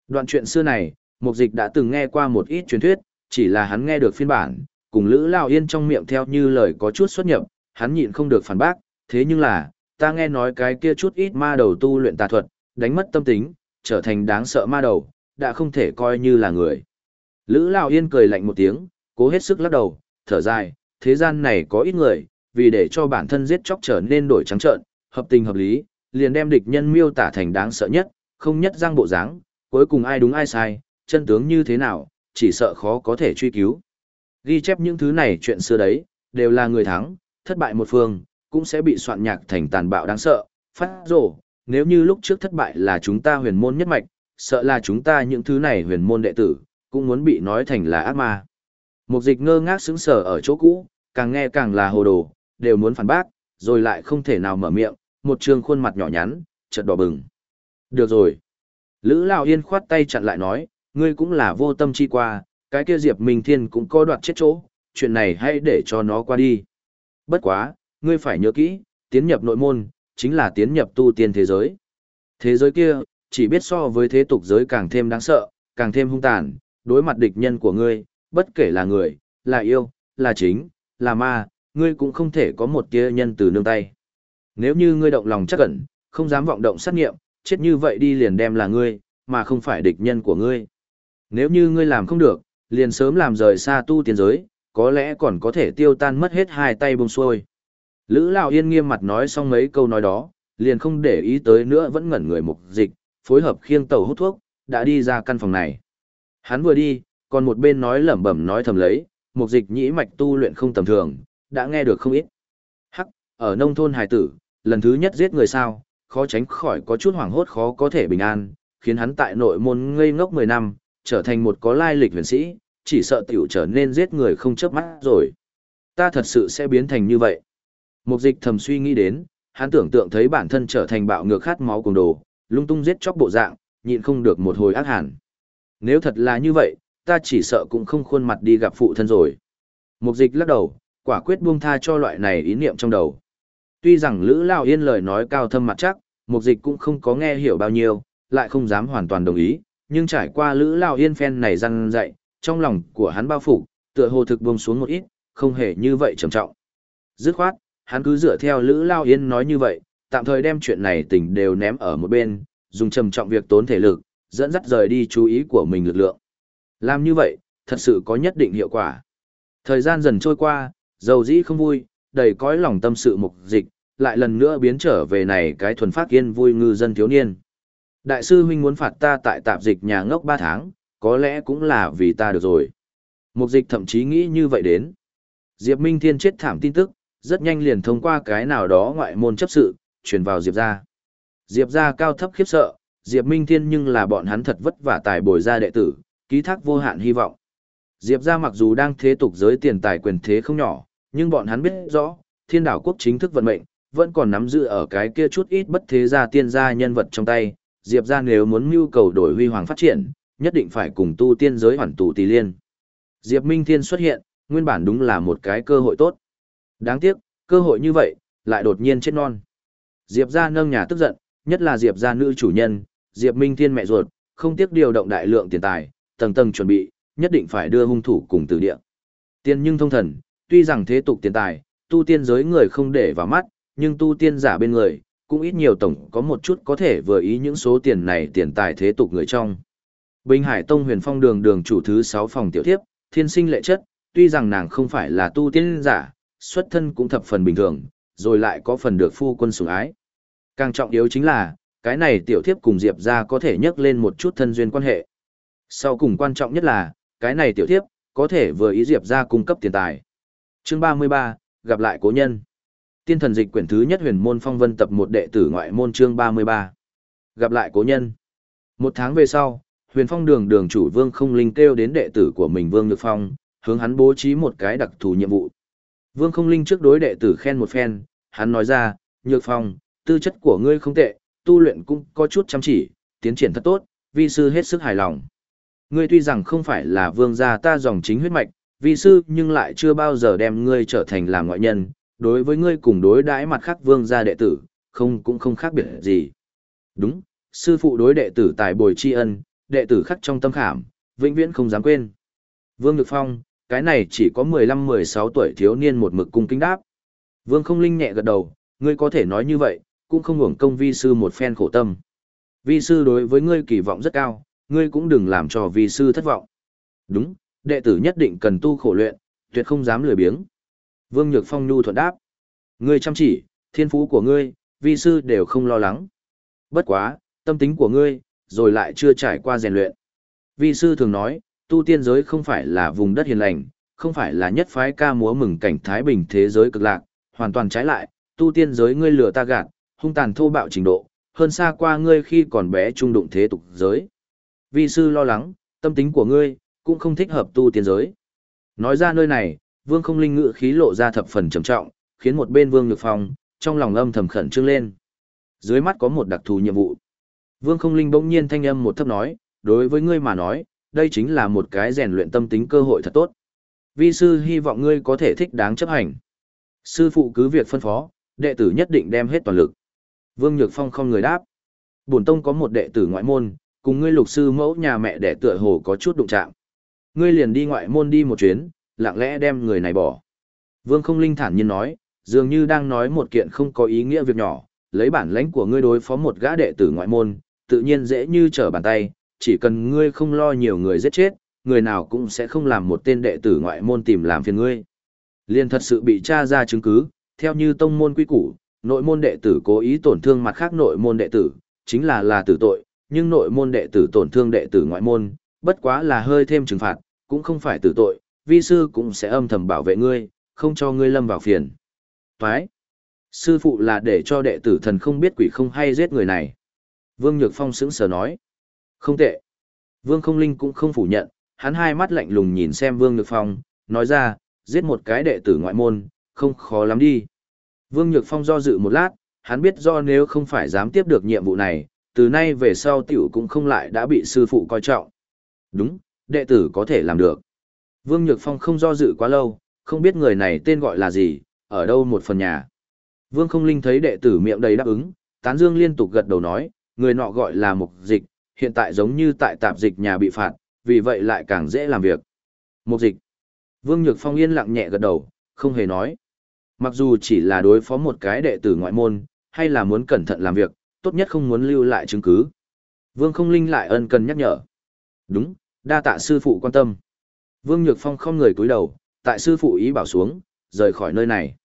Speaker 1: Đoạn chuyện xưa này, Mục Dịch đã từng nghe qua một ít truyền thuyết, chỉ là hắn nghe được phiên bản, cùng Lữ Lao Yên trong miệng theo như lời có chút xuất nhập, hắn nhịn không được phản bác, thế nhưng là, ta nghe nói cái kia chút ít ma đầu tu luyện tà thuật, đánh mất tâm tính, trở thành đáng sợ ma đầu, đã không thể coi như là người. Lữ Lao Yên cười lạnh một tiếng, cố hết sức lắc đầu, thở dài, thế gian này có ít người, vì để cho bản thân giết chóc trở nên đổi trắng trợn, hợp tình hợp lý, liền đem địch nhân miêu tả thành đáng sợ nhất, không nhất răng bộ dáng, cuối cùng ai đúng ai sai, chân tướng như thế nào, chỉ sợ khó có thể truy cứu. Ghi chép những thứ này chuyện xưa đấy, đều là người thắng, thất bại một phương, cũng sẽ bị soạn nhạc thành tàn bạo đáng sợ, phát rổ, nếu như lúc trước thất bại là chúng ta huyền môn nhất mạch, sợ là chúng ta những thứ này huyền môn đệ tử, cũng muốn bị nói thành là ác ma. Một dịch ngơ ngác sững sờ ở chỗ cũ, càng nghe càng là hồ đồ, đều muốn phản bác, rồi lại không thể nào mở miệng, một trường khuôn mặt nhỏ nhắn, chợt đỏ bừng. Được rồi. Lữ Lão Yên khoát tay chặn lại nói, ngươi cũng là vô tâm chi qua, cái kia Diệp Minh Thiên cũng có đoạt chết chỗ, chuyện này hãy để cho nó qua đi. Bất quá, ngươi phải nhớ kỹ, tiến nhập nội môn, chính là tiến nhập tu tiên thế giới. Thế giới kia, chỉ biết so với thế tục giới càng thêm đáng sợ, càng thêm hung tàn, đối mặt địch nhân của ngươi, bất kể là người, là yêu, là chính, là ma, ngươi cũng không thể có một tia nhân từ nương tay. Nếu như ngươi động lòng chắc cẩn, không dám vọng động sát nghiệm, chết như vậy đi liền đem là ngươi, mà không phải địch nhân của ngươi. Nếu như ngươi làm không được, liền sớm làm rời xa tu tiên giới, có lẽ còn có thể tiêu tan mất hết hai tay bông xuôi. Lữ Lão Yên nghiêm mặt nói xong mấy câu nói đó, liền không để ý tới nữa vẫn ngẩn người mục dịch, phối hợp khiêng tàu hút thuốc, đã đi ra căn phòng này. Hắn vừa đi, còn một bên nói lẩm bẩm nói thầm lấy, mục dịch nhĩ mạch tu luyện không tầm thường, đã nghe được không ít. Hắc, ở nông thôn hải tử, lần thứ nhất giết người sao, khó tránh khỏi có chút hoảng hốt khó có thể bình an, khiến hắn tại nội môn ngây ngốc 10 năm, trở thành một có lai lịch huyền sĩ, chỉ sợ tiểu trở nên giết người không chớp mắt rồi. Ta thật sự sẽ biến thành như vậy. Mục dịch thầm suy nghĩ đến, hắn tưởng tượng thấy bản thân trở thành bạo ngược khát máu cùng đồ, lung tung giết chóc bộ dạng, nhịn không được một hồi ác hẳn. Nếu thật là như vậy, ta chỉ sợ cũng không khuôn mặt đi gặp phụ thân rồi. Mục dịch lắc đầu, quả quyết buông tha cho loại này ý niệm trong đầu. Tuy rằng Lữ Lao Yên lời nói cao thâm mặt chắc, mục dịch cũng không có nghe hiểu bao nhiêu, lại không dám hoàn toàn đồng ý, nhưng trải qua Lữ Lao Yên phen này răng dậy trong lòng của hắn bao phủ, tựa hồ thực buông xuống một ít, không hề như vậy trầm trọng. Dứt khoát, hắn cứ dựa theo Lữ Lao Yên nói như vậy, tạm thời đem chuyện này tình đều ném ở một bên, dùng trầm trọng việc tốn thể lực, dẫn dắt rời đi chú ý của mình lực lượng. Làm như vậy, thật sự có nhất định hiệu quả. Thời gian dần trôi qua, dầu dĩ không vui, đầy cõi lòng tâm sự mục dịch, lại lần nữa biến trở về này cái thuần phát yên vui ngư dân thiếu niên. Đại sư huynh muốn phạt ta tại tạp dịch nhà ngốc 3 tháng, có lẽ cũng là vì ta được rồi. Mục dịch thậm chí nghĩ như vậy đến. Diệp Minh Thiên chết thảm tin tức, rất nhanh liền thông qua cái nào đó ngoại môn chấp sự, truyền vào Diệp ra. Diệp ra cao thấp khiếp sợ, Diệp Minh Thiên nhưng là bọn hắn thật vất vả tài bồi ra đệ tử, ký thác vô hạn hy vọng. Diệp ra mặc dù đang thế tục giới tiền tài quyền thế không nhỏ, nhưng bọn hắn biết rõ, thiên đảo quốc chính thức vận mệnh, vẫn còn nắm giữ ở cái kia chút ít bất thế gia tiên gia nhân vật trong tay. Diệp ra nếu muốn mưu cầu đổi huy hoàng phát triển, nhất định phải cùng tu tiên giới hoàn tụ tỷ liên. Diệp Minh Thiên xuất hiện, nguyên bản đúng là một cái cơ hội tốt. Đáng tiếc, cơ hội như vậy, lại đột nhiên chết non. Diệp ra nâng nhà tức giận, nhất là Diệp ra nữ chủ nhân, Diệp Minh Thiên mẹ ruột, không tiếc điều động đại lượng tiền tài, tầng tầng chuẩn bị, nhất định phải đưa hung thủ cùng từ địa. Tiên nhưng thông thần, tuy rằng thế tục tiền tài, tu tiên giới người không để vào mắt, nhưng tu tiên giả bên người, cũng ít nhiều tổng có một chút có thể vừa ý những số tiền này tiền tài thế tục người trong. Bình Hải Tông huyền phong đường đường chủ thứ 6 phòng tiểu thiếp, thiên sinh lệ chất, tuy rằng nàng không phải là tu tiên giả, xuất thân cũng thập phần bình thường, rồi lại có phần được phu quân sủng ái. Càng trọng yếu chính là, cái này tiểu thiếp cùng Diệp ra có thể nhắc lên một chút thân duyên quan hệ. Sau cùng quan trọng nhất là, cái này tiểu thiếp, có thể vừa ý Diệp ra cung cấp tiền tài. Chương 33, gặp lại cố nhân. Tiên thần dịch quyển thứ nhất huyền môn phong vân tập một đệ tử ngoại môn chương 33. Gặp lại cố nhân. Một tháng về sau, huyền phong đường đường chủ vương không linh kêu đến đệ tử của mình vương nhược phong, hướng hắn bố trí một cái đặc thù nhiệm vụ. Vương không linh trước đối đệ tử khen một phen, hắn nói ra, nhược phong, tư chất của ngươi không tệ, tu luyện cũng có chút chăm chỉ, tiến triển thật tốt, vi sư hết sức hài lòng. Ngươi tuy rằng không phải là vương gia ta dòng chính huyết mạch, vi sư nhưng lại chưa bao giờ đem ngươi trở thành là ngoại nhân, đối với ngươi cùng đối đãi mặt khác vương gia đệ tử, không cũng không khác biệt gì. Đúng, sư phụ đối đệ tử tại bồi tri ân, đệ tử khắc trong tâm khảm, vĩnh viễn không dám quên. Vương Nhược Phong, cái này chỉ có 15-16 tuổi thiếu niên một mực cung kính đáp. Vương không linh nhẹ gật đầu, ngươi có thể nói như vậy, cũng không hưởng công vi sư một phen khổ tâm. Vi sư đối với ngươi kỳ vọng rất cao, ngươi cũng đừng làm cho vi sư thất vọng. Đúng, đệ tử nhất định cần tu khổ luyện, tuyệt không dám lười biếng. Vương Nhược Phong nhu thuận đáp. Ngươi chăm chỉ, thiên phú của ngươi, vi sư đều không lo lắng. Bất quá, tâm tính của ngươi, rồi lại chưa trải qua rèn luyện. Vi sư thường nói, tu tiên giới không phải là vùng đất hiền lành, không phải là nhất phái ca múa mừng cảnh thái bình thế giới cực lạc, hoàn toàn trái lại, tu tiên giới ngươi lừa ta gạt, hung tàn thô bạo trình độ, hơn xa qua ngươi khi còn bé trung đụng thế tục giới. Vi sư lo lắng, tâm tính của ngươi, cũng không thích hợp tu tiên giới. Nói ra nơi này, vương không linh ngự khí lộ ra thập phần trầm trọng, khiến một bên vương nhược phong, trong lòng âm thầm khẩn trương lên. Dưới mắt có một đặc thù nhiệm vụ. Vương không linh bỗng nhiên thanh âm một thấp nói, đối với ngươi mà nói, đây chính là một cái rèn luyện tâm tính cơ hội thật tốt. Vi sư hy vọng ngươi có thể thích đáng chấp hành. Sư phụ cứ việc phân phó, đệ tử nhất định đem hết toàn lực. Vương Nhược Phong không người đáp. Bổn tông có một đệ tử ngoại môn, cùng ngươi lục sư mẫu nhà mẹ đẻ tựa hồ có chút đụng chạm. Ngươi liền đi ngoại môn đi một chuyến, lặng lẽ đem người này bỏ. Vương không linh thản nhiên nói, dường như đang nói một kiện không có ý nghĩa việc nhỏ, lấy bản lãnh của ngươi đối phó một gã đệ tử ngoại môn, tự nhiên dễ như trở bàn tay, chỉ cần ngươi không lo nhiều người giết chết, người nào cũng sẽ không làm một tên đệ tử ngoại môn tìm làm phiền ngươi. Liên thật sự bị tra ra chứng cứ, theo như tông môn quy củ, nội môn đệ tử cố ý tổn thương mặt khác nội môn đệ tử, chính là là tử tội, nhưng nội môn đệ tử tổn thương đệ tử ngoại môn, bất quá là hơi thêm trừng phạt, cũng không phải tử tội, vi sư cũng sẽ âm thầm bảo vệ ngươi, không cho ngươi lâm vào phiền. Phái. Sư phụ là để cho đệ tử thần không biết quỷ không hay giết người này. Vương Nhược Phong sững sờ nói. Không tệ. Vương Không Linh cũng không phủ nhận, hắn hai mắt lạnh lùng nhìn xem Vương Nhược Phong, nói ra, giết một cái đệ tử ngoại môn, không khó lắm đi. Vương Nhược Phong do dự một lát, hắn biết do nếu không phải dám tiếp được nhiệm vụ này, từ nay về sau tiểu cũng không lại đã bị sư phụ coi trọng. Đúng, đệ tử có thể làm được. Vương Nhược Phong không do dự quá lâu, không biết người này tên gọi là gì, ở đâu một phần nhà. Vương Không Linh thấy đệ tử miệng đầy đáp ứng, Tán Dương liên tục gật đầu nói, người nọ gọi là Mục Dịch, hiện tại giống như tại tạp dịch nhà bị phạt, vì vậy lại càng dễ làm việc. Mục Dịch. Vương Nhược Phong yên lặng nhẹ gật đầu, không hề nói. Mặc dù chỉ là đối phó một cái đệ tử ngoại môn, hay là muốn cẩn thận làm việc, tốt nhất không muốn lưu lại chứng cứ. Vương Không Linh lại ân cần nhắc nhở. Đúng, đa tạ sư phụ quan tâm. Vương Nhược Phong không người cúi đầu, tại sư phụ ý bảo xuống, rời khỏi nơi này.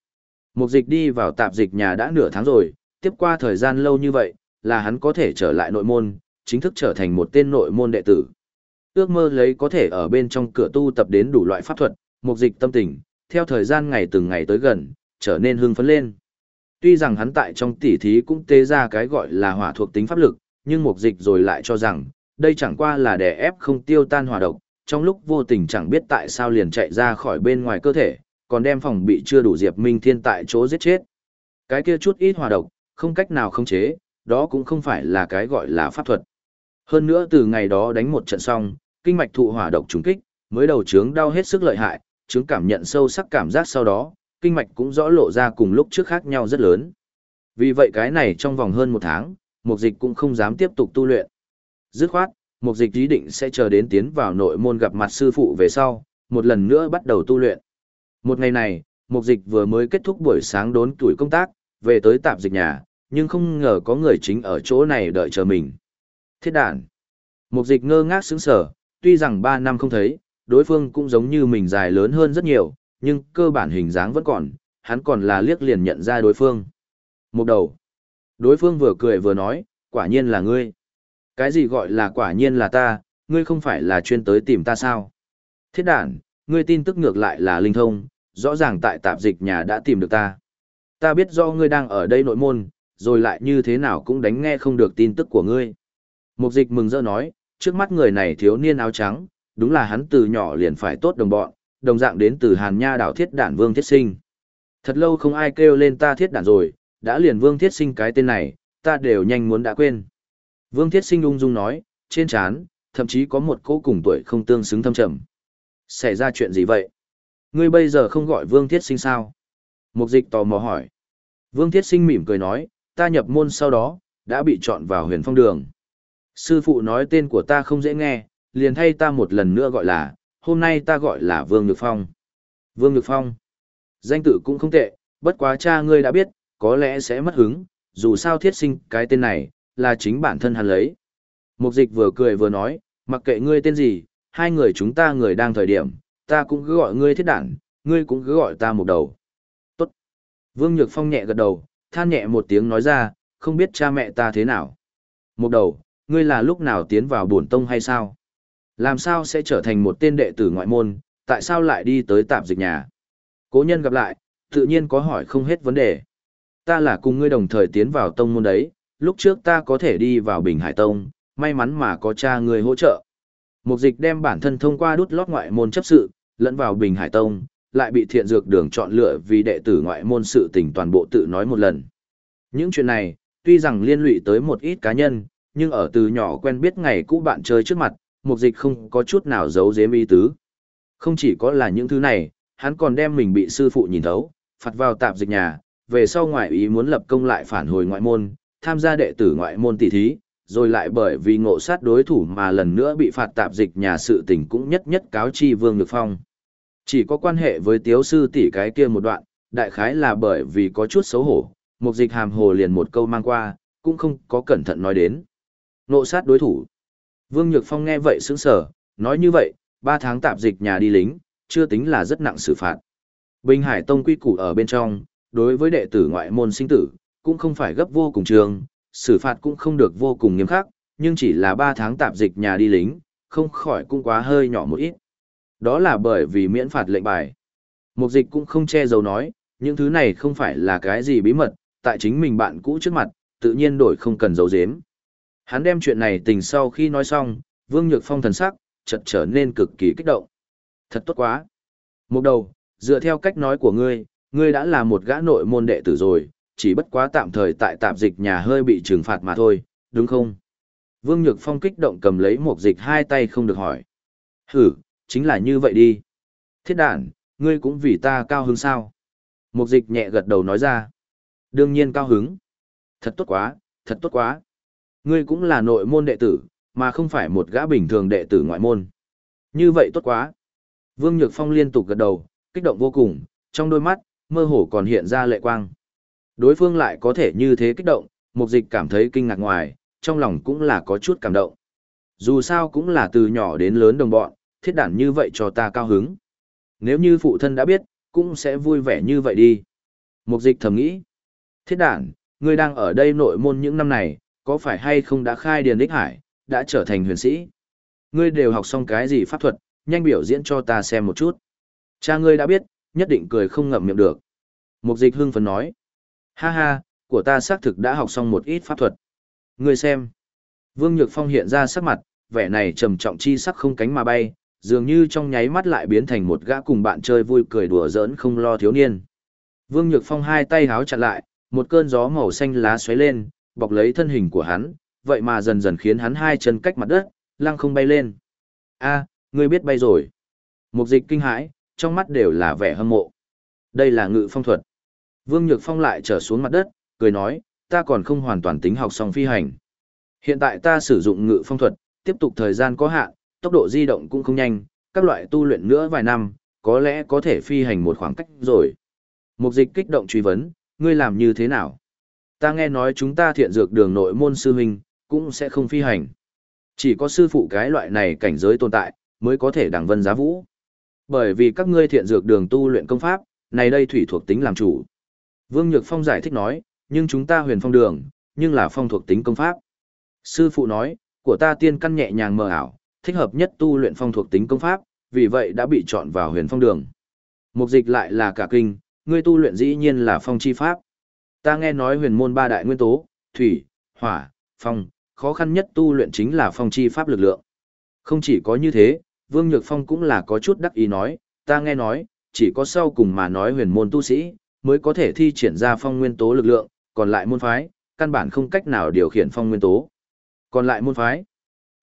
Speaker 1: Mục dịch đi vào tạp dịch nhà đã nửa tháng rồi, tiếp qua thời gian lâu như vậy, là hắn có thể trở lại nội môn, chính thức trở thành một tên nội môn đệ tử. Ước mơ lấy có thể ở bên trong cửa tu tập đến đủ loại pháp thuật, mục dịch tâm tình, theo thời gian ngày từng ngày tới gần, trở nên hưng phấn lên. Tuy rằng hắn tại trong tỉ thí cũng tế ra cái gọi là hỏa thuộc tính pháp lực, nhưng mục dịch rồi lại cho rằng, đây chẳng qua là đè ép không tiêu tan hỏa độc, trong lúc vô tình chẳng biết tại sao liền chạy ra khỏi bên ngoài cơ thể, còn đem phòng bị chưa đủ Diệp Minh Thiên tại chỗ giết chết. Cái kia chút ít hỏa độc, không cách nào khống chế, đó cũng không phải là cái gọi là pháp thuật. Hơn nữa từ ngày đó đánh một trận xong, kinh mạch thụ hỏa độc trùng kích, mới đầu trướng đau hết sức lợi hại, chứng cảm nhận sâu sắc cảm giác sau đó, kinh mạch cũng rõ lộ ra cùng lúc trước khác nhau rất lớn. Vì vậy cái này trong vòng hơn một tháng, mục dịch cũng không dám tiếp tục tu luyện. Dứt khoát, mục dịch ý định sẽ chờ đến tiến vào nội môn gặp mặt sư phụ về sau, một lần nữa bắt đầu tu luyện. Một ngày này, mục dịch vừa mới kết thúc buổi sáng đốn tuổi công tác, về tới tạp dịch nhà, nhưng không ngờ có người chính ở chỗ này đợi chờ mình. Thiết đản. Mục dịch ngơ ngác sững sở, tuy rằng 3 năm không thấy, đối phương cũng giống như mình dài lớn hơn rất nhiều, nhưng cơ bản hình dáng vẫn còn, hắn còn là liếc liền nhận ra đối phương. Một đầu. Đối phương vừa cười vừa nói, quả nhiên là ngươi. Cái gì gọi là quả nhiên là ta, ngươi không phải là chuyên tới tìm ta sao? Thiết đản, ngươi tin tức ngược lại là linh thông, rõ ràng tại tạp dịch nhà đã tìm được ta. Ta biết do ngươi đang ở đây nội môn, rồi lại như thế nào cũng đánh nghe không được tin tức của ngươi. Mục dịch mừng rỡ nói, trước mắt người này thiếu niên áo trắng, đúng là hắn từ nhỏ liền phải tốt đồng bọn, đồng dạng đến từ Hàn Nha đảo thiết đản vương thiết sinh. Thật lâu không ai kêu lên ta thiết đản rồi, đã liền Vương Thiết Sinh cái tên này, ta đều nhanh muốn đã quên. Vương Thiết Sinh ung dung nói, trên trán, thậm chí có một cô cùng tuổi không tương xứng thâm trầm. Xảy ra chuyện gì vậy? Ngươi bây giờ không gọi Vương Thiết Sinh sao? Mục dịch tò mò hỏi. Vương Thiết Sinh mỉm cười nói, ta nhập môn sau đó, đã bị chọn vào huyền phong đường. Sư phụ nói tên của ta không dễ nghe, liền thay ta một lần nữa gọi là, hôm nay ta gọi là Vương Nhược Phong. Vương Nhược Phong. Danh tự cũng không tệ, bất quá cha ngươi đã biết, có lẽ sẽ mất hứng, dù sao thiết sinh cái tên này, là chính bản thân hắn lấy. Mục dịch vừa cười vừa nói, mặc kệ ngươi tên gì, hai người chúng ta người đang thời điểm, ta cũng cứ gọi ngươi thiết đản, ngươi cũng cứ gọi ta một đầu. Tốt. Vương Nhược Phong nhẹ gật đầu, than nhẹ một tiếng nói ra, không biết cha mẹ ta thế nào. Một đầu, ngươi là lúc nào tiến vào bổn tông hay sao? Làm sao sẽ trở thành một tên đệ tử ngoại môn, tại sao lại đi tới tạp dịch nhà? Cố nhân gặp lại, tự nhiên có hỏi không hết vấn đề. Ta là cùng ngươi đồng thời tiến vào tông môn đấy, lúc trước ta có thể đi vào Bình Hải Tông, may mắn mà có cha người hỗ trợ. Mục dịch đem bản thân thông qua đút lót ngoại môn chấp sự, lẫn vào Bình Hải Tông, lại bị thiện dược đường chọn lựa vì đệ tử ngoại môn sự tình toàn bộ tự nói một lần. Những chuyện này, tuy rằng liên lụy tới một ít cá nhân, nhưng ở từ nhỏ quen biết ngày cũ bạn chơi trước mặt, mục dịch không có chút nào giấu giếm ý tứ. Không chỉ có là những thứ này, hắn còn đem mình bị sư phụ nhìn thấu, phạt vào tạp dịch nhà, về sau ngoại ý muốn lập công lại phản hồi ngoại môn, tham gia đệ tử ngoại môn tỷ thí, rồi lại bởi vì ngộ sát đối thủ mà lần nữa bị phạt tạp dịch nhà sự tình cũng nhất nhất cáo chi Vương Nhược Phong. Chỉ có quan hệ với tiếu sư tỷ cái kia một đoạn, đại khái là bởi vì có chút xấu hổ, một dịch hàm hồ liền một câu mang qua, cũng không có cẩn thận nói đến. Ngộ sát đối thủ. Vương Nhược Phong nghe vậy sững sờ, nói như vậy, ba tháng tạp dịch nhà đi lính, chưa tính là rất nặng xử phạt. Bình Hải Tông quy củ ở bên trong, đối với đệ tử ngoại môn sinh tử, cũng không phải gấp vô cùng trường, xử phạt cũng không được vô cùng nghiêm khắc, nhưng chỉ là 3 tháng tạp dịch nhà đi lính, không khỏi cũng quá hơi nhỏ một ít. Đó là bởi vì miễn phạt lệnh bài. Mục dịch cũng không che giấu nói, những thứ này không phải là cái gì bí mật, tại chính mình bạn cũ trước mặt, tự nhiên đổi không cần giấu giếm. Hắn đem chuyện này tình sau khi nói xong, Vương Nhược Phong thần sắc, chợt trở nên cực kỳ kích động. Thật tốt quá. Một đầu, dựa theo cách nói của ngươi, ngươi đã là một gã nội môn đệ tử rồi, chỉ bất quá tạm thời tại tạp dịch nhà hơi bị trừng phạt mà thôi, đúng không? Vương Nhược Phong kích động cầm lấy một dịch hai tay không được hỏi. Hử, chính là như vậy đi. Thiết đản, ngươi cũng vì ta cao hứng sao? Một dịch nhẹ gật đầu nói ra. Đương nhiên cao hứng. Thật tốt quá, thật tốt quá. Ngươi cũng là nội môn đệ tử, mà không phải một gã bình thường đệ tử ngoại môn. Như vậy tốt quá. Vương Nhược Phong liên tục gật đầu, kích động vô cùng, trong đôi mắt, mơ hồ còn hiện ra lệ quang. Đối phương lại có thể như thế kích động, mục dịch cảm thấy kinh ngạc ngoài, trong lòng cũng là có chút cảm động. Dù sao cũng là từ nhỏ đến lớn đồng bọn, thiết đản như vậy cho ta cao hứng. Nếu như phụ thân đã biết, cũng sẽ vui vẻ như vậy đi. Mục dịch thầm nghĩ. Thiết đản, ngươi đang ở đây nội môn những năm này, có phải hay không đã khai điền đích hải, đã trở thành huyền sĩ? Ngươi đều học xong cái gì pháp thuật, nhanh biểu diễn cho ta xem một chút. Cha ngươi đã biết, nhất định cười không ngậm miệng được. Mục dịch hưng phấn nói. Ha ha, của ta xác thực đã học xong một ít pháp thuật. Ngươi xem. Vương Nhược Phong hiện ra sắc mặt, vẻ này trầm trọng chi sắc không cánh mà bay, dường như trong nháy mắt lại biến thành một gã cùng bạn chơi vui cười đùa giỡn không lo thiếu niên. Vương Nhược Phong hai tay háo chặt lại, một cơn gió màu xanh lá xoáy lên, bọc lấy thân hình của hắn, vậy mà dần dần khiến hắn hai chân cách mặt đất, lăng không bay lên. A, ngươi biết bay rồi. Mục dịch kinh hãi, trong mắt đều là vẻ hâm mộ. Đây là ngự phong thuật. Vương Nhược Phong lại trở xuống mặt đất, cười nói, ta còn không hoàn toàn tính học xong phi hành. Hiện tại ta sử dụng ngự phong thuật, tiếp tục thời gian có hạn, tốc độ di động cũng không nhanh, các loại tu luyện nữa vài năm, có lẽ có thể phi hành một khoảng cách rồi. Mục dịch kích động truy vấn, ngươi làm như thế nào? Ta nghe nói chúng ta thiện dược đường nội môn sư huynh, cũng sẽ không phi hành. Chỉ có sư phụ cái loại này cảnh giới tồn tại, mới có thể đẳng vân giá vũ. Bởi vì các ngươi thiện dược đường tu luyện công pháp, này đây thủy thuộc tính làm chủ. Vương Nhược Phong giải thích nói, nhưng chúng ta huyền phong đường, nhưng là phong thuộc tính công pháp. Sư phụ nói, của ta tiên căn nhẹ nhàng mờ ảo, thích hợp nhất tu luyện phong thuộc tính công pháp, vì vậy đã bị chọn vào huyền phong đường. Mục dịch lại là cả kinh, ngươi tu luyện dĩ nhiên là phong chi pháp. Ta nghe nói huyền môn ba đại nguyên tố, thủy, hỏa, phong, khó khăn nhất tu luyện chính là phong chi pháp lực lượng. Không chỉ có như thế, Vương Nhược Phong cũng là có chút đắc ý nói, ta nghe nói, chỉ có sau cùng mà nói huyền môn tu sĩ, mới có thể thi triển ra phong nguyên tố lực lượng, còn lại môn phái, căn bản không cách nào điều khiển phong nguyên tố. Còn lại môn phái.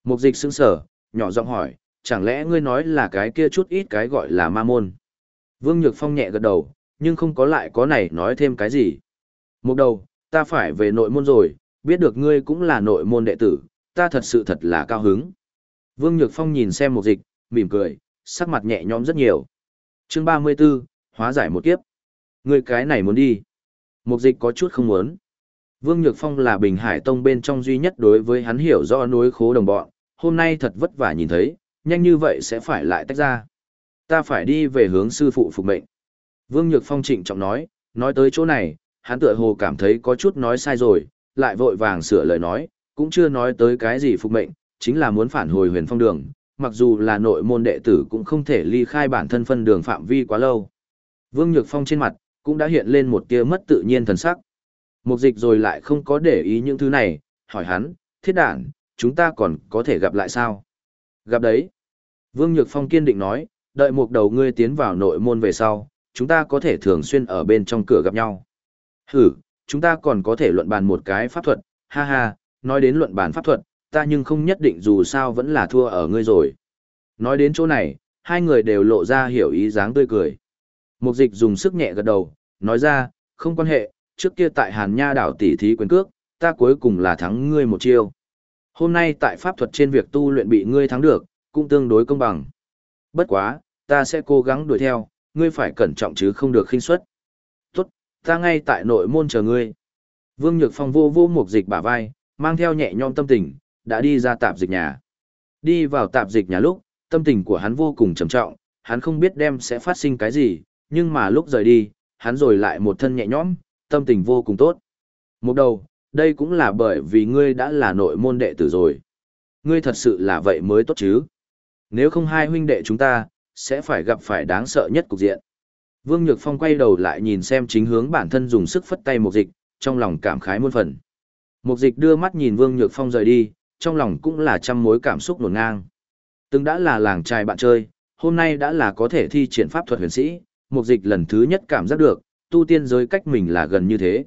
Speaker 1: Mục dịch sững sở, nhỏ giọng hỏi, chẳng lẽ ngươi nói là cái kia chút ít cái gọi là ma môn. Vương Nhược Phong nhẹ gật đầu, nhưng không có lại có này nói thêm cái gì. Một đầu, ta phải về nội môn rồi, biết được ngươi cũng là nội môn đệ tử, ta thật sự thật là cao hứng. Vương Nhược Phong nhìn xem mục dịch, mỉm cười, sắc mặt nhẹ nhõm rất nhiều. Chương 34, hóa giải một kiếp. Người cái này muốn đi. Một dịch có chút không muốn. Vương Nhược Phong là Bình Hải Tông bên trong duy nhất đối với hắn hiểu rõ núi khố đồng bọn, hôm nay thật vất vả nhìn thấy, nhanh như vậy sẽ phải lại tách ra. Ta phải đi về hướng sư phụ phục mệnh. Vương Nhược Phong trịnh trọng nói, nói tới chỗ này, hắn tựa hồ cảm thấy có chút nói sai rồi, lại vội vàng sửa lời nói, cũng chưa nói tới cái gì phục mệnh, chính là muốn phản hồi huyền phong đường, mặc dù là nội môn đệ tử cũng không thể ly khai bản thân phân đường phạm vi quá lâu. Vương Nhược Phong trên mặt, cũng đã hiện lên một tia mất tự nhiên thần sắc. Mục dịch rồi lại không có để ý những thứ này, hỏi hắn, thiết đản, chúng ta còn có thể gặp lại sao? Gặp đấy. Vương Nhược Phong kiên định nói, đợi một đầu ngươi tiến vào nội môn về sau, chúng ta có thể thường xuyên ở bên trong cửa gặp nhau. Hử, chúng ta còn có thể luận bàn một cái pháp thuật, ha ha, nói đến luận bàn pháp thuật, ta nhưng không nhất định dù sao vẫn là thua ở ngươi rồi. Nói đến chỗ này, hai người đều lộ ra hiểu ý dáng tươi cười. Mục dịch dùng sức nhẹ gật đầu, nói ra, không quan hệ, trước kia tại Hàn Nha đảo tỷ thí quyền cước, ta cuối cùng là thắng ngươi một chiêu. Hôm nay tại pháp thuật trên việc tu luyện bị ngươi thắng được, cũng tương đối công bằng. Bất quá, ta sẽ cố gắng đuổi theo, ngươi phải cẩn trọng chứ không được khinh suất. Tốt, ta ngay tại nội môn chờ ngươi. Vương Nhược Phong vô vô mục dịch bả vai, mang theo nhẹ nhõm tâm tình, đã đi ra tạp dịch nhà. Đi vào tạp dịch nhà lúc, tâm tình của hắn vô cùng trầm trọng, hắn không biết đem sẽ phát sinh cái gì, nhưng mà lúc rời đi, hắn rồi lại một thân nhẹ nhõm, tâm tình vô cùng tốt. Một đầu, đây cũng là bởi vì ngươi đã là nội môn đệ tử rồi. Ngươi thật sự là vậy mới tốt chứ. Nếu không hai huynh đệ chúng ta, sẽ phải gặp phải đáng sợ nhất cục diện. Vương Nhược Phong quay đầu lại nhìn xem chính hướng bản thân dùng sức phất tay một dịch, trong lòng cảm khái muôn phần. Một dịch đưa mắt nhìn Vương Nhược Phong rời đi, trong lòng cũng là trăm mối cảm xúc nổn ngang. Từng đã là làng trai bạn chơi, hôm nay đã là có thể thi triển pháp thuật huyền sĩ, mục dịch lần thứ nhất cảm giác được, tu tiên giới cách mình là gần như thế.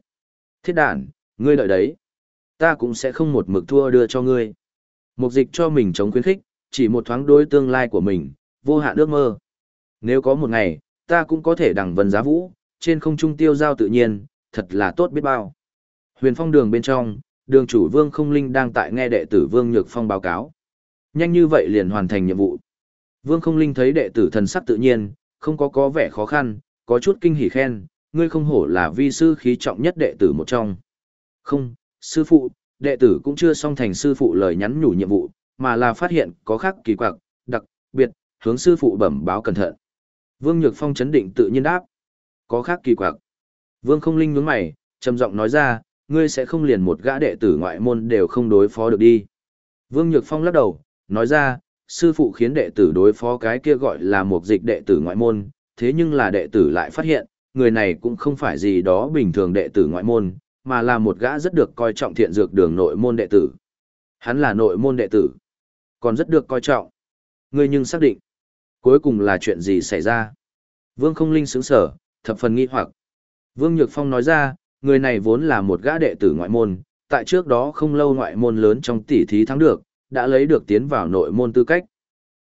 Speaker 1: Thiết đản, ngươi đợi đấy. Ta cũng sẽ không một mực thua đưa cho ngươi. Mục dịch cho mình chống khuyến khích, chỉ một thoáng đối tương lai của mình, vô hạn ước mơ. Nếu có một ngày, ta cũng có thể đằng vân giá vũ, trên không trung tiêu giao tự nhiên, thật là tốt biết bao. Huyền phong đường bên trong, đường chủ Vương Không Linh đang tại nghe đệ tử Vương Nhược Phong báo cáo. Nhanh như vậy liền hoàn thành nhiệm vụ. Vương Không Linh thấy đệ tử thần sắc tự nhiên, không có có vẻ khó khăn, có chút kinh hỉ khen, ngươi không hổ là vi sư khí trọng nhất đệ tử một trong. Không, sư phụ, đệ tử cũng chưa xong thành sư phụ lời nhắn nhủ nhiệm vụ, mà là phát hiện có khác kỳ quặc, đặc biệt, hướng sư phụ bẩm báo cẩn thận. Vương Nhược Phong chấn định tự nhiên đáp. Có khác kỳ quặc. Vương không linh nhướng mày, trầm giọng nói ra, ngươi sẽ không liền một gã đệ tử ngoại môn đều không đối phó được đi. Vương Nhược Phong lắc đầu, nói ra, sư phụ khiến đệ tử đối phó cái kia gọi là một dịch đệ tử ngoại môn, thế nhưng là đệ tử lại phát hiện, người này cũng không phải gì đó bình thường đệ tử ngoại môn, mà là một gã rất được coi trọng thiện dược đường nội môn đệ tử. Hắn là nội môn đệ tử, còn rất được coi trọng. Ngươi nhưng xác định, cuối cùng là chuyện gì xảy ra? Vương không linh sướng sở, thập phần nghi hoặc. Vương Nhược Phong nói ra, người này vốn là một gã đệ tử ngoại môn, tại trước đó không lâu ngoại môn lớn trong tỷ thí thắng được, đã lấy được tiến vào nội môn tư cách.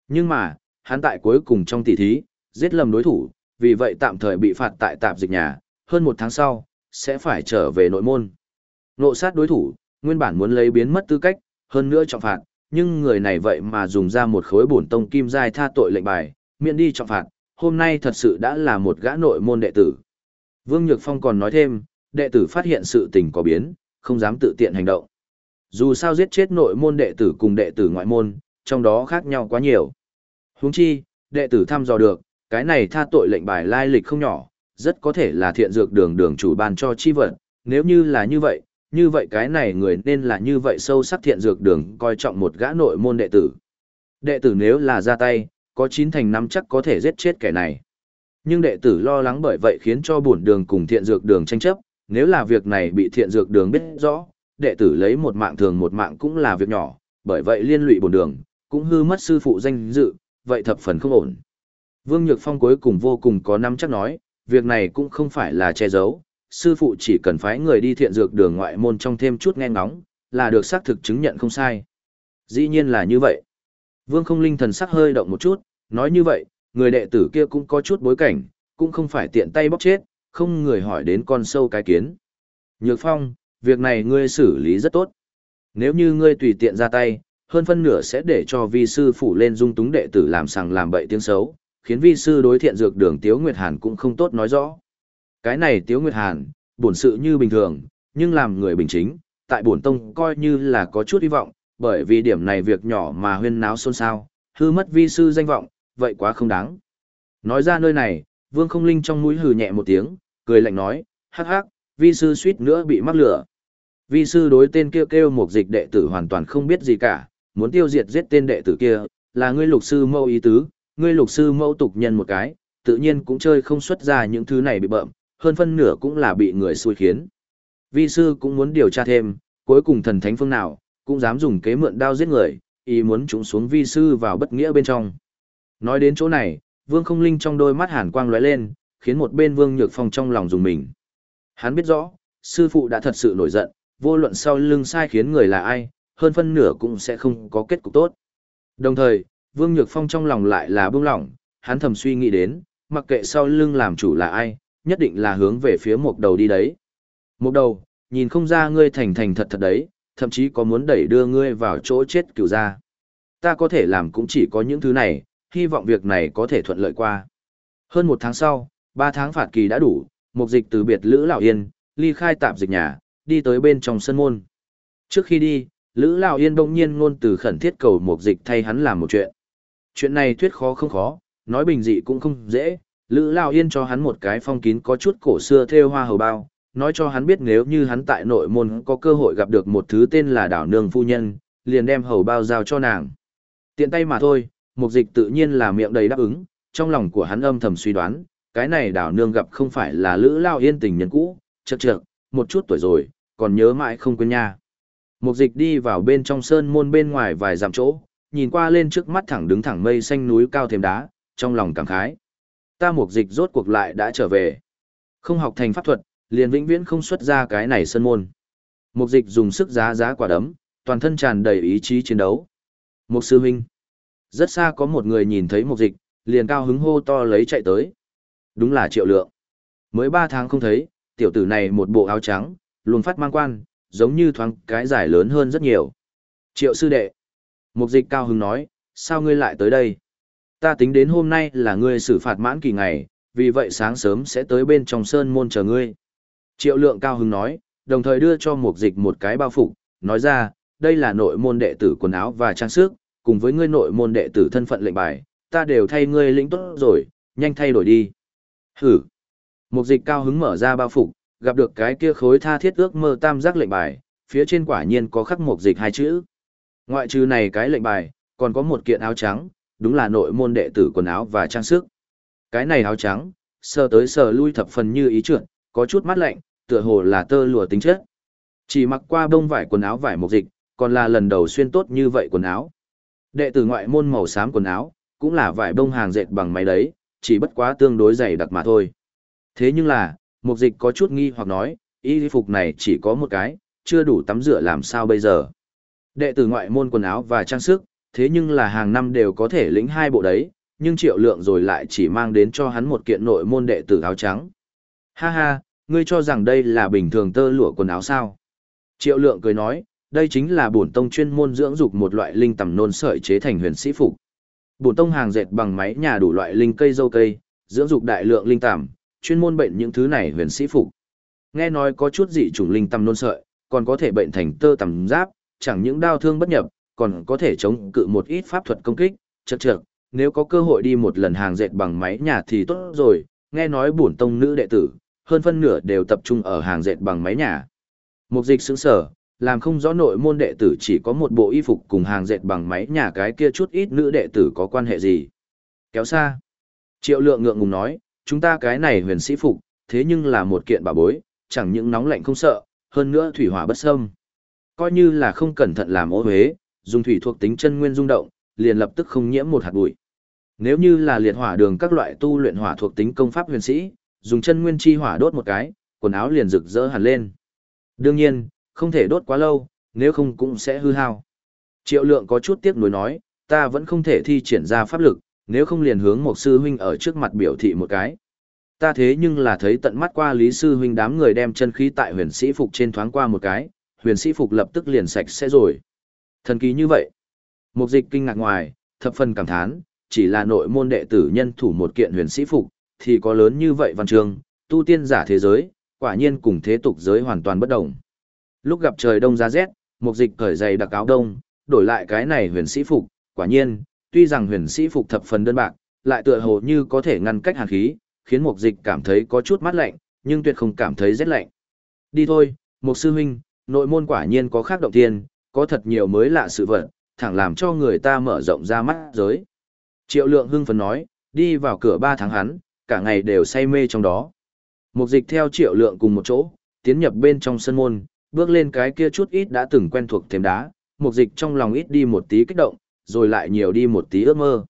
Speaker 1: Nhưng mà, hắn tại cuối cùng trong tỷ thí, giết lầm đối thủ, vì vậy tạm thời bị phạt tại tạp dịch nhà, hơn một tháng sau, sẽ phải trở về nội môn. Nộ sát đối thủ, nguyên bản muốn lấy biến mất tư cách, hơn nữa trọng phạt, nhưng người này vậy mà dùng ra một khối bổn tông kim giai tha tội lệnh bài, miễn đi trọng phạt, hôm nay thật sự đã là một gã nội môn đệ tử. Vương Nhược Phong còn nói thêm, đệ tử phát hiện sự tình có biến, không dám tự tiện hành động. Dù sao giết chết nội môn đệ tử cùng đệ tử ngoại môn, trong đó khác nhau quá nhiều. Huống chi, đệ tử thăm dò được, cái này tha tội lệnh bài lai lịch không nhỏ, rất có thể là thiện dược đường đường chủ ban cho chi vật, nếu như là như vậy, như vậy cái này người nên là như vậy sâu sắc thiện dược đường coi trọng một gã nội môn đệ tử. Đệ tử nếu là ra tay, có chín thành năm chắc có thể giết chết kẻ này. Nhưng đệ tử lo lắng bởi vậy khiến cho bổn đường cùng thiện dược đường tranh chấp, nếu là việc này bị thiện dược đường biết rõ, đệ tử lấy một mạng thường một mạng cũng là việc nhỏ, bởi vậy liên lụy bổn đường, cũng hư mất sư phụ danh dự, vậy thập phần không ổn. Vương Nhược Phong cuối cùng vô cùng có nắm chắc nói, việc này cũng không phải là che giấu, sư phụ chỉ cần phái người đi thiện dược đường ngoại môn trong thêm chút nghe ngóng, là được xác thực chứng nhận không sai. Dĩ nhiên là như vậy. Vương không linh thần sắc hơi động một chút, nói như vậy, người đệ tử kia cũng có chút bối cảnh, cũng không phải tiện tay bóc chết, không người hỏi đến con sâu cái kiến. Nhược phong, việc này ngươi xử lý rất tốt. Nếu như ngươi tùy tiện ra tay, hơn phân nửa sẽ để cho vi sư phủ lên dung túng đệ tử làm sằng làm bậy tiếng xấu, khiến vi sư đối thiện dược đường Tiếu Nguyệt Hàn cũng không tốt nói rõ. Cái này Tiếu Nguyệt Hàn, bổn sự như bình thường, nhưng làm người bình chính, tại bổn tông coi như là có chút hy vọng, bởi vì điểm này việc nhỏ mà huyên náo xôn xao, hư mất vi sư danh vọng, vậy quá không đáng. Nói ra nơi này, Vương Không Linh trong mũi hừ nhẹ một tiếng, cười lạnh nói, hắc hắc, vi sư suýt nữa bị mắc lửa. Vi sư đối tên kia kêu, kêu một dịch đệ tử hoàn toàn không biết gì cả, muốn tiêu diệt giết tên đệ tử kia, là ngươi lục sư mâu ý tứ, ngươi lục sư mâu tục nhân một cái, tự nhiên cũng chơi không xuất ra những thứ này bị bợm, hơn phân nửa cũng là bị người xui khiến. Vi sư cũng muốn điều tra thêm, cuối cùng thần thánh phương nào, cũng dám dùng kế mượn đao giết người, ý muốn chúng xuống vi sư vào bất nghĩa bên trong. Nói đến chỗ này, vương không linh trong đôi mắt hàn quang lóe lên, khiến một bên vương nhược phong trong lòng dùng mình. Hắn biết rõ, sư phụ đã thật sự nổi giận, vô luận sau lưng sai khiến người là ai, hơn phân nửa cũng sẽ không có kết cục tốt. Đồng thời, Vương Nhược Phong trong lòng lại là bưng lỏng, hắn thầm suy nghĩ đến, mặc kệ sau lưng làm chủ là ai, nhất định là hướng về phía một đầu đi đấy. Một đầu, nhìn không ra ngươi thành thành thật thật đấy, thậm chí có muốn đẩy đưa ngươi vào chỗ chết cửu ra. Ta có thể làm cũng chỉ có những thứ này, hy vọng việc này có thể thuận lợi qua. Hơn một tháng sau, ba tháng phạt kỳ đã đủ, mục dịch từ biệt Lữ Lão Yên, ly khai tạm dịch nhà, đi tới bên trong sân môn. Trước khi đi, Lữ Lão Yên bỗng nhiên ngôn từ khẩn thiết cầu mục dịch thay hắn làm một chuyện. Chuyện này thuyết khó không khó, nói bình dị cũng không dễ. Lữ Lão Yên cho hắn một cái phong kín có chút cổ xưa theo hoa hầu bao, nói cho hắn biết nếu như hắn tại nội môn có cơ hội gặp được một thứ tên là đảo nương phu nhân, liền đem hầu bao giao cho nàng. Tiện tay mà thôi, mục dịch tự nhiên là miệng đầy đáp ứng, trong lòng của hắn âm thầm suy đoán, cái này đảo nương gặp không phải là lữ lao yên tình nhân cũ, chật chật, một chút tuổi rồi, còn nhớ mãi không quên nha. Mục dịch đi vào bên trong sơn môn bên ngoài vài dặm chỗ, nhìn qua lên trước mắt thẳng đứng thẳng mây xanh núi cao thêm đá, trong lòng cảm khái. Ta mục dịch rốt cuộc lại đã trở về. Không học thành pháp thuật, liền vĩnh viễn không xuất ra cái này sơn môn. Mục dịch dùng sức giá giá quả đấm, toàn thân tràn đầy ý chí chiến đấu. Mục sư huynh. Rất xa có một người nhìn thấy mục dịch, liền cao hứng hô to lấy chạy tới. Đúng là triệu lượng. Mới ba tháng không thấy, tiểu tử này một bộ áo trắng, luôn phát mang quan, giống như thoáng cái giải lớn hơn rất nhiều. Triệu sư đệ. Mục dịch cao hứng nói, sao ngươi lại tới đây? Ta tính đến hôm nay là ngươi xử phạt mãn kỳ ngày, vì vậy sáng sớm sẽ tới bên trong sơn môn chờ ngươi. Triệu lượng cao hứng nói, đồng thời đưa cho mục dịch một cái bao phục, nói ra, đây là nội môn đệ tử quần áo và trang sức, cùng với ngươi nội môn đệ tử thân phận lệnh bài, ta đều thay ngươi lĩnh tốt rồi, nhanh thay đổi đi. Hử. Mục dịch cao hứng mở ra bao phục, gặp được cái kia khối tha thiết ước mơ tam giác lệnh bài, phía trên quả nhiên có khắc mục dịch hai chữ. Ngoại trừ này cái lệnh bài, còn có một kiện áo trắng, đúng là nội môn đệ tử quần áo và trang sức. Cái này áo trắng, sờ tới sờ lui thập phần như ý trượt, có chút mát lạnh, tựa hồ là tơ lụa tính chất. Chỉ mặc qua bông vải quần áo vải mục dịch, còn là lần đầu xuyên tốt như vậy quần áo. Đệ tử ngoại môn màu xám quần áo, cũng là vải bông hàng dệt bằng máy đấy, chỉ bất quá tương đối dày đặc mà thôi. Thế nhưng là, mục dịch có chút nghi hoặc nói, y phục này chỉ có một cái, chưa đủ tắm rửa làm sao bây giờ. Đệ tử ngoại môn quần áo và trang sức, thế nhưng là hàng năm đều có thể lĩnh hai bộ đấy, nhưng triệu lượng rồi lại chỉ mang đến cho hắn một kiện nội môn đệ tử áo trắng. Ha ha, ngươi cho rằng đây là bình thường tơ lụa quần áo sao? Triệu lượng cười nói, đây chính là bổn tông chuyên môn dưỡng dục một loại linh tầm nôn sợi chế thành huyền sĩ phục. Bổn tông hàng dệt bằng máy nhà đủ loại linh cây dâu cây, dưỡng dục đại lượng linh tầm, chuyên môn bệnh những thứ này huyền sĩ phục. Nghe nói có chút dị chủng linh tâm nôn sợi, còn có thể bệnh thành tơ tầm giáp, chẳng những đau thương bất nhập, còn có thể chống cự một ít pháp thuật công kích, chật chật, nếu có cơ hội đi một lần hàng dệt bằng máy nhà thì tốt rồi, nghe nói bổn tông nữ đệ tử, hơn phân nửa đều tập trung ở hàng dệt bằng máy nhà. Mục dịch sững sở, làm không rõ nội môn đệ tử chỉ có một bộ y phục cùng hàng dệt bằng máy nhà cái kia chút ít nữ đệ tử có quan hệ gì. Kéo xa. Triệu lượng ngượng ngùng nói, chúng ta cái này huyền sĩ phục, thế nhưng là một kiện bà bối, chẳng những nóng lạnh không sợ, hơn nữa thủy hỏa bất xâm. Coi như là không cẩn thận làm ô huế, dùng thủy thuộc tính chân nguyên rung động, liền lập tức không nhiễm một hạt bụi. Nếu như là liệt hỏa đường các loại tu luyện hỏa thuộc tính công pháp huyền sĩ, dùng chân nguyên chi hỏa đốt một cái, quần áo liền rực rỡ hẳn lên. Đương nhiên, không thể đốt quá lâu, nếu không cũng sẽ hư hao. Triệu lượng có chút tiếc nuối nói, ta vẫn không thể thi triển ra pháp lực, nếu không liền hướng một sư huynh ở trước mặt biểu thị một cái. Ta thế nhưng là thấy tận mắt qua lý sư huynh đám người đem chân khí tại huyền sĩ phục trên thoáng qua một cái, huyền sĩ phục lập tức liền sạch sẽ rồi. Thần kỳ như vậy. Mục dịch kinh ngạc ngoài, thập phần cảm thán, chỉ là nội môn đệ tử nhân thủ một kiện huyền sĩ phục, thì có lớn như vậy văn trường, tu tiên giả thế giới, quả nhiên cùng thế tục giới hoàn toàn bất đồng. Lúc gặp trời đông giá rét, mục dịch cởi giày đặc áo đông, đổi lại cái này huyền sĩ phục, quả nhiên, tuy rằng huyền sĩ phục thập phần đơn bạc, lại tựa hồ như có thể ngăn cách hàn khí, khiến mục dịch cảm thấy có chút mát lạnh, nhưng tuyệt không cảm thấy rét lạnh. Đi thôi, mục sư huynh, nội môn quả nhiên có khác động tiền, có thật nhiều mới lạ sự vật, thẳng làm cho người ta mở rộng ra mắt giới. Triệu lượng hưng phấn nói, đi vào cửa ba tháng hắn, cả ngày đều say mê trong đó. Mục dịch theo triệu lượng cùng một chỗ, tiến nhập bên trong sân môn, bước lên cái kia chút ít đã từng quen thuộc thêm đá, mục dịch trong lòng ít đi một tí kích động, rồi lại nhiều đi một tí ước mơ.